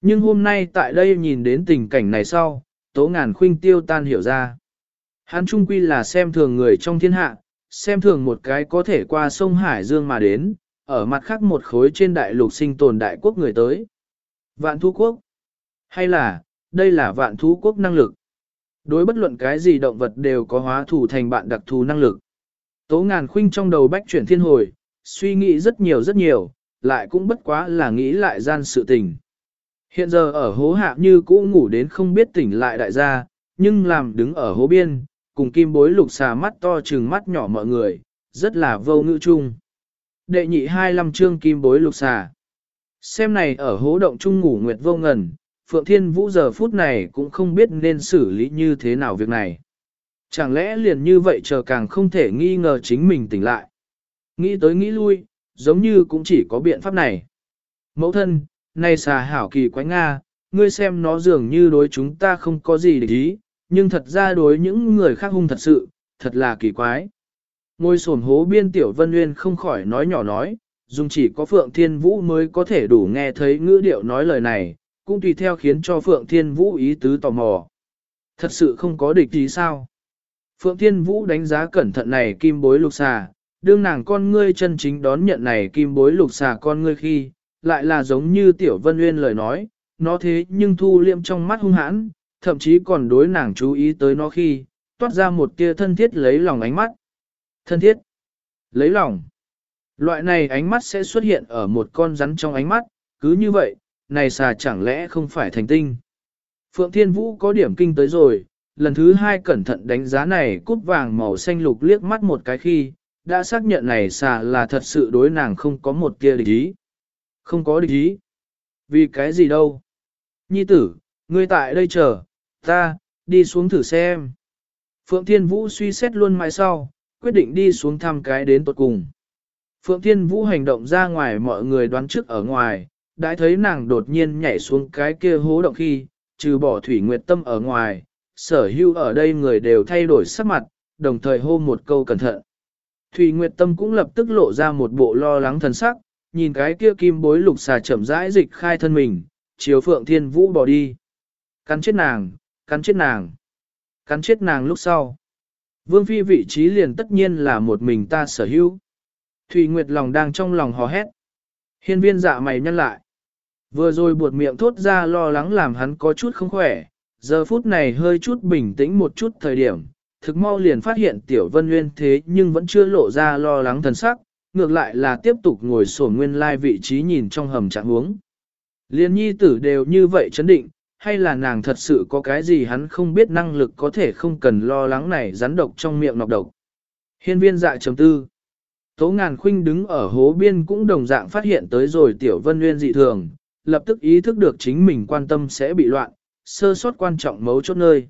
Nhưng hôm nay tại đây nhìn đến tình cảnh này sau, tố ngàn khuynh tiêu tan hiểu ra. Hắn trung quy là xem thường người trong thiên hạ, xem thường một cái có thể qua sông Hải Dương mà đến, ở mặt khác một khối trên đại lục sinh tồn đại quốc người tới. Vạn thú quốc? Hay là, đây là vạn thú quốc năng lực? Đối bất luận cái gì động vật đều có hóa thủ thành bạn đặc thù năng lực. Tố ngàn khuynh trong đầu bách chuyển thiên hồi, suy nghĩ rất nhiều rất nhiều, lại cũng bất quá là nghĩ lại gian sự tình. Hiện giờ ở hố hạ như cũ ngủ đến không biết tỉnh lại đại gia, nhưng làm đứng ở hố biên, cùng kim bối lục xà mắt to trừng mắt nhỏ mọi người, rất là vô ngữ chung. Đệ nhị hai lăm chương kim bối lục xà. Xem này ở hố động trung ngủ nguyệt vô ngần, Phượng Thiên Vũ giờ phút này cũng không biết nên xử lý như thế nào việc này. Chẳng lẽ liền như vậy chờ càng không thể nghi ngờ chính mình tỉnh lại. Nghĩ tới nghĩ lui, giống như cũng chỉ có biện pháp này. Mẫu thân, này xà hảo kỳ quái Nga, ngươi xem nó dường như đối chúng ta không có gì để ý, nhưng thật ra đối những người khác hung thật sự, thật là kỳ quái. Ngôi sổn hố biên tiểu vân nguyên không khỏi nói nhỏ nói, dùng chỉ có Phượng Thiên Vũ mới có thể đủ nghe thấy ngữ điệu nói lời này, cũng tùy theo khiến cho Phượng Thiên Vũ ý tứ tò mò. Thật sự không có địch ý sao? Phượng Thiên Vũ đánh giá cẩn thận này kim bối lục xà, đương nàng con ngươi chân chính đón nhận này kim bối lục xà con ngươi khi, lại là giống như Tiểu Vân uyên lời nói, nó thế nhưng thu liệm trong mắt hung hãn, thậm chí còn đối nàng chú ý tới nó khi, toát ra một tia thân thiết lấy lòng ánh mắt. Thân thiết, lấy lòng. Loại này ánh mắt sẽ xuất hiện ở một con rắn trong ánh mắt, cứ như vậy, này xà chẳng lẽ không phải thành tinh. Phượng Thiên Vũ có điểm kinh tới rồi, lần thứ hai cẩn thận đánh giá này cút vàng màu xanh lục liếc mắt một cái khi, đã xác nhận này xà là thật sự đối nàng không có một tia địch ý. Không có địch ý. Vì cái gì đâu? Nhi tử, ngươi tại đây chờ, ta, đi xuống thử xem. Phượng Thiên Vũ suy xét luôn mai sau, quyết định đi xuống thăm cái đến tuột cùng. Phượng Thiên Vũ hành động ra ngoài mọi người đoán trước ở ngoài, đã thấy nàng đột nhiên nhảy xuống cái kia hố động khi, trừ bỏ Thủy Nguyệt Tâm ở ngoài, sở hữu ở đây người đều thay đổi sắc mặt, đồng thời hô một câu cẩn thận. Thủy Nguyệt Tâm cũng lập tức lộ ra một bộ lo lắng thần sắc, nhìn cái kia kim bối lục xà chậm rãi dịch khai thân mình, chiếu Phượng Thiên Vũ bỏ đi. Cắn chết nàng, cắn chết nàng, cắn chết nàng lúc sau. Vương Phi vị trí liền tất nhiên là một mình ta sở hữu. Thủy Nguyệt lòng đang trong lòng hò hét. Hiên viên dạ mày nhăn lại. Vừa rồi buột miệng thốt ra lo lắng làm hắn có chút không khỏe, giờ phút này hơi chút bình tĩnh một chút thời điểm, thực mau liền phát hiện tiểu vân nguyên thế nhưng vẫn chưa lộ ra lo lắng thần sắc, ngược lại là tiếp tục ngồi sổ nguyên lai vị trí nhìn trong hầm trạng huống. Liên nhi tử đều như vậy chấn định, hay là nàng thật sự có cái gì hắn không biết năng lực có thể không cần lo lắng này rắn độc trong miệng nọc độc. Hiên viên dạ chấm tư. Tố ngàn khuynh đứng ở hố biên cũng đồng dạng phát hiện tới rồi tiểu vân nguyên dị thường, lập tức ý thức được chính mình quan tâm sẽ bị loạn, sơ sót quan trọng mấu chốt nơi.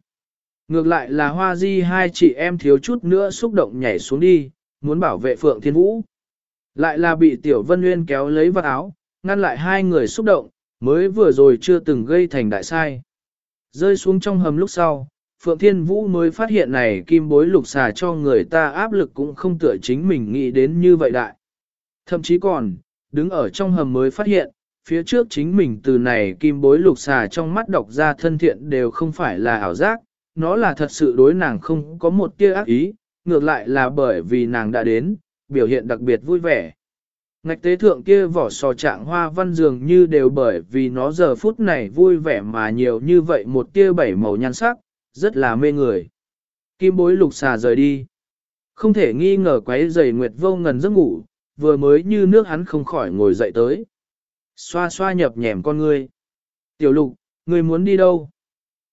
Ngược lại là hoa di hai chị em thiếu chút nữa xúc động nhảy xuống đi, muốn bảo vệ Phượng Thiên Vũ. Lại là bị Tiểu Vân Nguyên kéo lấy vào áo, ngăn lại hai người xúc động, mới vừa rồi chưa từng gây thành đại sai. Rơi xuống trong hầm lúc sau, Phượng Thiên Vũ mới phát hiện này kim bối lục xà cho người ta áp lực cũng không tựa chính mình nghĩ đến như vậy đại. Thậm chí còn, đứng ở trong hầm mới phát hiện, phía trước chính mình từ này kim bối lục xà trong mắt đọc ra thân thiện đều không phải là ảo giác, nó là thật sự đối nàng không có một tia ác ý, ngược lại là bởi vì nàng đã đến, biểu hiện đặc biệt vui vẻ. Ngạch tế thượng kia vỏ sò trạng hoa văn dường như đều bởi vì nó giờ phút này vui vẻ mà nhiều như vậy một tia bảy màu nhan sắc, rất là mê người. Kim bối lục xà rời đi. Không thể nghi ngờ quấy giày nguyệt vô ngần giấc ngủ, vừa mới như nước hắn không khỏi ngồi dậy tới. Xoa xoa nhập nhèm con ngươi. Tiểu lục, ngươi muốn đi đâu?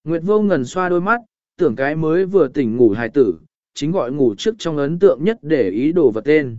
Nguyệt vô ngần xoa đôi mắt, tưởng cái mới vừa tỉnh ngủ hài tử, chính gọi ngủ trước trong ấn tượng nhất để ý đồ vật tên.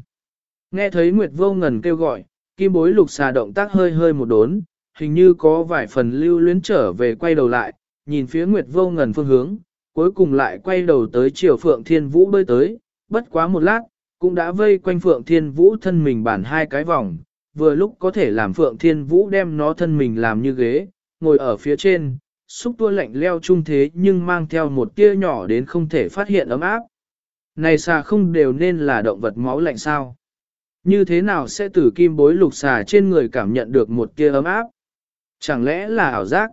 Nghe thấy Nguyệt vô ngần kêu gọi, kim bối lục xà động tác hơi hơi một đốn, hình như có vài phần lưu luyến trở về quay đầu lại, nhìn phía Nguyệt vô ngần phương hướng, cuối cùng lại quay đầu tới chiều Phượng Thiên Vũ bơi tới, bất quá một lát, cũng đã vây quanh Phượng Thiên Vũ thân mình bản hai cái vòng, vừa lúc có thể làm Phượng Thiên Vũ đem nó thân mình làm như ghế, ngồi ở phía trên, xúc tua lạnh leo chung thế nhưng mang theo một tia nhỏ đến không thể phát hiện ấm áp. Này xà không đều nên là động vật máu lạnh sao? Như thế nào sẽ từ kim bối lục xà trên người cảm nhận được một tia ấm áp? Chẳng lẽ là ảo giác?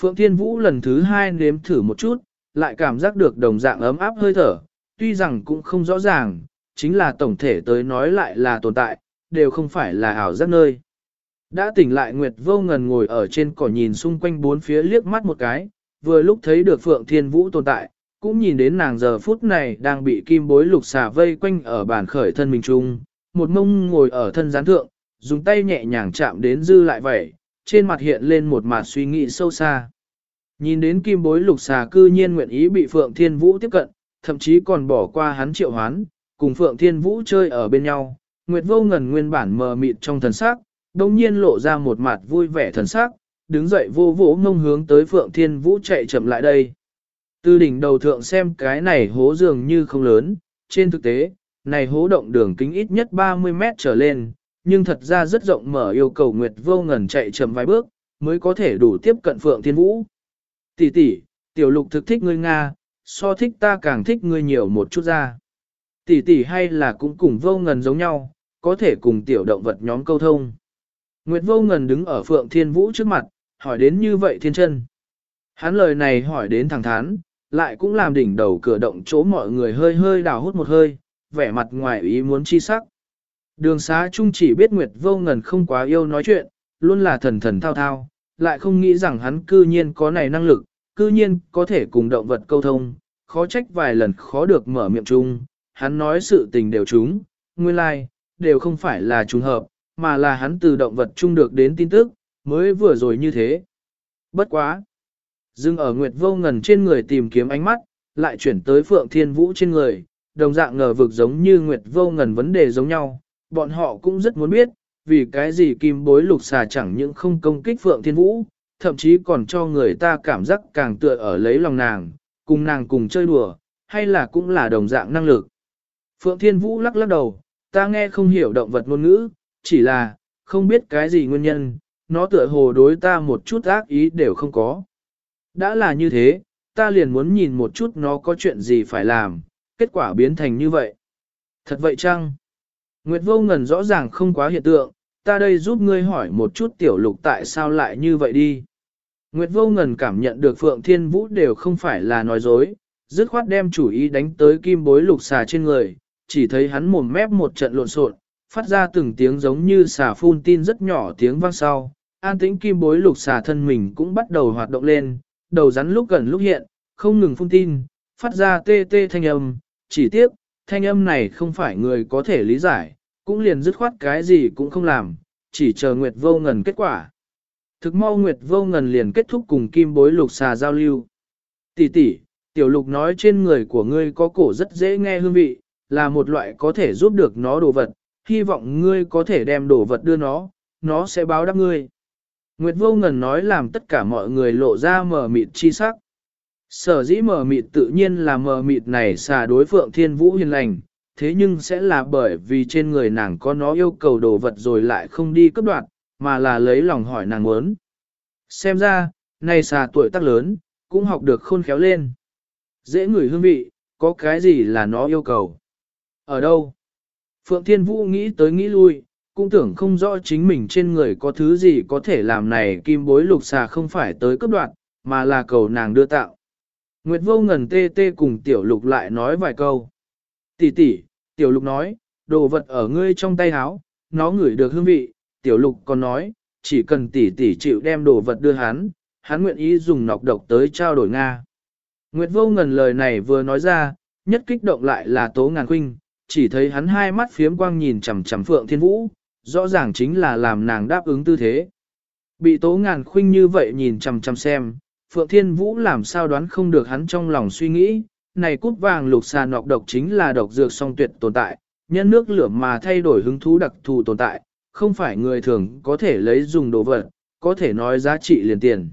Phượng Thiên Vũ lần thứ hai nếm thử một chút, lại cảm giác được đồng dạng ấm áp hơi thở, tuy rằng cũng không rõ ràng, chính là tổng thể tới nói lại là tồn tại, đều không phải là ảo giác nơi. Đã tỉnh lại Nguyệt vô ngần ngồi ở trên cỏ nhìn xung quanh bốn phía liếc mắt một cái, vừa lúc thấy được Phượng Thiên Vũ tồn tại, cũng nhìn đến nàng giờ phút này đang bị kim bối lục xà vây quanh ở bàn khởi thân mình trung, một mông ngồi ở thân gián thượng, dùng tay nhẹ nhàng chạm đến dư lại vậy, trên mặt hiện lên một mặt suy nghĩ sâu xa. Nhìn đến kim bối lục xà cư nhiên nguyện ý bị Phượng Thiên Vũ tiếp cận, thậm chí còn bỏ qua hắn triệu hoán, cùng Phượng Thiên Vũ chơi ở bên nhau, Nguyệt vô ngần nguyên bản mờ mịt trong thần sắc, đồng nhiên lộ ra một mặt vui vẻ thần sắc, đứng dậy vô vỗ ngông hướng tới Phượng Thiên Vũ chạy chậm lại đây. Từ đỉnh đầu thượng xem cái này hố dường như không lớn, trên thực tế, này hố động đường kính ít nhất 30 mét trở lên, nhưng thật ra rất rộng mở yêu cầu Nguyệt vô ngần chạy chậm vài bước, mới có thể đủ tiếp cận Phượng Thiên Vũ. Tỷ tỷ, tiểu lục thực thích ngươi Nga, so thích ta càng thích ngươi nhiều một chút ra. Tỷ tỷ hay là cũng cùng vô ngần giống nhau, có thể cùng tiểu động vật nhóm câu thông. Nguyệt vô ngần đứng ở Phượng Thiên Vũ trước mặt, hỏi đến như vậy thiên chân. Hắn lời này hỏi đến thẳng thắn, lại cũng làm đỉnh đầu cửa động chỗ mọi người hơi hơi đào hút một hơi, vẻ mặt ngoài ý muốn chi sắc. Đường xá chung chỉ biết Nguyệt vô ngần không quá yêu nói chuyện, luôn là thần thần thao thao, lại không nghĩ rằng hắn cư nhiên có này năng lực, cư nhiên có thể cùng động vật câu thông, khó trách vài lần khó được mở miệng chung, hắn nói sự tình đều trúng, nguyên lai, like, đều không phải là trùng hợp, mà là hắn từ động vật chung được đến tin tức, mới vừa rồi như thế. Bất quá. Dưng ở Nguyệt Vô Ngần trên người tìm kiếm ánh mắt, lại chuyển tới Phượng Thiên Vũ trên người, đồng dạng ngờ vực giống như Nguyệt Vô Ngần vấn đề giống nhau, bọn họ cũng rất muốn biết, vì cái gì kim bối lục xà chẳng những không công kích Phượng Thiên Vũ, thậm chí còn cho người ta cảm giác càng tựa ở lấy lòng nàng, cùng nàng cùng chơi đùa, hay là cũng là đồng dạng năng lực. Phượng Thiên Vũ lắc lắc đầu, ta nghe không hiểu động vật ngôn ngữ, chỉ là, không biết cái gì nguyên nhân, nó tựa hồ đối ta một chút ác ý đều không có. Đã là như thế, ta liền muốn nhìn một chút nó có chuyện gì phải làm, kết quả biến thành như vậy. Thật vậy chăng? Nguyệt vô ngần rõ ràng không quá hiện tượng, ta đây giúp ngươi hỏi một chút tiểu lục tại sao lại như vậy đi. Nguyệt vô ngần cảm nhận được Phượng Thiên Vũ đều không phải là nói dối, dứt khoát đem chủ ý đánh tới kim bối lục xà trên người, chỉ thấy hắn mồm mép một trận lộn xộn, phát ra từng tiếng giống như xà phun tin rất nhỏ tiếng vang sau. An tĩnh kim bối lục xà thân mình cũng bắt đầu hoạt động lên, đầu rắn lúc gần lúc hiện, không ngừng phun tin, phát ra tê tê thanh âm, chỉ tiếc, thanh âm này không phải người có thể lý giải, cũng liền dứt khoát cái gì cũng không làm, chỉ chờ Nguyệt Vô Ngần kết quả. Thực mau Nguyệt Vô Ngần liền kết thúc cùng kim bối lục xà giao lưu. Tỷ tỷ, tiểu lục nói trên người của ngươi có cổ rất dễ nghe hương vị, là một loại có thể giúp được nó đồ vật, hy vọng ngươi có thể đem đồ vật đưa nó, nó sẽ báo đáp ngươi. Nguyệt vô ngần nói làm tất cả mọi người lộ ra mờ mịt chi sắc. Sở dĩ mờ mịt tự nhiên là mờ mịt này xà đối phượng thiên vũ hiền lành, thế nhưng sẽ là bởi vì trên người nàng có nó yêu cầu đồ vật rồi lại không đi cấp đoạt, mà là lấy lòng hỏi nàng muốn. Xem ra, này xà tuổi tác lớn, cũng học được khôn khéo lên. Dễ ngửi hương vị, có cái gì là nó yêu cầu. Ở đâu? Phượng Thiên Vũ nghĩ tới nghĩ lui, cũng tưởng không rõ chính mình trên người có thứ gì có thể làm này kim bối lục xà không phải tới cấp đoạn, mà là cầu nàng đưa tạo. Nguyệt vô ngần tê tê cùng tiểu lục lại nói vài câu. Tỷ tỷ, tiểu lục nói, đồ vật ở ngươi trong tay háo, nó ngửi được hương vị, tiểu lục còn nói, chỉ cần tỷ tỷ chịu đem đồ vật đưa hắn, hắn nguyện ý dùng nọc độc tới trao đổi Nga. Nguyệt vô ngần lời này vừa nói ra, nhất kích động lại là tố ngàn khuynh, chỉ thấy hắn hai mắt phiếm quang nhìn chằm chằm Phượng Thiên Vũ, rõ ràng chính là làm nàng đáp ứng tư thế. Bị tố ngàn khuynh như vậy nhìn chằm chằm xem, Phượng Thiên Vũ làm sao đoán không được hắn trong lòng suy nghĩ, này cút vàng lục xà nọc độc chính là độc dược song tuyệt tồn tại, nhân nước lửa mà thay đổi hứng thú đặc thù tồn tại, không phải người thường có thể lấy dùng đồ vật, có thể nói giá trị liền tiền.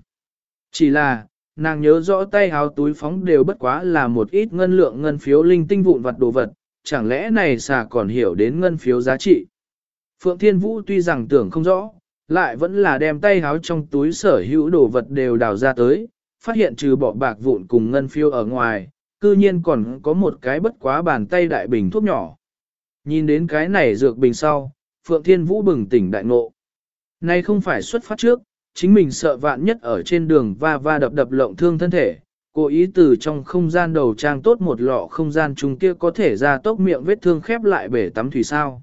Chỉ là, nàng nhớ rõ tay háo túi phóng đều bất quá là một ít ngân lượng ngân phiếu linh tinh vụn vật đồ vật, chẳng lẽ này xà còn hiểu đến ngân phiếu giá trị. Phượng Thiên Vũ tuy rằng tưởng không rõ, lại vẫn là đem tay háo trong túi sở hữu đồ vật đều đào ra tới, phát hiện trừ bỏ bạc vụn cùng ngân phiếu ở ngoài, cư nhiên còn có một cái bất quá bàn tay đại bình thuốc nhỏ. Nhìn đến cái này dược bình sau, Phượng Thiên Vũ bừng tỉnh đại ngộ. Này không phải xuất phát trước, chính mình sợ vạn nhất ở trên đường va va đập đập lộng thương thân thể, cố ý từ trong không gian đầu trang tốt một lọ không gian chung kia có thể ra tốc miệng vết thương khép lại bể tắm thủy sao.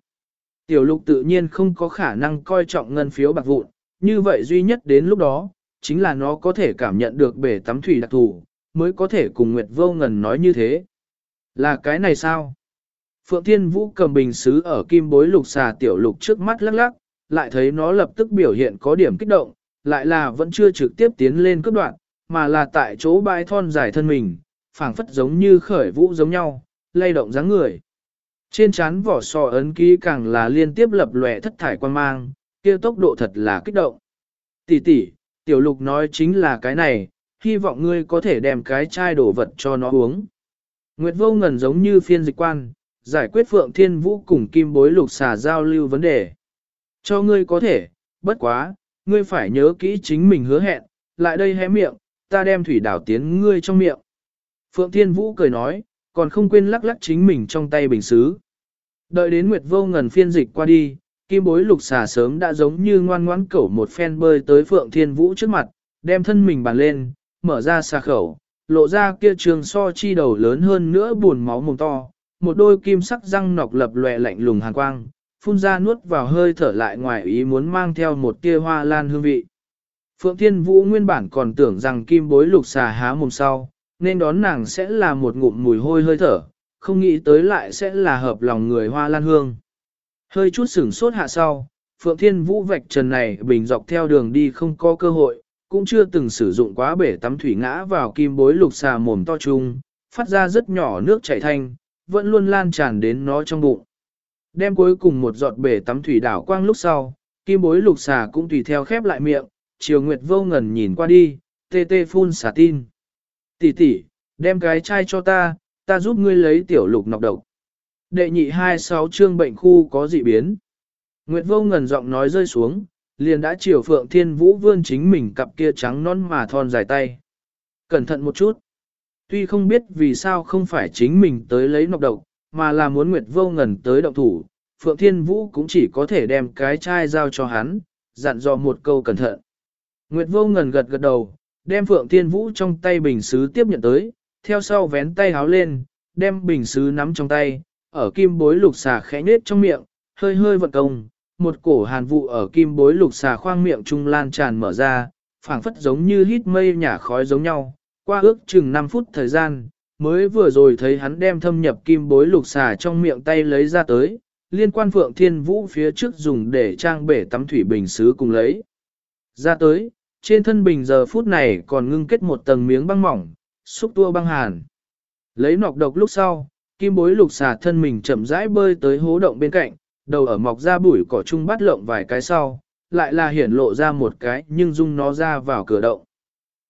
Tiểu lục tự nhiên không có khả năng coi trọng ngân phiếu bạc vụn, như vậy duy nhất đến lúc đó, chính là nó có thể cảm nhận được bể tắm thủy đặc thù, mới có thể cùng Nguyệt Vô Ngần nói như thế. Là cái này sao? Phượng Thiên Vũ cầm bình xứ ở kim bối lục xà tiểu lục trước mắt lắc lắc, lại thấy nó lập tức biểu hiện có điểm kích động, lại là vẫn chưa trực tiếp tiến lên cấp đoạn, mà là tại chỗ bãi thon dài thân mình, phảng phất giống như khởi vũ giống nhau, lay động dáng người. Trên trán vỏ sò ấn ký càng là liên tiếp lập lòe thất thải quan mang, kia tốc độ thật là kích động. Tỷ tỷ, tiểu lục nói chính là cái này, hy vọng ngươi có thể đem cái chai đổ vật cho nó uống. Nguyệt vô ngần giống như phiên dịch quan, giải quyết Phượng Thiên Vũ cùng kim bối lục xà giao lưu vấn đề. Cho ngươi có thể, bất quá, ngươi phải nhớ kỹ chính mình hứa hẹn, lại đây hé miệng, ta đem thủy đảo tiến ngươi trong miệng. Phượng Thiên Vũ cười nói, còn không quên lắc lắc chính mình trong tay bình xứ. Đợi đến Nguyệt vô ngần phiên dịch qua đi, kim bối lục xà sớm đã giống như ngoan ngoãn cẩu một phen bơi tới Phượng Thiên Vũ trước mặt, đem thân mình bàn lên, mở ra xà khẩu, lộ ra kia trường so chi đầu lớn hơn nữa buồn máu mồm to, một đôi kim sắc răng nọc lập lòe lạnh lùng hàn quang, phun ra nuốt vào hơi thở lại ngoài ý muốn mang theo một tia hoa lan hương vị. Phượng Thiên Vũ nguyên bản còn tưởng rằng kim bối lục xà há mồm sau, nên đón nàng sẽ là một ngụm mùi hôi hơi thở, không nghĩ tới lại sẽ là hợp lòng người hoa lan hương. Hơi chút sửng sốt hạ sau, Phượng Thiên Vũ vạch trần này bình dọc theo đường đi không có cơ hội, cũng chưa từng sử dụng quá bể tắm thủy ngã vào kim bối lục xà mồm to chung, phát ra rất nhỏ nước chảy thanh, vẫn luôn lan tràn đến nó trong bụng. Đem cuối cùng một giọt bể tắm thủy đảo quang lúc sau, kim bối lục xà cũng tùy theo khép lại miệng, chiều nguyệt vô ngần nhìn qua đi, tê tê phun xả tin. Tỷ tỷ, đem cái chai cho ta, ta giúp ngươi lấy tiểu lục nọc độc. Đệ nhị hai sáu chương bệnh khu có dị biến. Nguyệt vô ngần giọng nói rơi xuống, liền đã chiều phượng thiên vũ vươn chính mình cặp kia trắng non mà thon dài tay. Cẩn thận một chút. Tuy không biết vì sao không phải chính mình tới lấy nọc độc, mà là muốn Nguyệt vô ngần tới động thủ, Phượng Thiên Vũ cũng chỉ có thể đem cái chai giao cho hắn, dặn dò một câu cẩn thận. Nguyệt vô ngần gật gật đầu, đem Phượng Thiên Vũ trong tay bình sứ tiếp nhận tới, theo sau vén tay háo lên, đem bình sứ nắm trong tay, ở kim bối lục xà khẽ nết trong miệng, hơi hơi vận công, một cổ hàn vụ ở kim bối lục xà khoang miệng trung lan tràn mở ra, phảng phất giống như hít mây nhả khói giống nhau, qua ước chừng 5 phút thời gian, mới vừa rồi thấy hắn đem thâm nhập kim bối lục xà trong miệng tay lấy ra tới, liên quan phượng thiên vũ phía trước dùng để trang bể tắm thủy bình sứ cùng lấy. Ra tới, trên thân bình giờ phút này còn ngưng kết một tầng miếng băng mỏng, xúc tua băng hàn. Lấy nọc độc lúc sau, kim bối lục xà thân mình chậm rãi bơi tới hố động bên cạnh, đầu ở mọc ra bụi cỏ chung bắt lộng vài cái sau, lại là hiển lộ ra một cái nhưng dung nó ra vào cửa động.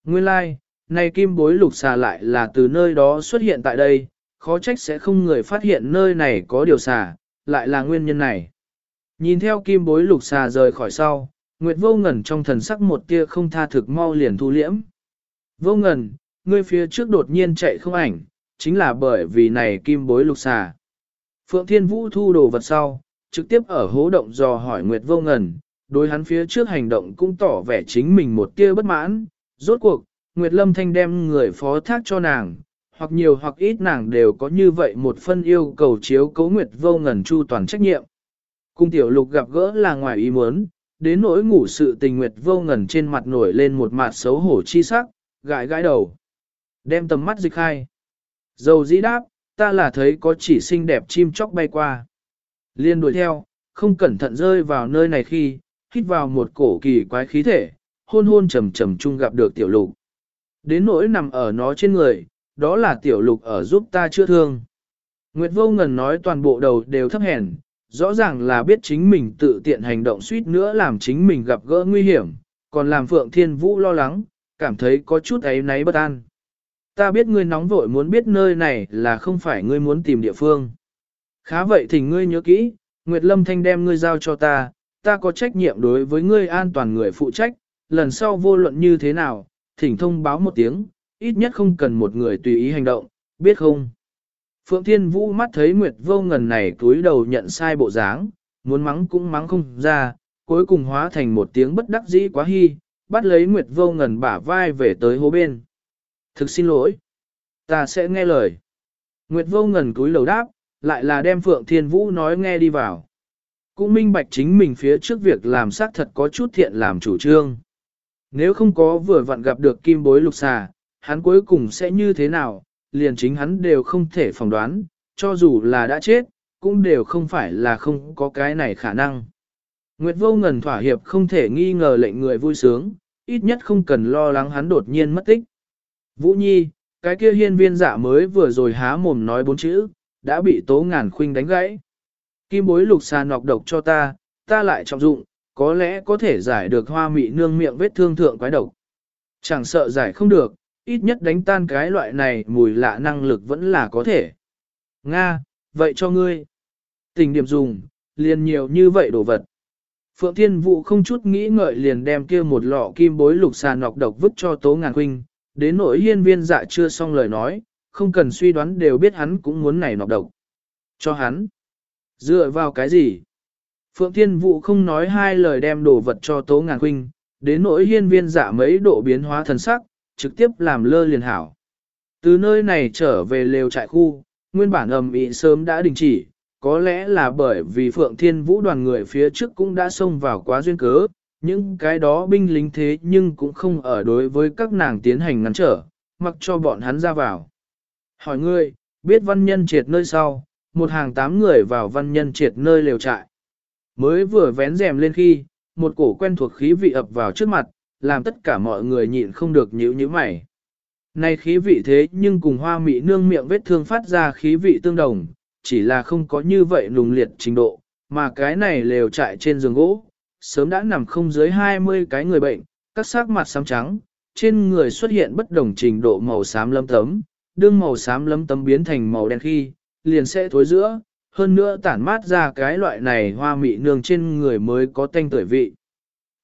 Nguyên lai, like, này kim bối lục xà lại là từ nơi đó xuất hiện tại đây, khó trách sẽ không người phát hiện nơi này có điều xà, lại là nguyên nhân này. Nhìn theo kim bối lục xà rời khỏi sau, Nguyệt vô ngần trong thần sắc một tia không tha thực mau liền thu liễm. Vô ngần, ngươi phía trước đột nhiên chạy không ảnh, chính là bởi vì này kim bối lục xà. Phượng Thiên Vũ thu đồ vật sau, trực tiếp ở hố động dò hỏi Nguyệt vô ngần, đối hắn phía trước hành động cũng tỏ vẻ chính mình một tia bất mãn, rốt cuộc, Nguyệt Lâm Thanh đem người phó thác cho nàng, hoặc nhiều hoặc ít nàng đều có như vậy một phân yêu cầu chiếu cấu Nguyệt vô ngần chu toàn trách nhiệm. Cung tiểu lục gặp gỡ là ngoài ý muốn, đến nỗi ngủ sự tình Nguyệt vô Ngẩn trên mặt nổi lên một mặt xấu hổ chi sắc, gãi gãi đầu. Đem tầm mắt dịch khai. Dầu dĩ đáp, ta là thấy có chỉ xinh đẹp chim chóc bay qua. Liên đuổi theo, không cẩn thận rơi vào nơi này khi, hít vào một cổ kỳ quái khí thể, hôn hôn trầm trầm chung gặp được tiểu lục. Đến nỗi nằm ở nó trên người, đó là tiểu lục ở giúp ta chữa thương. Nguyệt vô ngần nói toàn bộ đầu đều thấp hèn, rõ ràng là biết chính mình tự tiện hành động suýt nữa làm chính mình gặp gỡ nguy hiểm, còn làm Phượng Thiên Vũ lo lắng, cảm thấy có chút ấy náy bất an. Ta biết ngươi nóng vội muốn biết nơi này là không phải ngươi muốn tìm địa phương. Khá vậy thì ngươi nhớ kỹ, Nguyệt Lâm Thanh đem ngươi giao cho ta, ta có trách nhiệm đối với ngươi an toàn người phụ trách, lần sau vô luận như thế nào, thỉnh thông báo một tiếng, ít nhất không cần một người tùy ý hành động, biết không? Phượng Thiên Vũ mắt thấy Nguyệt Vô Ngần này túi đầu nhận sai bộ dáng, muốn mắng cũng mắng không ra, cuối cùng hóa thành một tiếng bất đắc dĩ quá hy, bắt lấy Nguyệt Vô Ngần bả vai về tới hố bên. Thực xin lỗi. Ta sẽ nghe lời. Nguyệt Vô Ngần túi lầu đáp, lại là đem Phượng Thiên Vũ nói nghe đi vào. Cũng minh bạch chính mình phía trước việc làm xác thật có chút thiện làm chủ trương. Nếu không có vừa vặn gặp được kim bối lục xà, hắn cuối cùng sẽ như thế nào, liền chính hắn đều không thể phỏng đoán, cho dù là đã chết, cũng đều không phải là không có cái này khả năng. Nguyệt vô ngần thỏa hiệp không thể nghi ngờ lệnh người vui sướng, ít nhất không cần lo lắng hắn đột nhiên mất tích. Vũ Nhi, cái kia hiên viên dạ mới vừa rồi há mồm nói bốn chữ, đã bị tố ngàn khuynh đánh gãy. Kim bối lục xà nọc độc cho ta, ta lại trọng dụng, có lẽ có thể giải được hoa mị nương miệng vết thương thượng quái độc. Chẳng sợ giải không được, ít nhất đánh tan cái loại này mùi lạ năng lực vẫn là có thể. Nga, vậy cho ngươi. Tình điểm dùng, liền nhiều như vậy đồ vật. Phượng Thiên Vũ không chút nghĩ ngợi liền đem kia một lọ kim bối lục xà nọc độc vứt cho Tố Ngàn Huynh, đến nỗi hiên viên dạ chưa xong lời nói, không cần suy đoán đều biết hắn cũng muốn này nọc độc. Cho hắn. Dựa vào cái gì? Phượng Thiên Vũ không nói hai lời đem đồ vật cho Tố Ngàn Huynh, đến nỗi hiên viên dạ mấy độ biến hóa thần sắc, trực tiếp làm lơ liền hảo. Từ nơi này trở về lều trại khu, nguyên bản ầm ĩ sớm đã đình chỉ, có lẽ là bởi vì Phượng Thiên Vũ đoàn người phía trước cũng đã xông vào quá duyên cớ, những cái đó binh lính thế nhưng cũng không ở đối với các nàng tiến hành ngăn trở, mặc cho bọn hắn ra vào. Hỏi ngươi, biết văn nhân triệt nơi sau, một hàng tám người vào văn nhân triệt nơi lều trại. Mới vừa vén rèm lên khi, một cổ quen thuộc khí vị ập vào trước mặt, làm tất cả mọi người nhịn không được nhíu nhíu mày. Này khí vị thế nhưng cùng hoa mị nương miệng vết thương phát ra khí vị tương đồng, chỉ là không có như vậy nùng liệt trình độ, mà cái này lều trại trên giường gỗ, sớm đã nằm không dưới 20 cái người bệnh, các sắc mặt xám trắng, trên người xuất hiện bất đồng trình độ màu xám lâm tấm, đương màu xám lâm tấm biến thành màu đen khi, liền sẽ thối giữa, hơn nữa tản mát ra cái loại này hoa mị nương trên người mới có tanh tuổi vị.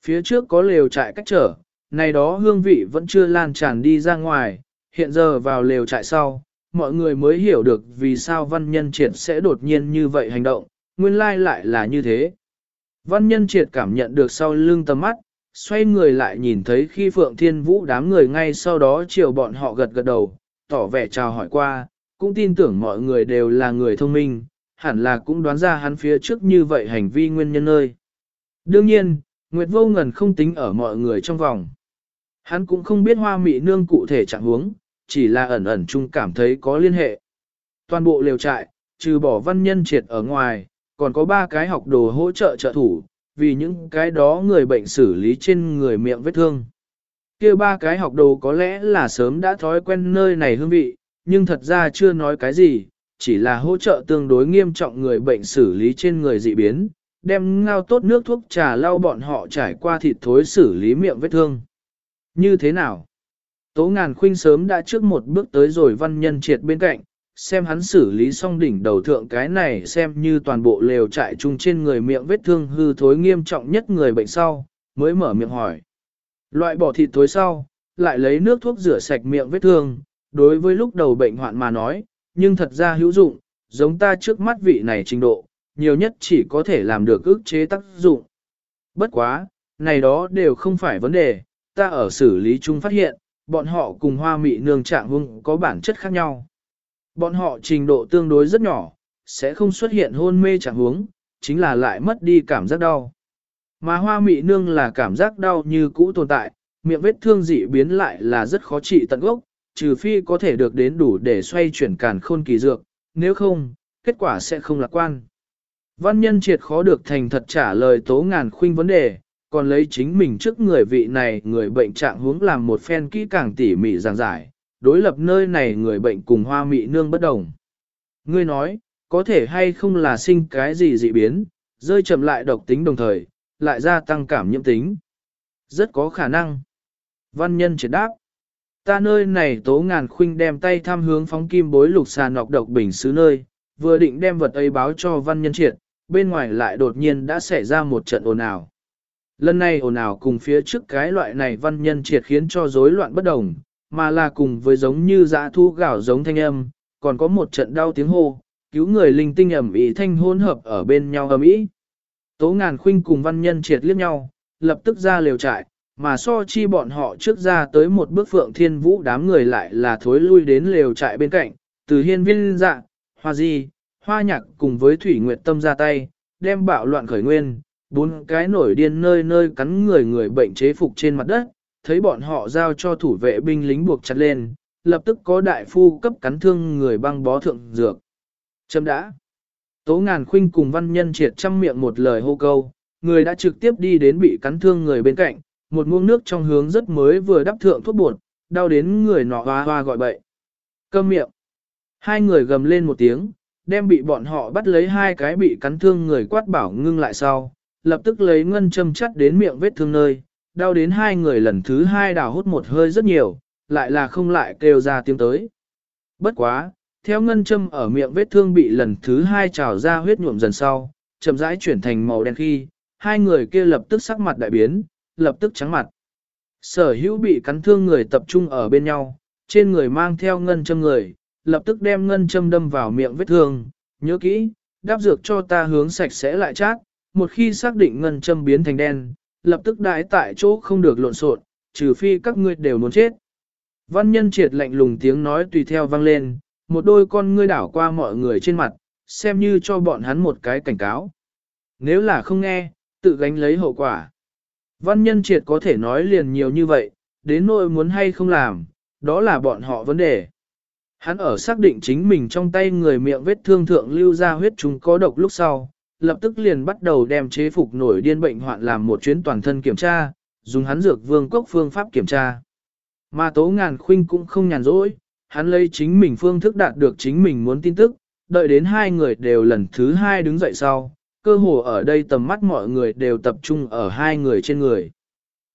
Phía trước có lều trại cách trở, này đó hương vị vẫn chưa lan tràn đi ra ngoài, hiện giờ vào lều trại sau, mọi người mới hiểu được vì sao văn nhân triệt sẽ đột nhiên như vậy hành động, nguyên lai lại là như thế. Văn nhân triệt cảm nhận được sau lưng tầm mắt, xoay người lại nhìn thấy khi Phượng Thiên Vũ đám người ngay sau đó chiều bọn họ gật gật đầu, tỏ vẻ chào hỏi qua, cũng tin tưởng mọi người đều là người thông minh, hẳn là cũng đoán ra hắn phía trước như vậy hành vi nguyên nhân ơi. Đương nhiên, Nguyệt Vô Ngần không tính ở mọi người trong vòng. Hắn cũng không biết hoa mị nương cụ thể trạng huống, chỉ là ẩn ẩn chung cảm thấy có liên hệ. Toàn bộ liều trại, trừ bỏ văn nhân triệt ở ngoài, còn có ba cái học đồ hỗ trợ trợ thủ, vì những cái đó người bệnh xử lý trên người miệng vết thương. kia ba cái học đồ có lẽ là sớm đã thói quen nơi này hương vị, nhưng thật ra chưa nói cái gì, chỉ là hỗ trợ tương đối nghiêm trọng người bệnh xử lý trên người dị biến, đem ngao tốt nước thuốc trà lau bọn họ trải qua thịt thối xử lý miệng vết thương. Như thế nào? Tố ngàn khuynh sớm đã trước một bước tới rồi văn nhân triệt bên cạnh, xem hắn xử lý xong đỉnh đầu thượng cái này xem như toàn bộ lều trại chung trên người miệng vết thương hư thối nghiêm trọng nhất người bệnh sau, mới mở miệng hỏi. Loại bỏ thịt thối sau, lại lấy nước thuốc rửa sạch miệng vết thương, đối với lúc đầu bệnh hoạn mà nói, nhưng thật ra hữu dụng, giống ta trước mắt vị này trình độ, nhiều nhất chỉ có thể làm được ức chế tác dụng. Bất quá, này đó đều không phải vấn đề, ta ở xử lý chung phát hiện, bọn họ cùng hoa mị nương trạng hung có bản chất khác nhau. Bọn họ trình độ tương đối rất nhỏ, sẽ không xuất hiện hôn mê trạng huống, chính là lại mất đi cảm giác đau. Mà hoa mị nương là cảm giác đau như cũ tồn tại, miệng vết thương dị biến lại là rất khó trị tận gốc, trừ phi có thể được đến đủ để xoay chuyển càn khôn kỳ dược, nếu không, kết quả sẽ không lạc quan. Văn nhân triệt khó được thành thật trả lời tố ngàn khuynh vấn đề, còn lấy chính mình trước người vị này người bệnh trạng hướng làm một phen kỹ càng tỉ mỉ giảng giải, đối lập nơi này người bệnh cùng hoa mị nương bất đồng. Ngươi nói, có thể hay không là sinh cái gì dị biến, rơi chậm lại độc tính đồng thời, lại gia tăng cảm nhiễm tính. Rất có khả năng. Văn nhân triệt đáp. Ta nơi này tố ngàn khuynh đem tay tham hướng phóng kim bối lục xà nọc độc bình xứ nơi, vừa định đem vật ấy báo cho văn nhân triệt, bên ngoài lại đột nhiên đã xảy ra một trận ồn ào. Lần này ồn ào cùng phía trước cái loại này văn nhân triệt khiến cho rối loạn bất đồng, mà là cùng với giống như dã thu gạo giống thanh âm, còn có một trận đau tiếng hô, cứu người linh tinh ẩm ý thanh hỗn hợp ở bên nhau ầm ý. Tố ngàn khuynh cùng văn nhân triệt liếc nhau, lập tức ra liều trại, mà so chi bọn họ trước ra tới một bước phượng thiên vũ đám người lại là thối lui đến lều trại bên cạnh, từ hiên viên dạ, hoa di, hoa nhạc cùng với thủy nguyệt tâm ra tay, đem bạo loạn khởi nguyên, bốn cái nổi điên nơi nơi cắn người người bệnh chế phục trên mặt đất, thấy bọn họ giao cho thủ vệ binh lính buộc chặt lên, lập tức có đại phu cấp cắn thương người băng bó thượng dược. Châm đã. Tố ngàn khuynh cùng văn nhân triệt trăm miệng một lời hô câu, người đã trực tiếp đi đến bị cắn thương người bên cạnh, một muỗng nước trong hướng rất mới vừa đắp thượng thuốc bột, đau đến người nọ hoa hoa gọi bậy. Câm miệng. Hai người gầm lên một tiếng, đem bị bọn họ bắt lấy hai cái bị cắn thương người quát bảo ngưng lại sau, lập tức lấy ngân châm chắt đến miệng vết thương nơi, đau đến hai người lần thứ hai đào hút một hơi rất nhiều, lại là không lại kêu ra tiếng tới. Bất quá, theo ngân châm ở miệng vết thương bị lần thứ hai trào ra huyết nhuộm dần sau, chậm rãi chuyển thành màu đen khi, hai người kia lập tức sắc mặt đại biến, lập tức trắng mặt. Sở hữu bị cắn thương người tập trung ở bên nhau, trên người mang theo ngân châm người, lập tức đem ngân châm đâm vào miệng vết thương, nhớ kỹ, đáp dược cho ta hướng sạch sẽ lại chát, một khi xác định ngân châm biến thành đen, lập tức đãi tại chỗ không được lộn xộn, trừ phi các ngươi đều muốn chết. Văn nhân triệt lạnh lùng tiếng nói tùy theo vang lên, một đôi con ngươi đảo qua mọi người trên mặt, xem như cho bọn hắn một cái cảnh cáo. Nếu là không nghe, tự gánh lấy hậu quả. Văn nhân triệt có thể nói liền nhiều như vậy, đến nỗi muốn hay không làm, đó là bọn họ vấn đề. Hắn ở xác định chính mình trong tay người miệng vết thương thượng lưu ra huyết chúng có độc lúc sau, lập tức liền bắt đầu đem chế phục nổi điên bệnh hoạn làm một chuyến toàn thân kiểm tra, dùng hắn dược vương cốc phương pháp kiểm tra. Mà tố ngàn khuynh cũng không nhàn rỗi, hắn lấy chính mình phương thức đạt được chính mình muốn tin tức, đợi đến hai người đều lần thứ hai đứng dậy sau, cơ hồ ở đây tầm mắt mọi người đều tập trung ở hai người trên người.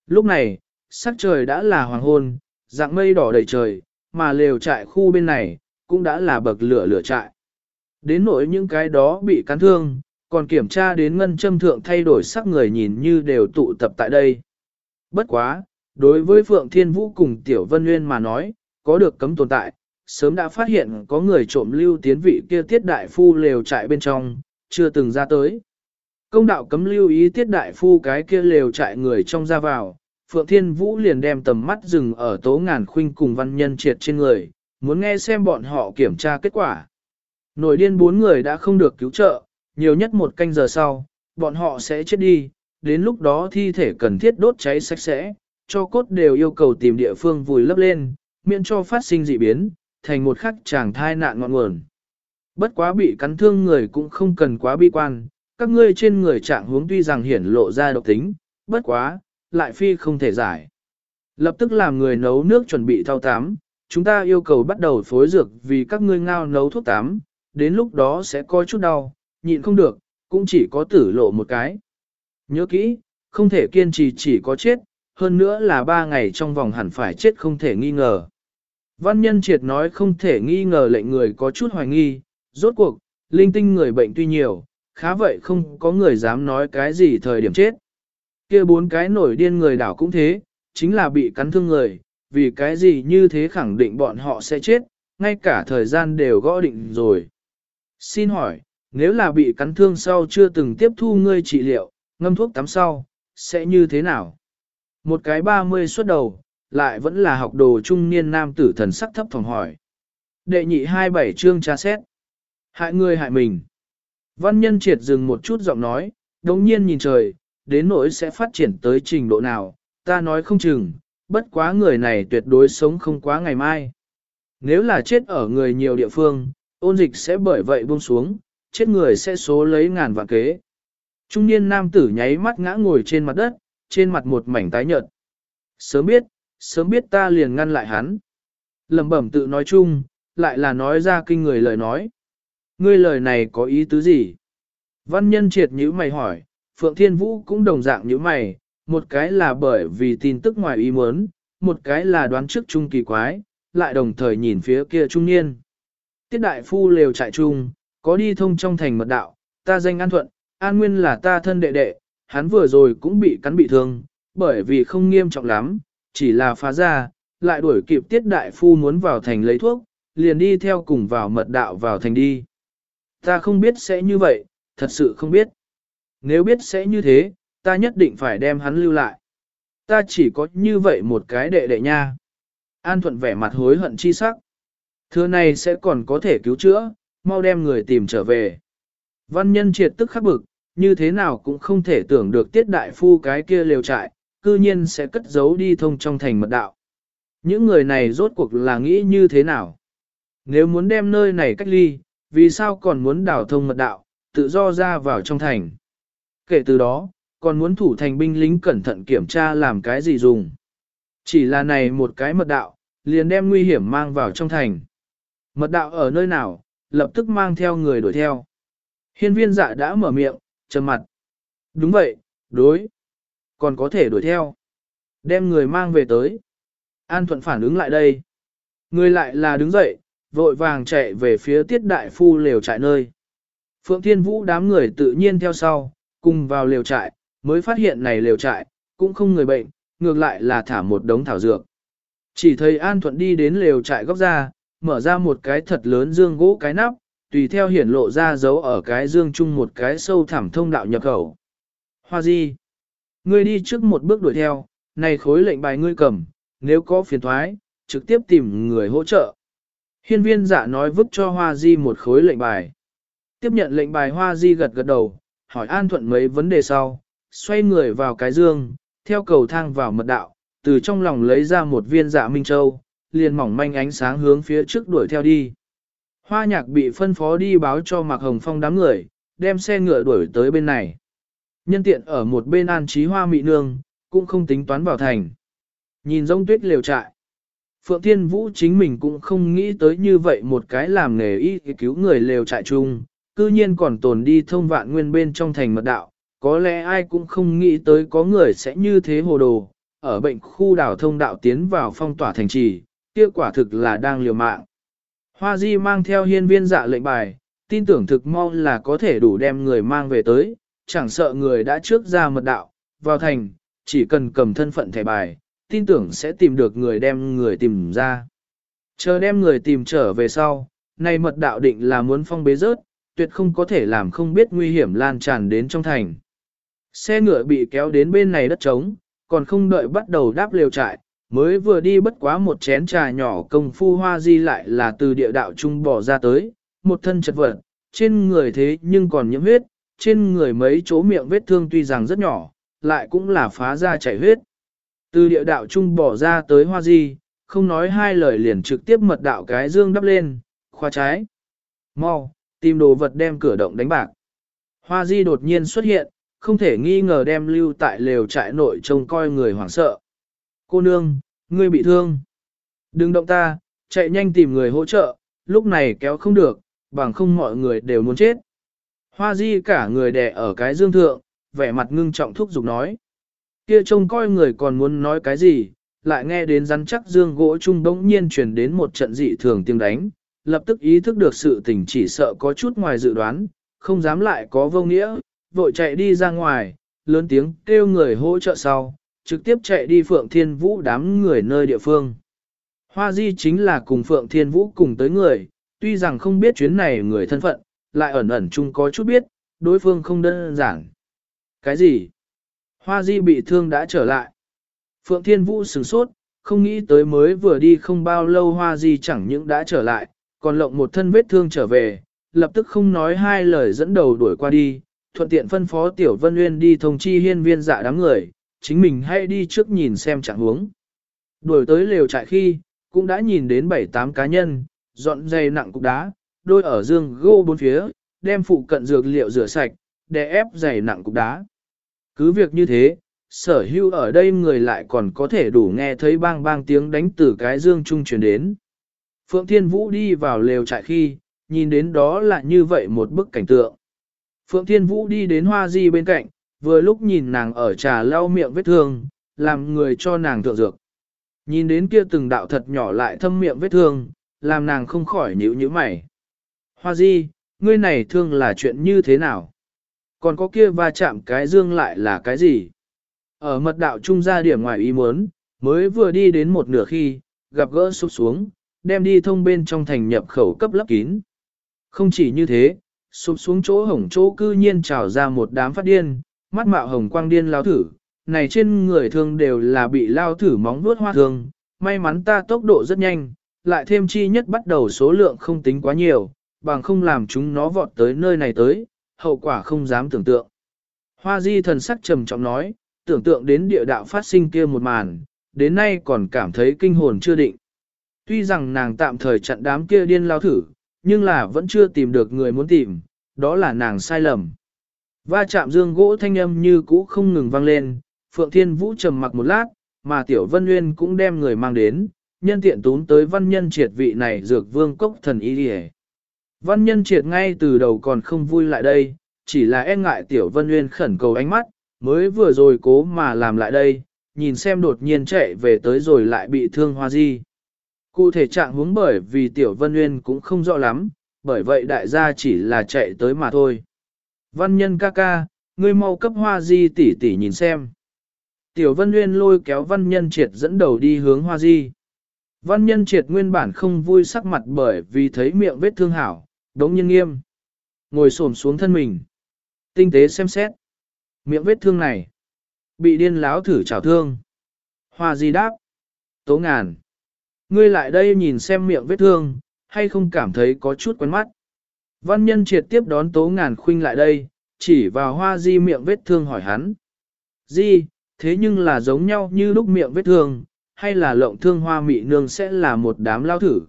Lúc này, sắc trời đã là hoàng hôn, dạng mây đỏ đầy trời, mà lều trại khu bên này, cũng đã là bậc lửa lửa trại. Đến nỗi những cái đó bị cắn thương, còn kiểm tra đến ngân châm thượng thay đổi sắc người nhìn như đều tụ tập tại đây. Bất quá, đối với Phượng Thiên Vũ cùng Tiểu Vân Nguyên mà nói, có được cấm tồn tại, sớm đã phát hiện có người trộm lưu tiến vị kia tiết đại phu lều trại bên trong, chưa từng ra tới. Công đạo cấm lưu ý tiết đại phu cái kia lều trại người trong ra vào, Phượng Thiên Vũ liền đem tầm mắt dừng ở tố ngàn khuynh cùng văn nhân triệt trên người, muốn nghe xem bọn họ kiểm tra kết quả. Nổi điên bốn người đã không được cứu trợ, nhiều nhất một canh giờ sau, bọn họ sẽ chết đi, đến lúc đó thi thể cần thiết đốt cháy sạch sẽ, cho cốt đều yêu cầu tìm địa phương vùi lấp lên, miễn cho phát sinh dị biến, thành một khắc chàng thai nạn ngọn nguồn. Bất quá bị cắn thương người cũng không cần quá bi quan, các ngươi trên người trạng huống tuy rằng hiển lộ ra độc tính, bất quá, lại phi không thể giải. Lập tức làm người nấu nước chuẩn bị thao tám, chúng ta yêu cầu bắt đầu phối dược vì các ngươi ngao nấu thuốc tám, đến lúc đó sẽ có chút đau, nhịn không được, cũng chỉ có tử lộ một cái. Nhớ kỹ, không thể kiên trì chỉ có chết, hơn nữa là ba ngày trong vòng hẳn phải chết không thể nghi ngờ. Văn nhân triệt nói không thể nghi ngờ lệnh người có chút hoài nghi, rốt cuộc, linh tinh người bệnh tuy nhiều, khá vậy không có người dám nói cái gì thời điểm chết kia bốn cái nổi điên người đảo cũng thế, chính là bị cắn thương người, vì cái gì như thế khẳng định bọn họ sẽ chết, ngay cả thời gian đều gõ định rồi. Xin hỏi, nếu là bị cắn thương sau chưa từng tiếp thu ngươi trị liệu, ngâm thuốc tắm sau, sẽ như thế nào? Một cái 30 xuất đầu, lại vẫn là học đồ trung niên nam tử thần sắc thấp phòng hỏi. Đệ nhị 27 chương tra xét. Hại người hại mình. Văn nhân triệt dừng một chút giọng nói, đồng nhiên nhìn trời, đến nỗi sẽ phát triển tới trình độ nào, ta nói không chừng, bất quá người này tuyệt đối sống không quá ngày mai. Nếu là chết ở người nhiều địa phương, ôn dịch sẽ bởi vậy buông xuống, chết người sẽ số lấy ngàn vạn kế. Trung niên nam tử nháy mắt ngã ngồi trên mặt đất, trên mặt một mảnh tái nhợt. Sớm biết, sớm biết ta liền ngăn lại hắn. Lẩm bẩm tự nói chung, lại là nói ra kinh người lời nói. Ngươi lời này có ý tứ gì? Văn nhân triệt nhữ mày hỏi, Phượng Thiên Vũ cũng đồng dạng như mày, một cái là bởi vì tin tức ngoài ý muốn, một cái là đoán trước trung kỳ quái, lại đồng thời nhìn phía kia trung niên. Tiết đại phu lều trại trung, có đi thông trong thành mật đạo, ta danh an thuận, an nguyên là ta thân đệ đệ, hắn vừa rồi cũng bị cắn bị thương, bởi vì không nghiêm trọng lắm, chỉ là phá ra, lại đuổi kịp tiết đại phu muốn vào thành lấy thuốc, liền đi theo cùng vào mật đạo vào thành đi. Ta không biết sẽ như vậy, thật sự không biết. Nếu biết sẽ như thế, ta nhất định phải đem hắn lưu lại. Ta chỉ có như vậy một cái đệ đệ nha. An thuận vẻ mặt hối hận chi sắc. Thưa này sẽ còn có thể cứu chữa, mau đem người tìm trở về. Văn nhân triệt tức khắc bực, như thế nào cũng không thể tưởng được tiết đại phu cái kia liều trại, cư nhiên sẽ cất giấu đi thông trong thành mật đạo. Những người này rốt cuộc là nghĩ như thế nào? Nếu muốn đem nơi này cách ly, vì sao còn muốn đảo thông mật đạo, tự do ra vào trong thành? Kể từ đó, còn muốn thủ thành binh lính cẩn thận kiểm tra làm cái gì dùng. Chỉ là này một cái mật đạo, liền đem nguy hiểm mang vào trong thành. Mật đạo ở nơi nào, lập tức mang theo người đuổi theo. Hiên viên dạ đã mở miệng, trầm mặt. Đúng vậy, đối. Còn có thể đuổi theo. Đem người mang về tới. An thuận phản ứng lại đây. Người lại là đứng dậy, vội vàng chạy về phía tiết đại phu lều trại nơi. Phượng Thiên Vũ đám người tự nhiên theo sau, cùng vào lều trại, mới phát hiện này lều trại, cũng không người bệnh, ngược lại là thả một đống thảo dược. Chỉ thấy An Thuận đi đến lều trại góc ra, mở ra một cái thật lớn dương gỗ cái nắp, tùy theo hiển lộ ra dấu ở cái dương chung một cái sâu thẳm thông đạo nhập khẩu. Hoa di, ngươi đi trước một bước đuổi theo, này khối lệnh bài ngươi cầm, nếu có phiền thoái, trực tiếp tìm người hỗ trợ. Hiên viên giả nói vứt cho Hoa di một khối lệnh bài. Tiếp nhận lệnh bài Hoa di gật gật đầu, hỏi An Thuận mấy vấn đề sau, xoay người vào cái dương, theo cầu thang vào mật đạo, từ trong lòng lấy ra một viên dạ minh châu, liền mỏng manh ánh sáng hướng phía trước đuổi theo đi. Hoa nhạc bị phân phó đi báo cho Mạc Hồng Phong đám người, đem xe ngựa đuổi tới bên này. Nhân tiện ở một bên an trí hoa mị nương, cũng không tính toán vào thành. Nhìn rông tuyết liều trại. Phượng Thiên Vũ chính mình cũng không nghĩ tới như vậy một cái làm nghề y cứu người lều trại chung, cư nhiên còn tồn đi thông vạn nguyên bên trong thành mật đạo, có lẽ ai cũng không nghĩ tới có người sẽ như thế hồ đồ, ở bệnh khu đảo thông đạo tiến vào phong tỏa thành trì, kia quả thực là đang liều mạng. Hoa Di mang theo hiên viên dạ lệnh bài, tin tưởng thực mong là có thể đủ đem người mang về tới, chẳng sợ người đã trước ra mật đạo, vào thành, chỉ cần cầm thân phận thẻ bài, tin tưởng sẽ tìm được người đem người tìm ra. Chờ đem người tìm trở về sau, này mật đạo định là muốn phong bế rớt, tuyệt không có thể làm không biết nguy hiểm lan tràn đến trong thành. Xe ngựa bị kéo đến bên này đất trống, còn không đợi bắt đầu đáp liều trại, mới vừa đi bất quá một chén trà nhỏ công phu hoa di lại là từ địa đạo trung bỏ ra tới, một thân chật vật, trên người thế nhưng còn nhiễm huyết, trên người mấy chỗ miệng vết thương tuy rằng rất nhỏ, lại cũng là phá ra chảy huyết. Từ địa đạo trung bỏ ra tới hoa di, không nói hai lời liền trực tiếp mật đạo cái dương đắp lên, khoa trái. Mau, tìm đồ vật đem cửa động đánh bạc. Hoa di đột nhiên xuất hiện, không thể nghi ngờ đem lưu tại lều trại nội trông coi người hoảng sợ. Cô nương, ngươi bị thương. Đừng động ta, chạy nhanh tìm người hỗ trợ, lúc này kéo không được, bằng không mọi người đều muốn chết. Hoa di cả người đè ở cái dương thượng, vẻ mặt ngưng trọng thúc giục nói. Kia trông coi người còn muốn nói cái gì, lại nghe đến rắn chắc dương gỗ trung bỗng nhiên truyền đến một trận dị thường tiếng đánh, lập tức ý thức được sự tình chỉ sợ có chút ngoài dự đoán, không dám lại có vô nghĩa, vội chạy đi ra ngoài, lớn tiếng kêu người hỗ trợ sau, trực tiếp chạy đi Phượng Thiên Vũ đám người nơi địa phương. Hoa Di chính là cùng Phượng Thiên Vũ cùng tới người, tuy rằng không biết chuyến này người thân phận, lại ẩn ẩn chung có chút biết, đối phương không đơn giản. Cái gì? Hoa Di bị thương đã trở lại. Phượng Thiên Vũ sửng sốt, không nghĩ tới mới vừa đi không bao lâu Hoa Di chẳng những đã trở lại, còn lộng một thân vết thương trở về, lập tức không nói hai lời dẫn đầu đuổi qua đi, thuận tiện phân phó Tiểu Vân uyên đi thông chi hiên viên dạ đám người, chính mình hãy đi trước nhìn xem trạng huống. Đuổi tới lều trại khi, cũng đã nhìn đến 7-8 cá nhân, dọn dày nặng cục đá, đôi ở dương gô bốn phía, đem phụ cận dược liệu rửa sạch, để ép dày nặng cục đá. Cứ việc như thế, sở hữu ở đây người lại còn có thể đủ nghe thấy bang bang tiếng đánh từ cái dương trung truyền đến. Phượng Thiên Vũ đi vào lều trại khi, nhìn đến đó là như vậy một bức cảnh tượng. Phượng Thiên Vũ đi đến Hoa Di bên cạnh, vừa lúc nhìn nàng ở trà lau miệng vết thương, làm người cho nàng thượng dược. Nhìn đến kia từng đạo thật nhỏ lại thâm miệng vết thương, làm nàng không khỏi nhíu nhíu mày. Hoa di, ngươi này thương là chuyện như thế nào? Còn có kia va chạm cái dương lại là cái gì? Ở mật đạo trung gia điểm ngoài ý muốn, mới vừa đi đến một nửa khi, gặp gỡ sụp xuống, đem đi thông bên trong thành nhập khẩu cấp lấp kín. Không chỉ như thế, sụp xuống chỗ hổng chỗ cư nhiên trào ra một đám phát điên, mắt mạo hồng quang điên lao thử, này trên người thương đều là bị lao thử móng vuốt hoa thương, may mắn ta tốc độ rất nhanh, lại thêm chi nhất bắt đầu số lượng không tính quá nhiều, bằng không làm chúng nó vọt tới nơi này tới, hậu quả không dám tưởng tượng. Hoa di thần sắc trầm trọng nói, tưởng tượng đến địa đạo phát sinh kia một màn, đến nay còn cảm thấy kinh hồn chưa định. Tuy rằng nàng tạm thời chặn đám kia điên lao thử, nhưng là vẫn chưa tìm được người muốn tìm, đó là nàng sai lầm. Va chạm dương gỗ thanh âm như cũ không ngừng vang lên, Phượng Thiên Vũ trầm mặc một lát, mà Tiểu Vân Nguyên cũng đem người mang đến, nhân tiện tún tới văn nhân triệt vị này dược vương cốc thần y đi Văn nhân triệt ngay từ đầu còn không vui lại đây, chỉ là e ngại Tiểu Vân Nguyên khẩn cầu ánh mắt, mới vừa rồi cố mà làm lại đây, nhìn xem đột nhiên chạy về tới rồi lại bị thương hoa di. Cụ thể trạng huống bởi vì Tiểu Vân Nguyên cũng không rõ lắm, bởi vậy đại gia chỉ là chạy tới mà thôi. Văn nhân ca ca, ngươi mau cấp hoa di tỷ tỷ nhìn xem. Tiểu Vân Nguyên lôi kéo văn nhân triệt dẫn đầu đi hướng hoa di. Văn nhân triệt nguyên bản không vui sắc mặt bởi vì thấy miệng vết thương hảo, đống nhiên nghiêm. Ngồi xổm xuống thân mình. Tinh tế xem xét. Miệng vết thương này. Bị điên láo thử trào thương. Hoa di đáp. Tố ngàn. Ngươi lại đây nhìn xem miệng vết thương, hay không cảm thấy có chút quen mắt. Văn nhân triệt tiếp đón tố ngàn khuynh lại đây, chỉ vào hoa di miệng vết thương hỏi hắn. Di, thế nhưng là giống nhau như lúc miệng vết thương, hay là lộng thương hoa mị nương sẽ là một đám lao thử.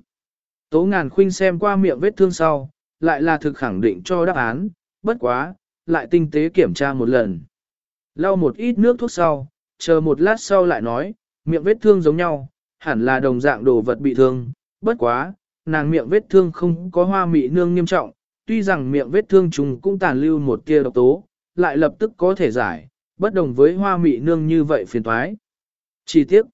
Tố ngàn khuynh xem qua miệng vết thương sau, lại là thực khẳng định cho đáp án, bất quá, lại tinh tế kiểm tra một lần. Lau một ít nước thuốc sau, chờ một lát sau lại nói, miệng vết thương giống nhau, hẳn là đồng dạng đồ vật bị thương, bất quá, nàng miệng vết thương không có hoa mị nương nghiêm trọng, tuy rằng miệng vết thương chúng cũng tàn lưu một tia độc tố, lại lập tức có thể giải, bất đồng với hoa mị nương như vậy phiền thoái. Chỉ tiếc,